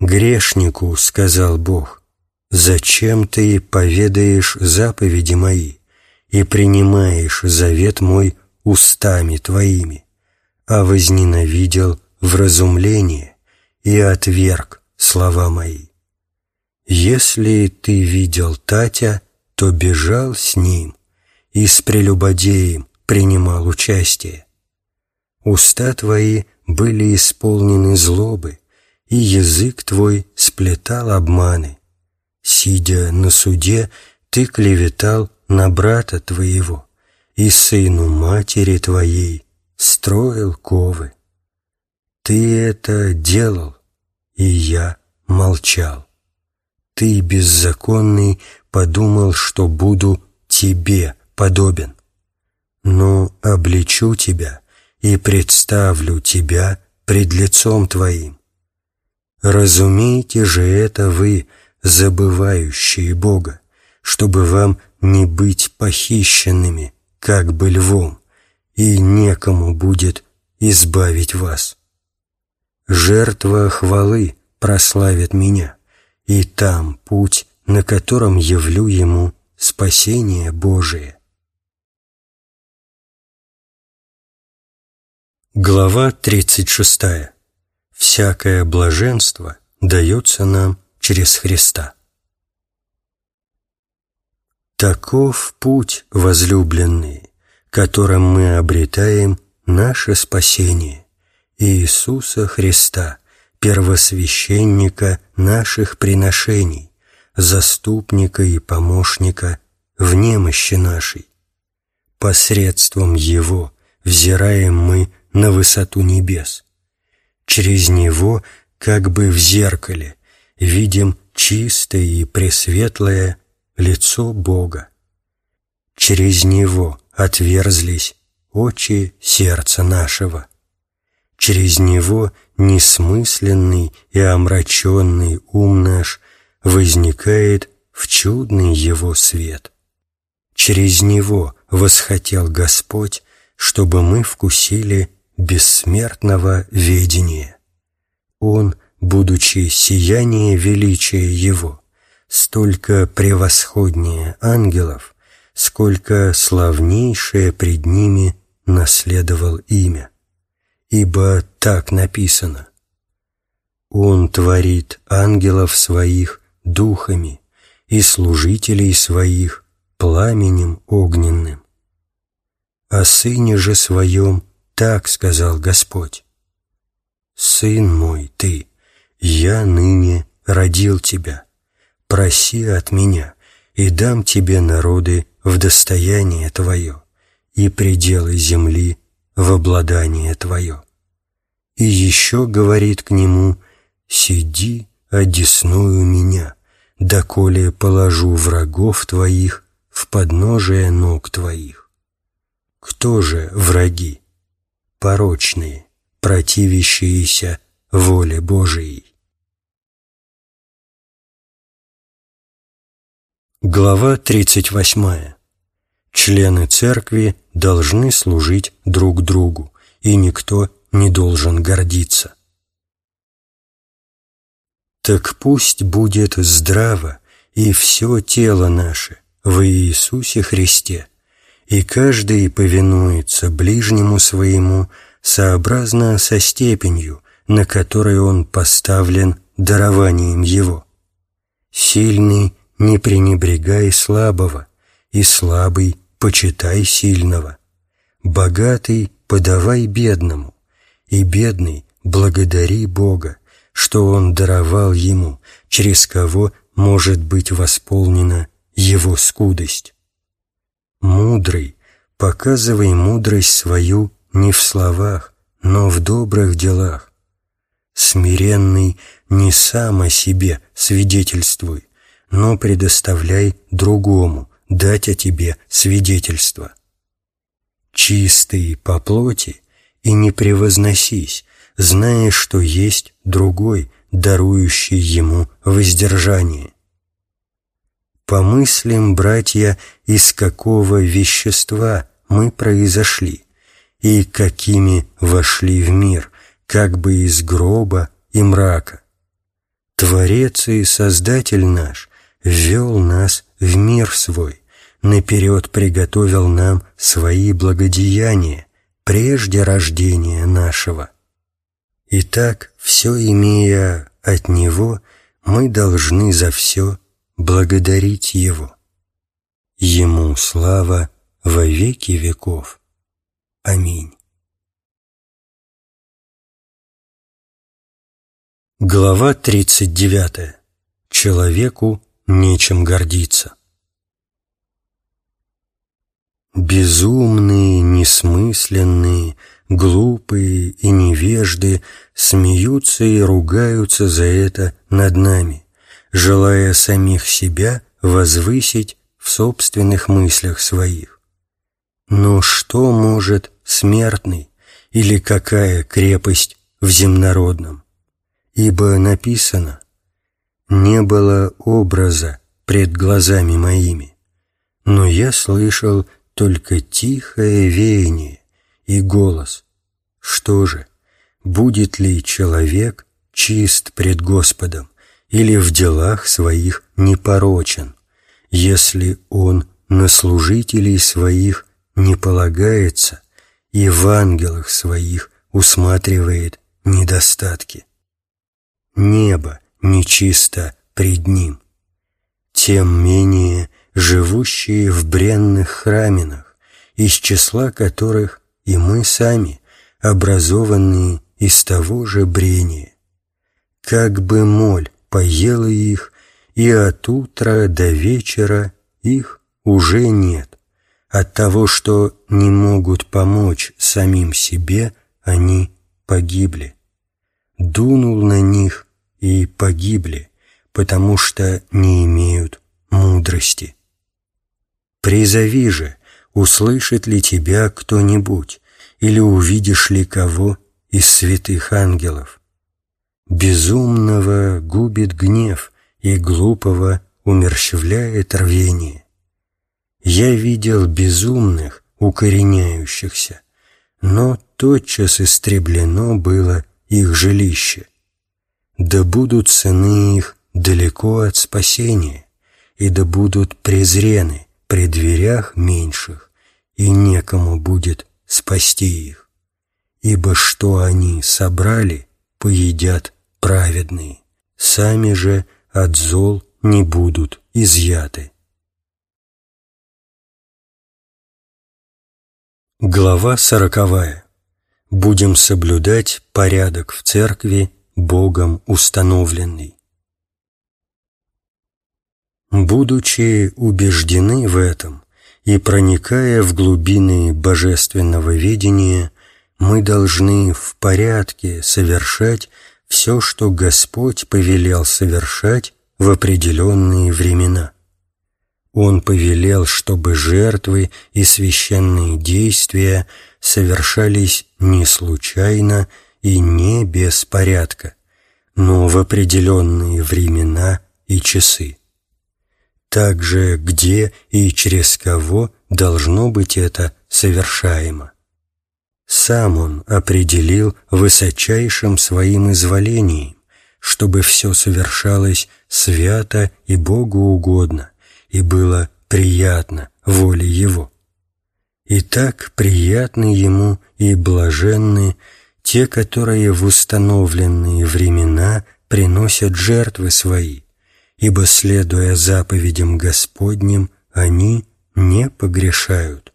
«Грешнику, — сказал Бог, — зачем ты поведаешь заповеди мои и принимаешь завет мой устами твоими, а возненавидел вразумление и отверг слова мои? Если ты видел Татя, то бежал с ним и с прелюбодеем принимал участие. Уста твои были исполнены злобы, и язык твой сплетал обманы. Сидя на суде, ты клеветал на брата твоего, и сыну матери твоей строил ковы. Ты это делал, и я молчал. Ты, беззаконный, подумал, что буду тебе подобен. Но обличу тебя — и представлю тебя пред лицом Твоим. Разумейте же это вы, забывающие Бога, чтобы вам не быть похищенными, как бы львом, и некому будет избавить вас. Жертва хвалы прославит меня, и там путь, на котором явлю ему спасение Божие. Глава 36. Всякое блаженство дается нам через Христа. Таков путь, возлюбленный, которым мы обретаем наше спасение, Иисуса Христа, первосвященника наших приношений, заступника и помощника в немощи нашей. Посредством Его взираем мы на высоту небес. Через Него, как бы в зеркале, видим чистое и пресветлое лицо Бога. Через Него отверзлись очи сердца нашего. Через Него несмысленный и омраченный ум наш возникает в чудный Его свет. Через Него восхотел Господь, чтобы мы вкусили бессмертного ведения. Он, будучи сияние величия Его, столько превосходнее ангелов, сколько славнейшее пред ними наследовал имя. Ибо так написано. Он творит ангелов своих духами и служителей своих пламенем огненным. О сыне же своем так сказал Господь. «Сын мой ты, я ныне родил тебя, проси от меня, и дам тебе народы в достояние твое, и пределы земли в обладание твое». И еще говорит к нему, «Сиди, одесную меня, доколе положу врагов твоих в подножие ног твоих». Кто же враги? Порочные, противящиеся воле Божией. Глава 38. Члены церкви должны служить друг другу, и никто не должен гордиться. Так пусть будет здраво и все тело наше в Иисусе Христе, и каждый повинуется ближнему своему сообразно со степенью, на которой он поставлен дарованием его. Сильный не пренебрегай слабого, и слабый почитай сильного. Богатый подавай бедному, и бедный благодари Бога, что Он даровал ему, через кого может быть восполнена его скудость. Мудрый, показывай мудрость свою не в словах, но в добрых делах. Смиренный не сам о себе свидетельствуй, но предоставляй другому дать о тебе свидетельство. Чистый по плоти и не превозносись, зная, что есть другой, дарующий ему воздержание. Помыслим, братья, из какого вещества мы произошли и какими вошли в мир, как бы из гроба и мрака. Творец и Создатель наш ввел нас в мир свой, наперед приготовил нам свои благодеяния прежде рождения нашего. Итак, все имея от Него, мы должны за все благодарить Его. Ему слава во веки веков. Аминь. Глава 39. Человеку нечем гордиться. Безумные, несмысленные, глупые и невежды смеются и ругаются за это над нами желая самих себя возвысить в собственных мыслях своих. Но что может смертный или какая крепость в земнородном? Ибо написано «Не было образа пред глазами моими, но я слышал только тихое веяние и голос. Что же, будет ли человек чист пред Господом? или в делах своих непорочен, если он на служителей своих не полагается и в ангелах своих усматривает недостатки. Небо нечисто пред ним. Тем менее живущие в бренных храминах, из числа которых и мы сами, образованные из того же брения. Как бы моль поела их, и от утра до вечера их уже нет. От того, что не могут помочь самим себе, они погибли. Дунул на них и погибли, потому что не имеют мудрости. Призови же, услышит ли тебя кто-нибудь, или увидишь ли кого из святых ангелов. Безумного губит гнев, и глупого умерщвляет рвение. Я видел безумных, укореняющихся, но тотчас истреблено было их жилище. Да будут сыны их далеко от спасения, и да будут презрены при дверях меньших, и некому будет спасти их. Ибо что они собрали, поедят праведные, сами же от зол не будут изъяты. Глава сороковая. Будем соблюдать порядок в церкви, Богом установленный. Будучи убеждены в этом и проникая в глубины божественного ведения, мы должны в порядке совершать все, что Господь повелел совершать в определенные времена. Он повелел, чтобы жертвы и священные действия совершались не случайно и не без порядка, но в определенные времена и часы. Также где и через кого должно быть это совершаемо. Сам он определил высочайшим своим изволением, чтобы все совершалось свято и Богу угодно, и было приятно воле Его. И так приятны Ему и блаженны те, которые в установленные времена приносят жертвы свои, ибо, следуя заповедям Господним, они не погрешают.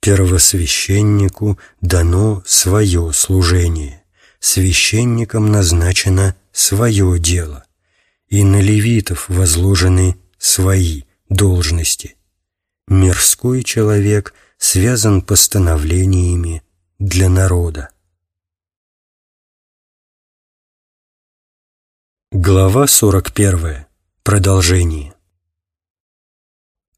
Первосвященнику дано свое служение, священникам назначено свое дело, и на левитов возложены свои должности. Мирской человек связан постановлениями для народа. Глава 41. Продолжение.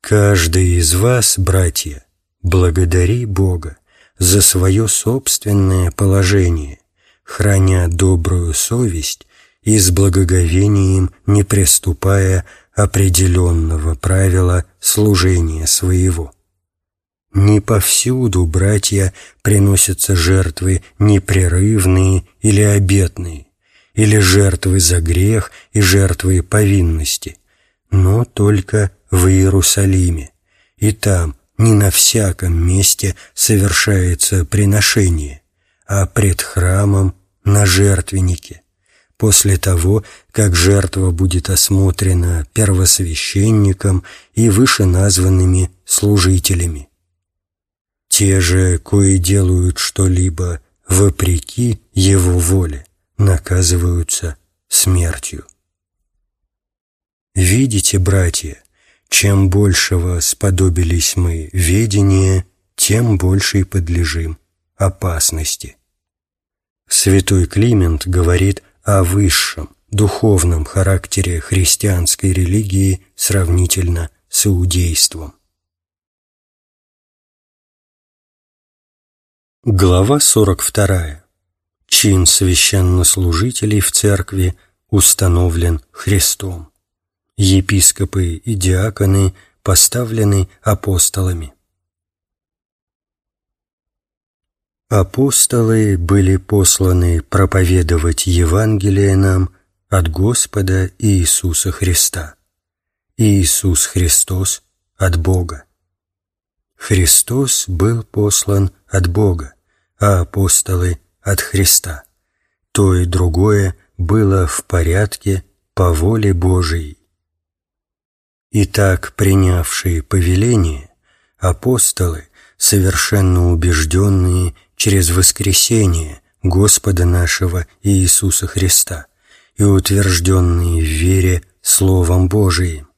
Каждый из вас, братья, благодари Бога за свое собственное положение, храня добрую совесть и с благоговением не приступая определенного правила служения своего. Не повсюду, братья, приносятся жертвы непрерывные или обетные, или жертвы за грех и жертвы повинности, но только в Иерусалиме, и там не на всяком месте совершается приношение, а пред храмом на жертвеннике, после того, как жертва будет осмотрена первосвященником и вышеназванными служителями. Те же, кои делают что-либо вопреки его воле, наказываются смертью. Видите, братья, чем большего сподобились мы ведения, тем большей подлежим опасности. Святой Климент говорит о высшем, духовном характере христианской религии сравнительно с иудейством. Глава 42. Чин священнослужителей в церкви установлен Христом. Епископы и диаконы поставлены апостолами. Апостолы были посланы проповедовать Евангелие нам от Господа Иисуса Христа. Иисус Христос от Бога. Христос был послан от Бога, а апостолы от Христа. То и другое было в порядке по воле Божией. Итак, принявшие повеление, апостолы, совершенно убежденные через воскресение Господа нашего Иисуса Христа и утвержденные в вере Словом Божиим,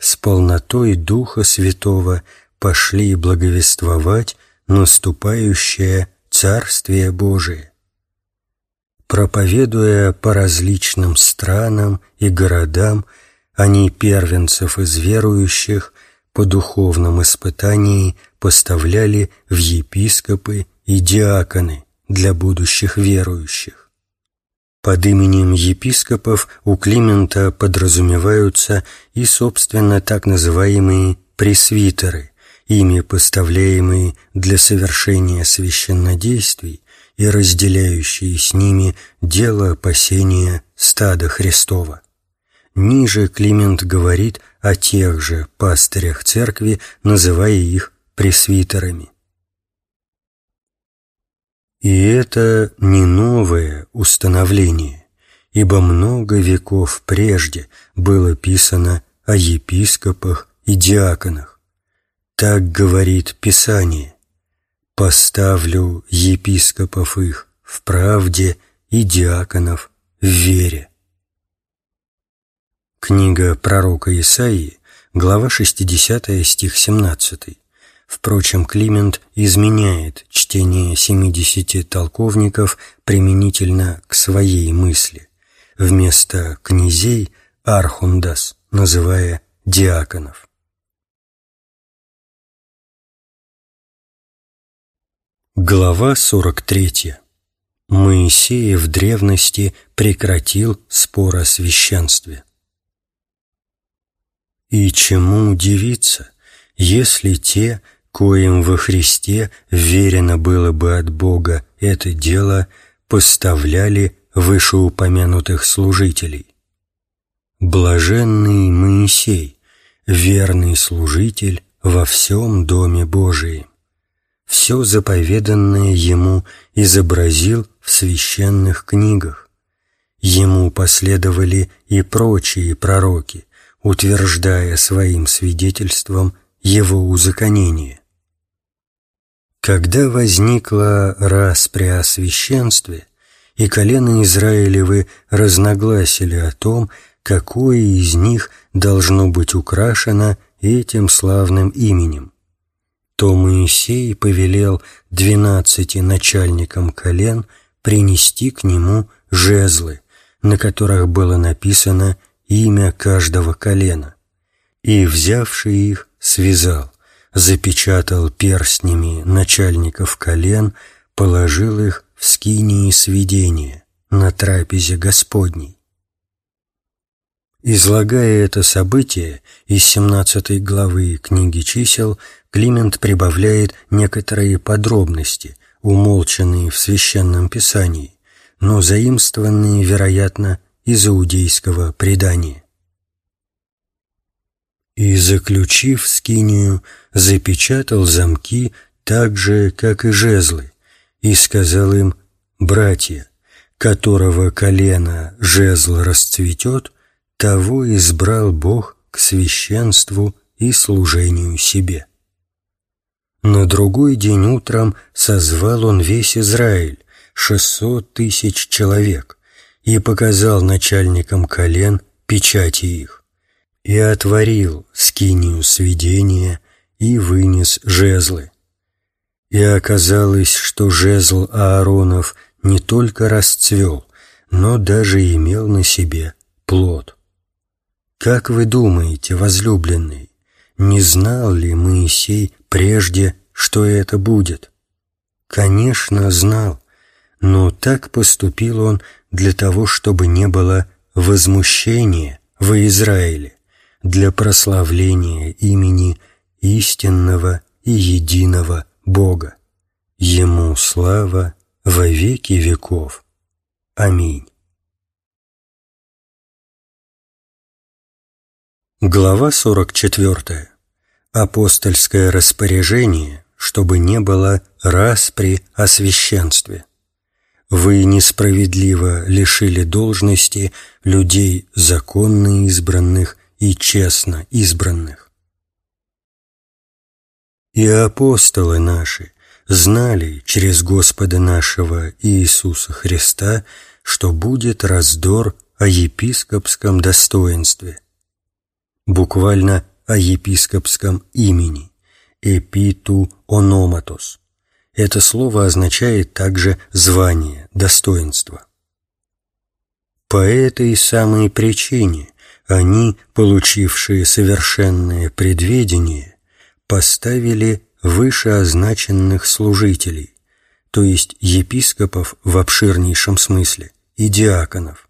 с полнотой Духа Святого пошли благовествовать наступающее Царствие Божие. Проповедуя по различным странам и городам, они первенцев из верующих по духовном испытании поставляли в епископы и диаконы для будущих верующих. Под именем епископов у Климента подразумеваются и, собственно, так называемые пресвитеры, ими поставляемые для совершения священнодействий и разделяющие с ними дело опасения стада Христова. Ниже Климент говорит о тех же пастырях церкви, называя их пресвитерами. И это не новое установление, ибо много веков прежде было писано о епископах и диаконах. Так говорит Писание. «Поставлю епископов их в правде и диаконов в вере». Книга пророка Исаии, глава 60, стих 17. Впрочем, Климент изменяет чтение 70 толковников применительно к своей мысли, вместо князей – архундас, называя диаконов. Глава 43. Моисей в древности прекратил спор о священстве. И чему удивиться, если те, коим во Христе верено было бы от Бога это дело, поставляли вышеупомянутых служителей? Блаженный Моисей, верный служитель во всем Доме Божием все заповеданное ему изобразил в священных книгах. Ему последовали и прочие пророки, утверждая своим свидетельством его узаконение. Когда возникла распря о священстве, и колено Израилевы разногласили о том, какое из них должно быть украшено этим славным именем, то Моисей повелел двенадцати начальникам колен принести к нему жезлы, на которых было написано имя каждого колена, и, взявший их, связал, запечатал перстнями начальников колен, положил их в скинии сведения на трапезе Господней. Излагая это событие из 17 главы книги чисел, Климент прибавляет некоторые подробности, умолчанные в Священном Писании, но заимствованные, вероятно, из иудейского предания. И, заключив скинию, запечатал замки так же, как и жезлы, и сказал им, «Братья, которого колено жезл расцветет, того избрал Бог к священству и служению себе». На другой день утром созвал он весь Израиль, шестьсот тысяч человек, и показал начальникам колен печати их, и отворил скинию сведения и вынес жезлы. И оказалось, что жезл Ааронов не только расцвел, но даже имел на себе плод. Как вы думаете, возлюбленный, не знал ли Моисей прежде, что это будет? Конечно, знал, но так поступил он для того, чтобы не было возмущения в Израиле, для прославления имени истинного и единого Бога. Ему слава во веки веков. Аминь. Глава 44. Апостольское распоряжение, чтобы не было распри о священстве. Вы несправедливо лишили должности людей законно избранных и честно избранных. И апостолы наши знали через Господа нашего Иисуса Христа, что будет раздор о епископском достоинстве. Буквально о епископском имени «эпиту ономатос». Это слово означает также звание, достоинство. По этой самой причине они, получившие совершенное предведение, поставили вышеозначенных служителей, то есть епископов в обширнейшем смысле, и диаконов.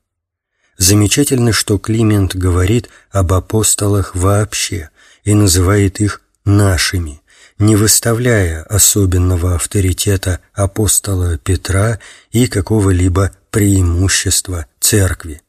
Замечательно, что Климент говорит об апостолах вообще и называет их «нашими», не выставляя особенного авторитета апостола Петра и какого-либо преимущества церкви.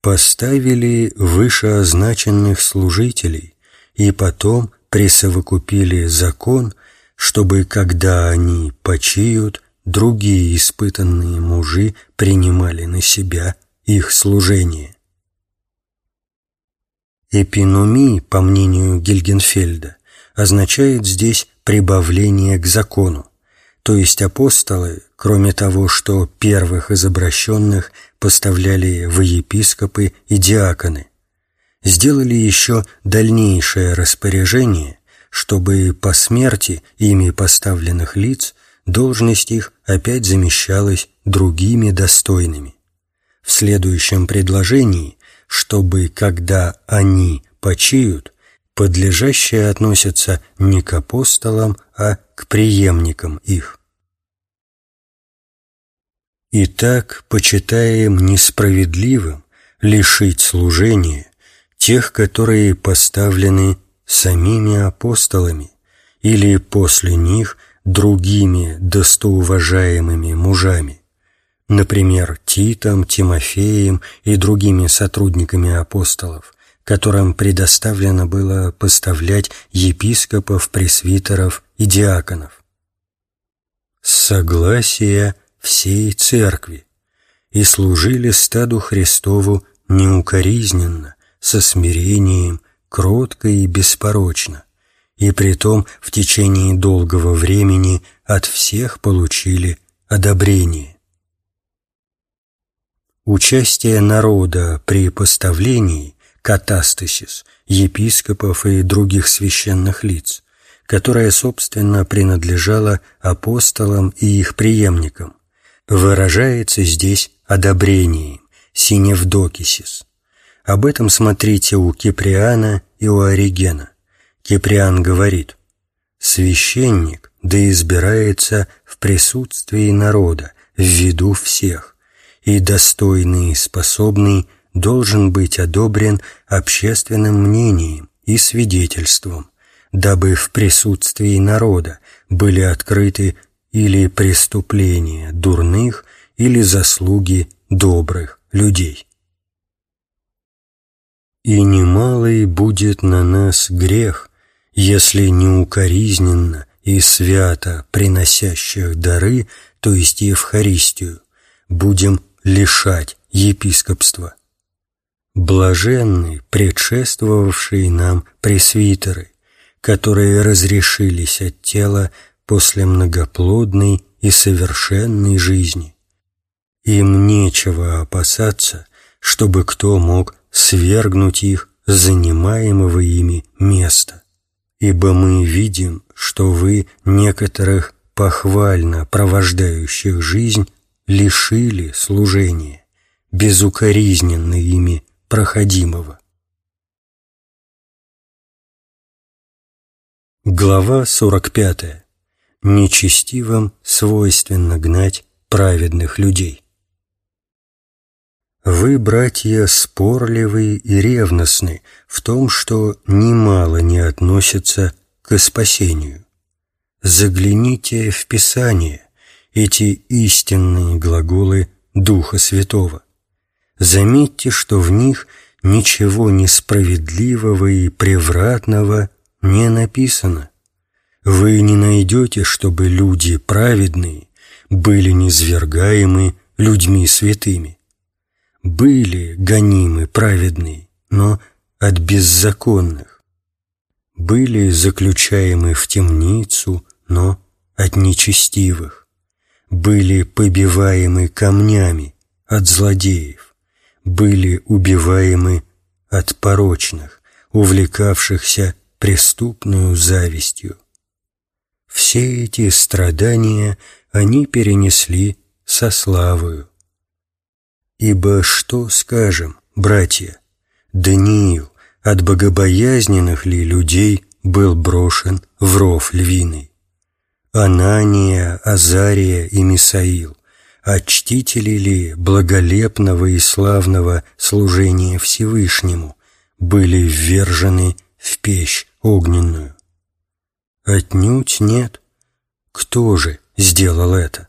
Поставили вышеозначенных служителей и потом присовокупили закон, чтобы, когда они почиют, другие испытанные мужи принимали на себя их служение. Эпинуми, по мнению Гильгенфельда, означает здесь прибавление к закону, то есть апостолы, кроме того, что первых из обращенных поставляли в епископы и диаконы, сделали еще дальнейшее распоряжение, чтобы по смерти ими поставленных лиц должность их опять замещалась другими достойными. В следующем предложении чтобы, когда они почиют, подлежащие относятся не к апостолам, а к преемникам их. Итак, почитаем несправедливым лишить служения тех, которые поставлены самими апостолами или после них другими достоуважаемыми мужами, например, Титом, Тимофеем и другими сотрудниками апостолов, которым предоставлено было поставлять епископов, пресвитеров и диаконов. Согласие всей церкви. И служили стаду Христову неукоризненно, со смирением, кротко и беспорочно, и притом в течение долгого времени от всех получили одобрение. Участие народа при поставлении катастасис епископов и других священных лиц, которое, собственно, принадлежало апостолам и их преемникам, выражается здесь одобрением, синевдокисис. Об этом смотрите у Киприана и у Оригена. Киприан говорит, «Священник да избирается в присутствии народа, в виду всех, и достойный и способный должен быть одобрен общественным мнением и свидетельством, дабы в присутствии народа были открыты или преступления дурных, или заслуги добрых людей. И немалый будет на нас грех, если неукоризненно и свято приносящих дары, то есть Евхаристию, будем лишать епископства. Блаженны предшествовавшие нам пресвитеры, которые разрешились от тела после многоплодной и совершенной жизни. Им нечего опасаться, чтобы кто мог свергнуть их занимаемого ими места. Ибо мы видим, что вы некоторых похвально провождающих жизнь лишили служения, безукоризненно ими проходимого. Глава 45. Нечестивым свойственно гнать праведных людей. Вы, братья, спорливы и ревностны в том, что немало не относится к спасению. Загляните в Писание, эти истинные глаголы Духа Святого. Заметьте, что в них ничего несправедливого и превратного не написано. Вы не найдете, чтобы люди праведные были низвергаемы людьми святыми. Были гонимы праведные, но от беззаконных, были заключаемы в темницу, но от нечестивых, были побиваемы камнями от злодеев, были убиваемы от порочных, увлекавшихся преступную завистью. Все эти страдания они перенесли со славою. Ибо что скажем, братья, Даниил от богобоязненных ли людей был брошен в ров львиный? Анания, Азария и Мисаил, очтители ли благолепного и славного служения Всевышнему, были ввержены в печь огненную? Отнюдь нет. Кто же сделал это?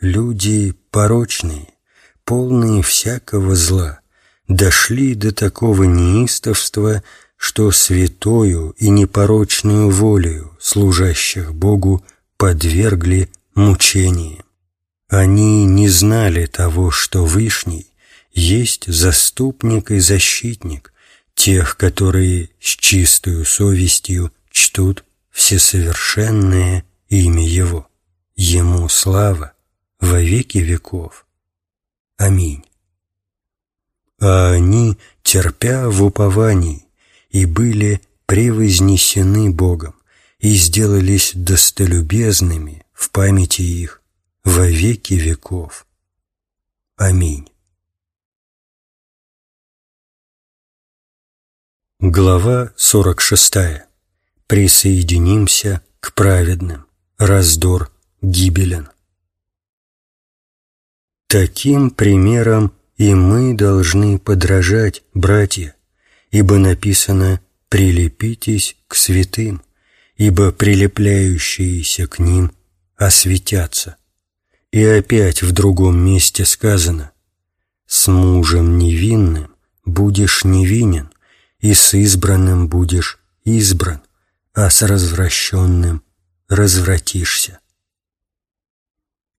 Люди порочные, полные всякого зла, дошли до такого неистовства, что святою и непорочную волею служащих Богу подвергли мучениям. Они не знали того, что Вышний есть заступник и защитник тех, которые с чистою совестью чтут всесовершенное имя Его. Ему слава во веки веков. Аминь. А они, терпя в уповании, и были превознесены Богом, и сделались достолюбезными в памяти их во веки веков. Аминь. Глава 46. Присоединимся к праведным. Раздор гибелен. Таким примером и мы должны подражать, братья, ибо написано «прилепитесь к святым», ибо прилепляющиеся к ним осветятся. И опять в другом месте сказано «С мужем невинным будешь невинен, и с избранным будешь избран, а с развращенным развратишься».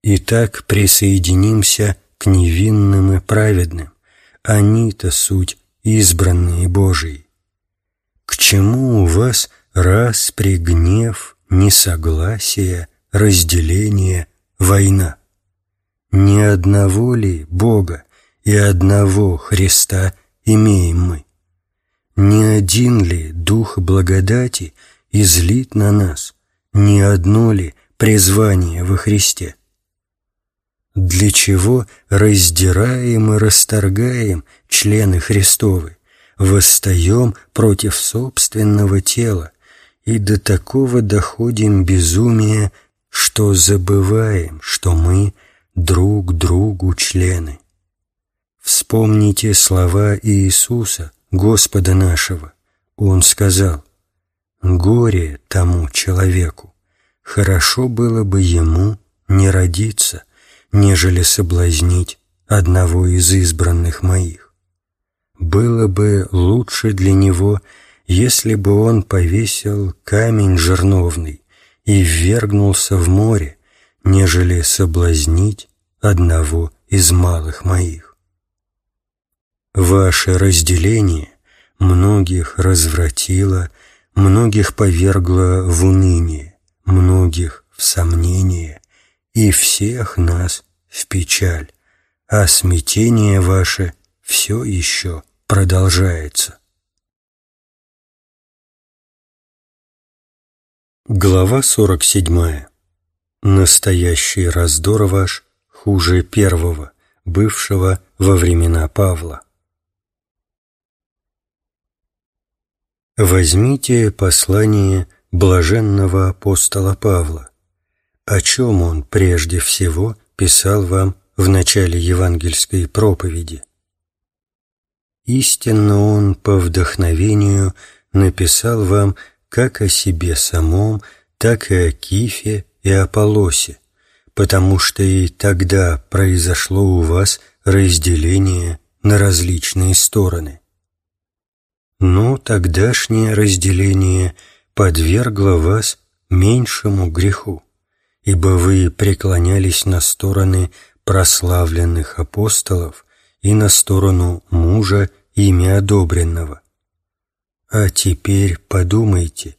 Итак, присоединимся к невинным и праведным, они-то суть избранные Божии. К чему у вас распри, гнев, несогласие, разделение, война? Ни одного ли Бога и одного Христа имеем мы? Не один ли Дух благодати излит на нас? Не одно ли призвание во Христе? Для чего раздираем и расторгаем члены Христовы, восстаем против собственного тела и до такого доходим безумия, что забываем, что мы друг другу члены. Вспомните слова Иисуса, Господа нашего. Он сказал, «Горе тому человеку, хорошо было бы ему не родиться» нежели соблазнить одного из избранных моих. Было бы лучше для него, если бы он повесил камень жерновный и ввергнулся в море, нежели соблазнить одного из малых моих. Ваше разделение многих развратило, многих повергло в уныние, многих в сомнение, и всех нас в печаль, а смятение ваше все еще продолжается. Глава 47. Настоящий раздор ваш хуже первого, бывшего во времена Павла. Возьмите послание блаженного апостола Павла, о чем он прежде всего писал вам в начале евангельской проповеди. Истинно он по вдохновению написал вам как о себе самом, так и о Кифе и Аполосе, потому что и тогда произошло у вас разделение на различные стороны. Но тогдашнее разделение подвергло вас меньшему греху ибо вы преклонялись на стороны прославленных апостолов и на сторону мужа ими одобренного. А теперь подумайте,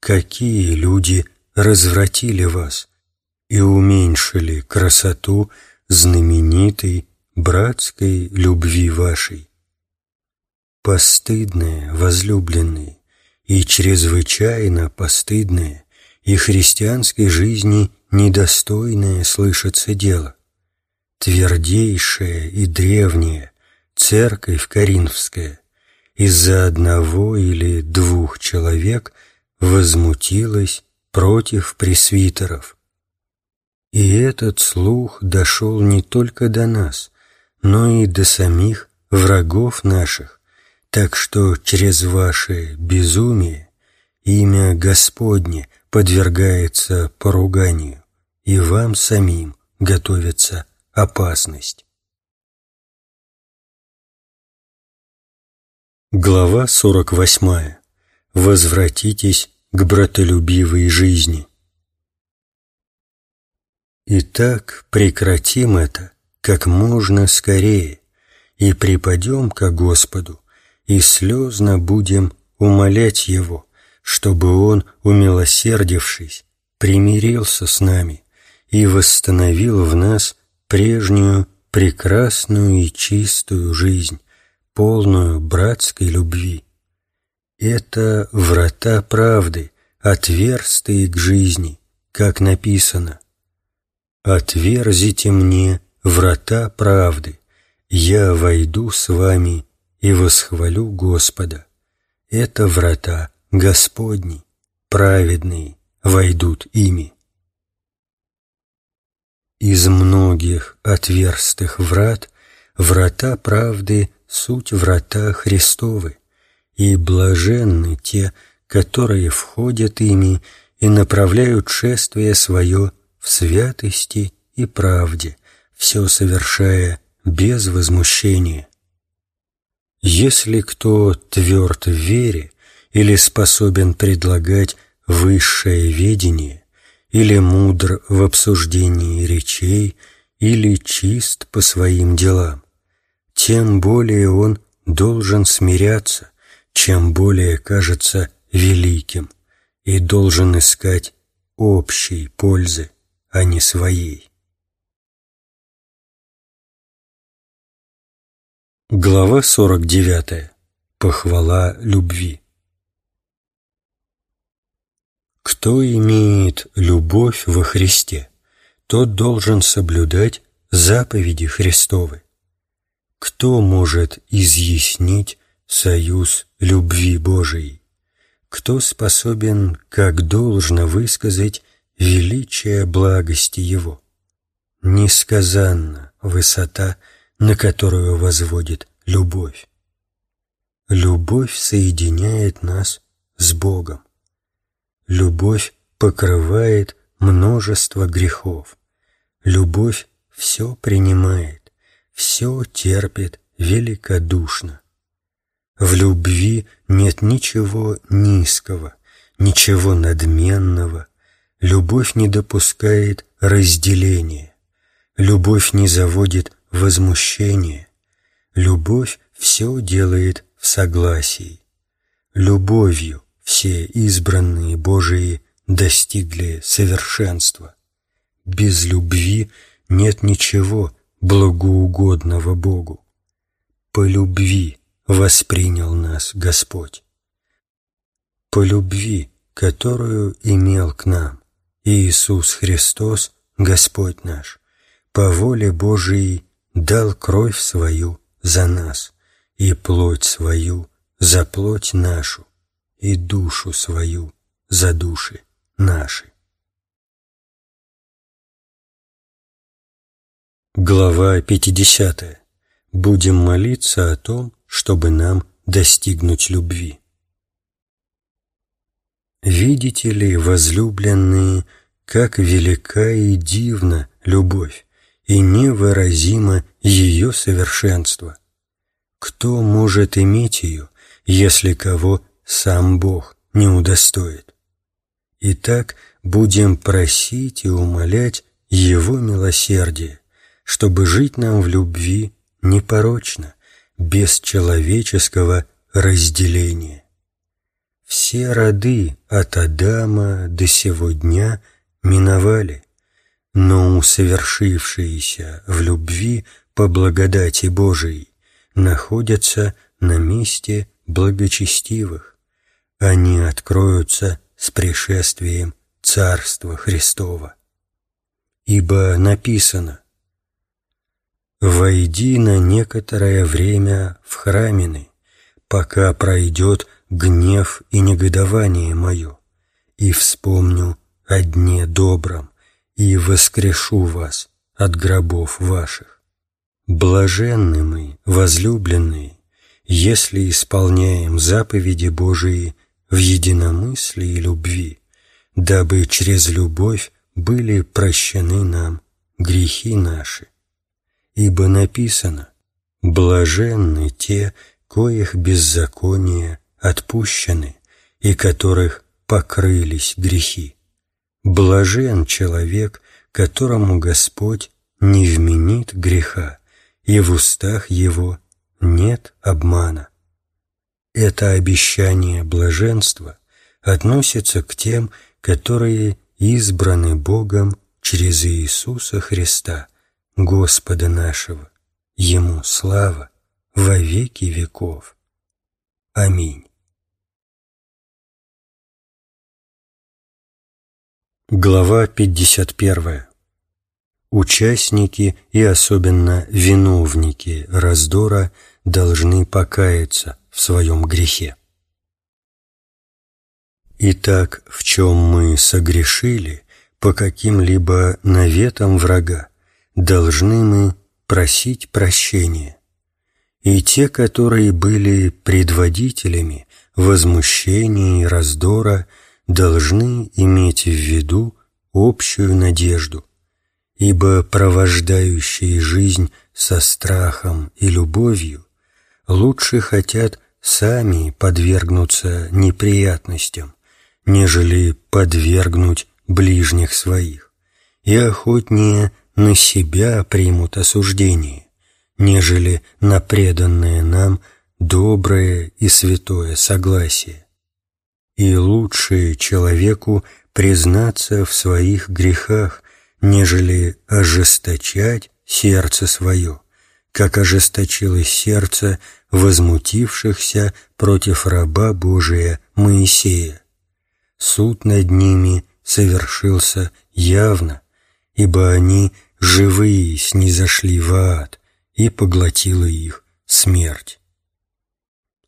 какие люди развратили вас и уменьшили красоту знаменитой братской любви вашей. Постыдные, возлюбленные, и чрезвычайно постыдные, и христианской жизни недостойное слышится дело. Твердейшая и древняя церковь Коринфская из-за одного или двух человек возмутилась против пресвитеров. И этот слух дошел не только до нас, но и до самих врагов наших, так что через ваше безумие имя Господне подвергается поруганию, и вам самим готовится опасность. Глава 48. Возвратитесь к братолюбивой жизни. Итак, прекратим это как можно скорее и припадем ко Господу, и слезно будем умолять Его, чтобы Он, умилосердившись, примирился с нами и восстановил в нас прежнюю прекрасную и чистую жизнь, полную братской любви. Это врата правды, отверстые к жизни, как написано. «Отверзите мне врата правды, я войду с вами и восхвалю Господа». Это врата Господни, праведные, войдут ими. Из многих отверстых врат врата правды суть врата Христовы, и блаженны те, которые входят ими и направляют шествие свое в святости и правде, все совершая без возмущения. Если кто тверд в вере, или способен предлагать высшее ведение, или мудр в обсуждении речей, или чист по своим делам, тем более он должен смиряться, чем более кажется великим, и должен искать общей пользы, а не своей. Глава 49. Похвала любви. Кто имеет любовь во Христе, тот должен соблюдать заповеди Христовы. Кто может изъяснить союз любви Божией? Кто способен, как должно высказать, величие благости Его? Несказанна высота, на которую возводит любовь. Любовь соединяет нас с Богом. Любовь покрывает множество грехов. Любовь все принимает, все терпит великодушно. В любви нет ничего низкого, ничего надменного. Любовь не допускает разделения. Любовь не заводит возмущения. Любовь все делает в согласии. Любовью все избранные Божии достигли совершенства. Без любви нет ничего благоугодного Богу. По любви воспринял нас Господь. По любви, которую имел к нам Иисус Христос, Господь наш, по воле Божией дал кровь свою за нас и плоть свою за плоть нашу, и душу свою за души наши. Глава 50. Будем молиться о том, чтобы нам достигнуть любви. Видите ли, возлюбленные, как велика и дивна любовь, и невыразимо ее совершенство. Кто может иметь ее, если кого сам Бог не удостоит. Итак, будем просить и умолять Его милосердие, чтобы жить нам в любви непорочна, без человеческого разделения. Все роды от Адама до сего дня миновали, но усовершившиеся в любви по благодати Божией находятся на месте благочестивых. Они откроются с пришествием Царства Христова. Ибо написано «Войди на некоторое время в храмины, пока пройдет гнев и негодование мое, и вспомню о дне добром, и воскрешу вас от гробов ваших. Блаженны мы, возлюбленные, если исполняем заповеди Божии в единомыслии и любви, дабы через любовь были прощены нам грехи наши. Ибо написано «Блаженны те, коих беззакония отпущены и которых покрылись грехи. Блажен человек, которому Господь не вменит греха, и в устах его нет обмана. Это обещание блаженства относится к тем, которые избраны Богом через Иисуса Христа, Господа нашего. Ему слава во веки веков. Аминь. Глава 51. Участники и особенно виновники раздора должны покаяться в своем грехе. Итак, в чем мы согрешили по каким-либо наветам врага, должны мы просить прощения. И те, которые были предводителями возмущения и раздора, должны иметь в виду общую надежду, ибо провождающие жизнь со страхом и любовью лучше хотят сами подвергнуться неприятностям, нежели подвергнуть ближних своих, и охотнее на себя примут осуждение, нежели на преданное нам доброе и святое согласие. И лучше человеку признаться в своих грехах, нежели ожесточать сердце свое, как ожесточилось сердце возмутившихся против раба Божия Моисея. Суд над ними совершился явно, ибо они живые снизошли в ад, и поглотила их смерть.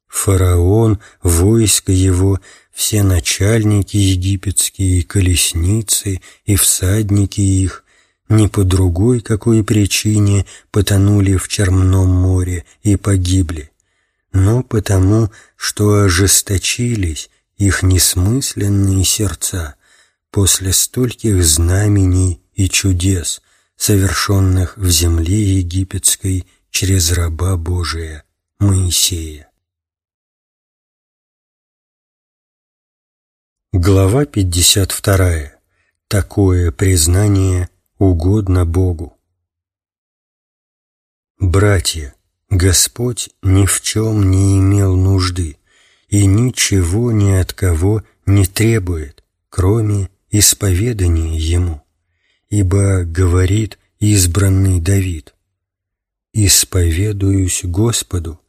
Фараон, войско его все начальники египетские, колесницы и всадники их не по другой какой причине потонули в Черном море и погибли, но потому, что ожесточились их несмысленные сердца после стольких знамений и чудес, совершенных в земле египетской через раба Божия Моисея. Глава 52. Такое признание угодно Богу. Братья, Господь ни в чем не имел нужды и ничего ни от кого не требует, кроме исповедания Ему, ибо говорит избранный Давид, «Исповедуюсь Господу,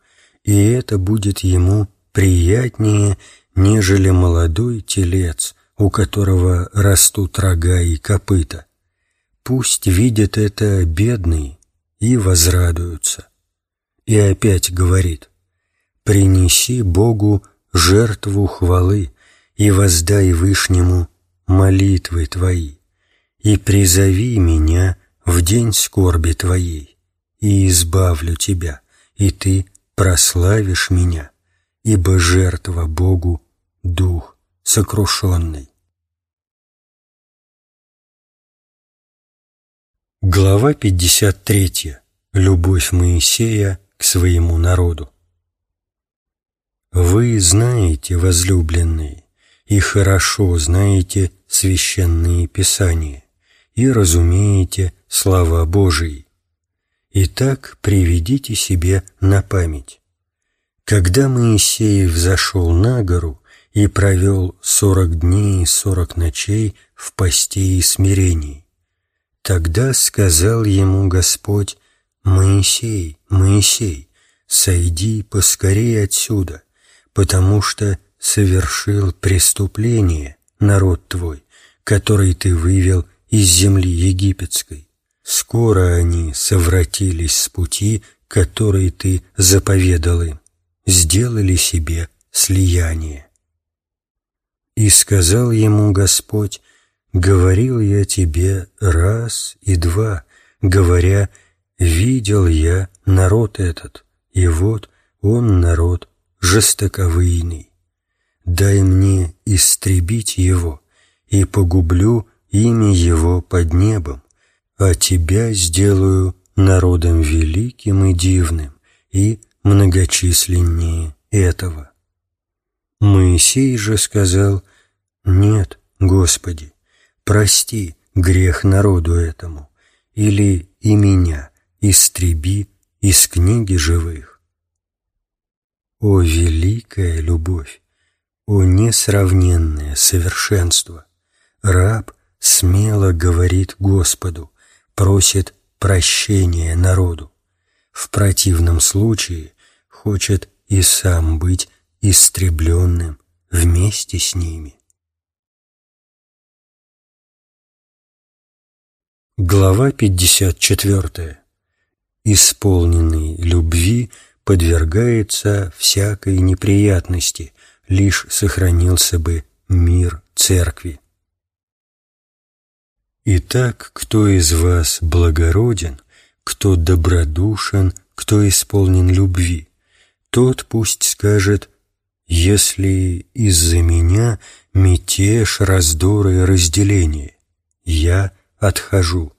и это будет Ему приятнее, нежели молодой телец, у которого растут рога и копыта. Пусть видят это бедные и возрадуются. И опять говорит, «Принеси Богу жертву хвалы и воздай Вышнему молитвы Твои, и призови меня в день скорби Твоей, и избавлю Тебя, и Ты прославишь меня, ибо жертва Богу дух сокрушенный. Глава 53. Любовь Моисея к своему народу. Вы знаете, возлюбленные, и хорошо знаете священные писания, и разумеете слова Божии. Итак, приведите себе на память. Когда Моисей взошел на гору и провел сорок дней и сорок ночей в посте и смирении, тогда сказал ему Господь, «Моисей, Моисей, сойди поскорее отсюда, потому что совершил преступление народ твой, который ты вывел из земли египетской. Скоро они совратились с пути, который ты заповедал им, сделали себе слияние. И сказал ему Господь, «Говорил я тебе раз и два, говоря, видел я народ этот, и вот он народ жестоковыйный. Дай мне истребить его, и погублю имя его под небом, а тебя сделаю народом великим и дивным и многочисленнее этого. Моисей же сказал, «Нет, Господи, прости грех народу этому, или и меня истреби из книги живых». О великая любовь! О несравненное совершенство! Раб смело говорит Господу, просит прощения народу. В противном случае хочет и сам быть истребленным вместе с ними. Глава 54. Исполненный любви подвергается всякой неприятности, лишь сохранился бы мир церкви. Итак, кто из вас благороден, кто добродушен, кто исполнен любви, тот пусть скажет, если из-за меня мятеж, раздоры и разделение, я отхожу,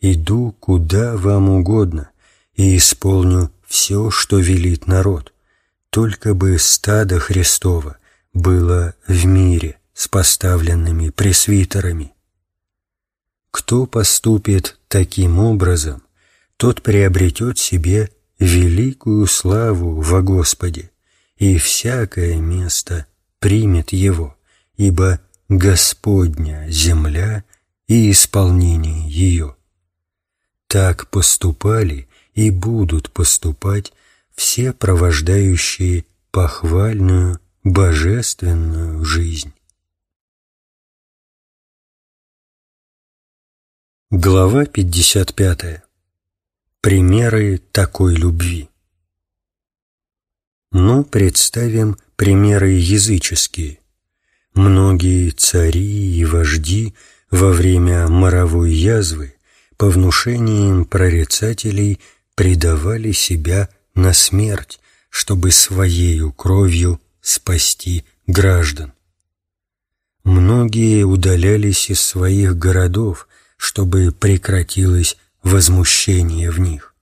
иду куда вам угодно и исполню все, что велит народ, только бы стадо Христово было в мире с поставленными пресвитерами. Кто поступит таким образом, тот приобретет себе великую славу во Господе, и всякое место примет его, ибо Господня земля и исполнение ее. Так поступали и будут поступать все провождающие похвальную, божественную жизнь. Глава 55. Примеры такой любви. Ну, представим примеры языческие. Многие цари и вожди во время моровой язвы по внушениям прорицателей предавали себя на смерть, чтобы своею кровью спасти граждан. Многие удалялись из своих городов, чтобы прекратилось возмущение в них.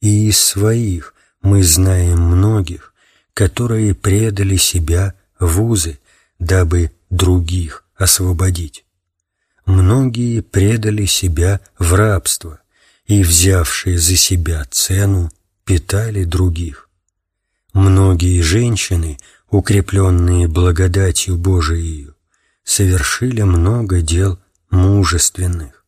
И из своих мы знаем многих, которые предали себя в узы, дабы других освободить. Многие предали себя в рабство и, взявшие за себя цену, питали других. Многие женщины, укрепленные благодатью Божией, совершили много дел мужественных.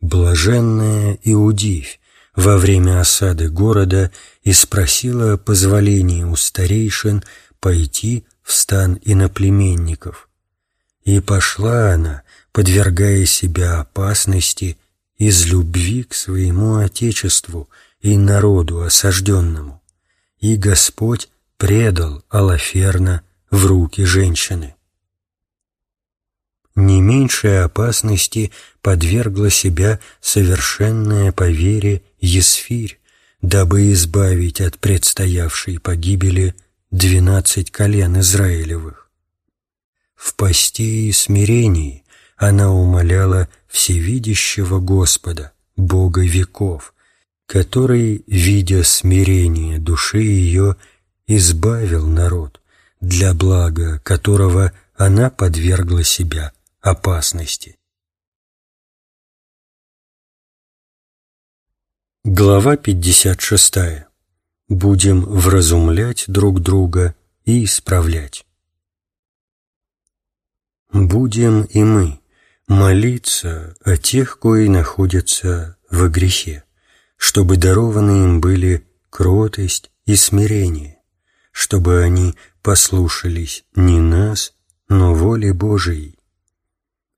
Блаженная Иудивь во время осады города и спросила позволения у старейшин пойти в стан иноплеменников. И пошла она, подвергая себя опасности из любви к своему Отечеству и народу осажденному, и Господь предал Алаферна в руки женщины. Не меньшей опасности подвергла себя совершенная по вере Есфирь, дабы избавить от предстоявшей погибели двенадцать колен Израилевых. В посте и смирении она умоляла всевидящего Господа, Бога веков, который, видя смирение души ее, избавил народ, для блага которого она подвергла себя опасности. Глава 56. Будем вразумлять друг друга и исправлять. Будем и мы молиться о тех, кои находятся во грехе, чтобы дарованы им были кротость и смирение, чтобы они послушались не нас, но воли Божией.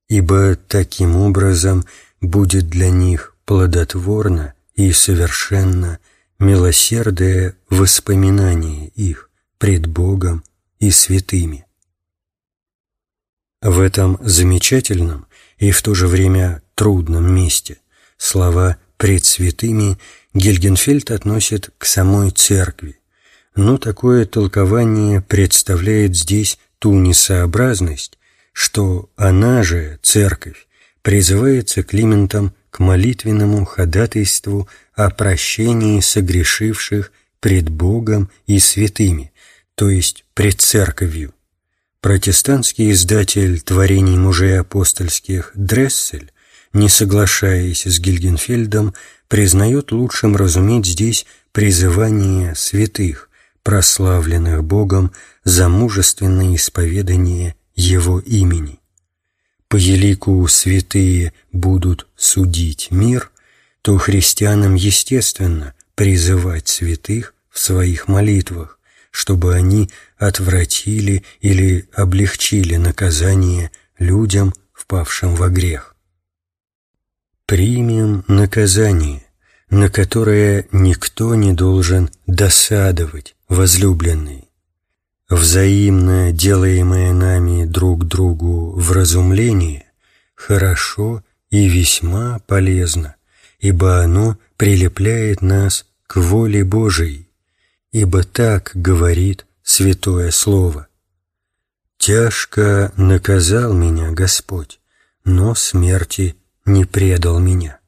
Ибо таким образом будет для них плодотворно и совершенно милосердное воспоминание их пред Богом и святыми. В этом замечательном и в то же время трудном месте слова «пред святыми» Гельгенфельд относит к самой церкви, но такое толкование представляет здесь ту несообразность, что она же, церковь, призывается Климентом к молитвенному ходатайству о прощении согрешивших пред Богом и святыми, то есть пред церковью. Протестантский издатель творений мужей апостольских Дрессель, не соглашаясь с Гильгенфельдом, признает лучшим разуметь здесь призывание святых, прославленных Богом за мужественное исповедание Его имени. По елику святые будут судить мир, то христианам естественно призывать святых в своих молитвах, чтобы они отвратили или облегчили наказание людям, впавшим во грех. Примем наказание, на которое никто не должен досадовать, возлюбленные, Взаимно делаемое нами друг другу вразумление хорошо и весьма полезно, ибо оно прилепляет нас к воле Божией, ибо так говорит Святое Слово. «Тяжко наказал меня Господь, но смерти не предал меня.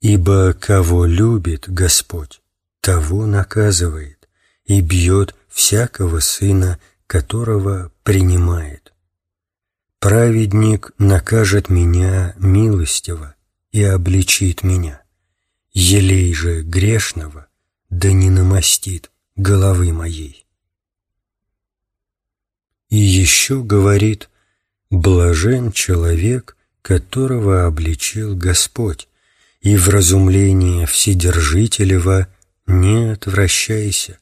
Ибо кого любит Господь, того наказывает и бьет всякого сына, которого принимает. Праведник накажет меня милостиво и обличит меня. Елей же грешного да не намастит головы моей. И еще говорит, блажен человек, которого обличил Господь, и в разумление Вседержителева не отвращайся,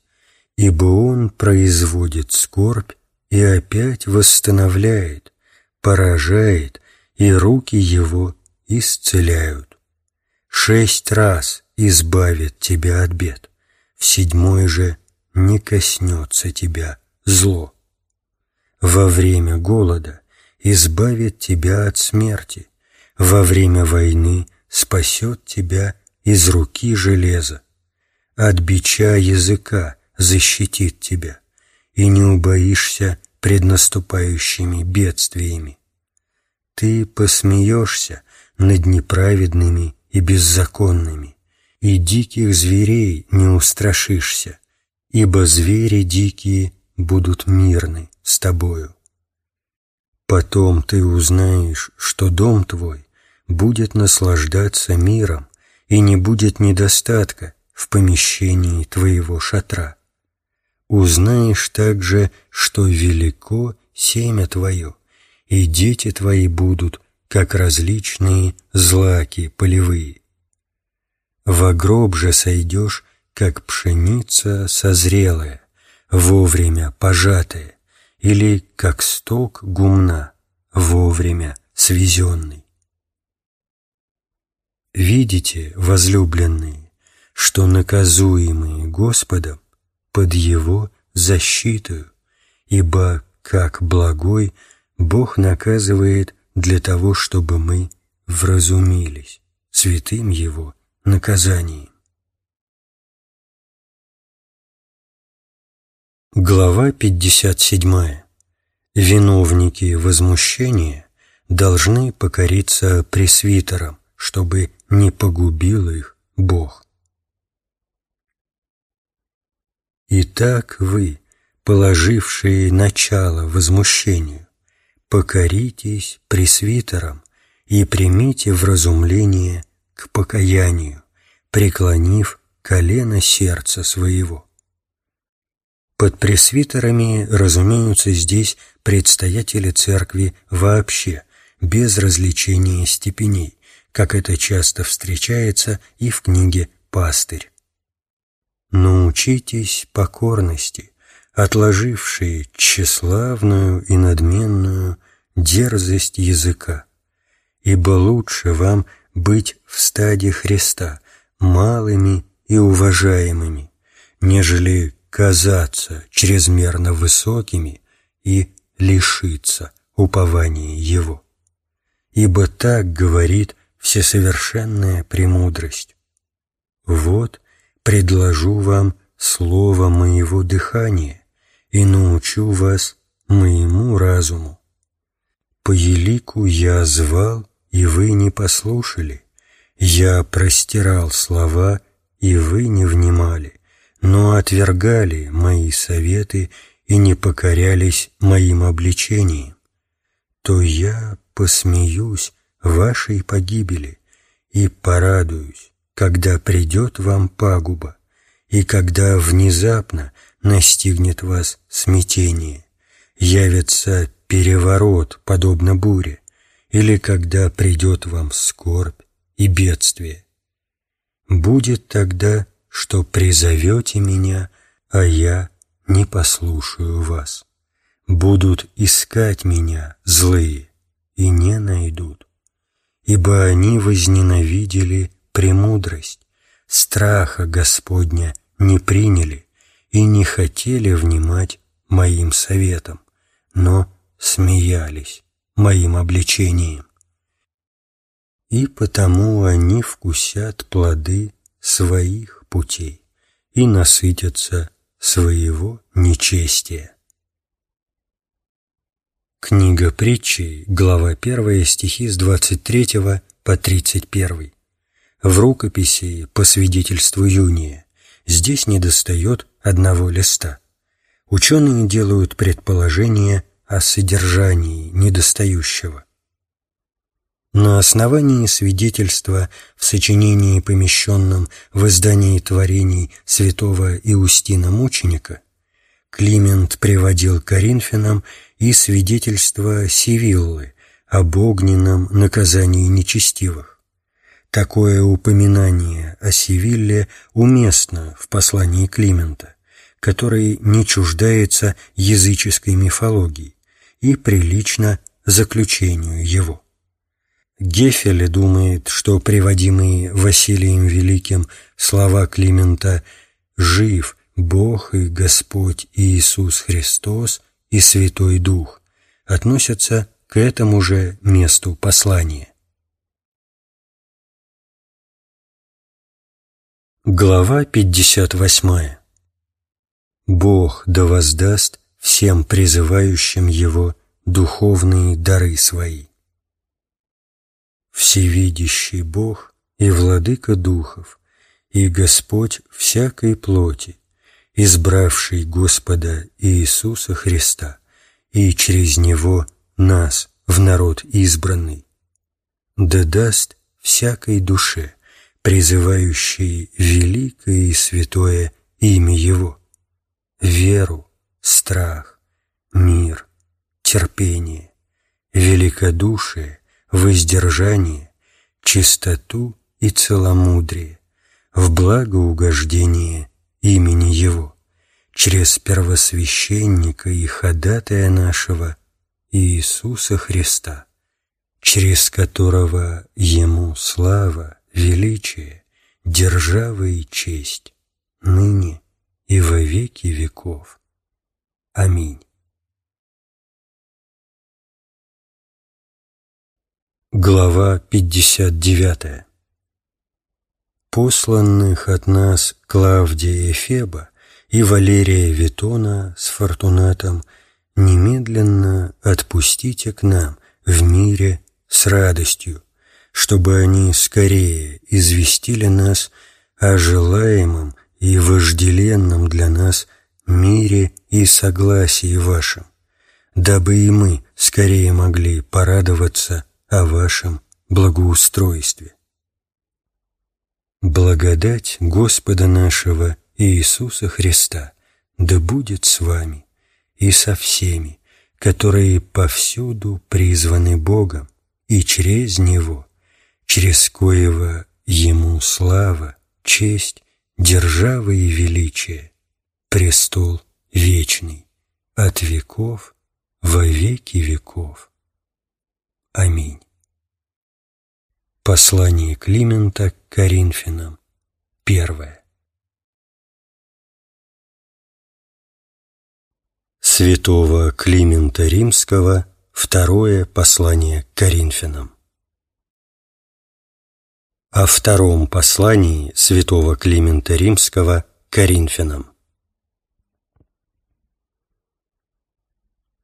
ибо Он производит скорбь и опять восстановляет, поражает, и руки Его исцеляют. Шесть раз избавит тебя от бед, в седьмой же не коснется тебя зло. Во время голода избавит тебя от смерти, во время войны спасет тебя из руки железа, от бича языка защитит тебя, и не убоишься пред наступающими бедствиями. Ты посмеешься над неправедными и беззаконными, и диких зверей не устрашишься, ибо звери дикие будут мирны с тобою. Потом ты узнаешь, что дом твой будет наслаждаться миром, и не будет недостатка в помещении твоего шатра узнаешь также, что велико семя твое, и дети твои будут, как различные злаки полевые. Во гроб же сойдешь, как пшеница созрелая, вовремя пожатая, или как сток гумна, вовремя свезенный. Видите, возлюбленные, что наказуемые Господом под Его защиту, ибо, как благой, Бог наказывает для того, чтобы мы вразумились святым Его наказанием. Глава 57. Виновники возмущения должны покориться пресвитерам, чтобы не погубил их Бог. Итак вы, положившие начало возмущению, покоритесь пресвитерам и примите вразумление к покаянию, преклонив колено сердца своего. Под пресвитерами разумеются здесь предстоятели церкви вообще, без развлечения степеней, как это часто встречается и в книге «Пастырь». Научитесь покорности, отложившие тщеславную и надменную дерзость языка, ибо лучше вам быть в стаде Христа малыми и уважаемыми, нежели казаться чрезмерно высокими и лишиться упования Его. Ибо так говорит всесовершенная премудрость. Вот предложу вам слово моего дыхания и научу вас моему разуму. По елику я звал, и вы не послушали, я простирал слова, и вы не внимали но отвергали мои советы и не покорялись моим обличениям, то я посмеюсь вашей погибели и порадуюсь, когда придет вам пагуба, и когда внезапно настигнет вас смятение, явится переворот, подобно буре, или когда придет вам скорбь и бедствие. Будет тогда что призовете меня, а я не послушаю вас. Будут искать меня злые и не найдут, ибо они возненавидели премудрость, страха Господня не приняли и не хотели внимать моим советам, но смеялись моим обличением. И потому они вкусят плоды своих путей и насытятся своего нечестия. Книга притчей, глава 1, стихи с 23 по 31. В рукописи по свидетельству Юния здесь недостает одного листа. Ученые делают предположение о содержании недостающего. На основании свидетельства в сочинении, помещенном в издании творений святого Иустина Мученика, Климент приводил Коринфянам и свидетельство Сивиллы об огненном наказании нечестивых. Такое упоминание о Сивилле уместно в послании Климента, который не чуждается языческой мифологии и прилично заключению его. Гефеле думает, что приводимые Василием Великим слова Климента «Жив Бог и Господь Иисус Христос и Святой Дух» относятся к этому же месту послания. Глава 58. Бог да воздаст всем призывающим Его духовные дары свои всевидящий Бог и Владыка Духов, и Господь всякой плоти, избравший Господа Иисуса Христа, и через Него нас в народ избранный, да даст всякой душе, призывающей великое и святое имя Его, веру, страх, мир, терпение, великодушие, воздержание, чистоту и целомудрие, в благоугождение имени Его, через первосвященника и ходатая нашего Иисуса Христа, через которого Ему слава, величие, держава и честь, ныне и во веки веков. Аминь. Глава 59 Посланных от нас Клавдия Феба и Валерия Витона с Фортунатом немедленно отпустите к нам в мире с радостью, чтобы они скорее известили нас о желаемом и вожделенном для нас мире и согласии вашем, дабы и мы скорее могли порадоваться о вашем благоустройстве. Благодать Господа нашего Иисуса Христа да будет с вами и со всеми, которые повсюду призваны Богом и через Него, через коего Ему слава, честь, держава и величие, престол вечный, от веков во веки веков. Аминь. Послание Климента к Коринфянам. Первое. Святого Климента Римского. Второе послание к Коринфянам. О втором послании святого Климента Римского к Коринфянам.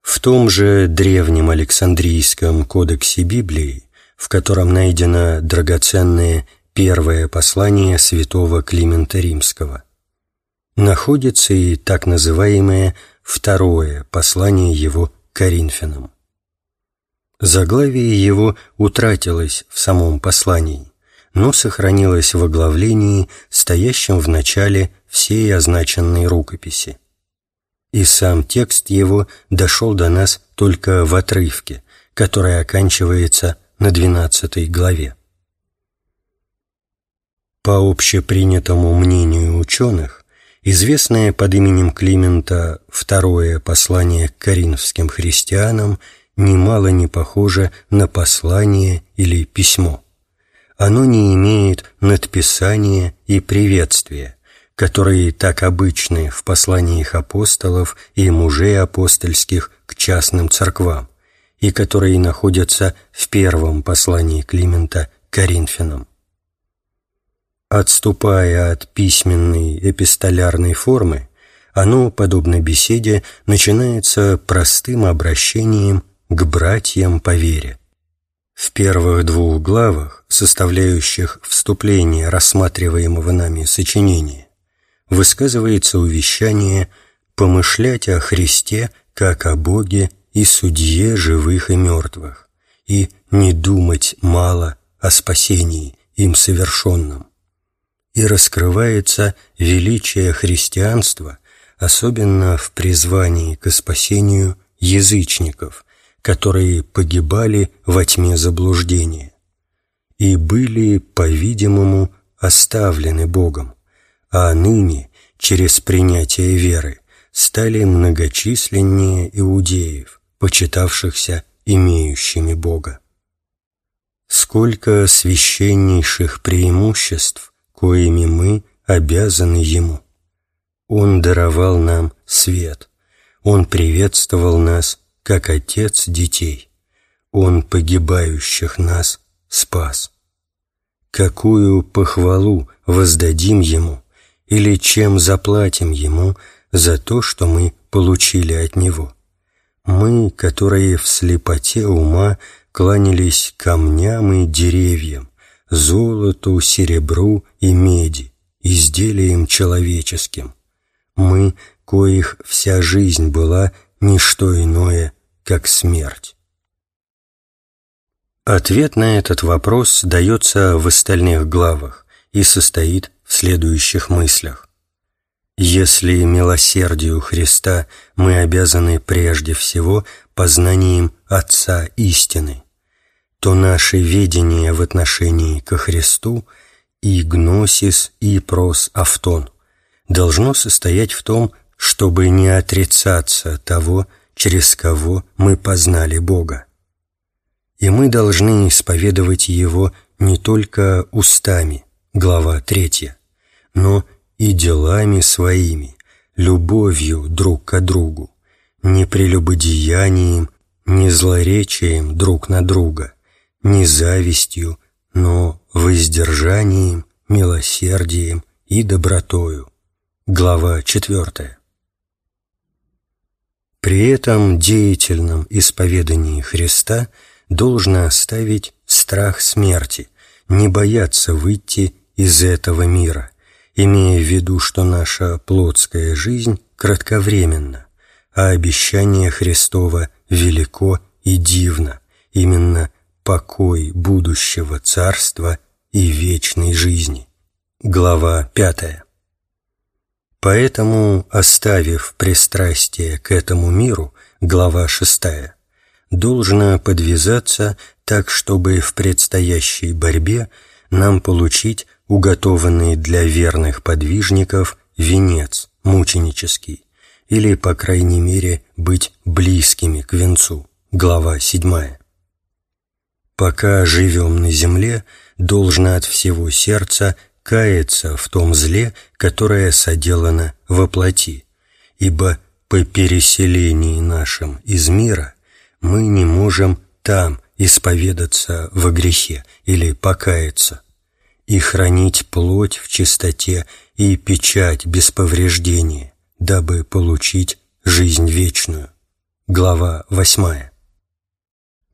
В том же древнем Александрийском кодексе Библии в котором найдено драгоценное первое послание святого Климента Римского. Находится и так называемое второе послание его Коринфянам. Заглавие его утратилось в самом послании, но сохранилось в оглавлении, стоящем в начале всей означенной рукописи. И сам текст его дошел до нас только в отрывке, который оканчивается на 12 главе. По общепринятому мнению ученых, известное под именем Климента второе послание к коринфским христианам немало не похоже на послание или письмо. Оно не имеет надписания и приветствия, которые так обычны в посланиях апостолов и мужей апостольских к частным церквам, и которые находятся в первом послании Климента Коринфянам. Отступая от письменной эпистолярной формы, оно, подобно беседе, начинается простым обращением к братьям по вере. В первых двух главах, составляющих вступление рассматриваемого нами сочинения, высказывается увещание помышлять о Христе как о Боге и судье живых и мертвых, и не думать мало о спасении им совершенном. И раскрывается величие христианства, особенно в призвании к спасению язычников, которые погибали во тьме заблуждения и были, по-видимому, оставлены Богом, а ныне, через принятие веры, стали многочисленнее иудеев, почитавшихся имеющими Бога. Сколько священнейших преимуществ, коими мы обязаны Ему. Он даровал нам свет, Он приветствовал нас, как Отец детей, Он погибающих нас спас. Какую похвалу воздадим Ему или чем заплатим Ему за то, что мы получили от Него? Мы, которые в слепоте ума кланялись камням и деревьям, золоту, серебру и меди, изделиям человеческим. Мы, коих вся жизнь была не что иное, как смерть. Ответ на этот вопрос дается в остальных главах и состоит в следующих мыслях. Если милосердию Христа мы обязаны прежде всего познанием Отца истины, то наше ведение в отношении ко Христу и гносис, и прос автон должно состоять в том, чтобы не отрицаться того, через кого мы познали Бога. И мы должны исповедовать Его не только устами, глава 3, но и делами своими, любовью друг к другу, не прелюбодеянием, не злоречием друг на друга, не завистью, но воздержанием, милосердием и добротою. Глава 4. При этом деятельном исповедании Христа должно оставить страх смерти, не бояться выйти из этого мира – имея в виду, что наша плотская жизнь кратковременна, а обещание Христова велико и дивно, именно покой будущего царства и вечной жизни. Глава пятая. Поэтому, оставив пристрастие к этому миру, глава шестая, должно подвязаться так, чтобы в предстоящей борьбе нам получить уготованный для верных подвижников венец мученический, или, по крайней мере, быть близкими к венцу. Глава 7. Пока живем на земле, должно от всего сердца каяться в том зле, которое соделано во плоти, ибо по переселении нашим из мира мы не можем там исповедаться во грехе или покаяться, и хранить плоть в чистоте и печать без повреждения, дабы получить жизнь вечную. Глава 8.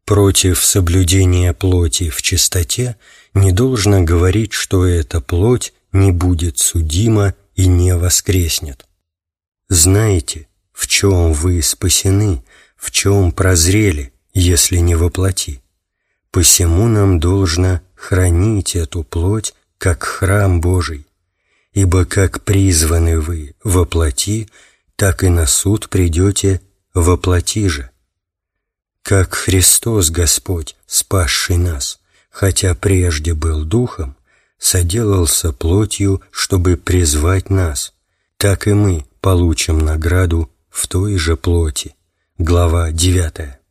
Против соблюдения плоти в чистоте не должно говорить, что эта плоть не будет судима и не воскреснет. Знаете, в чем вы спасены, в чем прозрели, если не воплоти. Посему нам должно хранить эту плоть, как храм Божий, ибо как призваны вы во плоти, так и на суд придете во плоти же. Как Христос Господь, спасший нас, хотя прежде был Духом, соделался плотью, чтобы призвать нас, так и мы получим награду в той же плоти. Глава 9.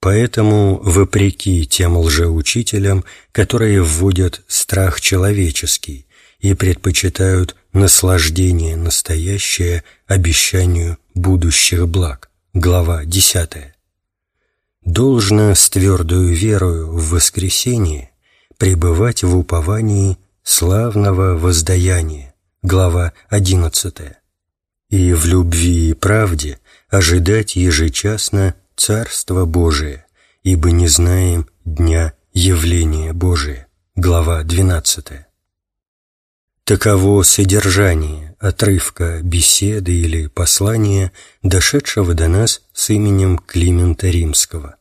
Поэтому, вопреки тем лжеучителям, которые вводят страх человеческий и предпочитают наслаждение настоящее обещанию будущих благ, глава 10, должно с твердою верою в воскресение пребывать в уповании славного воздаяния, глава 11, и в любви и правде ожидать ежечасно Царство Божие, ибо не знаем дня явления Божия. Глава 12. Таково содержание отрывка беседы или послания, дошедшего до нас с именем Климента Римского.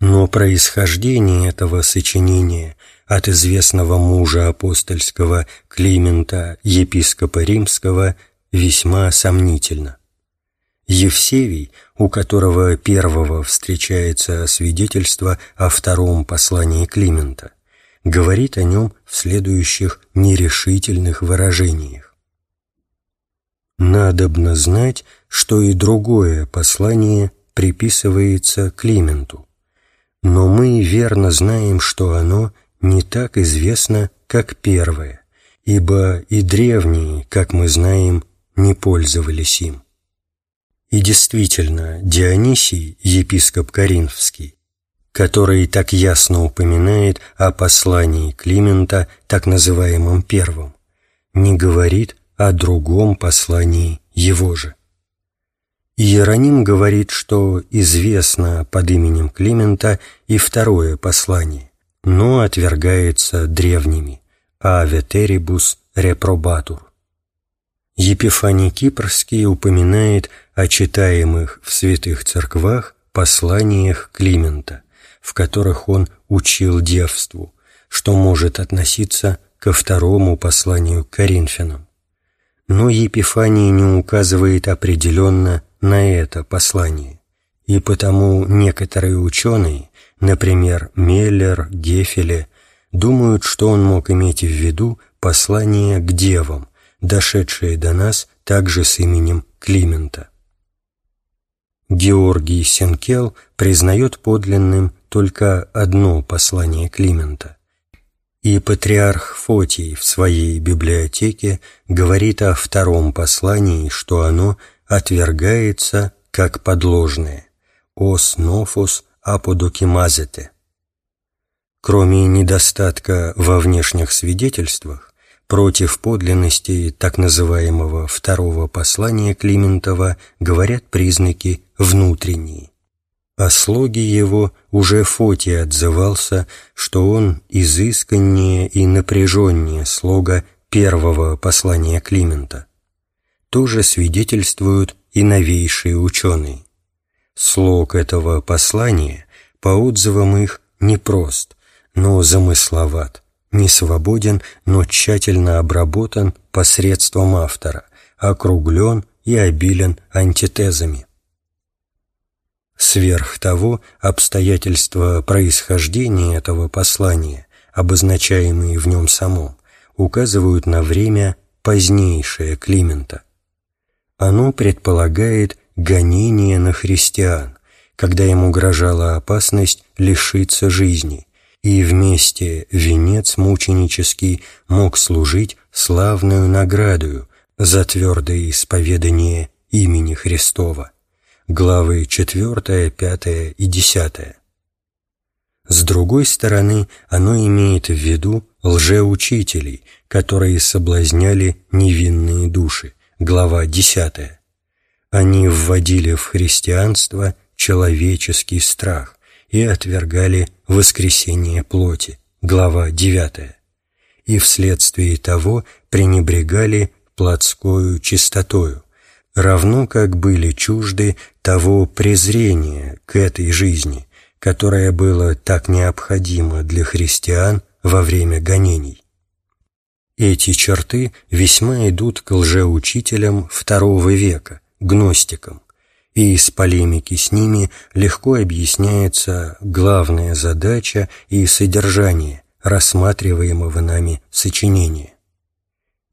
Но происхождение этого сочинения от известного мужа апостольского Климента, епископа Римского, весьма сомнительно. Евсевий, у которого первого встречается свидетельство о втором послании Климента, говорит о нем в следующих нерешительных выражениях. «Надобно знать, что и другое послание приписывается Клименту, но мы верно знаем, что оно не так известно, как первое, ибо и древние, как мы знаем, не пользовались им. И действительно, Дионисий, епископ Коринфский, который так ясно упоминает о послании Климента, так называемом первом, не говорит о другом послании его же. Иероним говорит, что известно под именем Климента и второе послание, но отвергается древними «A veteribus reprobatur». Епифаний Кипрский упоминает о читаемых в святых церквах посланиях Климента, в которых он учил девству, что может относиться ко второму посланию к Коринфянам. Но Епифаний не указывает определенно на это послание, и потому некоторые ученые, например, Меллер, Гефеле, думают, что он мог иметь в виду послание к девам, дошедшее до нас также с именем Климента. Георгий Сенкел признает подлинным только одно послание Климента. И патриарх Фотий в своей библиотеке говорит о втором послании, что оно отвергается как подложное «ос нофус аподокимазете». Кроме недостатка во внешних свидетельствах, Против подлинности так называемого второго послания Климентова говорят признаки внутренние. О слоге его уже Фотий отзывался, что он изысканнее и напряженнее слога первого послания Климента. Тоже свидетельствуют и новейшие ученые. Слог этого послания, по отзывам их, непрост, но замысловат, не свободен, но тщательно обработан посредством автора, округлен и обилен антитезами. Сверх того, обстоятельства происхождения этого послания, обозначаемые в нем самом, указывают на время позднейшее Климента. Оно предполагает гонение на христиан, когда ему угрожала опасность лишиться жизни, и вместе венец мученический мог служить славную наградою за твердое исповедание имени Христова. Главы 4, 5 и 10. С другой стороны, оно имеет в виду лжеучителей, которые соблазняли невинные души. Глава 10. Они вводили в христианство человеческий страх и отвергали воскресение плоти. Глава 9. И вследствие того пренебрегали плотскою чистотою, равно как были чужды того презрения к этой жизни, которое было так необходимо для христиан во время гонений. Эти черты весьма идут к лжеучителям второго века, гностикам, и из полемики с ними легко объясняется главная задача и содержание рассматриваемого нами сочинения.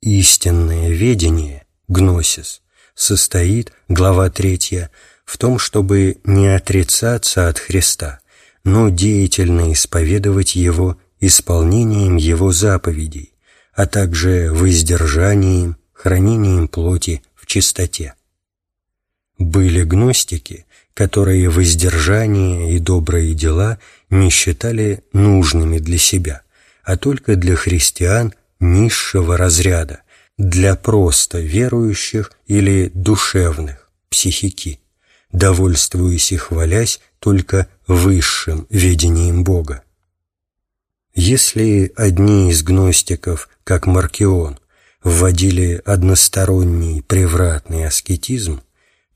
Истинное ведение, гносис, состоит, глава третья, в том, чтобы не отрицаться от Христа, но деятельно исповедовать Его исполнением Его заповедей, а также воздержанием, хранением плоти в чистоте. Были гностики, которые воздержание и добрые дела не считали нужными для себя, а только для христиан низшего разряда, для просто верующих или душевных, психики, довольствуясь и хвалясь только высшим видением Бога. Если одни из гностиков, как Маркион, вводили односторонний превратный аскетизм,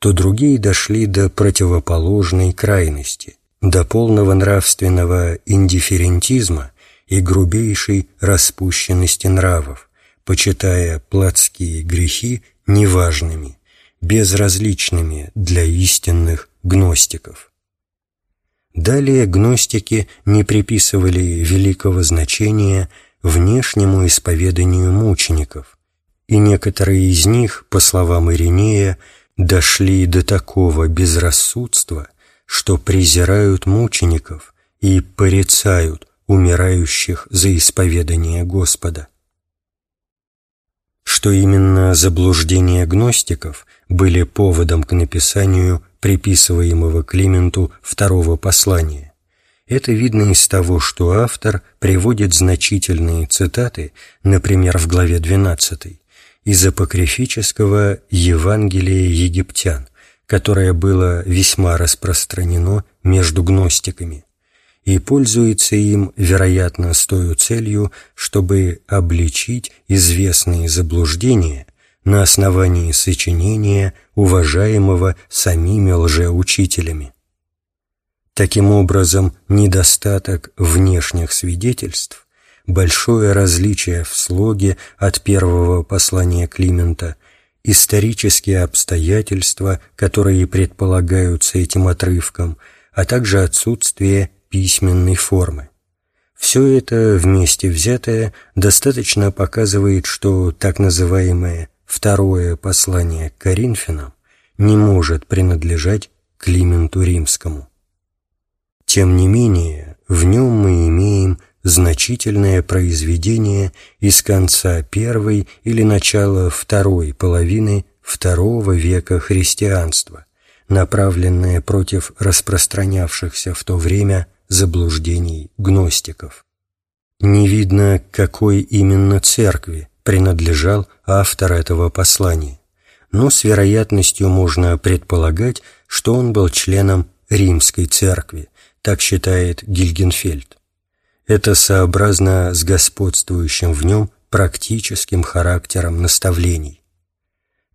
то другие дошли до противоположной крайности, до полного нравственного индифферентизма и грубейшей распущенности нравов, почитая плотские грехи неважными, безразличными для истинных гностиков. Далее гностики не приписывали великого значения внешнему исповеданию мучеников, и некоторые из них, по словам Иринея, дошли до такого безрассудства, что презирают мучеников и порицают умирающих за исповедание Господа. Что именно заблуждения гностиков были поводом к написанию приписываемого Клименту второго послания. Это видно из того, что автор приводит значительные цитаты, например, в главе 12, из апокрифического Евангелия египтян, которое было весьма распространено между гностиками, и пользуется им, вероятно, с той целью, чтобы обличить известные заблуждения на основании сочинения, уважаемого самими лжеучителями. Таким образом, недостаток внешних свидетельств большое различие в слоге от первого послания Климента, исторические обстоятельства, которые предполагаются этим отрывком, а также отсутствие письменной формы. Все это вместе взятое достаточно показывает, что так называемое второе послание к Коринфянам не может принадлежать Клименту Римскому. Тем не менее, в нем мы имеем значительное произведение из конца первой или начала второй половины второго века христианства, направленное против распространявшихся в то время заблуждений гностиков. Не видно, какой именно церкви принадлежал автор этого послания, но с вероятностью можно предполагать, что он был членом римской церкви, так считает Гильгенфельд. Это сообразно с господствующим в нем практическим характером наставлений.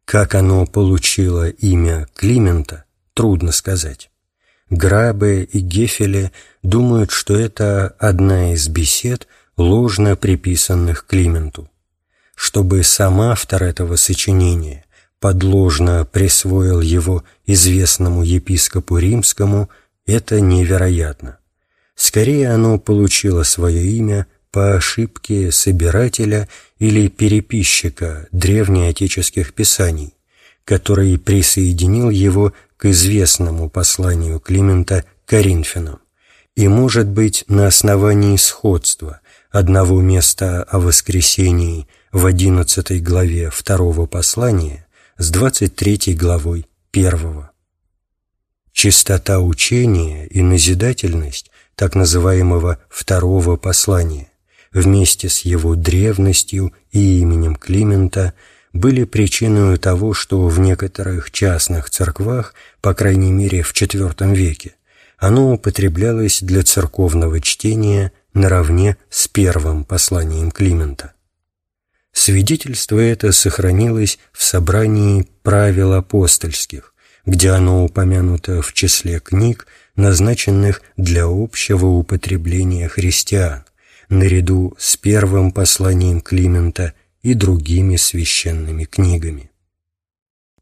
Как оно получило имя Климента, трудно сказать. Грабе и Гефеле думают, что это одна из бесед ложно приписанных Клименту. Чтобы сам автор этого сочинения подложно присвоил его известному епископу римскому, это невероятно. Скорее оно получило свое имя по ошибке собирателя или переписчика древнеотеческих писаний, который присоединил его к известному посланию Климента Коринфянам, и, может быть, на основании сходства одного места о воскресении в одиннадцатой главе второго послания с двадцать третьей главой первого. Чистота учения и назидательность так называемого второго послания вместе с его древностью и именем Климента были причиной того, что в некоторых частных церквах, по крайней мере в IV веке, оно употреблялось для церковного чтения наравне с первым посланием Климента. Свидетельство это сохранилось в собрании правил апостольских, где оно упомянуто в числе книг, назначенных для общего употребления христиан, наряду с первым посланием Климента и другими священными книгами.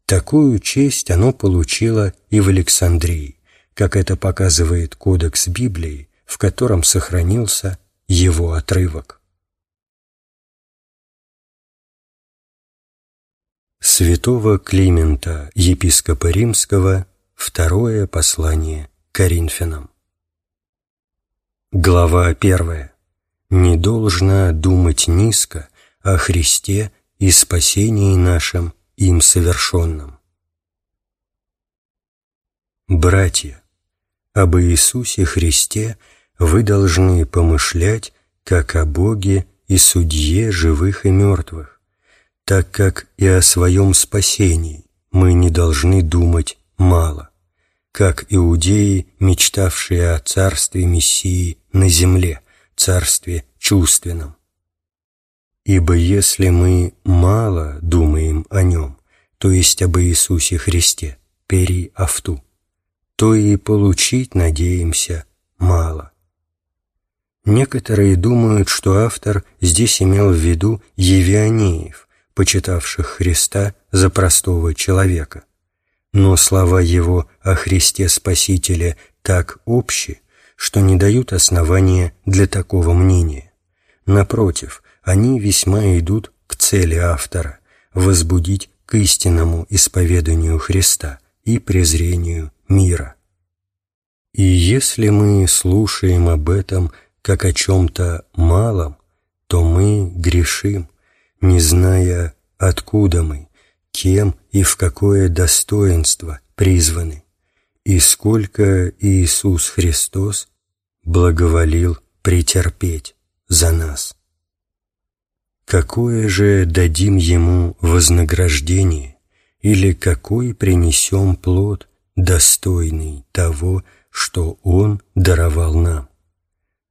Такую честь оно получило и в Александрии, как это показывает Кодекс Библии, в котором сохранился его отрывок. Святого Климента, епископа Римского, второе послание Коринфянам. Глава первая. Не должна думать низко о Христе и спасении нашем им совершенном. Братья, об Иисусе Христе вы должны помышлять, как о Боге и Судье живых и мертвых, так как и о своем спасении мы не должны думать мало, как иудеи, мечтавшие о царстве Мессии на земле, царстве чувственном. Ибо если мы мало думаем о Нем, то есть об Иисусе Христе, пери авту, то и получить надеемся мало. Некоторые думают, что автор здесь имел в виду евионеев, почитавших Христа за простого человека. Но слова его о Христе Спасителе так общи, что не дают основания для такого мнения. Напротив, они весьма идут к цели автора – возбудить к истинному исповеданию Христа и презрению мира. И если мы слушаем об этом как о чем-то малом, то мы грешим, не зная, откуда мы, кем и в какое достоинство призваны, и сколько Иисус Христос благоволил претерпеть за нас. Какое же дадим Ему вознаграждение или какой принесем плод, достойный того, что Он даровал нам?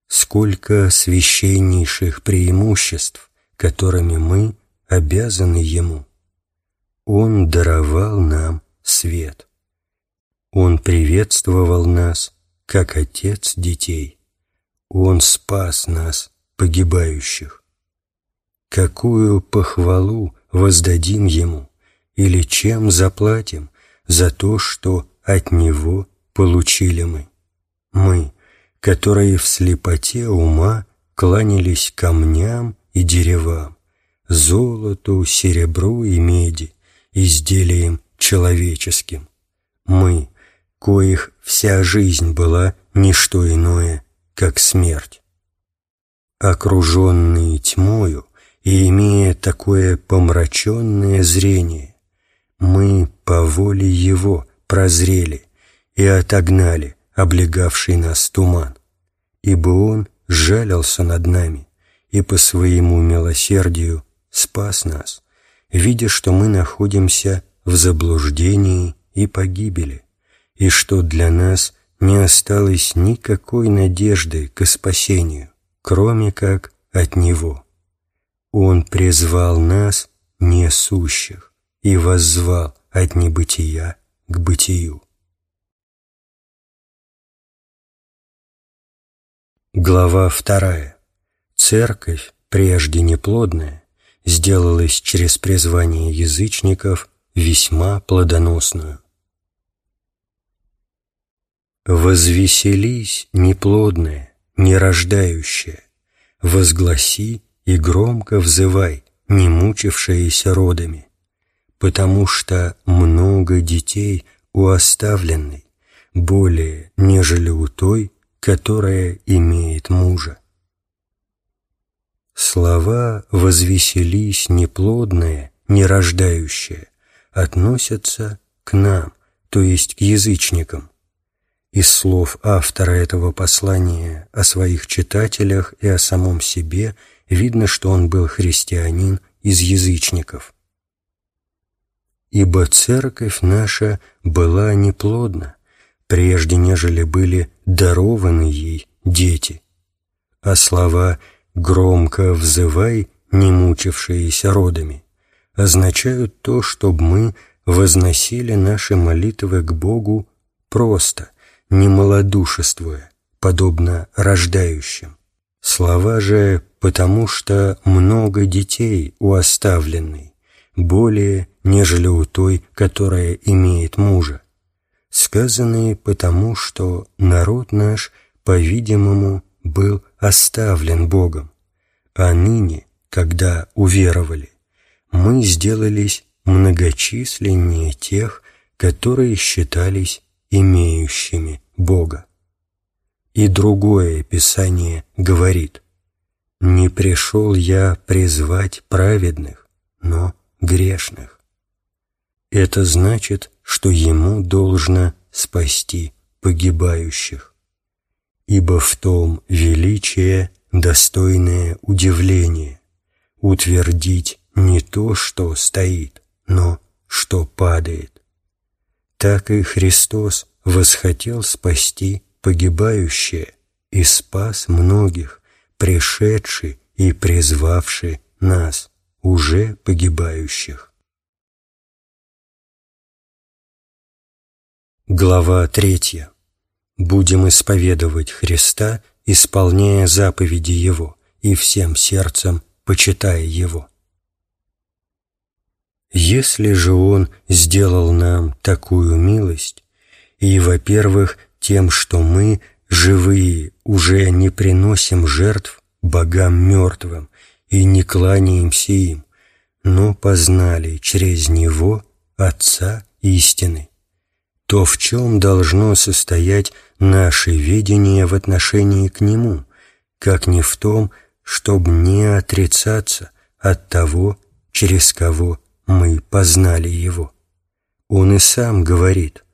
Сколько священнейших преимуществ, которыми мы обязаны Ему. Он даровал нам свет. Он приветствовал нас, как Отец детей. Он спас нас, погибающих. Какую похвалу воздадим Ему или чем заплатим за то, что от Него получили мы? Мы, которые в слепоте ума кланялись камням и деревам, золоту, серебру и меди, изделием человеческим. Мы, коих вся жизнь была не что иное, как смерть. Окруженные тьмою, и имея такое помраченное зрение, мы по воле Его прозрели и отогнали облегавший нас туман, ибо Он жалился над нами и по своему милосердию спас нас, видя, что мы находимся в заблуждении и погибели, и что для нас не осталось никакой надежды к спасению, кроме как от Него. Он призвал нас, несущих, и воззвал от небытия к бытию. Глава вторая. церковь, прежде неплодная, сделалась через призвание язычников весьма плодоносную. «Возвеселись, неплодная, нерождающая, возгласи и громко взывай, не мучившиеся родами, потому что много детей у оставленной, более, нежели у той, которая имеет мужа. Слова «возвеселись» неплодное, нерождающее относятся к нам, то есть к язычникам. Из слов автора этого послания о своих читателях и о самом себе видно, что он был христианин из язычников. «Ибо церковь наша была неплодна, прежде нежели были дарованы ей дети». А слова «громко взывай», не мучившиеся родами, означают то, чтобы мы возносили наши молитвы к Богу просто, не малодушествуя, подобно рождающим. Слова же «потому что много детей у оставленной», более, нежели у той, которая имеет мужа, сказанные потому, что народ наш, по-видимому, был оставлен Богом, а ныне, когда уверовали, мы сделались многочисленнее тех, которые считались имеющими Бога. И другое Писание говорит, «Не пришел я призвать праведных, но грешных». Это значит, что ему должно спасти погибающих. Ибо в том величие, достойное удивления, утвердить не то, что стоит, но что падает. Так и Христос восхотел спасти погибающее и спас многих, пришедший и призвавший нас, уже погибающих. Глава третья. Будем исповедовать Христа, исполняя заповеди Его и всем сердцем почитая Его. Если же Он сделал нам такую милость, и, во-первых, тем, что мы, живые, уже не приносим жертв богам мертвым и не кланяемся им, но познали через Него Отца истины, то в чем должно состоять наше видение в отношении к Нему, как не в том, чтобы не отрицаться от того, через кого мы познали Его. Он и сам говорит,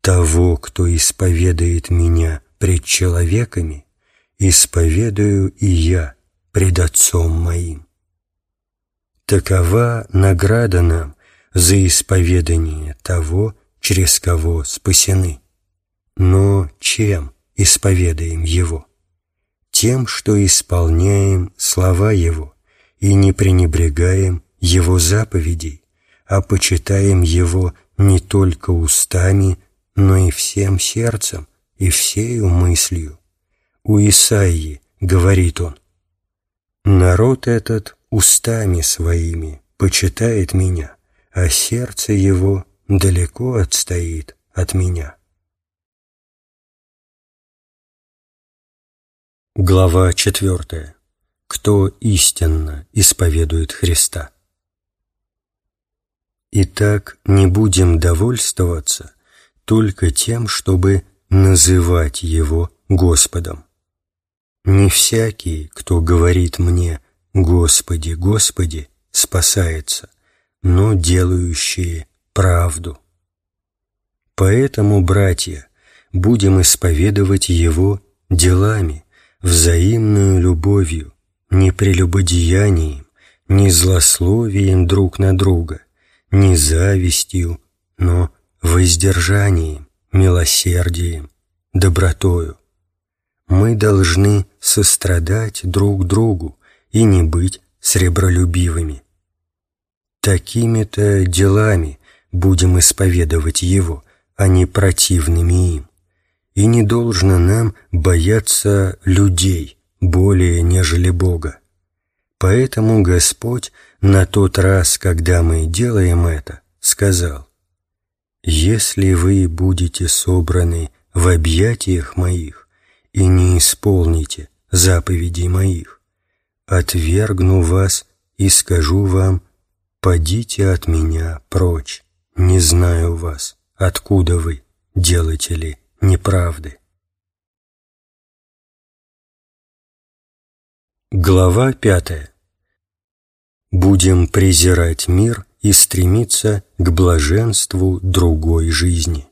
«Того, кто исповедует Меня пред человеками, исповедую и Я пред Отцом Моим». Такова награда нам за исповедание того, через кого спасены. Но чем исповедаем Его? Тем, что исполняем слова Его и не пренебрегаем его заповедей, а почитаем Его не только устами, но и всем сердцем и всею мыслью. У Исаии говорит он, «Народ этот устами своими почитает меня, а сердце его далеко отстоит от меня». Глава четвертая. Кто истинно исповедует Христа? Итак, не будем довольствоваться только тем, чтобы называть Его Господом. Не всякий, кто говорит мне «Господи, Господи», спасается, но делающие правду. Поэтому, братья, будем исповедовать Его делами, взаимную любовью, не прелюбодеянием, не злословием друг на друга – не завистью, но воздержанием, милосердием, добротою. Мы должны сострадать друг другу и не быть сребролюбивыми. Такими-то делами будем исповедовать Его, а не противными им. И не должно нам бояться людей, более, нежели Бога. Поэтому Господь на тот раз, когда мы делаем это, сказал, «Если вы будете собраны в объятиях моих и не исполните заповедей моих, отвергну вас и скажу вам, «Подите от меня прочь, не знаю вас, откуда вы, делаете ли неправды». Глава пятая. Будем презирать мир и стремиться к блаженству другой жизни.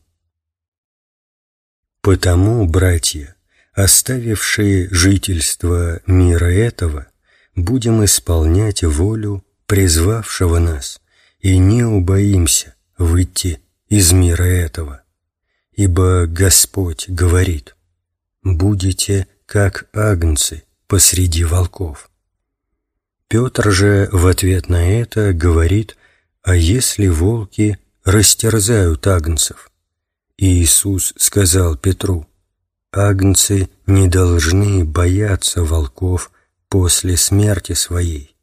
Потому, братья, оставившие жительство мира этого, будем исполнять волю призвавшего нас, и не убоимся выйти из мира этого. Ибо Господь говорит, «Будете, как агнцы, посреди волков». Петр же в ответ на это говорит, «А если волки растерзают агнцев?» И Иисус сказал Петру, «Агнцы не должны бояться волков после смерти своей,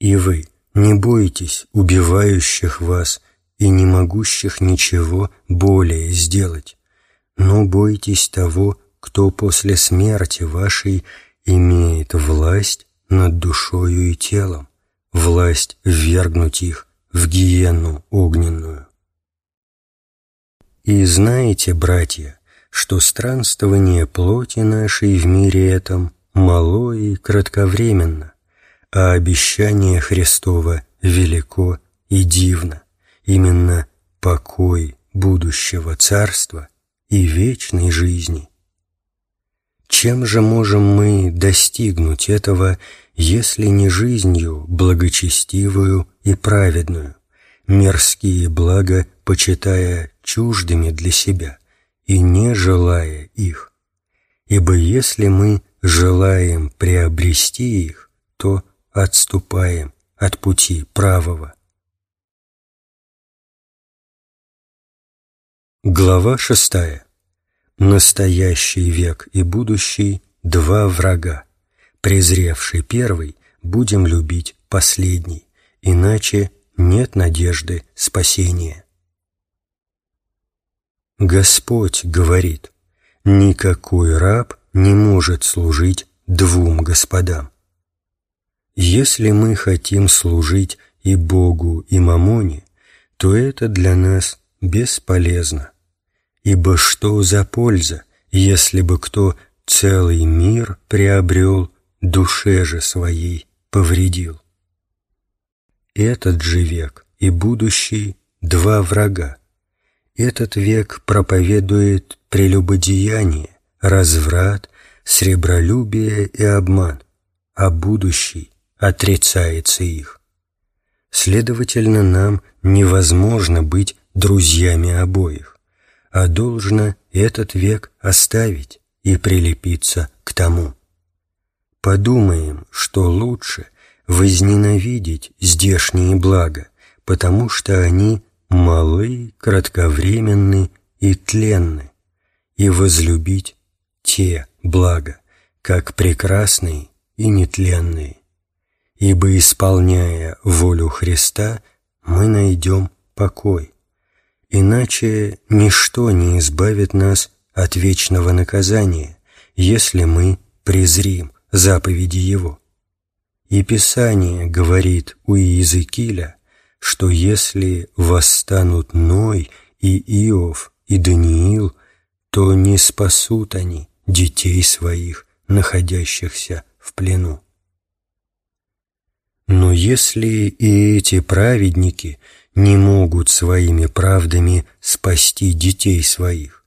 и вы, не бойтесь убивающих вас и не могущих ничего более сделать, но бойтесь того, кто после смерти вашей имеет власть над душою и телом, власть ввергнуть их в гиенну огненную. И знаете, братья, что странствование плоти нашей в мире этом мало и кратковременно, а обещание Христово велико и дивно, именно покой будущего царства и вечной жизни. Чем же можем мы достигнуть этого, если не жизнью благочестивую и праведную, мирские блага почитая чуждыми для себя и не желая их? Ибо если мы желаем приобрести их, то отступаем от пути правого. Глава шестая. Настоящий век и будущий – два врага. Презревший первый, будем любить последний, иначе нет надежды спасения. Господь говорит, никакой раб не может служить двум господам. Если мы хотим служить и Богу, и Мамоне, то это для нас бесполезно. Ибо что за польза, если бы кто целый мир приобрел, душе же своей повредил? Этот же век и будущий – два врага. Этот век проповедует прелюбодеяние, разврат, сребролюбие и обман, а будущий отрицается их. Следовательно, нам невозможно быть друзьями обоих, а должно этот век оставить и прилепиться к тому. Подумаем, что лучше возненавидеть здешние блага, потому что они малы, кратковременны и тленны, и возлюбить те блага, как прекрасные и нетленные ибо, исполняя волю Христа, мы найдем покой. Иначе ничто не избавит нас от вечного наказания, если мы презрим заповеди Его. И Писание говорит у Иезекииля, что если восстанут Ной и Иов и Даниил, то не спасут они детей своих, находящихся в плену. Но если и эти праведники не могут своими правдами спасти детей своих,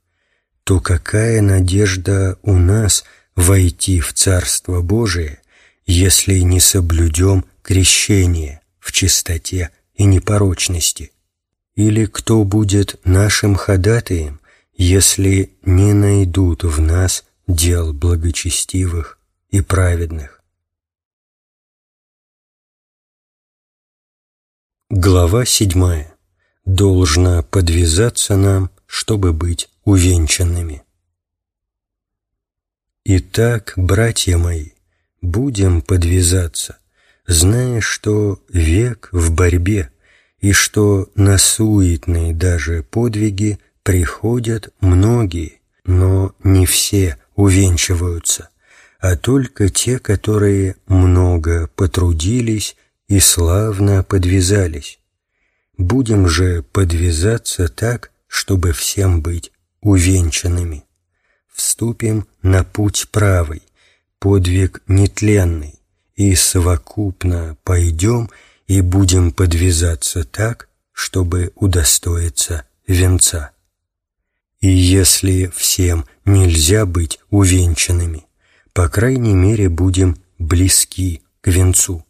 то какая надежда у нас войти в Царство Божие, если не соблюдем крещение в чистоте и непорочности? Или кто будет нашим ходатаем, если не найдут в нас дел благочестивых и праведных? Глава седьмая. Должно подвязаться нам, чтобы быть увенчанными. Итак, братья мои, будем подвязаться, зная, что век в борьбе, и что на суетные даже подвиги приходят многие, но не все увенчиваются, а только те, которые много потрудились и славно подвязались. Будем же подвязаться так, чтобы всем быть увенчанными. Вступим на путь правый, подвиг нетленный, и совокупно пойдем и будем подвязаться так, чтобы удостоиться венца. И если всем нельзя быть увенчанными, по крайней мере будем близки к венцу.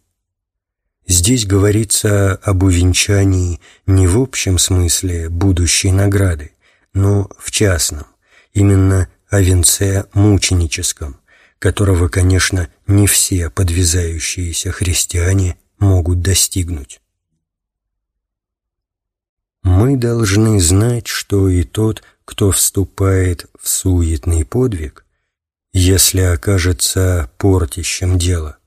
Здесь говорится об увенчании не в общем смысле будущей награды, но в частном, именно о венце мученическом, которого, конечно, не все подвязающиеся христиане могут достигнуть. Мы должны знать, что и тот, кто вступает в суетный подвиг, если окажется портящим дело,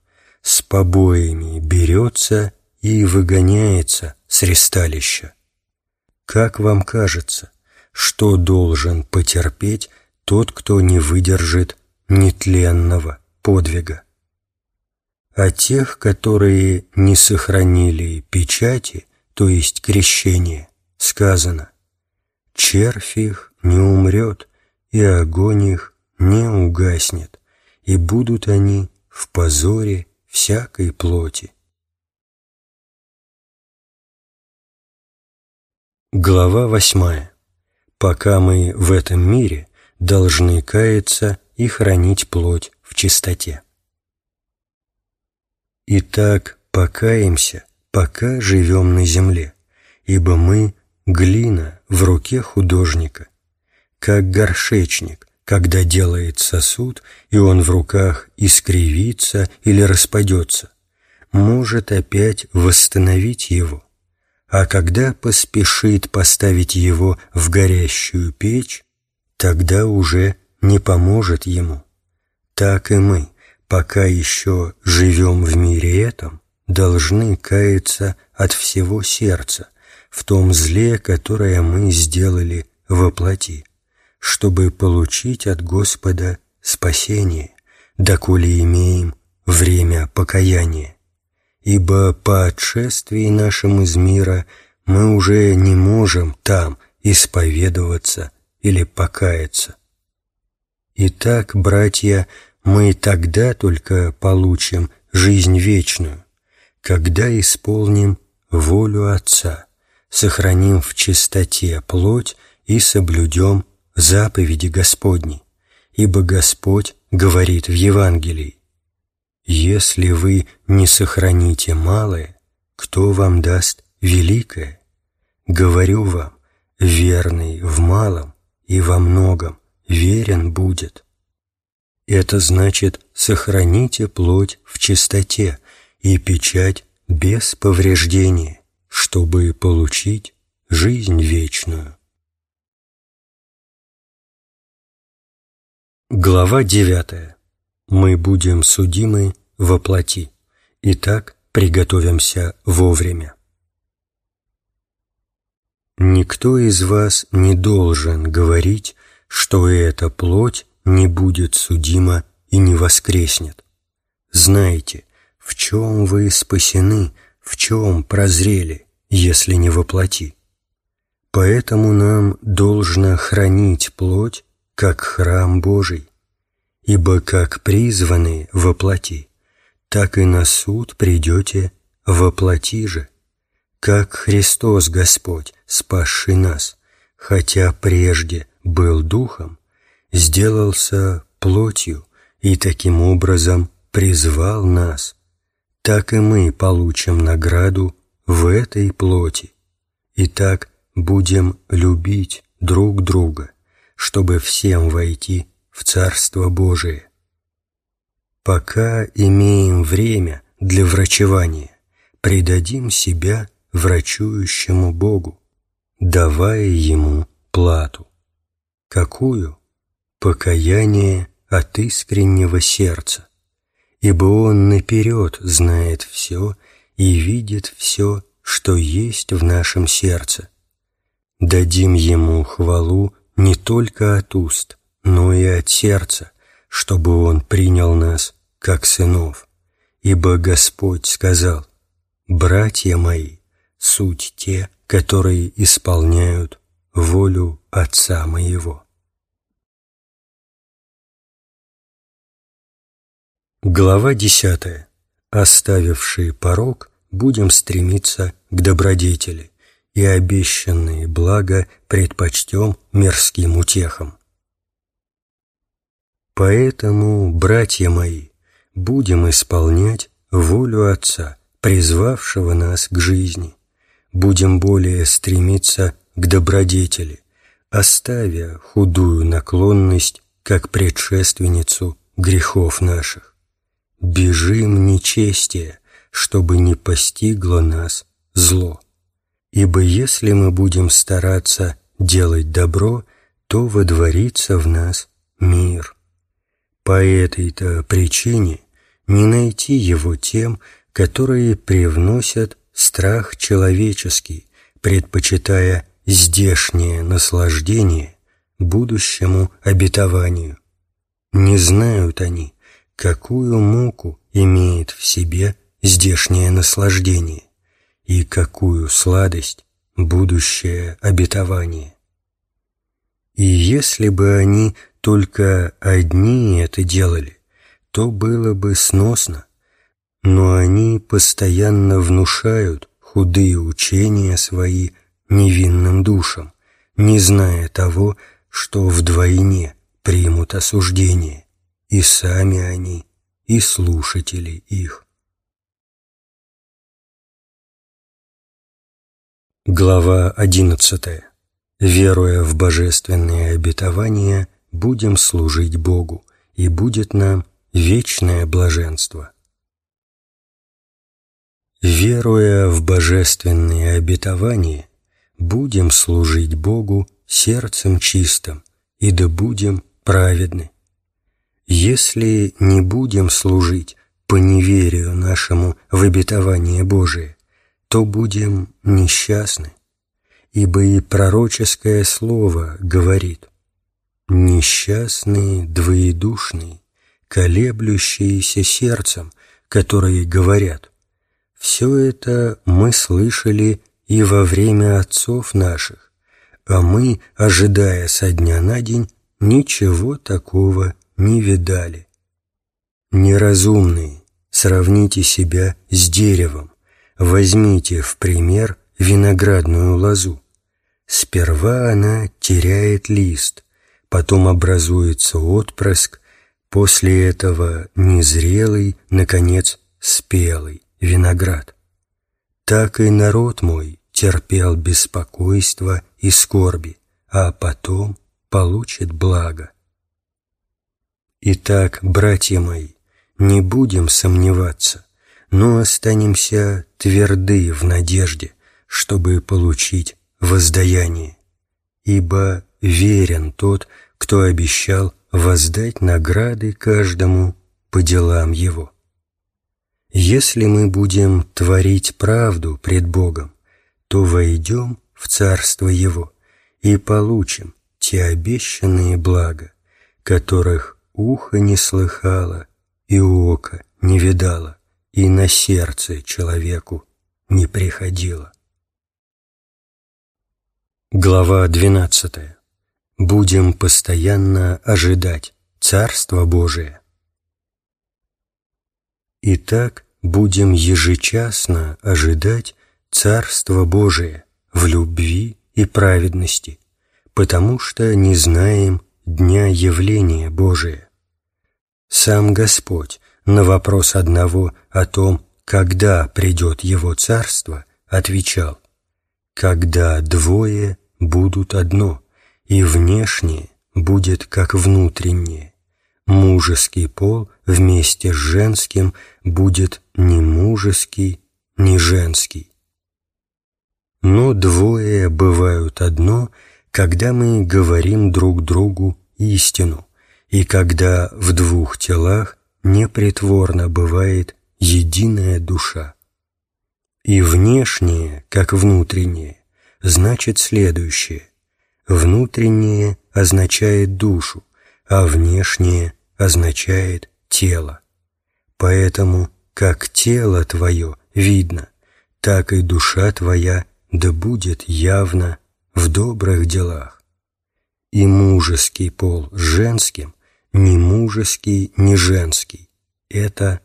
с побоями берется и выгоняется с ресталища. Как вам кажется, что должен потерпеть тот, кто не выдержит нетленного подвига? А тех, которые не сохранили печати, то есть крещение, сказано «Червь их не умрет, и огонь их не угаснет, и будут они в позоре всякой плоти. Глава восьмая. Пока мы в этом мире должны каяться и хранить плоть в чистоте. Итак, покаемся, пока живем на земле, ибо мы — глина в руке художника, как горшечник, когда делает сосуд, и он в руках искривится или распадется, может опять восстановить его. А когда поспешит поставить его в горящую печь, тогда уже не поможет ему. Так и мы, пока еще живем в мире этом, должны каяться от всего сердца в том зле, которое мы сделали во плоти чтобы получить от Господа спасение, доколе имеем время покаяния. Ибо по отшествии нашим из мира мы уже не можем там исповедоваться или покаяться. Итак, братья, мы тогда только получим жизнь вечную, когда исполним волю Отца, сохраним в чистоте плоть и соблюдем заповеди Господни, ибо Господь говорит в Евангелии, «Если вы не сохраните малое, кто вам даст великое? Говорю вам, верный в малом и во многом верен будет». Это значит, сохраните плоть в чистоте и печать без повреждения, чтобы получить жизнь вечную. Глава 9. Мы будем судимы во плоти. Итак, приготовимся вовремя. Никто из вас не должен говорить, что эта плоть не будет судима и не воскреснет. Знайте, в чем вы спасены, в чем прозрели, если не во плоти. Поэтому нам должно хранить плоть как храм Божий, ибо как призваны во плоти, так и на суд придете во плоти же, как Христос Господь, спасший нас, хотя прежде был духом, сделался плотью и таким образом призвал нас, так и мы получим награду в этой плоти, и так будем любить друг друга чтобы всем войти в Царство Божие. Пока имеем время для врачевания, предадим себя врачующему Богу, давая Ему плату. Какую? Покаяние от искреннего сердца. ибо Он наперед знает все и видит все, что есть в нашем сердце. Дадим Ему хвалу не только от уст, но и от сердца, чтобы Он принял нас, как сынов. Ибо Господь сказал, «Братья мои, суть те, которые исполняют волю Отца моего». Глава десятая. Оставившие порог, будем стремиться к добродетели, и обещанные блага предпочтем мирским утехам. Поэтому, братья мои, будем исполнять волю Отца, призвавшего нас к жизни. Будем более стремиться к добродетели, оставя худую наклонность как предшественницу грехов наших. Бежим нечестие, чтобы не постигло нас зло. Ибо если мы будем стараться делать добро, то водворится в нас мир. По этой-то причине не найти его тем, которые привносят страх человеческий, предпочитая здешнее наслаждение будущему обетованию. Не знают они, какую муку имеет в себе здешнее наслаждение и какую сладость будущее обетование. И если бы они только одни это делали, то было бы сносно, но они постоянно внушают худые учения свои невинным душам, не зная того, что вдвойне примут осуждение, и сами они, и слушатели их. Глава одиннадцатая. Веруя в божественные обетования, будем служить Богу, и будет нам вечное блаженство. Веруя в божественные обетования, будем служить Богу сердцем чистым, и да будем праведны. Если не будем служить по неверию нашему в обетование Божие, то будем несчастны, ибо и пророческое слово говорит «Несчастные, двоедушные, колеблющиеся сердцем, которые говорят, все это мы слышали и во время отцов наших, а мы, ожидая со дня на день, ничего такого не видали. Неразумные, сравните себя с деревом, возьмите в пример виноградную лозу. Сперва она теряет лист, потом образуется отпрыск, после этого незрелый, наконец, спелый виноград. Так и народ мой терпел беспокойство и скорби, а потом получит благо. Итак, братья мои, не будем сомневаться, но останемся тверды в надежде, чтобы получить воздаяние. Ибо верен тот, кто обещал воздать награды каждому по делам его. Если мы будем творить правду пред Богом, то войдем в Царство Его и получим те обещанные блага, которых ухо не слыхало и око не видало, и на сердце человеку не приходило. Глава двенадцатая. Будем постоянно ожидать Царства Божия. Итак, будем ежечасно ожидать Царства Божия в любви и праведности, потому что не знаем дня явления Божия. Сам Господь на вопрос одного о том, когда придет Его Царство, отвечал, «Когда двое будут одно, и внешнее будет как внутреннее. Мужеский пол вместе с женским будет не мужеский, не женский». Но двое бывают одно, когда мы говорим друг другу истину, и когда в двух телах непритворно бывает единая душа. И внешнее, как внутреннее, значит следующее. Внутреннее означает душу, а внешнее означает тело. Поэтому, как тело твое видно, так и душа твоя да будет явно в добрых делах. И мужеский пол с женским, ни мужеский, ни женский – это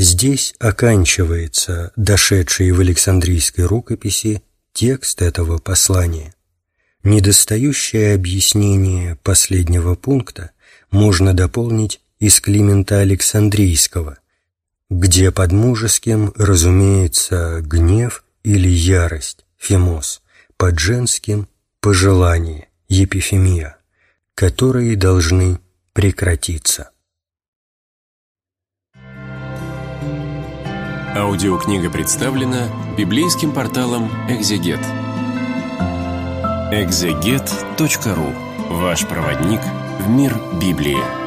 Здесь оканчивается дошедший в Александрийской рукописи текст этого послания. Недостающее объяснение последнего пункта можно дополнить из Климента Александрийского, где под мужеским разумеется гнев или ярость, фимос, под женским – пожелание, епифемия, которые должны прекратиться. Аудиокнига представлена библейским порталом «Экзегет». экзегет.ру Ваш проводник в мир Библии.